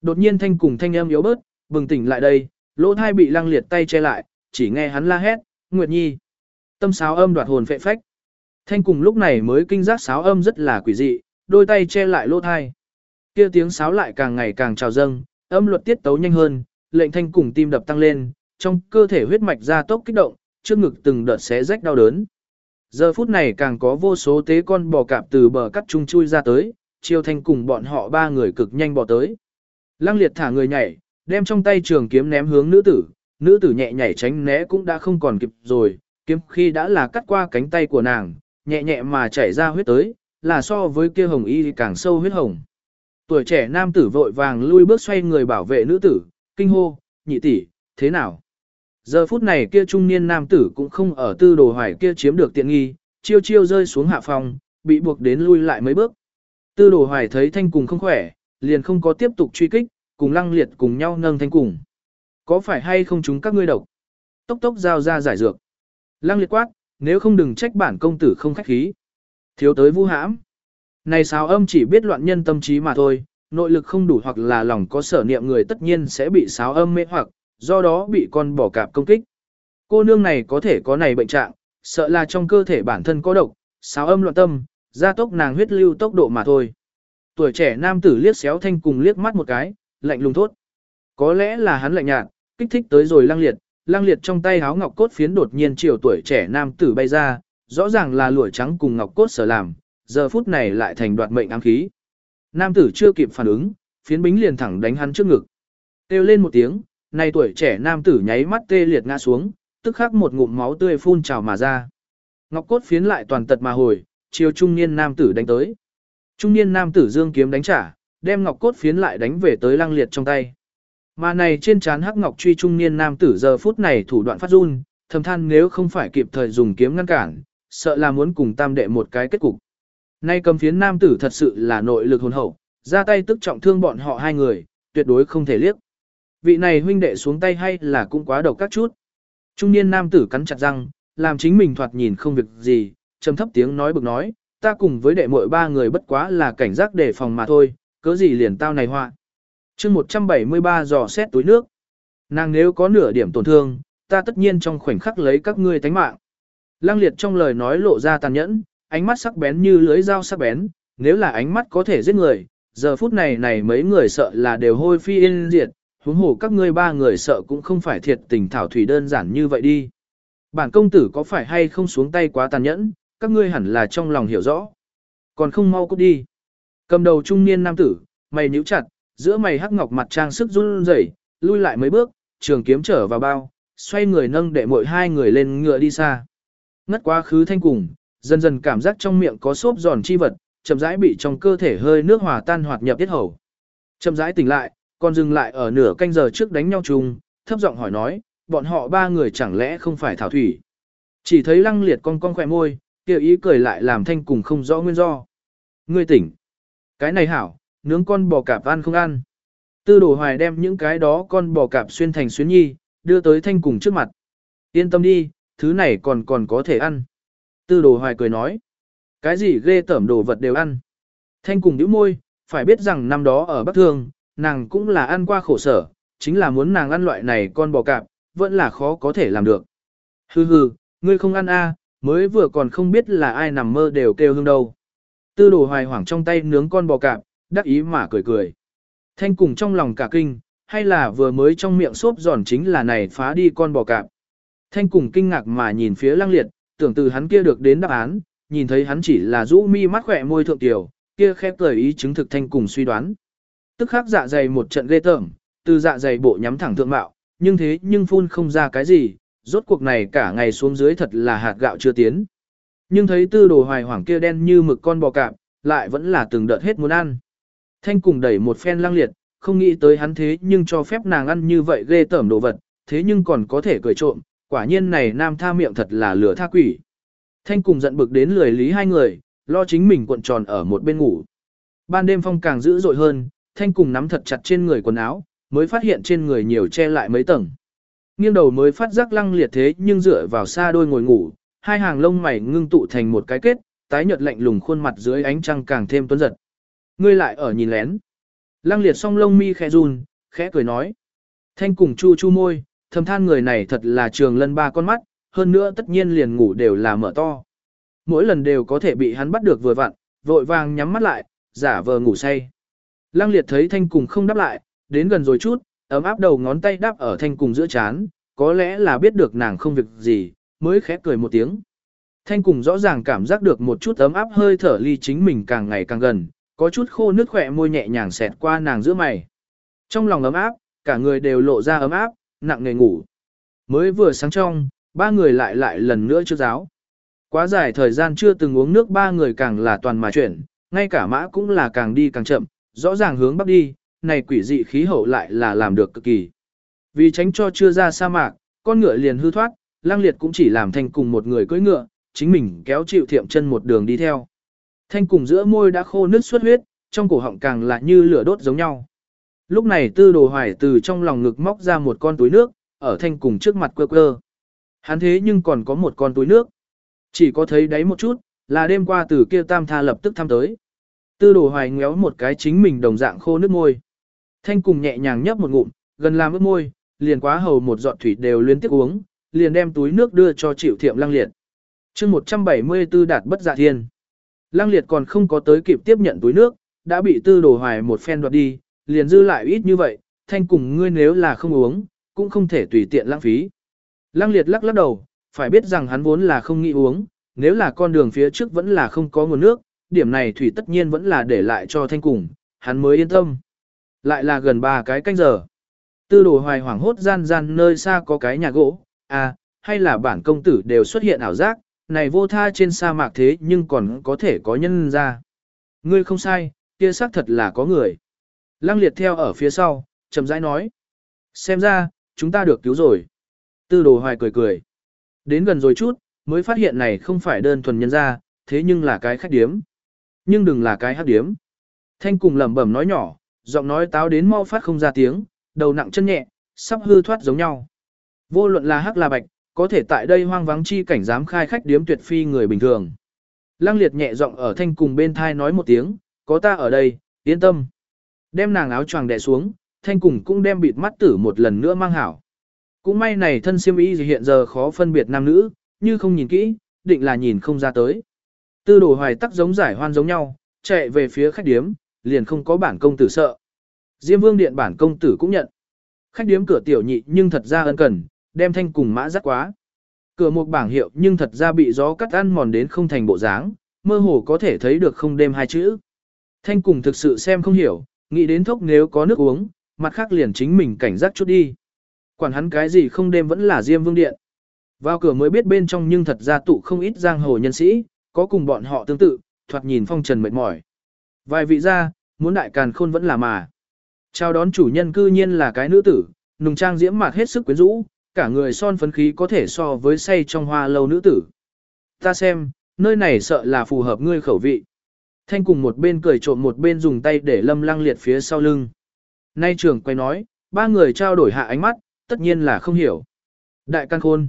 Đột nhiên thanh cùng thanh âm yếu bớt, bừng tỉnh lại đây, lỗ thai bị lăng liệt tay che lại, chỉ nghe hắn la hét, Nguyệt Nhi. Tâm sáo âm đoạt hồn phệ phách. Thanh cùng lúc này mới kinh giác sáo âm rất là quỷ dị, đôi tay che lại lỗ thai kia tiếng sáo lại càng ngày càng trào dâng, âm luật tiết tấu nhanh hơn, lệnh thanh cùng tim đập tăng lên, trong cơ thể huyết mạch ra tốc kích động, trước ngực từng đợt xé rách đau đớn. Giờ phút này càng có vô số tế con bò cạp từ bờ cắt chung chui ra tới, chiêu thanh cùng bọn họ ba người cực nhanh bò tới. Lăng liệt thả người nhảy, đem trong tay trường kiếm ném hướng nữ tử, nữ tử nhẹ nhảy tránh né cũng đã không còn kịp rồi, kiếm khi đã là cắt qua cánh tay của nàng, nhẹ nhẹ mà chảy ra huyết tới, là so với kia hồng y càng sâu huyết hồng. Tuổi trẻ nam tử vội vàng lui bước xoay người bảo vệ nữ tử, kinh hô, nhị tỷ, thế nào? Giờ phút này kia trung niên nam tử cũng không ở tư đồ hoài kia chiếm được tiện nghi, chiêu chiêu rơi xuống hạ phòng, bị buộc đến lui lại mấy bước. Tư đồ hoài thấy thanh cùng không khỏe, liền không có tiếp tục truy kích, cùng lăng liệt cùng nhau nâng thanh cùng. Có phải hay không chúng các ngươi độc? Tốc tốc giao ra giải dược. Lăng liệt quát, nếu không đừng trách bản công tử không khách khí. Thiếu tới vu hãm. Này sao âm chỉ biết loạn nhân tâm trí mà thôi, nội lực không đủ hoặc là lòng có sở niệm người tất nhiên sẽ bị sáo âm mê hoặc, do đó bị con bỏ cạp công kích. Cô nương này có thể có này bệnh trạng, sợ là trong cơ thể bản thân có độc, sáo âm loạn tâm, gia tốc nàng huyết lưu tốc độ mà thôi. Tuổi trẻ nam tử liếc xéo thanh cùng liếc mắt một cái, lạnh lùng thốt. Có lẽ là hắn lạnh nhạt, kích thích tới rồi lang liệt, lang liệt trong tay háo ngọc cốt phiến đột nhiên chiều tuổi trẻ nam tử bay ra, rõ ràng là lụa trắng cùng ngọc cốt sở làm, giờ phút này lại thành đoạt mệnh ám khí. Nam tử chưa kịp phản ứng, phiến bính liền thẳng đánh hắn trước ngực. Têu lên một tiếng, này tuổi trẻ nam tử nháy mắt tê liệt ngã xuống, tức khắc một ngụm máu tươi phun trào mà ra. Ngọc cốt phiến lại toàn tật mà hồi, chiều trung niên nam tử đánh tới. Trung niên nam tử dương kiếm đánh trả, đem ngọc cốt phiến lại đánh về tới lăng liệt trong tay. Mà này trên trán hắc ngọc truy trung niên nam tử giờ phút này thủ đoạn phát run, thầm than nếu không phải kịp thời dùng kiếm ngăn cản, sợ là muốn cùng tam đệ một cái kết cục. Nay cầm phiến nam tử thật sự là nội lực hồn hậu, ra tay tức trọng thương bọn họ hai người, tuyệt đối không thể liếc. Vị này huynh đệ xuống tay hay là cũng quá độc các chút. Trung niên nam tử cắn chặt răng, làm chính mình thoạt nhìn không việc gì, trầm thấp tiếng nói bực nói, ta cùng với đệ muội ba người bất quá là cảnh giác đề phòng mà thôi, cớ gì liền tao này hoa. chương 173 dò xét túi nước. Nàng nếu có nửa điểm tổn thương, ta tất nhiên trong khoảnh khắc lấy các ngươi tánh mạng. Lăng liệt trong lời nói lộ ra tàn nhẫn, ánh mắt sắc bén như lưới dao sắc bén, nếu là ánh mắt có thể giết người, giờ phút này này mấy người sợ là đều hôi phi yên diệt, huống hồ các ngươi ba người sợ cũng không phải thiệt tình thảo thủy đơn giản như vậy đi. Bản công tử có phải hay không xuống tay quá tàn nhẫn, các ngươi hẳn là trong lòng hiểu rõ. Còn không mau cút đi. Cầm đầu trung niên nam tử, mày nhíu chặt, giữa mày hắc ngọc mặt trang sức run rẩy, lui lại mấy bước, trường kiếm trở vào bao, xoay người nâng đệ mỗi hai người lên ngựa đi xa. Ngất quá khứ thanh cùng, dần dần cảm giác trong miệng có xốp giòn chi vật, chậm rãi bị trong cơ thể hơi nước hòa tan hoạt nhập tiết hầu. Chậm rãi tỉnh lại, còn dừng lại ở nửa canh giờ trước đánh nhau chung, thấp giọng hỏi nói, bọn họ ba người chẳng lẽ không phải thảo thủy. Chỉ thấy lăng liệt con con khỏe môi, kia ý cười lại làm thanh cùng không rõ nguyên do. Ngươi tỉnh. Cái này hảo, nướng con bò cạp ăn không ăn. Tư đồ hoài đem những cái đó con bò cạp xuyên thành xuyến nhi, đưa tới thanh cùng trước mặt. Yên tâm đi, thứ này còn còn có thể ăn. Tư đồ hoài cười nói. Cái gì ghê tởm đồ vật đều ăn. Thanh cùng nhíu môi, phải biết rằng năm đó ở Bắc Thương, nàng cũng là ăn qua khổ sở, chính là muốn nàng ăn loại này con bò cạp, vẫn là khó có thể làm được. Hừ hừ, ngươi không ăn a, mới vừa còn không biết là ai nằm mơ đều kêu hương đâu. Tư đồ hoài hoảng trong tay nướng con bò cạp, đắc ý mà cười cười. Thanh cùng trong lòng cả kinh, hay là vừa mới trong miệng xốp giòn chính là này phá đi con bò cạp. Thanh cùng kinh ngạc mà nhìn phía lăng liệt, tưởng từ hắn kia được đến đáp án, nhìn thấy hắn chỉ là rũ mi mắt khỏe môi thượng tiểu, kia khép cười ý chứng thực thanh cùng suy đoán. Tức khắc dạ dày một trận ghê tởm, từ dạ dày bộ nhắm thẳng thượng mạo, nhưng thế nhưng phun không ra cái gì, rốt cuộc này cả ngày xuống dưới thật là hạt gạo chưa tiến. Nhưng thấy tư đồ hoài hoảng kia đen như mực con bò cạp, lại vẫn là từng đợt hết muốn ăn. Thanh cùng đẩy một phen lang liệt, không nghĩ tới hắn thế nhưng cho phép nàng ăn như vậy ghê tởm đồ vật, thế nhưng còn có thể cười trộm, quả nhiên này nam tha miệng thật là lửa tha quỷ. Thanh cùng giận bực đến lười lý hai người, lo chính mình cuộn tròn ở một bên ngủ. Ban đêm phong càng dữ dội hơn, thanh cùng nắm thật chặt trên người quần áo, mới phát hiện trên người nhiều che lại mấy tầng. Nghiêng đầu mới phát giác lăng liệt thế nhưng dựa vào xa đôi ngồi ngủ, hai hàng lông mày ngưng tụ thành một cái kết, tái nhợt lạnh lùng khuôn mặt dưới ánh trăng càng thêm tuấn giật. Ngươi lại ở nhìn lén. Lăng liệt song lông mi khẽ run, khẽ cười nói. Thanh cùng chu chu môi, thầm than người này thật là trường lân ba con mắt, hơn nữa tất nhiên liền ngủ đều là mở to. Mỗi lần đều có thể bị hắn bắt được vừa vặn, vội vàng nhắm mắt lại, giả vờ ngủ say. Lăng liệt thấy thanh cùng không đáp lại, đến gần rồi chút, ấm áp đầu ngón tay đáp ở thanh cùng giữa chán, có lẽ là biết được nàng không việc gì, mới khẽ cười một tiếng. Thanh cùng rõ ràng cảm giác được một chút ấm áp hơi thở ly chính mình càng ngày càng gần, có chút khô nước khỏe môi nhẹ nhàng xẹt qua nàng giữa mày. Trong lòng ấm áp, cả người đều lộ ra ấm áp, nặng nề ngủ. Mới vừa sáng trong, ba người lại lại lần nữa chưa giáo. Quá dài thời gian chưa từng uống nước ba người càng là toàn mà chuyển, ngay cả mã cũng là càng đi càng chậm, rõ ràng hướng bắc đi, này quỷ dị khí hậu lại là làm được cực kỳ. Vì tránh cho chưa ra sa mạc, con ngựa liền hư thoát, lang liệt cũng chỉ làm thành cùng một người cưỡi ngựa, chính mình kéo chịu thiệm chân một đường đi theo. Thanh cùng giữa môi đã khô nước xuất huyết, trong cổ họng càng là như lửa đốt giống nhau. Lúc này tư đồ hoài từ trong lòng ngực móc ra một con túi nước, ở thanh cùng trước mặt quơ quơ. Hắn thế nhưng còn có một con túi nước. Chỉ có thấy đáy một chút, là đêm qua từ kia tam tha lập tức thăm tới. Tư đồ hoài ngéo một cái chính mình đồng dạng khô nước môi. Thanh cùng nhẹ nhàng nhấp một ngụm, gần làm ướt môi, liền quá hầu một giọt thủy đều liên tiếp uống, liền đem túi nước đưa cho chịu thiệm lăng liệt. chương 174 đạt bất dạ thiên. Lăng liệt còn không có tới kịp tiếp nhận túi nước, đã bị tư đồ hoài một phen đoạt đi, liền dư lại ít như vậy, thanh cùng ngươi nếu là không uống, cũng không thể tùy tiện lãng phí. Lăng liệt lắc lắc đầu, phải biết rằng hắn vốn là không nghĩ uống, nếu là con đường phía trước vẫn là không có nguồn nước, điểm này thủy tất nhiên vẫn là để lại cho thanh cùng, hắn mới yên tâm. Lại là gần ba cái canh giờ. Tư đồ hoài hoảng hốt gian gian nơi xa có cái nhà gỗ, à, hay là bản công tử đều xuất hiện ảo giác, này vô tha trên sa mạc thế nhưng còn có thể có nhân ra. Ngươi không sai, kia xác thật là có người. Lăng liệt theo ở phía sau, chậm rãi nói. Xem ra, chúng ta được cứu rồi. Tư đồ hoài cười cười. Đến gần rồi chút, mới phát hiện này không phải đơn thuần nhân ra, thế nhưng là cái khách điếm. Nhưng đừng là cái hát điếm. Thanh cùng lẩm bẩm nói nhỏ, giọng nói táo đến mau phát không ra tiếng, đầu nặng chân nhẹ, sắp hư thoát giống nhau. Vô luận là hắc là bạch, có thể tại đây hoang vắng chi cảnh dám khai khách điếm tuyệt phi người bình thường. Lăng liệt nhẹ giọng ở thanh cùng bên thai nói một tiếng, có ta ở đây, yên tâm. Đem nàng áo choàng đè xuống, thanh cùng cũng đem bịt mắt tử một lần nữa mang hảo. Cũng may này thân siêm y hiện giờ khó phân biệt nam nữ, như không nhìn kỹ, định là nhìn không ra tới. Tư đồ hoài tắc giống giải hoan giống nhau, chạy về phía khách điếm, liền không có bản công tử sợ. Diêm vương điện bản công tử cũng nhận. Khách điếm cửa tiểu nhị nhưng thật ra ân cần, đem thanh cùng mã rất quá. Cửa một bảng hiệu nhưng thật ra bị gió cắt ăn mòn đến không thành bộ dáng, mơ hồ có thể thấy được không đêm hai chữ. Thanh cùng thực sự xem không hiểu, nghĩ đến thốc nếu có nước uống, mặt khác liền chính mình cảnh giác chút đi. Quản hắn cái gì không đêm vẫn là Diêm Vương Điện. Vào cửa mới biết bên trong nhưng thật ra tụ không ít giang hồ nhân sĩ, có cùng bọn họ tương tự, thoạt nhìn phong trần mệt mỏi. Vài vị ra, muốn đại càn khôn vẫn là mà. Chào đón chủ nhân cư nhiên là cái nữ tử, nùng trang diễm mạc hết sức quyến rũ, cả người son phấn khí có thể so với say trong hoa lâu nữ tử. Ta xem, nơi này sợ là phù hợp ngươi khẩu vị. Thanh cùng một bên cười trộm một bên dùng tay để lâm lăng liệt phía sau lưng. Nay trưởng quay nói, ba người trao đổi hạ ánh mắt, tất nhiên là không hiểu. Đại căn khôn.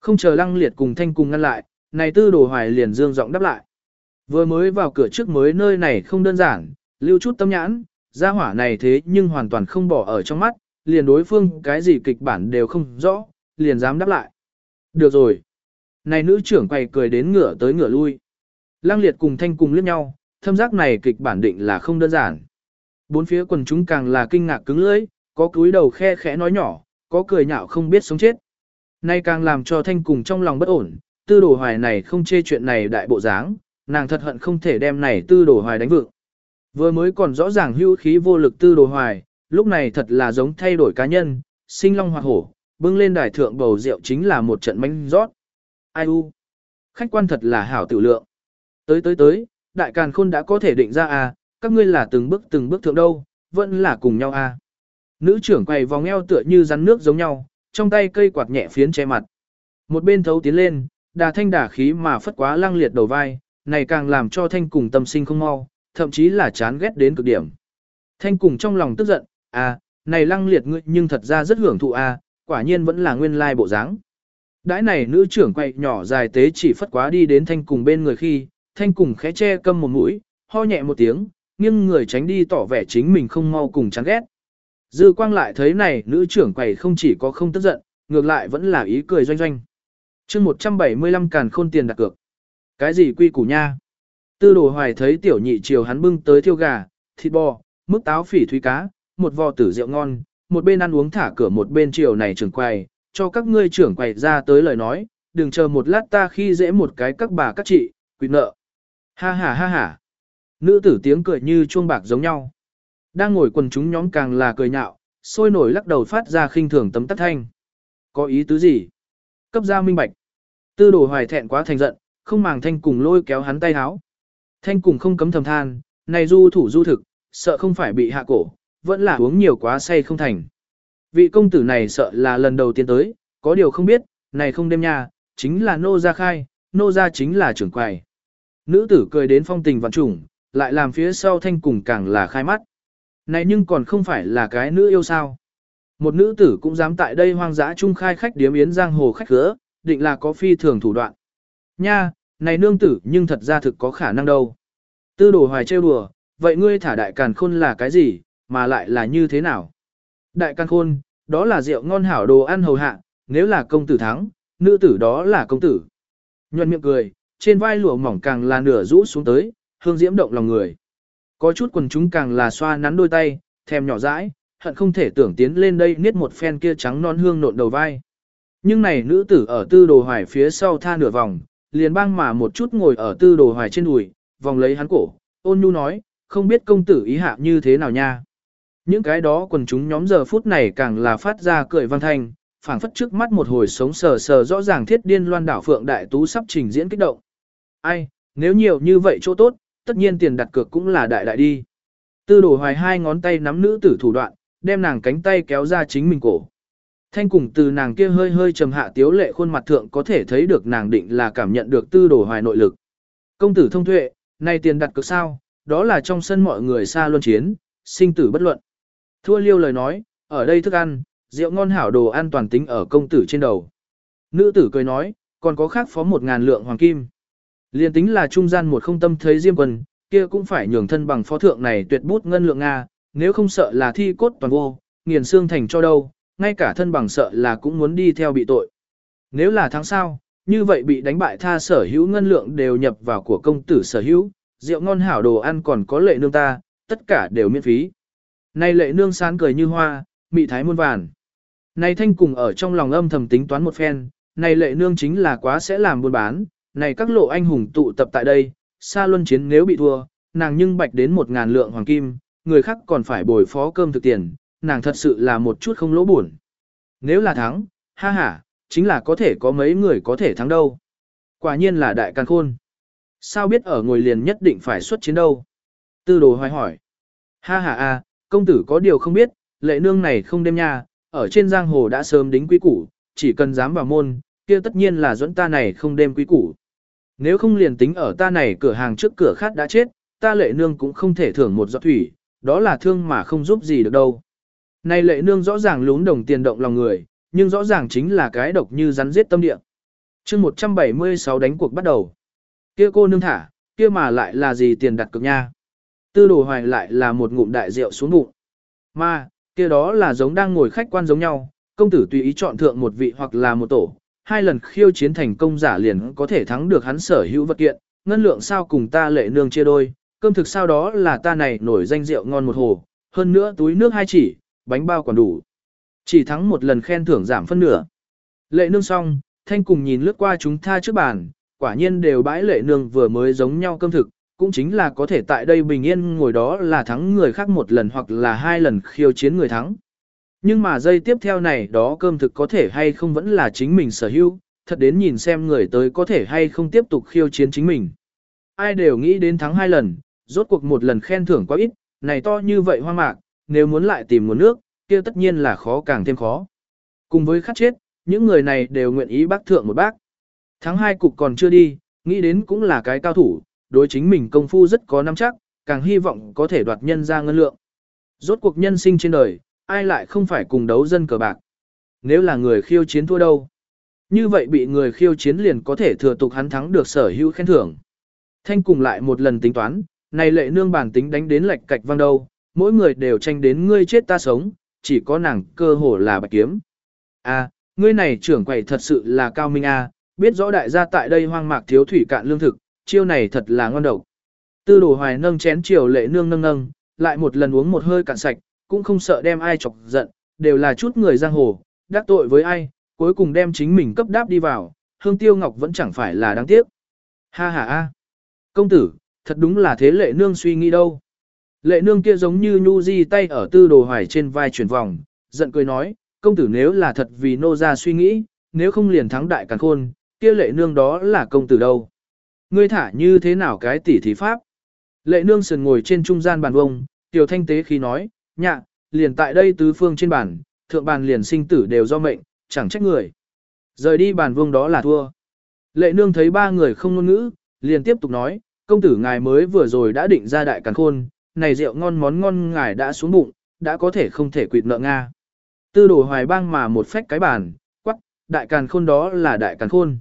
Không chờ lăng liệt cùng thanh cùng ngăn lại, này tư đồ hoài liền dương giọng đáp lại. Vừa mới vào cửa trước mới nơi này không đơn giản, lưu chút tâm nhãn, gia hỏa này thế nhưng hoàn toàn không bỏ ở trong mắt, liền đối phương cái gì kịch bản đều không rõ, liền dám đáp lại. Được rồi. Này nữ trưởng quay cười đến ngửa tới ngửa lui. Lăng liệt cùng thanh cùng liếc nhau, thâm giác này kịch bản định là không đơn giản. Bốn phía quần chúng càng là kinh ngạc cứng lưỡi, có cúi đầu khe khẽ nói nhỏ, có cười nhạo không biết sống chết. Nay càng làm cho thanh cùng trong lòng bất ổn, tư đồ hoài này không chê chuyện này đại bộ dáng, nàng thật hận không thể đem này tư đồ hoài đánh vượng. Vừa mới còn rõ ràng hữu khí vô lực tư đồ hoài, lúc này thật là giống thay đổi cá nhân, sinh long hoặc hổ, bưng lên đài thượng bầu rượu chính là một trận manh rót. Ai u? Khách quan thật là hảo tiểu lượng. Tới tới tới, đại càn khôn đã có thể định ra à, các ngươi là từng bước từng bước thượng đâu, vẫn là cùng nhau à. Nữ trưởng quay vòng eo tựa như rắn nước giống nhau, trong tay cây quạt nhẹ phiến che mặt. Một bên thấu tiến lên, đà thanh đà khí mà phất quá lăng liệt đầu vai, này càng làm cho thanh cùng tâm sinh không mau, thậm chí là chán ghét đến cực điểm. Thanh cùng trong lòng tức giận, à, này lăng liệt ngươi nhưng thật ra rất hưởng thụ à, quả nhiên vẫn là nguyên lai bộ dáng. Đãi này nữ trưởng quay nhỏ dài tế chỉ phất quá đi đến thanh cùng bên người khi, thanh cùng khẽ che câm một mũi, ho nhẹ một tiếng, nhưng người tránh đi tỏ vẻ chính mình không mau cùng chán ghét. Dư quang lại thấy này nữ trưởng quầy không chỉ có không tức giận, ngược lại vẫn là ý cười doanh doanh. chương 175 càn khôn tiền đặt cược. Cái gì quy củ nha? Tư đồ hoài thấy tiểu nhị chiều hắn bưng tới thiêu gà, thịt bò, mức táo phỉ thúy cá, một vò tử rượu ngon, một bên ăn uống thả cửa một bên chiều này trưởng quầy, cho các ngươi trưởng quầy ra tới lời nói, đừng chờ một lát ta khi dễ một cái các bà các chị, quy nợ. Ha ha ha ha. Nữ tử tiếng cười như chuông bạc giống nhau. Đang ngồi quần chúng nhóm càng là cười nhạo, sôi nổi lắc đầu phát ra khinh thường tấm tắt thanh. Có ý tứ gì? Cấp ra minh bạch. Tư đồ hoài thẹn quá thành giận, không màng thanh cùng lôi kéo hắn tay háo. Thanh cùng không cấm thầm than, này du thủ du thực, sợ không phải bị hạ cổ, vẫn là uống nhiều quá say không thành. Vị công tử này sợ là lần đầu tiên tới, có điều không biết, này không đêm nha, chính là nô gia khai, nô gia chính là trưởng quầy. Nữ tử cười đến phong tình vạn trùng, lại làm phía sau thanh cùng càng là khai mắt. Này nhưng còn không phải là cái nữ yêu sao. Một nữ tử cũng dám tại đây hoang dã trung khai khách điếm yến giang hồ khách gỡ, định là có phi thường thủ đoạn. Nha, này nương tử nhưng thật ra thực có khả năng đâu. Tư đồ hoài trêu đùa, vậy ngươi thả đại càn khôn là cái gì, mà lại là như thế nào? Đại càn khôn, đó là rượu ngon hảo đồ ăn hầu hạ, nếu là công tử thắng, nữ tử đó là công tử. Nhuận miệng cười, trên vai lụa mỏng càng là nửa rũ xuống tới, hương diễm động lòng người. Có chút quần chúng càng là xoa nắn đôi tay, thèm nhỏ dãi, hận không thể tưởng tiến lên đây niết một phen kia trắng non hương nộn đầu vai. Nhưng này nữ tử ở tư đồ hoài phía sau tha nửa vòng, liền băng mà một chút ngồi ở tư đồ hoài trên đùi, vòng lấy hắn cổ, ôn nhu nói, không biết công tử ý hạ như thế nào nha. Những cái đó quần chúng nhóm giờ phút này càng là phát ra cười văn thanh, phảng phất trước mắt một hồi sống sờ sờ rõ ràng thiết điên loan đảo phượng đại tú sắp trình diễn kích động. Ai, nếu nhiều như vậy chỗ tốt, tất nhiên tiền đặt cược cũng là đại đại đi. Tư đổ hoài hai ngón tay nắm nữ tử thủ đoạn, đem nàng cánh tay kéo ra chính mình cổ. Thanh cùng từ nàng kia hơi hơi trầm hạ tiếu lệ khuôn mặt thượng có thể thấy được nàng định là cảm nhận được tư đổ hoài nội lực. Công tử thông thuệ, nay tiền đặt cược sao, đó là trong sân mọi người xa luân chiến, sinh tử bất luận. Thua liêu lời nói, ở đây thức ăn, rượu ngon hảo đồ an toàn tính ở công tử trên đầu. Nữ tử cười nói, còn có khác phó một ngàn lượng hoàng kim. Liên tính là trung gian một không tâm thấy Diêm Quân, kia cũng phải nhường thân bằng phó thượng này tuyệt bút ngân lượng Nga, nếu không sợ là thi cốt toàn vô, nghiền xương thành cho đâu, ngay cả thân bằng sợ là cũng muốn đi theo bị tội. Nếu là tháng sau, như vậy bị đánh bại tha sở hữu ngân lượng đều nhập vào của công tử sở hữu, rượu ngon hảo đồ ăn còn có lệ nương ta, tất cả đều miễn phí. Này lệ nương sán cười như hoa, mị thái muôn vàn. Này thanh cùng ở trong lòng âm thầm tính toán một phen, này lệ nương chính là quá sẽ làm buôn bán, này các lộ anh hùng tụ tập tại đây, xa luân chiến nếu bị thua, nàng nhưng bạch đến một ngàn lượng hoàng kim, người khác còn phải bồi phó cơm thực tiền, nàng thật sự là một chút không lỗ buồn. Nếu là thắng, ha ha, chính là có thể có mấy người có thể thắng đâu. Quả nhiên là đại can khôn. Sao biết ở ngồi liền nhất định phải xuất chiến đâu? Tư đồ hoài hỏi. Ha ha a, công tử có điều không biết, lệ nương này không đêm nha, ở trên giang hồ đã sớm đính quý củ, chỉ cần dám vào môn, kia tất nhiên là dẫn ta này không đêm quý củ. Nếu không liền tính ở ta này cửa hàng trước cửa khát đã chết, ta lệ nương cũng không thể thưởng một giọt thủy, đó là thương mà không giúp gì được đâu. Này lệ nương rõ ràng lún đồng tiền động lòng người, nhưng rõ ràng chính là cái độc như rắn giết tâm địa. chương 176 đánh cuộc bắt đầu. Kia cô nương thả, kia mà lại là gì tiền đặt cực nha. Tư đồ hoài lại là một ngụm đại rượu xuống bụng. Mà, kia đó là giống đang ngồi khách quan giống nhau, công tử tùy ý chọn thượng một vị hoặc là một tổ, hai lần khiêu chiến thành công giả liền có thể thắng được hắn sở hữu vật kiện, ngân lượng sao cùng ta lệ nương chia đôi, cơm thực sao đó là ta này nổi danh rượu ngon một hồ, hơn nữa túi nước hai chỉ, bánh bao còn đủ. Chỉ thắng một lần khen thưởng giảm phân nửa. Lệ nương xong, thanh cùng nhìn lướt qua chúng tha trước bàn, quả nhiên đều bãi lệ nương vừa mới giống nhau cơm thực, cũng chính là có thể tại đây bình yên ngồi đó là thắng người khác một lần hoặc là hai lần khiêu chiến người thắng. Nhưng mà dây tiếp theo này đó cơm thực có thể hay không vẫn là chính mình sở hữu, thật đến nhìn xem người tới có thể hay không tiếp tục khiêu chiến chính mình. Ai đều nghĩ đến thắng hai lần, rốt cuộc một lần khen thưởng quá ít, này to như vậy hoa mạc, nếu muốn lại tìm nguồn nước, kia tất nhiên là khó càng thêm khó. Cùng với khát chết, những người này đều nguyện ý bác thượng một bác. Thắng hai cục còn chưa đi, nghĩ đến cũng là cái cao thủ, đối chính mình công phu rất có nắm chắc, càng hy vọng có thể đoạt nhân ra ngân lượng. Rốt cuộc nhân sinh trên đời, ai lại không phải cùng đấu dân cờ bạc. Nếu là người khiêu chiến thua đâu? Như vậy bị người khiêu chiến liền có thể thừa tục hắn thắng được sở hữu khen thưởng. Thanh cùng lại một lần tính toán, này lệ nương bản tính đánh đến lệch cạch vang đâu, mỗi người đều tranh đến ngươi chết ta sống, chỉ có nàng cơ hồ là bạch kiếm. A, à, ngươi này trưởng quầy thật sự là cao minh a, biết rõ đại gia tại đây hoang mạc thiếu thủy cạn lương thực, chiêu này thật là ngon độc. Tư đồ hoài nâng chén chiều lệ nương nâng nâng, lại một lần uống một hơi cạn sạch, cũng không sợ đem ai chọc giận, đều là chút người giang hồ, đắc tội với ai, cuối cùng đem chính mình cấp đáp đi vào, hương tiêu ngọc vẫn chẳng phải là đáng tiếc. Ha ha a, công tử, thật đúng là thế lệ nương suy nghĩ đâu. Lệ nương kia giống như nhu di tay ở tư đồ hoài trên vai chuyển vòng, giận cười nói, công tử nếu là thật vì nô ra suy nghĩ, nếu không liền thắng đại càng khôn, kia lệ nương đó là công tử đâu. Ngươi thả như thế nào cái tỷ thí pháp? Lệ nương sườn ngồi trên trung gian bàn vông, tiểu thanh tế khi nói, nhạ, liền tại đây tứ phương trên bàn, thượng bàn liền sinh tử đều do mệnh, chẳng trách người. Rời đi bàn vương đó là thua. Lệ nương thấy ba người không ngôn ngữ, liền tiếp tục nói, công tử ngài mới vừa rồi đã định ra đại càn khôn, này rượu ngon món ngon ngài đã xuống bụng, đã có thể không thể quỵt nợ Nga. Tư đồ hoài bang mà một phách cái bàn, quắc, đại càn khôn đó là đại càn khôn.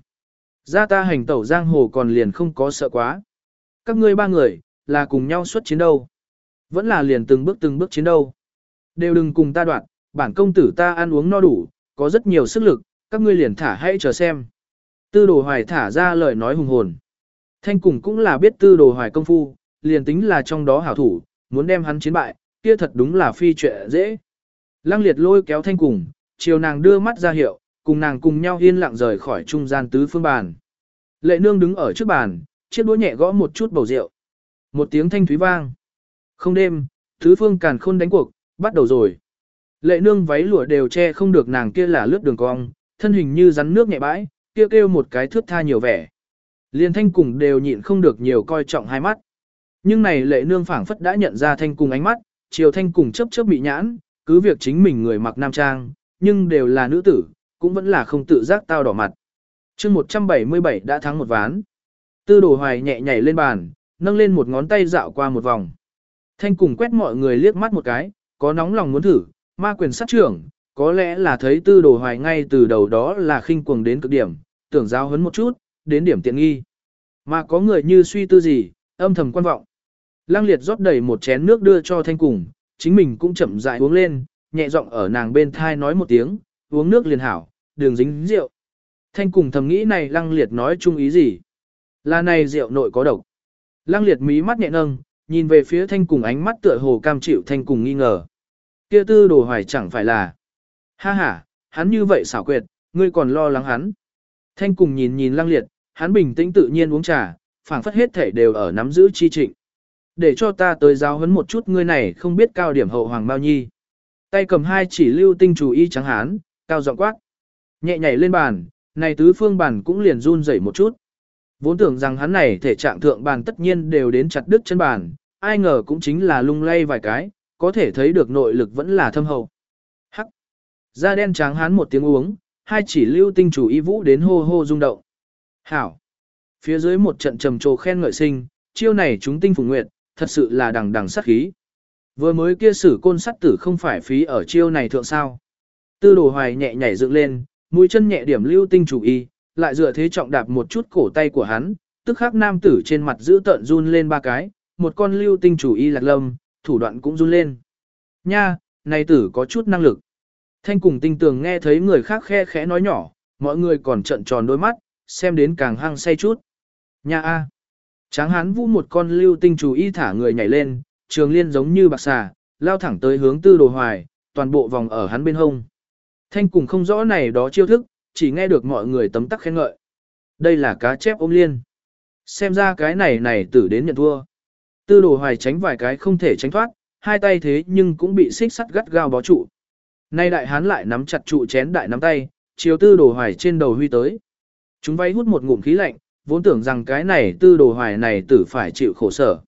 Ra ta hành tẩu giang hồ còn liền không có sợ quá. Các ngươi ba người, là cùng nhau xuất chiến đâu. Vẫn là liền từng bước từng bước chiến đâu. Đều đừng cùng ta đoạn, bản công tử ta ăn uống no đủ, có rất nhiều sức lực, các ngươi liền thả hãy chờ xem. Tư đồ hoài thả ra lời nói hùng hồn. Thanh cùng cũng là biết tư đồ hoài công phu, liền tính là trong đó hảo thủ, muốn đem hắn chiến bại, kia thật đúng là phi chuyện dễ. Lăng liệt lôi kéo thanh cùng, chiều nàng đưa mắt ra hiệu, cùng nàng cùng nhau yên lặng rời khỏi trung gian tứ phương bàn. Lệ nương đứng ở trước bàn, chiếc đũa nhẹ gõ một chút bầu rượu. Một tiếng thanh thúy vang. Không đêm, thứ phương càn khôn đánh cuộc, bắt đầu rồi. Lệ nương váy lụa đều che không được nàng kia là lướt đường cong, thân hình như rắn nước nhẹ bãi, kia kêu, kêu một cái thước tha nhiều vẻ. Liên thanh cùng đều nhịn không được nhiều coi trọng hai mắt. Nhưng này lệ nương phảng phất đã nhận ra thanh cùng ánh mắt, chiều thanh cùng chấp chớp bị nhãn, cứ việc chính mình người mặc nam trang, nhưng đều là nữ tử, cũng vẫn là không tự giác tao đỏ mặt. chương 177 đã thắng một ván. Tư đồ hoài nhẹ nhảy lên bàn, nâng lên một ngón tay dạo qua một vòng. Thanh cùng quét mọi người liếc mắt một cái, có nóng lòng muốn thử, ma quyền sát trưởng, có lẽ là thấy tư đồ hoài ngay từ đầu đó là khinh cuồng đến cực điểm, tưởng giao hấn một chút, đến điểm tiện nghi. Mà có người như suy tư gì, âm thầm quan vọng. Lăng liệt rót đầy một chén nước đưa cho thanh cùng, chính mình cũng chậm rãi uống lên, nhẹ giọng ở nàng bên thai nói một tiếng, uống nước liền hảo, đường dính rượu. Thanh cùng thầm nghĩ này lăng liệt nói chung ý gì? Là này rượu nội có độc. Lăng liệt mí mắt nhẹ nâng, nhìn về phía thanh cùng ánh mắt tựa hồ cam chịu thanh cùng nghi ngờ. Kia tư đồ hoài chẳng phải là. Ha ha, hắn như vậy xảo quyệt, ngươi còn lo lắng hắn. Thanh cùng nhìn nhìn lăng liệt, hắn bình tĩnh tự nhiên uống trà, phảng phất hết thể đều ở nắm giữ chi trịnh. Để cho ta tới giáo huấn một chút ngươi này không biết cao điểm hậu hoàng bao nhi. Tay cầm hai chỉ lưu tinh chủ y trắng hán, cao giọng quát. Nhẹ nhảy lên bàn, này tứ phương bàn cũng liền run rẩy một chút. Vốn tưởng rằng hắn này thể trạng thượng bàn tất nhiên đều đến chặt đứt chân bàn, ai ngờ cũng chính là lung lay vài cái, có thể thấy được nội lực vẫn là thâm hậu. Hắc. Da đen trắng hắn một tiếng uống, hai chỉ lưu tinh chủ y vũ đến hô hô rung động. Hảo. Phía dưới một trận trầm trồ khen ngợi sinh, chiêu này chúng tinh phùng nguyệt, thật sự là đằng đằng sát khí. Vừa mới kia sử côn sắt tử không phải phí ở chiêu này thượng sao. Tư đồ hoài nhẹ nhảy dựng lên, mũi chân nhẹ điểm lưu tinh chủ y, lại dựa thế trọng đạp một chút cổ tay của hắn, tức khắc nam tử trên mặt giữ tợn run lên ba cái, một con lưu tinh chủ y lạc lâm, thủ đoạn cũng run lên. Nha, này tử có chút năng lực. Thanh cùng tinh tường nghe thấy người khác khe khẽ nói nhỏ, mọi người còn trận tròn đôi mắt, xem đến càng hăng say chút. Nha a. Tráng hán vũ một con lưu tinh chủ y thả người nhảy lên, trường liên giống như bạc xà, lao thẳng tới hướng tư đồ hoài, toàn bộ vòng ở hắn bên hông. Thanh cùng không rõ này đó chiêu thức, chỉ nghe được mọi người tấm tắc khen ngợi. Đây là cá chép ôm liên. Xem ra cái này này tử đến nhận thua. Tư đồ hoài tránh vài cái không thể tránh thoát, hai tay thế nhưng cũng bị xích sắt gắt gao bó trụ. Nay đại hán lại nắm chặt trụ chén đại nắm tay, chiều tư đồ hoài trên đầu huy tới. Chúng vay hút một ngụm khí lạnh, vốn tưởng rằng cái này tư đồ hoài này tử phải chịu khổ sở.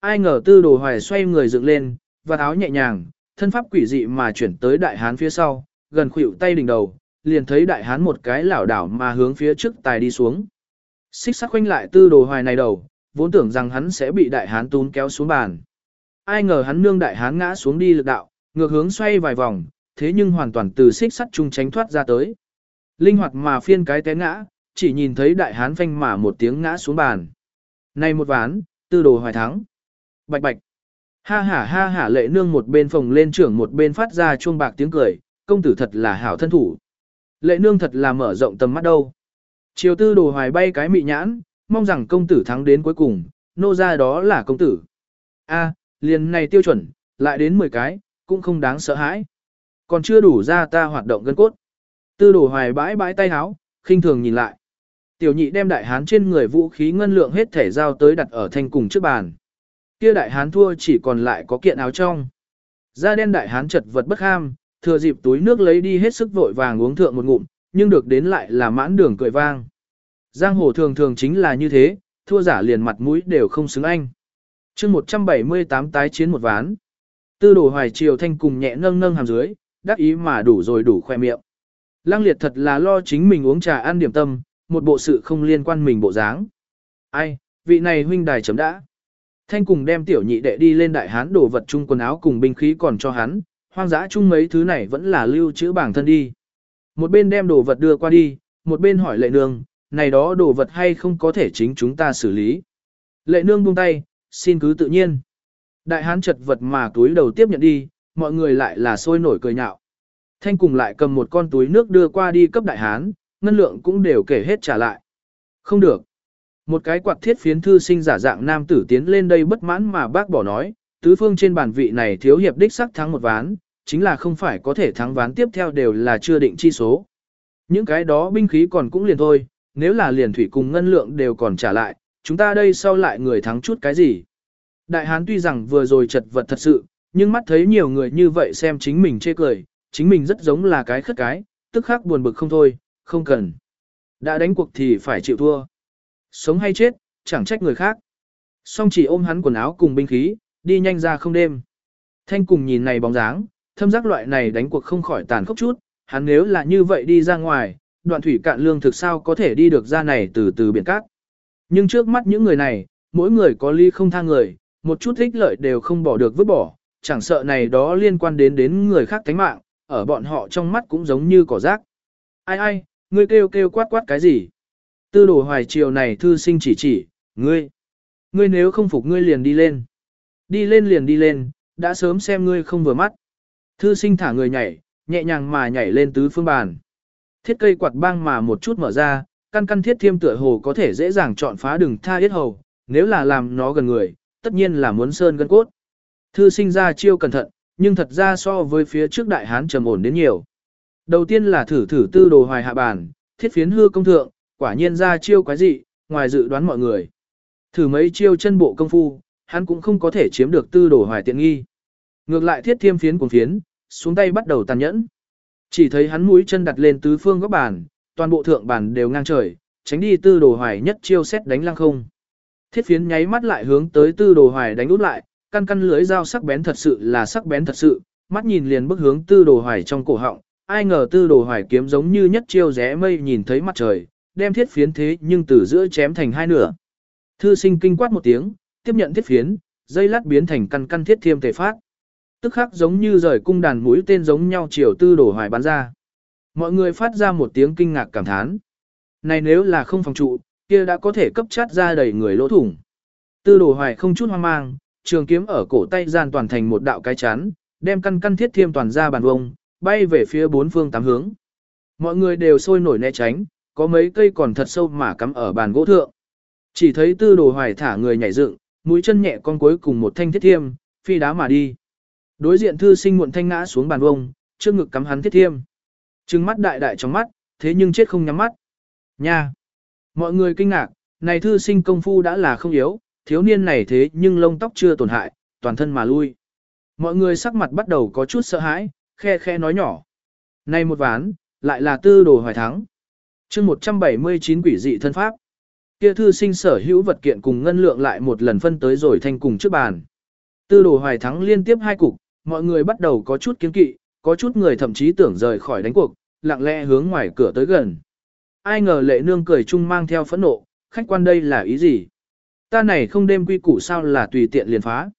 Ai ngờ tư đồ hoài xoay người dựng lên, và áo nhẹ nhàng, thân pháp quỷ dị mà chuyển tới đại hán phía sau, gần khuỷu tay đỉnh đầu, liền thấy đại hán một cái lảo đảo mà hướng phía trước tài đi xuống. Xích sắc khoanh lại tư đồ hoài này đầu, vốn tưởng rằng hắn sẽ bị đại hán tún kéo xuống bàn. Ai ngờ hắn nương đại hán ngã xuống đi lực đạo, ngược hướng xoay vài vòng, thế nhưng hoàn toàn từ xích sắt chung tránh thoát ra tới. Linh hoạt mà phiên cái té ngã, chỉ nhìn thấy đại hán phanh mà một tiếng ngã xuống bàn. Này một ván, tư đồ hoài thắng. Bạch bạch. Ha ha ha ha lệ nương một bên phòng lên trưởng một bên phát ra chuông bạc tiếng cười, công tử thật là hảo thân thủ. Lệ nương thật là mở rộng tầm mắt đâu. Chiều tư đồ hoài bay cái mị nhãn, mong rằng công tử thắng đến cuối cùng, nô ra đó là công tử. A, liền này tiêu chuẩn, lại đến 10 cái, cũng không đáng sợ hãi. Còn chưa đủ ra ta hoạt động gân cốt. Tư đồ hoài bãi bãi tay háo, khinh thường nhìn lại. Tiểu nhị đem đại hán trên người vũ khí ngân lượng hết thể giao tới đặt ở thanh cùng trước bàn. Kia đại hán thua chỉ còn lại có kiện áo trong. Da đen đại hán chật vật bất ham, thừa dịp túi nước lấy đi hết sức vội vàng uống thượng một ngụm, nhưng được đến lại là mãn đường cười vang. Giang hồ thường thường chính là như thế, thua giả liền mặt mũi đều không xứng anh. chương 178 tái chiến một ván. Tư đồ hoài triều thanh cùng nhẹ nâng nâng hàm dưới, đắc ý mà đủ rồi đủ khoe miệng. Lăng liệt thật là lo chính mình uống trà ăn điểm tâm, một bộ sự không liên quan mình bộ dáng. Ai, vị này huynh đài chấm đã. Thanh cùng đem tiểu nhị đệ đi lên đại hán đồ vật chung quần áo cùng binh khí còn cho hắn, hoang dã chung mấy thứ này vẫn là lưu trữ bản thân đi. Một bên đem đồ vật đưa qua đi, một bên hỏi lệ nương, này đó đồ vật hay không có thể chính chúng ta xử lý. Lệ nương buông tay, xin cứ tự nhiên. Đại hán chật vật mà túi đầu tiếp nhận đi, mọi người lại là sôi nổi cười nhạo. Thanh cùng lại cầm một con túi nước đưa qua đi cấp đại hán, ngân lượng cũng đều kể hết trả lại. Không được. Một cái quạt thiết phiến thư sinh giả dạng nam tử tiến lên đây bất mãn mà bác bỏ nói, tứ phương trên bản vị này thiếu hiệp đích sắc thắng một ván, chính là không phải có thể thắng ván tiếp theo đều là chưa định chi số. Những cái đó binh khí còn cũng liền thôi, nếu là liền thủy cùng ngân lượng đều còn trả lại, chúng ta đây sau lại người thắng chút cái gì. Đại hán tuy rằng vừa rồi chật vật thật sự, nhưng mắt thấy nhiều người như vậy xem chính mình chê cười, chính mình rất giống là cái khất cái, tức khắc buồn bực không thôi, không cần. Đã đánh cuộc thì phải chịu thua. Sống hay chết, chẳng trách người khác. Song chỉ ôm hắn quần áo cùng binh khí, đi nhanh ra không đêm. Thanh cùng nhìn này bóng dáng, thâm giác loại này đánh cuộc không khỏi tàn khốc chút, hắn nếu là như vậy đi ra ngoài, đoạn thủy cạn lương thực sao có thể đi được ra này từ từ biển cát. Nhưng trước mắt những người này, mỗi người có ly không tha người, một chút ích lợi đều không bỏ được vứt bỏ, chẳng sợ này đó liên quan đến đến người khác thánh mạng, ở bọn họ trong mắt cũng giống như cỏ rác. Ai ai, ngươi kêu kêu quát quát cái gì? Tư đồ hoài triều này thư sinh chỉ chỉ, ngươi. Ngươi nếu không phục ngươi liền đi lên. Đi lên liền đi lên, đã sớm xem ngươi không vừa mắt. Thư sinh thả người nhảy, nhẹ nhàng mà nhảy lên tứ phương bàn. Thiết cây quạt băng mà một chút mở ra, căn căn thiết thiêm tựa hồ có thể dễ dàng chọn phá đường tha yết hầu, nếu là làm nó gần người, tất nhiên là muốn sơn gân cốt. Thư sinh ra chiêu cẩn thận, nhưng thật ra so với phía trước đại hán trầm ổn đến nhiều. Đầu tiên là thử thử tư đồ hoài hạ bản, thiết phiến hư công thượng, quả nhiên ra chiêu quái dị, ngoài dự đoán mọi người. Thử mấy chiêu chân bộ công phu, hắn cũng không có thể chiếm được tư đồ hoài tiện nghi. Ngược lại thiết thiêm phiến cuồng phiến, xuống tay bắt đầu tàn nhẫn. Chỉ thấy hắn mũi chân đặt lên tứ phương góc bàn, toàn bộ thượng bàn đều ngang trời, tránh đi tư đồ hoài nhất chiêu xét đánh lăng không. Thiết phiến nháy mắt lại hướng tới tư đồ hoài đánh út lại, căn căn lưới dao sắc bén thật sự là sắc bén thật sự, mắt nhìn liền bước hướng tư đồ hoài trong cổ họng, ai ngờ tư đồ hoài kiếm giống như nhất chiêu rẽ mây nhìn thấy mặt trời, đem thiết phiến thế nhưng từ giữa chém thành hai nửa. Thư sinh kinh quát một tiếng, tiếp nhận thiết phiến, dây lát biến thành căn căn thiết thiêm tề phát. Tức khắc giống như rời cung đàn mũi tên giống nhau chiều tư đồ hoài bắn ra. Mọi người phát ra một tiếng kinh ngạc cảm thán. Này nếu là không phòng trụ, kia đã có thể cấp chát ra đầy người lỗ thủng. Tư đồ hoài không chút hoang mang, trường kiếm ở cổ tay gian toàn thành một đạo cái chắn, đem căn căn thiết thiêm toàn ra bàn vông, bay về phía bốn phương tám hướng. Mọi người đều sôi nổi né tránh, có mấy cây còn thật sâu mà cắm ở bàn gỗ thượng. Chỉ thấy tư đồ hoài thả người nhảy dựng, mũi chân nhẹ con cuối cùng một thanh thiết thiêm, phi đá mà đi. Đối diện thư sinh muộn thanh ngã xuống bàn vông, trước ngực cắm hắn thiết thiêm. Trừng mắt đại đại trong mắt, thế nhưng chết không nhắm mắt. Nha! Mọi người kinh ngạc, này thư sinh công phu đã là không yếu, thiếu niên này thế nhưng lông tóc chưa tổn hại, toàn thân mà lui. Mọi người sắc mặt bắt đầu có chút sợ hãi, khe khe nói nhỏ. Này một ván, lại là tư đồ hoài thắng. chương 179 quỷ dị thân pháp. Kia thư sinh sở hữu vật kiện cùng ngân lượng lại một lần phân tới rồi thanh cùng trước bàn. Tư đồ hoài thắng liên tiếp hai cục, mọi người bắt đầu có chút kiến kỵ, có chút người thậm chí tưởng rời khỏi đánh cuộc, lặng lẽ hướng ngoài cửa tới gần. Ai ngờ lệ nương cười chung mang theo phẫn nộ, khách quan đây là ý gì? Ta này không đêm quy củ sao là tùy tiện liền phá.